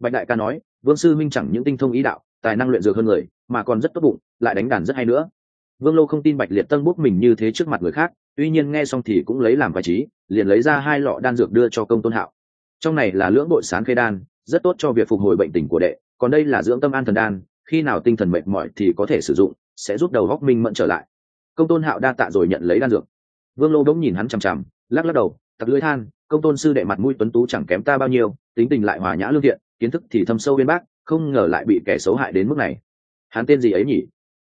Bạch đại ca nói, vương sư minh chẳng những tinh thông ý đạo, tài năng luyện dược hơn người, mà còn rất tốt bụng, lại đánh đàn rất hay nữa. Vương lô không tin bạch liệt tân bút mình như thế trước mặt người khác, tuy nhiên nghe xong thì cũng lấy làm bài trí, liền lấy ra hai lọ đan dược đưa cho công tôn hạo. Trong này là lưỡng bội sán khê đan, rất tốt cho việc phục hồi bệnh tình của đệ, còn đây là dưỡng tâm an thần đan khi nào tinh thần mệt mỏi thì có thể sử dụng sẽ giúp đầu góc minh mẫn trở lại. Công tôn hạo đa tạ rồi nhận lấy đan dược. Vương lô đống nhìn hắn chằm chằm lắc lắc đầu tặc lưỡi than công tôn sư đệ mặt mũi tuấn tú chẳng kém ta bao nhiêu tính tình lại hòa nhã lương thiện kiến thức thì thâm sâu bên bác không ngờ lại bị kẻ xấu hại đến mức này. Hắn tên gì ấy nhỉ?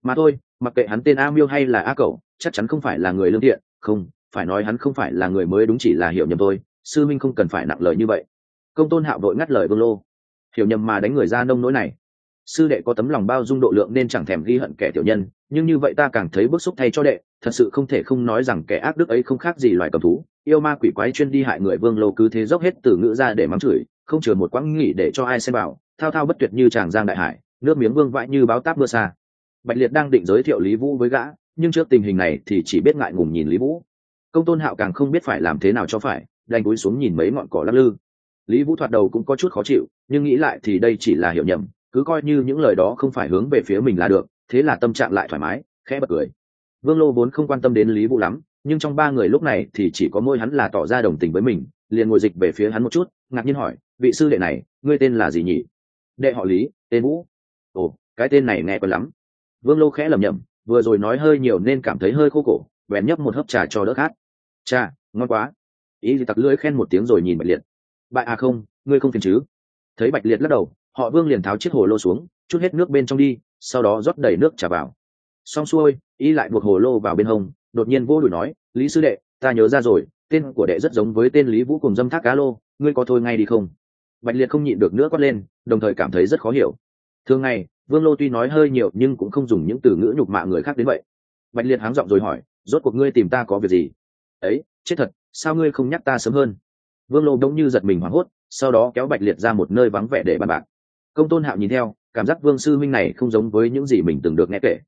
Mà thôi mặc kệ hắn tên a miêu hay là a cẩu, chắc chắn không phải là người lương thiện. Không phải nói hắn không phải là người mới đúng chỉ là hiểu nhầm thôi sư minh không cần phải nặng lời như vậy. Công tôn hạo đội ngắt lời vương lô. Hiểu nhầm mà đánh người ra nông nỗi này sư đệ có tấm lòng bao dung độ lượng nên chẳng thèm ghi hận kẻ tiểu nhân, nhưng như vậy ta càng thấy bức xúc thay cho đệ, thật sự không thể không nói rằng kẻ ác đức ấy không khác gì loài cầm thú. Yêu ma quỷ quái chuyên đi hại người vương lâu cứ thế dốc hết từ ngữ ra để mắng chửi, không chừa một quãng nghỉ để cho ai xem vào thao thao bất tuyệt như tràng giang đại hải, nước miếng vương vãi như báo táp mưa xa. Bạch liệt đang định giới thiệu lý vũ với gã, nhưng trước tình hình này thì chỉ biết ngại ngùng nhìn lý vũ. Công tôn hạo càng không biết phải làm thế nào cho phải, đành cúi xuống nhìn mấy ngọn cỏ lắc lư. Lý vũ thoạt đầu cũng có chút khó chịu, nhưng nghĩ lại thì đây chỉ là hiểu nhầm cứ coi như những lời đó không phải hướng về phía mình là được, thế là tâm trạng lại thoải mái, khẽ bật cười. Vương lô vốn không quan tâm đến lý vũ lắm, nhưng trong ba người lúc này thì chỉ có môi hắn là tỏ ra đồng tình với mình, liền ngồi dịch về phía hắn một chút, ngạc nhiên hỏi, vị sư đệ này, ngươi tên là gì nhỉ? Đệ họ lý, tên vũ. Ồ, cái tên này nghe quen lắm. Vương lô khẽ lầm nhầm vừa rồi nói hơi nhiều nên cảm thấy hơi khô cổ, bèn nhấp một hớp trà cho đỡ khát. Cha, ngon quá. Ý gì tặc lưỡi khen một tiếng rồi nhìn bạch liệt. Bại à không, ngươi không phiền chứ? Thấy bạch liệt lắc đầu họ vương liền tháo chiếc hồ lô xuống, chút hết nước bên trong đi, sau đó rót đầy nước trả vào. Xong xuôi, y lại buộc hồ lô vào bên hông, đột nhiên vô đùi nói, lý sư đệ, ta nhớ ra rồi, tên của đệ rất giống với tên lý vũ cùng dâm thác cá lô, ngươi có thôi ngay đi không? Bạch liệt không nhịn được nữa quát lên, đồng thời cảm thấy rất khó hiểu. Thường ngày, vương lô tuy nói hơi nhiều nhưng cũng không dùng những từ ngữ nhục mạ người khác đến vậy. Bạch liệt háng giọng rồi hỏi, rốt cuộc ngươi tìm ta có việc gì? Ấy, chết thật, sao ngươi không nhắc ta sớm hơn? Vương lô đông như giật mình hoảng hốt, sau đó kéo bạch liệt ra một nơi vắng vẻ để bàn bạc công tôn hạo nhìn theo, cảm giác vương sư minh này không giống với những gì mình từng được nghe kể.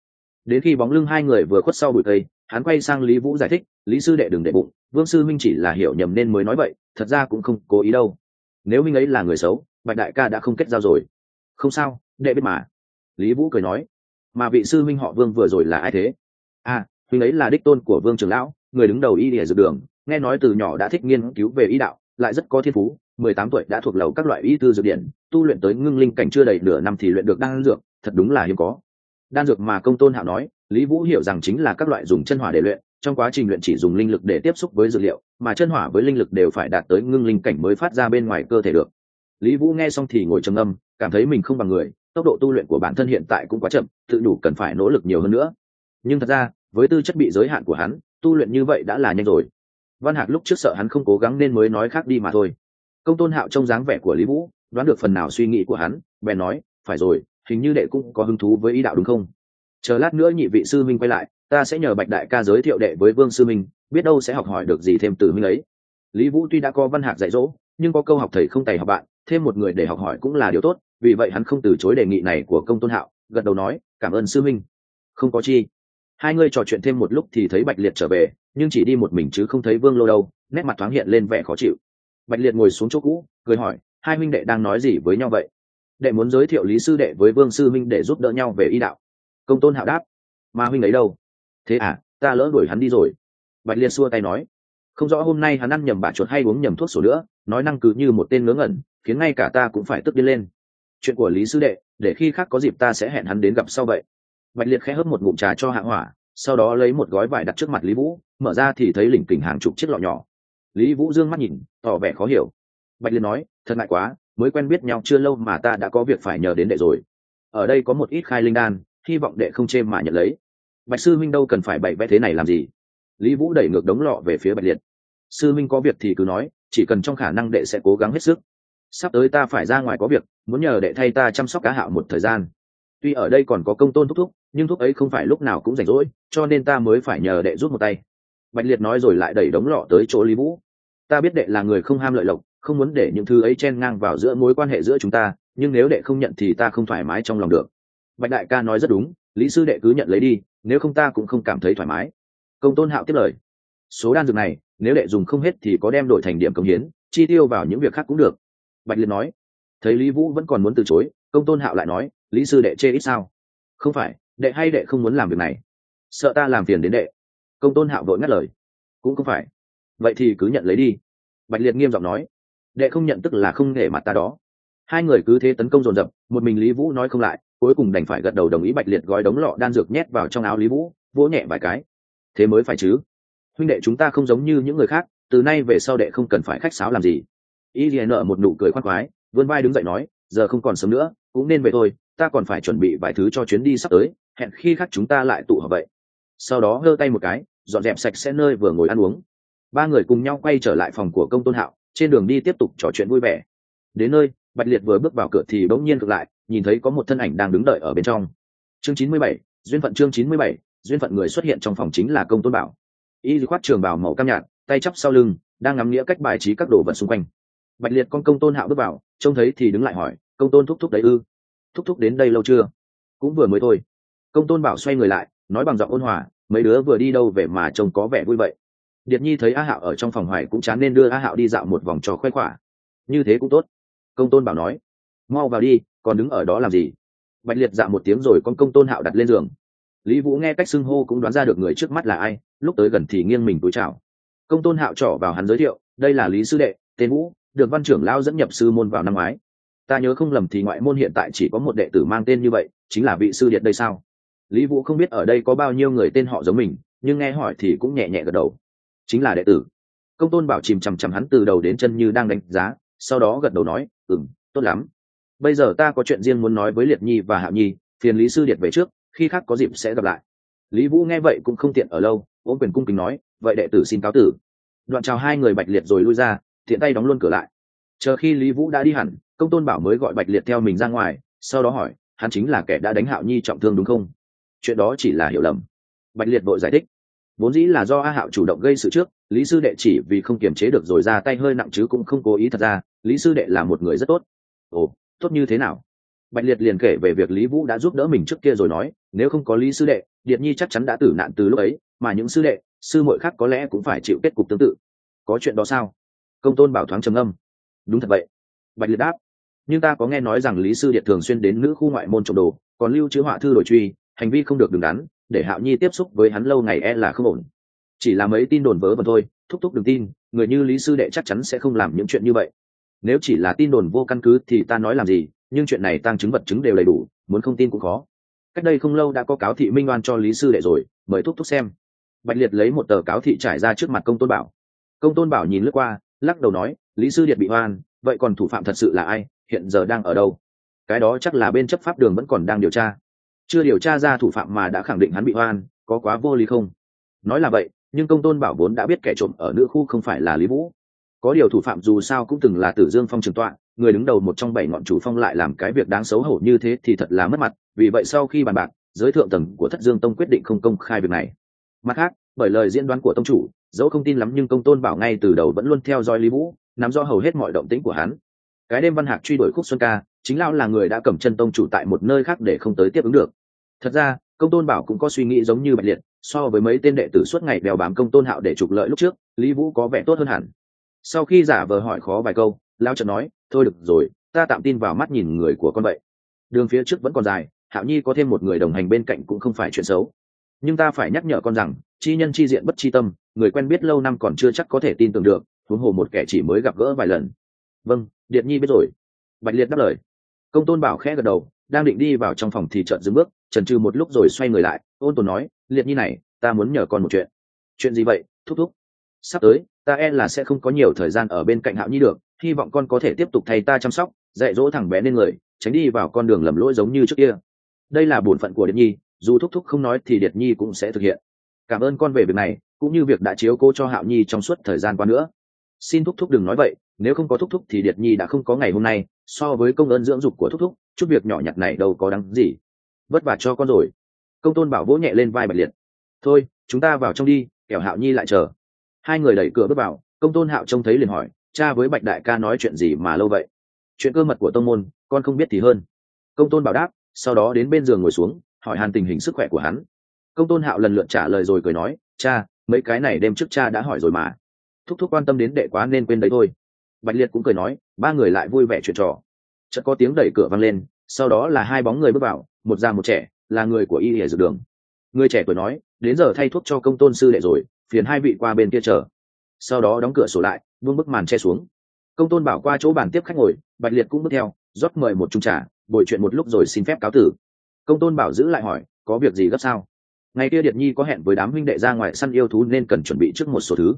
Đến khi bóng lưng hai người vừa khuất sau bụi cây, hắn quay sang lý vũ giải thích, lý sư đệ đừng đệ bụng, vương sư minh chỉ là hiểu nhầm nên mới nói vậy, thật ra cũng không cố ý đâu. Nếu minh ấy là người xấu, bạch đại ca đã không kết giao rồi. Không sao, đệ biết mà. Lý vũ cười nói. Mà vị sư minh họ vương vừa rồi là ai thế? À huynh ấy là đích tôn của vương trường lão, người đứng đầu y địa dược đường, nghe nói từ nhỏ đã thích nghiên cứu về y đạo, lại rất có thiên phú mười tám tuổi đã thuộc lầu các loại y tư dược điển, tu luyện tới ngưng linh cảnh chưa đầy nửa năm thì luyện được đan dược, thật đúng là hiếm có. Đan dược mà công tôn hạo nói, lý vũ hiểu rằng chính là các loại dùng chân hỏa để luyện, trong quá trình luyện chỉ dùng linh lực để tiếp xúc với dược liệu, mà chân hỏa với linh lực đều phải đạt tới ngưng linh cảnh mới phát ra bên ngoài cơ thể được. Lý vũ nghe xong thì ngồi trầm âm cảm thấy mình không bằng người, tốc độ tu luyện của bản thân hiện tại cũng quá chậm, tự đủ cần phải nỗ lực nhiều hơn nữa. Nhưng thật ra, với tư chất bị giới hạn của hắn, tu luyện như vậy đã là nhanh rồi. Văn hạc lúc trước sợ hắn không cố gắng nên mới nói khác đi mà thôi công tôn hạo trông dáng vẻ của lý vũ, đoán được phần nào suy nghĩ của hắn, bèn nói, phải rồi, hình như đệ cũng có hứng thú với ý đạo đúng không? Chờ lát nữa nhị vị sư minh quay lại, ta sẽ nhờ bạch đại ca giới thiệu đệ với vương sư minh biết đâu sẽ học hỏi được gì thêm từ minh ấy. Lý vũ tuy đã có văn hạc dạy dỗ, nhưng có câu học thầy không tày học bạn, thêm một người để học hỏi cũng là điều tốt, vì vậy hắn không từ chối đề nghị này của công tôn hạo, gật đầu nói, cảm ơn sư minh không có chi. Hai người trò chuyện thêm một lúc thì thấy bạch liệt trở về, nhưng chỉ đi một mình chứ không thấy vương lô đâu, nét mặt thoáng hiện lên vẻ khó chịu bạch liệt ngồi xuống chỗ cũ, cười hỏi, hai huynh đệ đang nói gì với nhau vậy? Đệ muốn giới thiệu lý sư đệ với vương sư minh để giúp đỡ nhau về y đạo. Công tôn hạo đáp mà huynh ấy đâu? Thế à ta lỡ đuổi hắn đi rồi. Bạch liệt xua tay nói, không rõ hôm nay hắn ăn nhầm bả chuột hay uống nhầm thuốc sổ nữa, nói năng cứ như một tên ngớ ngẩn, khiến ngay cả ta cũng phải tức đi lên. Chuyện của lý sư đệ, để khi khác có dịp ta sẽ hẹn hắn đến gặp sau vậy. Bạch liệt khẽ hớp một ngụm trà cho hạ hỏa, sau đó lấy một gói vải đặt trước mặt lý vũ, mở ra thì thấy lỉnh kỉnh hàng chục chiếc lọ nhỏ lý vũ dương mắt nhìn, tỏ vẻ khó hiểu. Bạch liệt nói, thật ngại quá, mới quen biết nhau chưa lâu mà ta đã có việc phải nhờ đến đệ rồi. Ở đây có một ít khai linh đan, hy vọng đệ không chê mà nhận lấy. Bạch sư minh đâu cần phải bày vẽ thế này làm gì? Lý vũ đẩy ngược đống lọ về phía bạch liệt sư minh có việc thì cứ nói, chỉ cần trong khả năng đệ sẽ cố gắng hết sức. Sắp tới ta phải ra ngoài có việc, muốn nhờ đệ thay ta chăm sóc cá hạo một thời gian. Tuy ở đây còn có công tôn thúc thúc, nhưng thúc ấy không phải lúc nào cũng rảnh rỗi, cho nên ta mới phải nhờ đệ rút một tay. Bạch liệt nói rồi lại đẩy đống lọ tới chỗ lý vũ ta biết đệ là người không ham lợi lộc, không muốn để những thứ ấy chen ngang vào giữa mối quan hệ giữa chúng ta, nhưng nếu đệ không nhận thì ta không thoải mái trong lòng được. Bạch đại ca nói rất đúng, lý sư đệ cứ nhận lấy đi, nếu không ta cũng không cảm thấy thoải mái. Công tôn hạo tiếp lời. Số đan dược này, nếu đệ dùng không hết thì có đem đổi thành điểm công hiến, chi tiêu vào những việc khác cũng được. Bạch liệt nói. Thấy lý vũ vẫn còn muốn từ chối, công tôn hạo lại nói, lý sư đệ chê ít sao? Không phải, đệ hay đệ không muốn làm việc này. Sợ ta làm phiền đến đệ. Công tôn hạo vội ngắt lời. Cũng không phải vậy thì cứ nhận lấy đi. Bạch liệt nghiêm giọng nói, đệ không nhận tức là không nể mặt ta đó. Hai người cứ thế tấn công dồn dập, một mình lý vũ nói không lại, cuối cùng đành phải gật đầu đồng ý bạch liệt gói đống lọ đan dược nhét vào trong áo lý vũ, vỗ nhẹ vài cái. Thế mới phải chứ? Huynh đệ chúng ta không giống như những người khác, từ nay về sau đệ không cần phải khách sáo làm gì. Y liền nợ một nụ cười khoác khoái, vươn vai đứng dậy nói, giờ không còn sớm nữa, cũng nên về thôi, ta còn phải chuẩn bị vài thứ cho chuyến đi sắp tới, hẹn khi khác chúng ta lại tụ họp vậy. Sau đó hơ tay một cái, dọn dẹp sạch sẽ nơi vừa ngồi ăn uống ba người cùng nhau quay trở lại phòng của công tôn hạo, trên đường đi tiếp tục trò chuyện vui vẻ. Đến nơi, bạch liệt vừa bước vào cửa thì bỗng nhiên ngược lại, nhìn thấy có một thân ảnh đang đứng đợi ở bên trong. Chương chín mươi bảy, duyên phận chương chín mươi bảy, duyên phận người xuất hiện trong phòng chính là công tôn bảo. Y khoát trường bảo màu cam nhạt, tay chắp sau lưng, đang ngắm nghĩa cách bài trí các đồ vật xung quanh. Bạch liệt con công tôn hạo bước vào, trông thấy thì đứng lại hỏi, công tôn thúc thúc đấy ư? Thúc thúc đến đây lâu chưa? Cũng vừa mới thôi. Công tôn bảo xoay người lại, nói bằng giọng ôn hòa, mấy đứa vừa đi đâu về mà trông có vẻ vui vậy? Điệp nhi thấy a hạo ở trong phòng hoài cũng chán nên đưa a hạo đi dạo một vòng trò khoe khỏa như thế cũng tốt. Công tôn bảo nói. Mau vào đi, còn đứng ở đó làm gì? Bạch liệt dạo một tiếng rồi con công tôn hạo đặt lên giường. Lý vũ nghe cách xưng hô cũng đoán ra được người trước mắt là ai, lúc tới gần thì nghiêng mình túi chào. Công tôn hạo trỏ vào hắn giới thiệu, đây là lý sư đệ, tên vũ, được văn trưởng lao dẫn nhập sư môn vào năm ngoái. Ta nhớ không lầm thì ngoại môn hiện tại chỉ có một đệ tử mang tên như vậy, chính là vị sư điện đây sao? Lý vũ không biết ở đây có bao nhiêu người tên họ giống mình, nhưng nghe hỏi thì cũng nhẹ nhẹ gật đầu chính là đệ tử. Công tôn bảo chìm chằm chằm hắn từ đầu đến chân như đang đánh giá, sau đó gật đầu nói, ừm, tốt lắm. Bây giờ ta có chuyện riêng muốn nói với liệt nhi và hạ nhi, phiền lý sư điệt về trước, khi khác có dịp sẽ gặp lại. Lý vũ nghe vậy cũng không tiện ở lâu, ôm quyền cung kính nói, vậy đệ tử xin cáo tử. Đoạn chào hai người bạch liệt rồi lui ra thiện tay đóng luôn cửa lại. Chờ khi lý vũ đã đi hẳn, công tôn bảo mới gọi bạch liệt theo mình ra ngoài, sau đó hỏi, hắn chính là kẻ đã đánh hạo nhi trọng thương đúng không? Chuyện đó chỉ là hiểu lầm. Bạch liệt vội giải thích vốn dĩ là do a hạo chủ động gây sự trước, lý sư đệ chỉ vì không kiềm chế được rồi ra tay hơi nặng chứ cũng không cố ý thật ra, lý sư đệ là một người rất tốt. Ồ, tốt như thế nào? Bạch liệt liền kể về việc lý vũ đã giúp đỡ mình trước kia rồi nói, nếu không có lý sư đệ, điệt nhi chắc chắn đã tử nạn từ lúc ấy, mà những sư đệ, sư muội khác có lẽ cũng phải chịu kết cục tương tự. Có chuyện đó sao? Công tôn bảo thoáng trầm âm đúng thật vậy. Bạch liệt đáp. Nhưng ta có nghe nói rằng lý sư điện thường xuyên đến nữ khu ngoại môn trộm đồ, còn lưu chứa họa thư đổi truy, hành vi không được đứng đắn để hạo nhi tiếp xúc với hắn lâu ngày e là không ổn. Chỉ là mấy tin đồn vớ vẩn thôi, thúc thúc đừng tin, người như lý sư đệ chắc chắn sẽ không làm những chuyện như vậy. Nếu chỉ là tin đồn vô căn cứ thì ta nói làm gì, nhưng chuyện này tăng chứng vật chứng đều đầy đủ, muốn không tin cũng khó. Cách đây không lâu đã có cáo thị minh oan cho lý sư đệ rồi, mời thúc thúc xem. Bạch liệt lấy một tờ cáo thị trải ra trước mặt công tôn bảo. Công tôn bảo nhìn lướt qua, lắc đầu nói, lý sư điện bị oan, vậy còn thủ phạm thật sự là ai, hiện giờ đang ở đâu? Cái đó chắc là bên chấp pháp đường vẫn còn đang điều tra chưa điều tra ra thủ phạm mà đã khẳng định hắn bị oan, có quá vô lý không? Nói là vậy, nhưng công tôn bảo vốn đã biết kẻ trộm ở nữ khu không phải là lý vũ. Có điều thủ phạm dù sao cũng từng là tử dương phong trường tọa, người đứng đầu một trong bảy ngọn chủ phong lại làm cái việc đáng xấu hổ như thế thì thật là mất mặt, vì vậy sau khi bàn bạc, giới thượng tầng của thất dương tông quyết định không công khai việc này. Mặt khác, bởi lời diễn đoán của tông chủ, dẫu không tin lắm nhưng công tôn bảo ngay từ đầu vẫn luôn theo dõi lý vũ, nắm rõ hầu hết mọi động tĩnh của hắn. Cái đêm văn hạc truy đuổi khúc xuân ca chính lão là người đã cầm chân tông chủ tại một nơi khác để không tới tiếp ứng được. Thật ra, công tôn bảo cũng có suy nghĩ giống như bạch liệt, so với mấy tên đệ tử suốt ngày đèo bám công tôn hạo để trục lợi lúc trước, lý vũ có vẻ tốt hơn hẳn. Sau khi giả vờ hỏi khó vài câu lao trần nói, thôi được rồi, ta tạm tin vào mắt nhìn người của con vậy. Đường phía trước vẫn còn dài, hạo nhi có thêm một người đồng hành bên cạnh cũng không phải chuyện xấu. Nhưng ta phải nhắc nhở con rằng, chi nhân chi diện bất chi tâm, người quen biết lâu năm còn chưa chắc có thể tin tưởng được, huống hồ một kẻ chỉ mới gặp gỡ vài lần. Vâng điện nhi biết rồi. Bạch liệt đáp lời công tôn bảo khẽ gật đầu, đang định đi vào trong phòng thì chợt dừng bước, trần trừ một lúc rồi xoay người lại, ôn tồn nói, liệt nhi này, ta muốn nhờ con một chuyện. Chuyện gì vậy? Thúc thúc. Sắp tới, ta e là sẽ không có nhiều thời gian ở bên cạnh hạo nhi được, hy vọng con có thể tiếp tục thay ta chăm sóc, dạy dỗ thằng bé nên người, tránh đi vào con đường lầm lỗi giống như trước kia. Đây là bổn phận của điện nhi, dù thúc thúc không nói thì điệt nhi cũng sẽ thực hiện. Cảm ơn con về việc này, cũng như việc đã chiếu cố cho hạo nhi trong suốt thời gian qua nữa. Xin thúc thúc đừng nói vậy, nếu không có thúc thúc thì điệt nhi đã không có ngày hôm nay so với công ơn dưỡng dục của thúc thúc, chút việc nhỏ nhặt này đâu có đáng gì. Vất vả cho con rồi. Công tôn bảo vỗ nhẹ lên vai bạch liệt. Thôi, chúng ta vào trong đi, kẻo hạo nhi lại chờ. Hai người đẩy cửa bước vào, công tôn hạo trông thấy liền hỏi, cha với bạch đại ca nói chuyện gì mà lâu vậy? Chuyện cơ mật của tông môn, con không biết thì hơn. Công tôn bảo đáp, sau đó đến bên giường ngồi xuống, hỏi hàn tình hình sức khỏe của hắn. Công tôn hạo lần lượt trả lời rồi cười nói, cha, mấy cái này đêm trước cha đã hỏi rồi mà. Thúc thúc quan tâm đến đệ quá nên quên đấy thôi bạch liệt cũng cười nói, ba người lại vui vẻ chuyện trò. Chợt có tiếng đẩy cửa vang lên, sau đó là hai bóng người bước vào, một già một trẻ, là người của y hệ dược đường. Người trẻ tuổi nói, đến giờ thay thuốc cho công tôn sư đệ rồi, phiền hai vị qua bên kia chờ. Sau đó đóng cửa sổ lại, buông bức màn che xuống. Công tôn bảo qua chỗ bàn tiếp khách ngồi, bạch liệt cũng bước theo, rót mời một chung trà bồi chuyện một lúc rồi xin phép cáo tử. Công tôn bảo giữ lại hỏi, có việc gì gấp sao? Ngày kia điệt nhi có hẹn với đám huynh đệ ra ngoài săn yêu thú nên cần chuẩn bị trước một số thứ.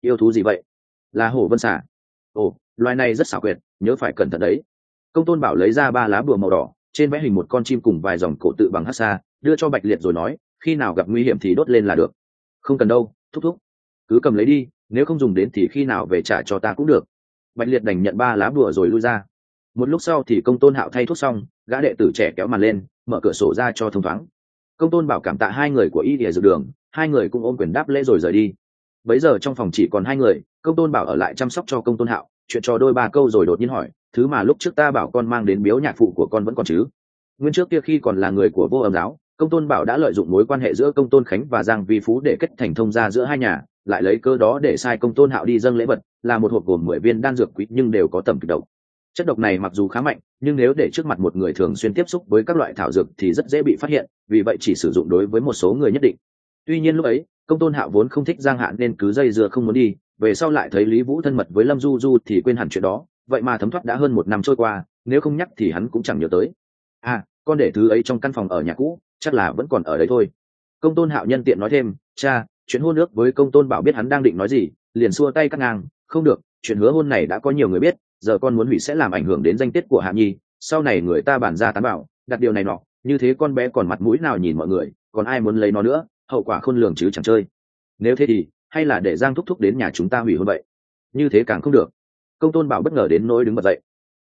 Yêu thú gì vậy? Là hổ vân xả ồ, loài này rất xảo quyệt, nhớ phải cẩn thận đấy. Công tôn bảo lấy ra ba lá bùa màu đỏ, trên vẽ hình một con chim cùng vài dòng cổ tự bằng hát xa đưa cho bạch liệt rồi nói, khi nào gặp nguy hiểm thì đốt lên là được. Không cần đâu, thúc thúc. Cứ cầm lấy đi, nếu không dùng đến thì khi nào về trả cho ta cũng được. Bạch liệt đành nhận ba lá bùa rồi lui ra. Một lúc sau thì công tôn hạo thay thuốc xong, gã đệ tử trẻ kéo màn lên, mở cửa sổ ra cho thông thoáng. Công tôn bảo cảm tạ hai người của y địa dược đường, hai người cũng ôm quyền đáp lễ rồi rời đi. Bấy giờ trong phòng chỉ còn hai người công tôn bảo ở lại chăm sóc cho công tôn hạo, chuyện trò đôi ba câu rồi đột nhiên hỏi, thứ mà lúc trước ta bảo con mang đến biếu nhạc phụ của con vẫn còn chứ? Nguyên trước kia khi còn là người của vô âm giáo, công tôn bảo đã lợi dụng mối quan hệ giữa công tôn khánh và giang vi phú để kết thành thông gia giữa hai nhà, lại lấy cơ đó để sai công tôn hạo đi dâng lễ vật, là một hộp gồm mười viên đan dược quý nhưng đều có tầm kịch độc. Chất độc này mặc dù khá mạnh, nhưng nếu để trước mặt một người thường xuyên tiếp xúc với các loại thảo dược thì rất dễ bị phát hiện, vì vậy chỉ sử dụng đối với một số người nhất định. Tuy nhiên lúc ấy, công tôn hạo vốn không thích giang hạn nên cứ dây dưa không muốn đi về sau lại thấy lý vũ thân mật với lâm du du thì quên hẳn chuyện đó, vậy mà thấm thoát đã hơn một năm trôi qua, nếu không nhắc thì hắn cũng chẳng nhớ tới. À con để thứ ấy trong căn phòng ở nhà cũ, chắc là vẫn còn ở đấy thôi. Công tôn hạo nhân tiện nói thêm, cha, chuyện hôn ước với công tôn bảo biết hắn đang định nói gì, liền xua tay cắt ngang, không được, chuyện hứa hôn này đã có nhiều người biết, giờ con muốn hủy sẽ làm ảnh hưởng đến danh tiết của hạ nhi, sau này người ta bàn ra tán bảo, đặt điều này nọ, như thế con bé còn mặt mũi nào nhìn mọi người, còn ai muốn lấy nó nữa, hậu quả khôn lường chứ chẳng chơi. Nếu thế thì hay là để giang thúc thúc đến nhà chúng ta hủy hôn vậy? Như thế càng không được. Công tôn bảo bất ngờ đến nỗi đứng bật dậy.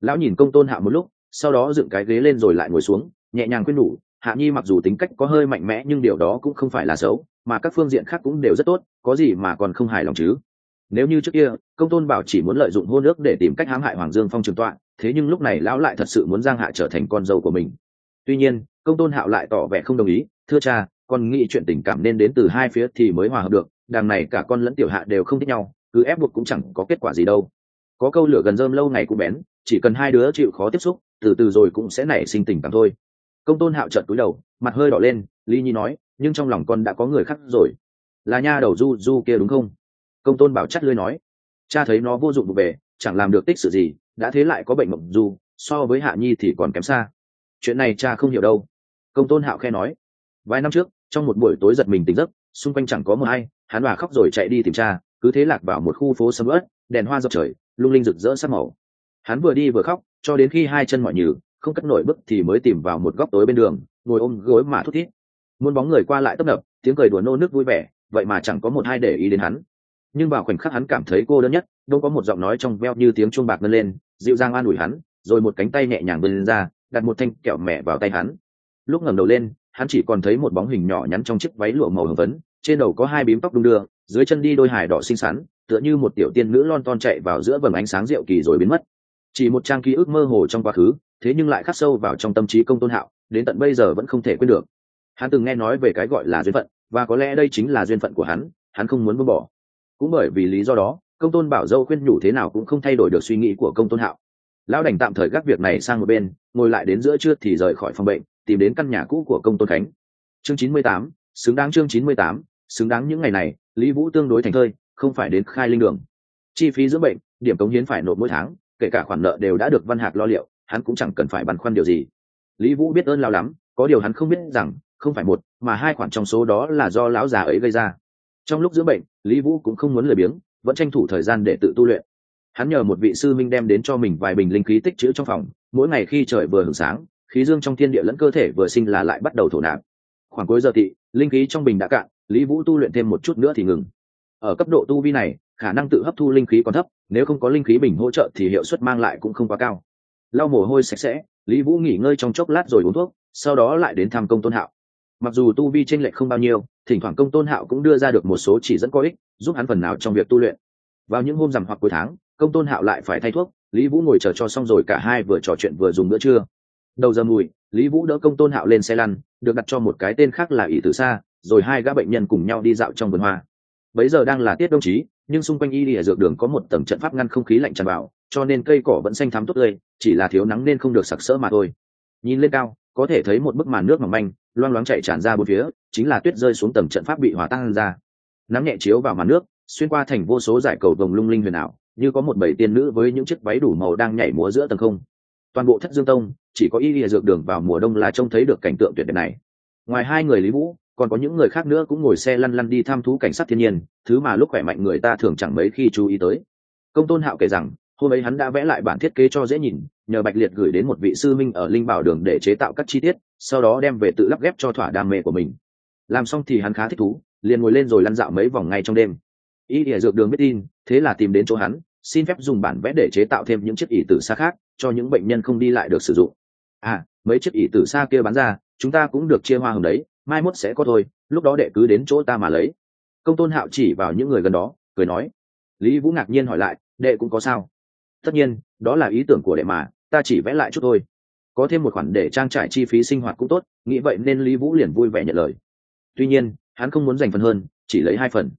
Lão nhìn công tôn hạ một lúc, sau đó dựng cái ghế lên rồi lại ngồi xuống, nhẹ nhàng khuyên nhủ hạ nhi mặc dù tính cách có hơi mạnh mẽ nhưng điều đó cũng không phải là xấu, mà các phương diện khác cũng đều rất tốt, có gì mà còn không hài lòng chứ? Nếu như trước kia, công tôn bảo chỉ muốn lợi dụng hôn ước để tìm cách hãm hại hoàng dương phong trường tọa, thế nhưng lúc này lão lại thật sự muốn giang hạ trở thành con dâu của mình. Tuy nhiên, công tôn hạo lại tỏ vẻ không đồng ý, thưa cha, con nghĩ chuyện tình cảm nên đến từ hai phía thì mới hòa hợp được đằng này cả con lẫn tiểu hạ đều không thích nhau, cứ ép buộc cũng chẳng có kết quả gì đâu. Có câu lửa gần rơm lâu ngày cũng bén, chỉ cần hai đứa chịu khó tiếp xúc, từ từ rồi cũng sẽ nảy sinh tình cảm thôi. Công tôn hạo trợn túi đầu, mặt hơi đỏ lên ly nhi nói, nhưng trong lòng con đã có người khác rồi. Là nha đầu du du kia đúng không? Công tôn bảo chắt lưới nói, cha thấy nó vô dụng vụ về chẳng làm được tích sự gì, đã thế lại có bệnh mộng du, so với hạ nhi thì còn kém xa. Chuyện này cha không hiểu đâu. Công tôn hạo khe nói, vài năm trước, trong một buổi tối giật mình tỉnh giấc, xung quanh chẳng có một ai hắn bà khóc rồi chạy đi tìm cha, cứ thế lạc vào một khu phố sầm ớt đèn hoa dọc trời, lung linh rực rỡ sắc màu. Hắn vừa đi vừa khóc, cho đến khi hai chân mỏi nhừ, không cất nổi bức thì mới tìm vào một góc tối bên đường, ngồi ôm gối mà thút thít. Muôn bóng người qua lại tấp nập, tiếng cười đùa nô nước vui vẻ, vậy mà chẳng có một hai để ý đến hắn. Nhưng vào khoảnh khắc hắn cảm thấy cô đơn nhất, đâu có một giọng nói trong veo như tiếng chuông bạc ngân lên, dịu dàng an ủi hắn, rồi một cánh tay nhẹ nhàng vươn ra, đặt một thanh kẹo mẹ vào tay hắn. Lúc ngẩng đầu lên, hắn chỉ còn thấy một bóng hình nhỏ nhắn trong chiếc váy lụa màu hồng phấn trên đầu có hai bím tóc đung đưa, dưới chân đi đôi hải đỏ xinh xắn, tựa như một tiểu tiên nữ lon ton chạy vào giữa vầng ánh sáng rượu kỳ rồi biến mất. Chỉ một trang ký ức mơ hồ trong quá khứ, thế nhưng lại khắc sâu vào trong tâm trí công tôn hạo, đến tận bây giờ vẫn không thể quên được. Hắn từng nghe nói về cái gọi là duyên phận, và có lẽ đây chính là duyên phận của hắn hắn không muốn buông bỏ. Cũng bởi vì lý do đó, công tôn bảo dâu khuyên nhủ thế nào cũng không thay đổi được suy nghĩ của công tôn hạo. Lão đành tạm thời gác việc này sang một bên, ngồi lại đến giữa trưa thì rời khỏi phòng bệnh, tìm đến căn nhà cũ của công tôn khánh. Chương chín mươi tám xứng đáng chương chín mươi tám, xứng đáng những ngày này, lý vũ tương đối thành thơi, không phải đến khai linh đường. Chi phí dưỡng bệnh, điểm cống hiến phải nộp mỗi tháng, kể cả khoản nợ đều đã được văn hạc lo liệu, hắn cũng chẳng cần phải băn khoăn điều gì. Lý vũ biết ơn lao lắm, có điều hắn không biết rằng, không phải một, mà hai khoản trong số đó là do lão già ấy gây ra. Trong lúc dưỡng bệnh, lý vũ cũng không muốn lười biếng, vẫn tranh thủ thời gian để tự tu luyện. Hắn nhờ một vị sư minh đem đến cho mình vài bình linh khí tích trữ trong phòng, mỗi ngày khi trời vừa hưởng sáng, khí dương trong thiên địa lẫn cơ thể vừa sinh là lại bắt đầu thổ nạp khoảng cuối giờ thị, linh khí trong bình đã cạn, lý vũ tu luyện thêm một chút nữa thì ngừng. Ở cấp độ tu vi này, khả năng tự hấp thu linh khí còn thấp, nếu không có linh khí bình hỗ trợ thì hiệu suất mang lại cũng không quá cao. Lau mồ hôi sạch sẽ, lý vũ nghỉ ngơi trong chốc lát rồi uống thuốc, sau đó lại đến thăm công tôn hạo. Mặc dù tu vi tranh lệch không bao nhiêu, thỉnh thoảng công tôn hạo cũng đưa ra được một số chỉ dẫn có ích, giúp hắn phần nào trong việc tu luyện. Vào những hôm rằm hoặc cuối tháng, công tôn hạo lại phải thay thuốc, lý vũ ngồi chờ cho xong rồi cả hai vừa trò chuyện vừa dùng bữa trưa đầu giờ mùi, lý vũ đỡ công tôn hạo lên xe lăn, được đặt cho một cái tên khác là ỷ tử sa, rồi hai gã bệnh nhân cùng nhau đi dạo trong vườn hoa. Bấy giờ đang là tiết đông chí, nhưng xung quanh y đi ở dược đường có một tầng trận pháp ngăn không khí lạnh tràn vào, cho nên cây cỏ vẫn xanh thắm tốt tươi, chỉ là thiếu nắng nên không được sặc sỡ mà thôi. Nhìn lên cao, có thể thấy một bức màn nước mỏng manh, loang loáng chạy tràn ra bốn phía, chính là tuyết rơi xuống tầng trận pháp bị hòa tan ra. Nắm nhẹ chiếu vào màn nước, xuyên qua thành vô số giải cầu vồng lung linh huyền ảo, như có một bảy tiên nữ với những chiếc váy đủ màu đang nhảy múa giữa tầng không toàn bộ thất dương tông, chỉ có y lìa dược đường vào mùa đông là trông thấy được cảnh tượng tuyệt đẹp này. Ngoài hai người lý vũ, còn có những người khác nữa cũng ngồi xe lăn lăn đi thăm thú cảnh sát thiên nhiên, thứ mà lúc khỏe mạnh người ta thường chẳng mấy khi chú ý tới. Công tôn hạo kể rằng, hôm ấy hắn đã vẽ lại bản thiết kế cho dễ nhìn, nhờ bạch liệt gửi đến một vị sư minh ở linh bảo đường để chế tạo các chi tiết, sau đó đem về tự lắp ghép cho thỏa đam mê của mình. Làm xong thì hắn khá thích thú, liền ngồi lên rồi lăn dạo mấy vòng ngay trong đêm. Y địa dược đường biết tin, thế là tìm đến chỗ hắn xin phép dùng bản vẽ để chế tạo thêm những chiếc ỷ tử xa khác, cho những bệnh nhân không đi lại được sử dụng. À mấy chiếc ỷ tử xa kia bán ra, chúng ta cũng được chia hoa hồng đấy, mai mốt sẽ có thôi, lúc đó đệ cứ đến chỗ ta mà lấy. Công tôn hạo chỉ vào những người gần đó, cười nói. Lý vũ ngạc nhiên hỏi lại, đệ cũng có sao? Tất nhiên, đó là ý tưởng của đệ mà, ta chỉ vẽ lại chút thôi. Có thêm một khoản để trang trải chi phí sinh hoạt cũng tốt, nghĩ vậy nên lý vũ liền vui vẻ nhận lời. Tuy nhiên, hắn không muốn dành phần hơn, chỉ lấy hai phần.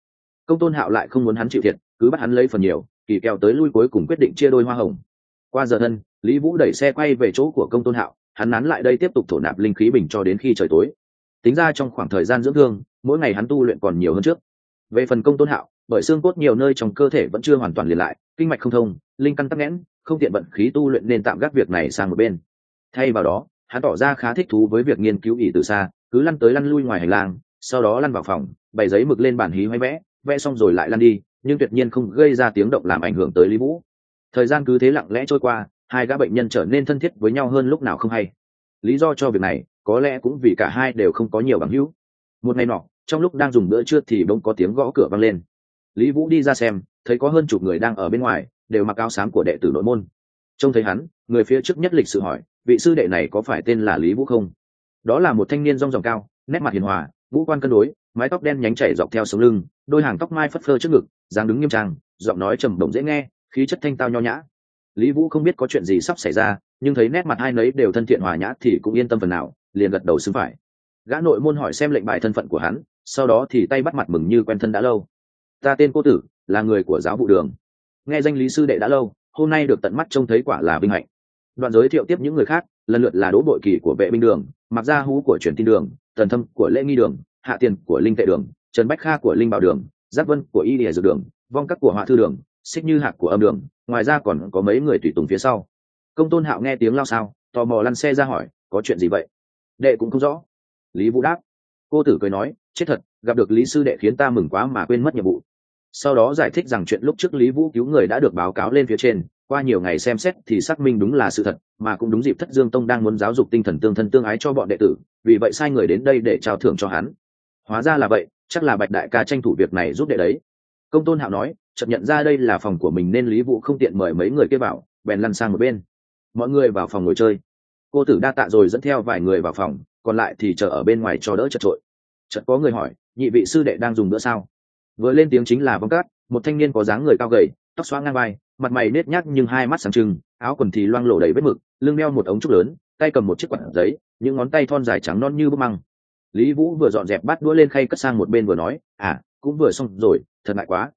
Công tôn hạo lại không muốn hắn chịu thiệt, cứ bắt hắn lấy phần nhiều kỳ kèo tới lui cuối cùng quyết định chia đôi hoa hồng. Qua giờ thân, lý vũ đẩy xe quay về chỗ của công tôn hạo, hắn nán lại đây tiếp tục thổ nạp linh khí bình cho đến khi trời tối. Tính ra trong khoảng thời gian dưỡng thương, mỗi ngày hắn tu luyện còn nhiều hơn trước. Về phần công tôn hạo, bởi xương cốt nhiều nơi trong cơ thể vẫn chưa hoàn toàn liền lại, kinh mạch không thông, linh căn tắc nghẽn, không tiện vận khí tu luyện nên tạm gác việc này sang một bên. Thay vào đó, hắn tỏ ra khá thích thú với việc nghiên cứu ỉ từ xa, cứ lăn tới lăn lui ngoài hành lang, sau đó lăn vào phòng, bày giấy mực lên bản hí hoay vẽ vẽ xong rồi lại lăn đi nhưng tuyệt nhiên không gây ra tiếng động làm ảnh hưởng tới lý vũ. Thời gian cứ thế lặng lẽ trôi qua, hai gã bệnh nhân trở nên thân thiết với nhau hơn lúc nào không hay. Lý do cho việc này, có lẽ cũng vì cả hai đều không có nhiều bằng hữu. Một ngày nọ, trong lúc đang dùng bữa trưa thì bỗng có tiếng gõ cửa vang lên. Lý vũ đi ra xem, thấy có hơn chục người đang ở bên ngoài, đều mặc áo xám của đệ tử nội môn. Trông thấy hắn, người phía trước nhất lịch sự hỏi, vị sư đệ này có phải tên là lý vũ không? Đó là một thanh niên rong ròng cao, nét mặt hiền hòa ngũ quan cân đối, mái tóc đen nhánh chảy dọc theo sống lưng, đôi hàng tóc mai phất phơ trước ngực, dáng đứng nghiêm trang, giọng nói trầm động dễ nghe, khí chất thanh tao nho nhã. Lý vũ không biết có chuyện gì sắp xảy ra, nhưng thấy nét mặt hai nấy đều thân thiện hòa nhã thì cũng yên tâm phần nào, liền gật đầu xứng phải. Gã nội môn hỏi xem lệnh bài thân phận của hắn, sau đó thì tay bắt mặt mừng như quen thân đã lâu. Ta tên cô tử, là người của giáo vụ đường. Nghe danh lý sư đệ đã lâu, hôm nay được tận mắt trông thấy quả là vinh hạnh. Đoạn giới thiệu tiếp những người khác, lần lượt là đỗ bội kỳ của vệ binh đường, mặc gia hú của truyền tin đường tần thâm của lễ nghi đường, hạ tiền của linh tệ đường, trần bách kha của linh bảo đường, Giáp vân của y địa dược đường, vong các của họa thư đường, xích như hạc của âm đường, ngoài ra còn có mấy người tùy tùng phía sau. Công tôn hạo nghe tiếng lao sao, tò mò lăn xe ra hỏi, có chuyện gì vậy? Đệ cũng không rõ. Lý vũ đáp. Cô tử cười nói, chết thật, gặp được lý sư đệ khiến ta mừng quá mà quên mất nhiệm vụ. Sau đó giải thích rằng chuyện lúc trước lý vũ cứu người đã được báo cáo lên phía trên, qua nhiều ngày xem xét thì xác minh đúng là sự thật, mà cũng đúng dịp thất dương tông đang muốn giáo dục tinh thần tương thân tương ái cho bọn đệ tử vì vậy sai người đến đây để trao thưởng cho hắn. Hóa ra là vậy, chắc là bạch đại ca tranh thủ việc này giúp đệ đấy. Công tôn hạo nói, chợt nhận ra đây là phòng của mình nên lý vũ không tiện mời mấy người kia vào, bèn lăn sang một bên. Mọi người vào phòng ngồi chơi. Cô tử đa tạ rồi dẫn theo vài người vào phòng, còn lại thì chờ ở bên ngoài cho đỡ chật trội. Chợt có người hỏi, nhị vị sư đệ đang dùng bữa sao? Vừa lên tiếng chính là vong cát, một thanh niên có dáng người cao gầy, tóc xóa ngang vai, mặt mày nết nhác nhưng hai mắt sáng trưng, áo quần thì loang lổ đầy vết mực, lưng đeo một ống trúc lớn tay cầm một chiếc quạt giấy, những ngón tay thon dài trắng non như bức măng. Lý vũ vừa dọn dẹp bát đũa lên khay cất sang một bên vừa nói à cũng vừa xong rồi, thật ngại quá.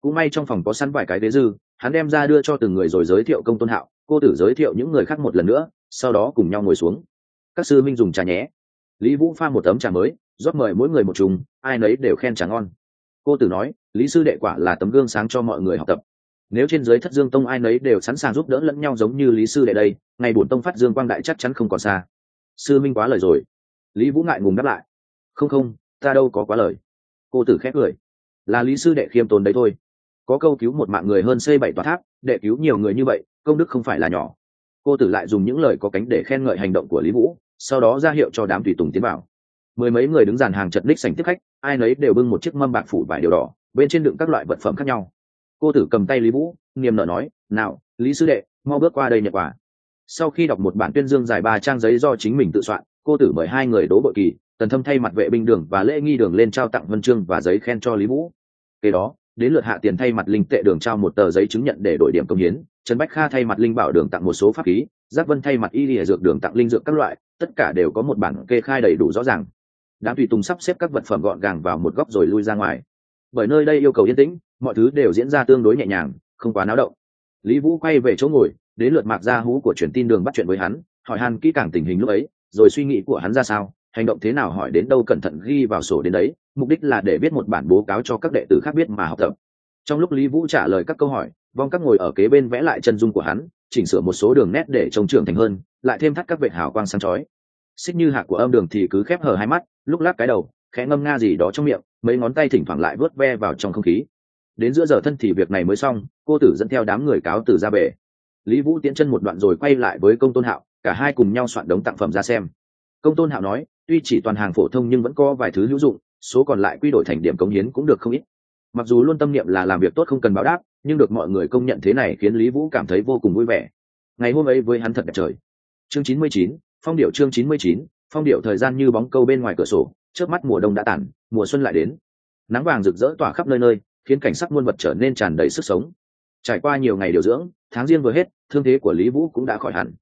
Cũng may trong phòng có sẵn vài cái đế dư, hắn đem ra đưa cho từng người rồi giới thiệu công tôn hạo. Cô tử giới thiệu những người khác một lần nữa, sau đó cùng nhau ngồi xuống. Các sư minh dùng trà nhé. Lý vũ pha một tấm trà mới, rót mời mỗi người một chung ai nấy đều khen trà ngon. Cô tử nói, lý sư đệ quả là tấm gương sáng cho mọi người học tập nếu trên giới thất dương tông ai nấy đều sẵn sàng giúp đỡ lẫn nhau giống như lý sư đệ đây, ngày bổn tông phát dương quang đại chắc chắn không còn xa. Sư minh quá lời rồi. Lý vũ ngại ngùng đáp lại. Không không, ta đâu có quá lời. Cô tử khét cười. Là lý sư đệ khiêm tốn đấy thôi. Có câu cứu một mạng người hơn xây bảy tòa tháp, đệ cứu nhiều người như vậy, công đức không phải là nhỏ. Cô tử lại dùng những lời có cánh để khen ngợi hành động của lý vũ, sau đó ra hiệu cho đám tùy tùng tiến vào. Mười mấy người đứng dàn hàng chật ních sành tiếp khách, ai nấy đều bưng một chiếc mâm bạc phủ vải điều đỏ, bên trên đựng các loại vật phẩm khác nhau cô tử cầm tay lý vũ, niềm nở nói, nào, lý sư đệ, mau bước qua đây nhận quà. Sau khi đọc một bản tuyên dương dài ba trang giấy do chính mình tự soạn, cô tử mời hai người đố bội kỳ, tần thâm thay mặt vệ binh đường và lễ nghi đường lên trao tặng huân chương và giấy khen cho lý vũ. Kế đó, đến lượt hạ tiền thay mặt linh tệ đường trao một tờ giấy chứng nhận để đổi điểm công hiến, trần bách kha thay mặt linh bảo đường tặng một số pháp khí giác vân thay mặt y lìa dược đường tặng linh dược các loại, tất cả đều có một bản kê khai đầy đủ rõ ràng. Đám tùy tùng sắp xếp các vật phẩm gọn gàng vào một góc rồi lui ra ngoài bởi nơi đây yêu cầu yên tĩnh, mọi thứ đều diễn ra tương đối nhẹ nhàng, không quá náo động. Lý vũ quay về chỗ ngồi, đến lượt mạc gia hú của truyền tin đường bắt chuyện với hắn, hỏi han kỹ càng tình hình lúc ấy, rồi suy nghĩ của hắn ra sao, hành động thế nào hỏi đến đâu cẩn thận ghi vào sổ đến đấy, mục đích là để viết một bản bố cáo cho các đệ tử khác biết mà học tập. Trong lúc lý vũ trả lời các câu hỏi, vong các ngồi ở kế bên vẽ lại chân dung của hắn, chỉnh sửa một số đường nét để trông trưởng thành hơn, lại thêm thắt các vệ hào quang sáng chói. Xích như hạc của âm đường thì cứ khép hờ hai mắt, lúc lắc cái đầu khẽ ngâm nga gì đó trong miệng, mấy ngón tay thỉnh thoảng lại vớt ve vào trong không khí. Đến giữa giờ thân thì việc này mới xong, cô tử dẫn theo đám người cáo từ ra về lý vũ tiễn chân một đoạn rồi quay lại với công tôn hạo, cả hai cùng nhau soạn đống tặng phẩm ra xem. Công tôn hạo nói, tuy chỉ toàn hàng phổ thông nhưng vẫn có vài thứ hữu dụng, số còn lại quy đổi thành điểm cống hiến cũng được không ít. Mặc dù luôn tâm niệm là làm việc tốt không cần báo đáp, nhưng được mọi người công nhận thế này khiến lý vũ cảm thấy vô cùng vui vẻ. Ngày hôm ấy với hắn thật đẹp trời. Chương chín mươi chín, phong điệu chương chín mươi chín, phong điệu thời gian như bóng câu bên ngoài cửa sổ trước mắt mùa đông đã tản mùa xuân lại đến. Nắng vàng rực rỡ tỏa khắp nơi nơi, khiến cảnh sắc muôn vật trở nên tràn đầy sức sống. Trải qua nhiều ngày điều dưỡng, tháng riêng vừa hết, thương thế của lý vũ cũng đã khỏi hẳn.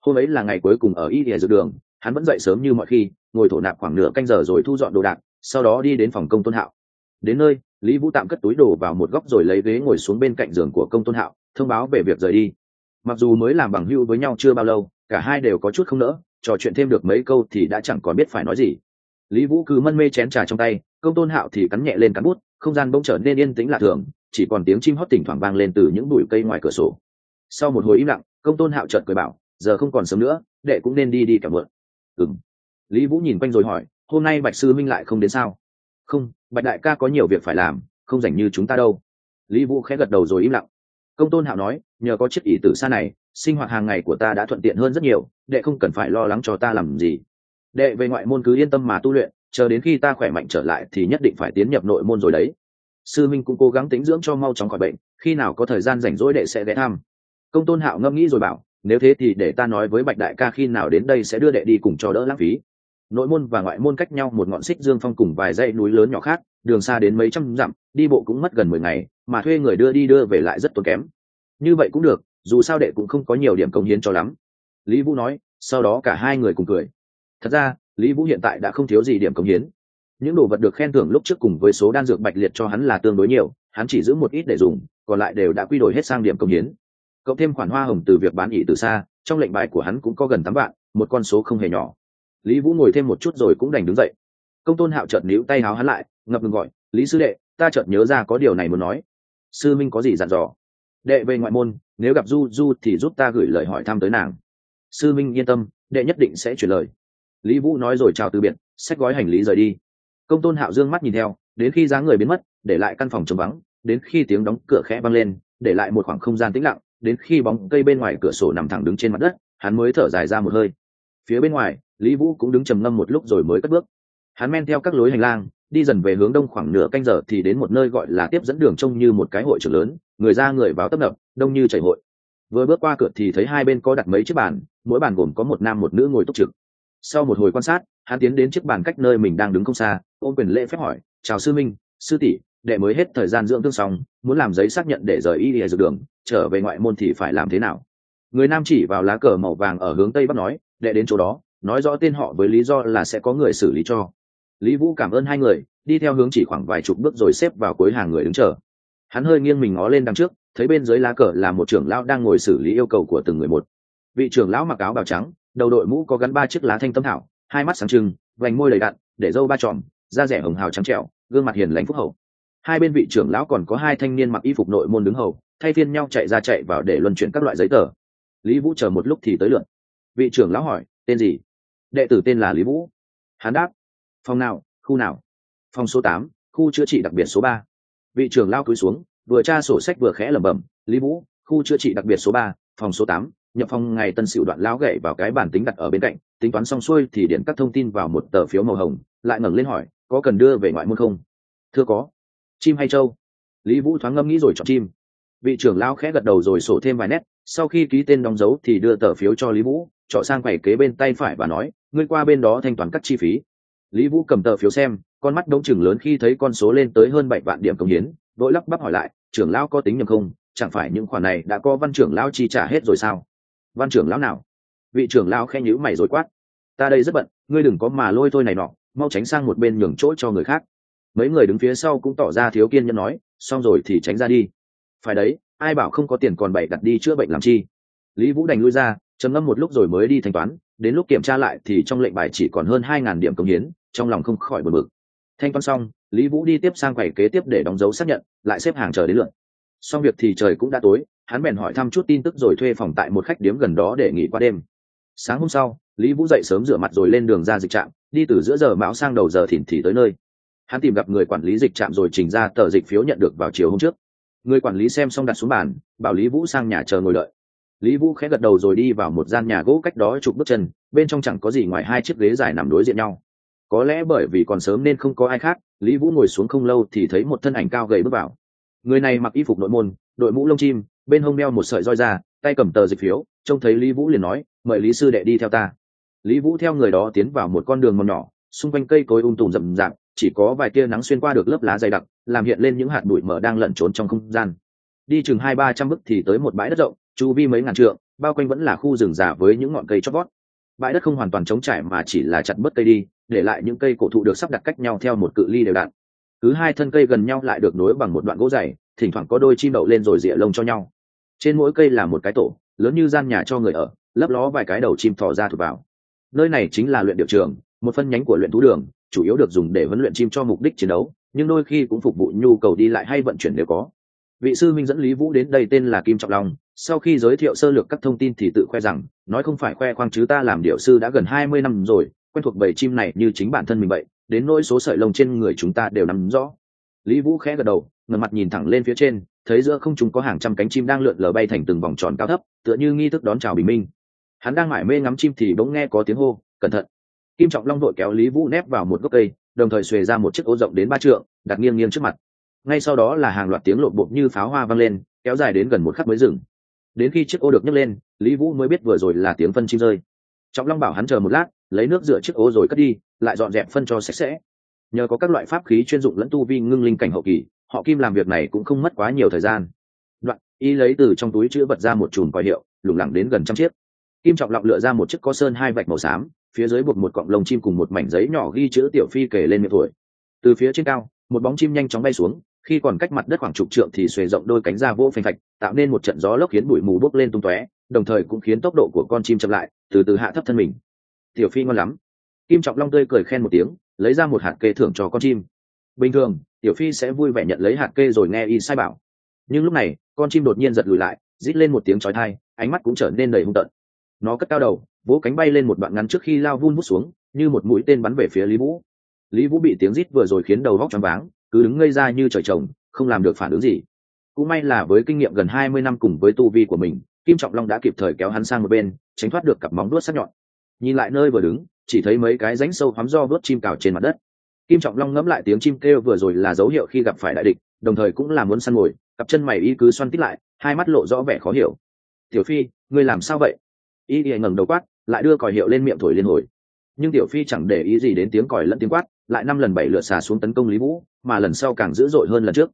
Hôm ấy là ngày cuối cùng ở y địa dược đường, hắn vẫn dậy sớm như mọi khi, ngồi thổ nạp khoảng nửa canh giờ rồi thu dọn đồ đạc, sau đó đi đến phòng công tôn hạo. Đến nơi, lý vũ tạm cất túi đồ vào một góc rồi lấy ghế ngồi xuống bên cạnh giường của công tôn hạo, thông báo về việc rời đi. Mặc dù mới làm bằng hưu với nhau chưa bao lâu, cả hai đều có chút không nỡ, trò chuyện thêm được mấy câu thì đã chẳng còn biết phải nói gì lý vũ cứ mân mê chén trà trong tay, công tôn hạo thì cắn nhẹ lên cắn bút, không gian bỗng trở nên yên tĩnh lạ thường, chỉ còn tiếng chim hót tỉnh thoảng vang lên từ những bụi cây ngoài cửa sổ. Sau một hồi im lặng, công tôn hạo chợt cười bảo, giờ không còn sớm nữa, đệ cũng nên đi đi cả mượn ừng lý vũ nhìn quanh rồi hỏi, hôm nay bạch sư minh lại không đến sao? Không, bạch đại ca có nhiều việc phải làm, không dành như chúng ta đâu. Lý vũ khẽ gật đầu rồi im lặng. Công tôn hạo nói, nhờ có chiếc ỷ tử xa này, sinh hoạt hàng ngày của ta đã thuận tiện hơn rất nhiều, đệ không cần phải lo lắng cho ta làm gì đệ về ngoại môn cứ yên tâm mà tu luyện, chờ đến khi ta khỏe mạnh trở lại thì nhất định phải tiến nhập nội môn rồi đấy. Sư minh cũng cố gắng tính dưỡng cho mau chóng khỏi bệnh, khi nào có thời gian rảnh rỗi đệ sẽ ghé thăm. Công tôn hạo ngẫm nghĩ rồi bảo, nếu thế thì để ta nói với bạch đại ca khi nào đến đây sẽ đưa đệ đi cùng cho đỡ lãng phí. Nội môn và ngoại môn cách nhau một ngọn xích dương phong cùng vài dãy núi lớn nhỏ khác, đường xa đến mấy trăm dặm, đi bộ cũng mất gần mười ngày, mà thuê người đưa đi đưa về lại rất tốn kém. Như vậy cũng được, dù sao đệ cũng không có nhiều điểm công hiến cho lắm. Lý vũ nói, sau đó cả hai người cùng cười thật ra, lý vũ hiện tại đã không thiếu gì điểm công hiến. Những đồ vật được khen thưởng lúc trước cùng với số đan dược bạch liệt cho hắn là tương đối nhiều, hắn chỉ giữ một ít để dùng, còn lại đều đã quy đổi hết sang điểm công hiến. Cộng thêm khoản hoa hồng từ việc bán ỉ từ xa, trong lệnh bài của hắn cũng có gần tám vạn, một con số không hề nhỏ. Lý vũ ngồi thêm một chút rồi cũng đành đứng dậy. Công tôn hạo chợt níu tay háo hắn lại, ngập ngừng gọi, lý sư đệ, ta chợt nhớ ra có điều này muốn nói. Sư minh có gì dặn dò? Đệ về ngoại môn, nếu gặp du du thì giúp ta gửi lời hỏi thăm tới nàng. Sư minh yên tâm, đệ nhất định sẽ chuyển lời lý vũ nói rồi chào từ biệt, xách gói hành lý rời đi. Công tôn hạo dương mắt nhìn theo, đến khi dáng người biến mất, để lại căn phòng trống vắng, đến khi tiếng đóng cửa khẽ văng lên, để lại một khoảng không gian tĩnh lặng, đến khi bóng cây bên ngoài cửa sổ nằm thẳng đứng trên mặt đất, hắn mới thở dài ra một hơi. Phía bên ngoài, lý vũ cũng đứng trầm ngâm một lúc rồi mới cất bước. Hắn men theo các lối hành lang, đi dần về hướng đông khoảng nửa canh giờ thì đến một nơi gọi là tiếp dẫn đường trông như một cái hội trường lớn, người ra người vào tấp nập, đông như chảy hội. Vừa bước qua cửa thì thấy hai bên có đặt mấy chiếc bàn, mỗi bàn gồm có một nam một nữ ngồi túc trực sau một hồi quan sát, hắn tiến đến chiếc bàn cách nơi mình đang đứng không xa, ôm quyền lễ phép hỏi, chào sư minh, sư tỷ, đệ mới hết thời gian dưỡng thương xong, muốn làm giấy xác nhận để rời y lìa dược đường, trở về ngoại môn thì phải làm thế nào? Người nam chỉ vào lá cờ màu vàng ở hướng tây bắc nói, đệ đến chỗ đó, nói rõ tên họ với lý do là sẽ có người xử lý cho. Lý vũ cảm ơn hai người, đi theo hướng chỉ khoảng vài chục bước rồi xếp vào cuối hàng người đứng chờ. Hắn hơi nghiêng mình ngó lên đằng trước, thấy bên dưới lá cờ là một trưởng lão đang ngồi xử lý yêu cầu của từng người một. Vị trưởng lão mặc áo bào trắng đầu đội mũ có gắn ba chiếc lá thanh tâm thảo, hai mắt sáng trưng, vành môi đầy đặn, để dâu ba tròn da rẻ hồng hào trắng trẻo, gương mặt hiền lành phúc hậu. Hai bên vị trưởng lão còn có hai thanh niên mặc y phục nội môn đứng hầu, thay phiên nhau chạy ra chạy vào để luân chuyển các loại giấy tờ. Lý vũ chờ một lúc thì tới lượt vị trưởng lão hỏi, tên gì? Đệ tử tên là lý vũ. Hán đáp, phòng nào, khu nào? Phòng số tám, khu chữa trị đặc biệt số ba. Vị trưởng lao cúi xuống, vừa tra sổ sách vừa khẽ lẩm bẩm, lý vũ, khu chữa trị đặc biệt số ba, phòng số tám nhập phòng ngày tân sửu đoạn lão gậy vào cái bản tính đặt ở bên cạnh, tính toán xong xuôi thì điện các thông tin vào một tờ phiếu màu hồng, lại ngẩng lên hỏi, có cần đưa về ngoại môn không? Thưa có. Chim hay trâu? Lý vũ thoáng ngâm nghĩ rồi chọn chim. Vị trưởng lão khẽ gật đầu rồi sổ thêm vài nét, sau khi ký tên đóng dấu thì đưa tờ phiếu cho lý vũ, trọ sang quầy kế bên tay phải và nói, ngươi qua bên đó thanh toán các chi phí. Lý vũ cầm tờ phiếu xem, con mắt đống chừng lớn khi thấy con số lên tới hơn bảy vạn điểm công hiến, vội lắp bắp hỏi lại, trưởng lão có tính nhầm không? Chẳng phải những khoản này đã có văn trưởng lão chi trả hết rồi sao? Văn trưởng lão nào? Vị trưởng lão khen nhữ mày rồi quát. Ta đây rất bận, ngươi đừng có mà lôi thôi này nọ, mau tránh sang một bên nhường chỗ cho người khác. Mấy người đứng phía sau cũng tỏ ra thiếu kiên nhẫn nói, xong rồi thì tránh ra đi. Phải đấy, ai bảo không có tiền còn bậy đặt đi chữa bệnh làm chi? Lý vũ đành lui ra, trầm ngâm một lúc rồi mới đi thanh toán, đến lúc kiểm tra lại thì trong lệnh bài chỉ còn hơn hai ngàn điểm công hiến, trong lòng không khỏi bật bực. Thanh toán xong, lý vũ đi tiếp sang quầy kế tiếp để đóng dấu xác nhận, lại xếp hàng chờ đến lượt. Xong việc thì trời cũng đã tối hắn bèn hỏi thăm chút tin tức rồi thuê phòng tại một khách điếm gần đó để nghỉ qua đêm. Sáng hôm sau, lý vũ dậy sớm rửa mặt rồi lên đường ra dịch trạm, đi từ giữa giờ mão sang đầu giờ thìn thì tới nơi. Hắn tìm gặp người quản lý dịch trạm rồi trình ra tờ dịch phiếu nhận được vào chiều hôm trước. Người quản lý xem xong đặt xuống bàn, bảo lý vũ sang nhà chờ ngồi đợi. Lý vũ khẽ gật đầu rồi đi vào một gian nhà gỗ cách đó chục bước chân, bên trong chẳng có gì ngoài hai chiếc ghế dài nằm đối diện nhau. Có lẽ bởi vì còn sớm nên không có ai khác, lý vũ ngồi xuống không lâu thì thấy một thân ảnh cao gầy bước vào. Người này mặc y phục nội môn, đội mũ lông chim bên hông đeo một sợi roi ra, tay cầm tờ dịch phiếu, trông thấy lý vũ liền nói, mời lý sư đệ đi theo ta. Lý vũ theo người đó tiến vào một con đường mòn nhỏ, xung quanh cây cối um tùm rậm rạp, chỉ có vài tia nắng xuyên qua được lớp lá dày đặc, làm hiện lên những hạt bụi mờ đang lẩn trốn trong không gian. Đi chừng hai ba trăm bước thì tới một bãi đất rộng, chu vi mấy ngàn trượng, bao quanh vẫn là khu rừng già với những ngọn cây chót vót. Bãi đất không hoàn toàn trống trải mà chỉ là chặt bớt cây đi, để lại những cây cổ thụ được sắp đặt cách nhau theo một cự ly đều đặn. Cứ hai thân cây gần nhau lại được nối bằng một đoạn gỗ dày, thỉnh thoảng có đôi chim đậu lên rồi rịa lông cho nhau trên mỗi cây là một cái tổ, lớn như gian nhà cho người ở, lấp ló vài cái đầu chim thò ra thụt vào. Nơi này chính là luyện điệu trường, một phân nhánh của luyện thú đường, chủ yếu được dùng để huấn luyện chim cho mục đích chiến đấu, nhưng đôi khi cũng phục vụ nhu cầu đi lại hay vận chuyển nếu có. Vị sư minh dẫn lý vũ đến đây tên là kim trọng long, sau khi giới thiệu sơ lược các thông tin thì tự khoe rằng, nói không phải khoe khoang chứ ta làm điệu sư đã gần hai mươi năm rồi, quen thuộc bầy chim này như chính bản thân mình vậy, đến nỗi số sợi lông trên người chúng ta đều nắm rõ lý vũ khẽ gật đầu, ngẩng mặt nhìn thẳng lên phía trên, thấy giữa không chúng có hàng trăm cánh chim đang lượn lờ bay thành từng vòng tròn cao thấp, tựa như nghi thức đón chào bình minh. Hắn đang mải mê ngắm chim thì bỗng nghe có tiếng hô, cẩn thận! Kim trọng long đội kéo lý vũ nép vào một gốc cây, đồng thời xuề ra một chiếc ô rộng đến ba trượng, đặt nghiêng nghiêng trước mặt. Ngay sau đó là hàng loạt tiếng lộn bột như pháo hoa vang lên, kéo dài đến gần một khắc mới dừng. Đến khi chiếc ô được nhấc lên, lý vũ mới biết vừa rồi là tiếng phân chim rơi. Trọng long bảo hắn chờ một lát, lấy nước rửa chiếc ô rồi cất đi, lại dọn dẹp phân cho sạch sẽ nhờ có các loại pháp khí chuyên dụng lẫn tu vi ngưng linh cảnh hậu kỳ, họ kim làm việc này cũng không mất quá nhiều thời gian. Đoạn, y lấy từ trong túi chữ vật ra một chùm còi hiệu, lủng lẳng đến gần trăm chiếc. Kim trọng lọng lựa ra một chiếc có sơn hai vạch màu xám, phía dưới buộc một cọng lông chim cùng một mảnh giấy nhỏ ghi chữ tiểu phi kể lên miệng tuổi. Từ phía trên cao, một bóng chim nhanh chóng bay xuống, khi còn cách mặt đất khoảng chục trượng thì xuề rộng đôi cánh ra vỗ phanh phạch, tạo nên một trận gió lốc khiến bụi mù bốc lên tung tóe, đồng thời cũng khiến tốc độ của con chim chậm lại, từ từ hạ thấp thân mình. Tiểu phi ngon lắm. Kim trọng long tươi cười khen một tiếng lấy ra một hạt kê thưởng cho con chim. Bình thường, tiểu phi sẽ vui vẻ nhận lấy hạt kê rồi nghe y sai bảo. Nhưng lúc này, con chim đột nhiên giật lùi lại, rít lên một tiếng chói tai, ánh mắt cũng trở nên đầy hung tợn. Nó cất cao đầu, vỗ cánh bay lên một đoạn ngắn trước khi lao vun vút xuống, như một mũi tên bắn về phía lý vũ. Lý vũ bị tiếng rít vừa rồi khiến đầu vóc choáng váng, cứ đứng ngây ra như trời trồng, không làm được phản ứng gì. Cũng may là với kinh nghiệm gần hai mươi năm cùng với tu vi của mình, kim trọng long đã kịp thời kéo hắn sang một bên, tránh thoát được cặp móng đuốt sắc nhọn. Nhìn lại nơi vừa đứng chỉ thấy mấy cái rãnh sâu hoắm do vớt chim cào trên mặt đất. Kim trọng long ngẫm lại tiếng chim kêu vừa rồi là dấu hiệu khi gặp phải đại địch, đồng thời cũng là muốn săn mồi, cặp chân mày y cứ xoăn tít lại, hai mắt lộ rõ vẻ khó hiểu. Tiểu phi, ngươi làm sao vậy? Y y ngẩng đầu quát, lại đưa còi hiệu lên miệng thổi liên hồi. Nhưng tiểu phi chẳng để ý gì đến tiếng còi lẫn tiếng quát, lại năm lần bảy lượt xà xuống tấn công lý vũ, mà lần sau càng dữ dội hơn lần trước.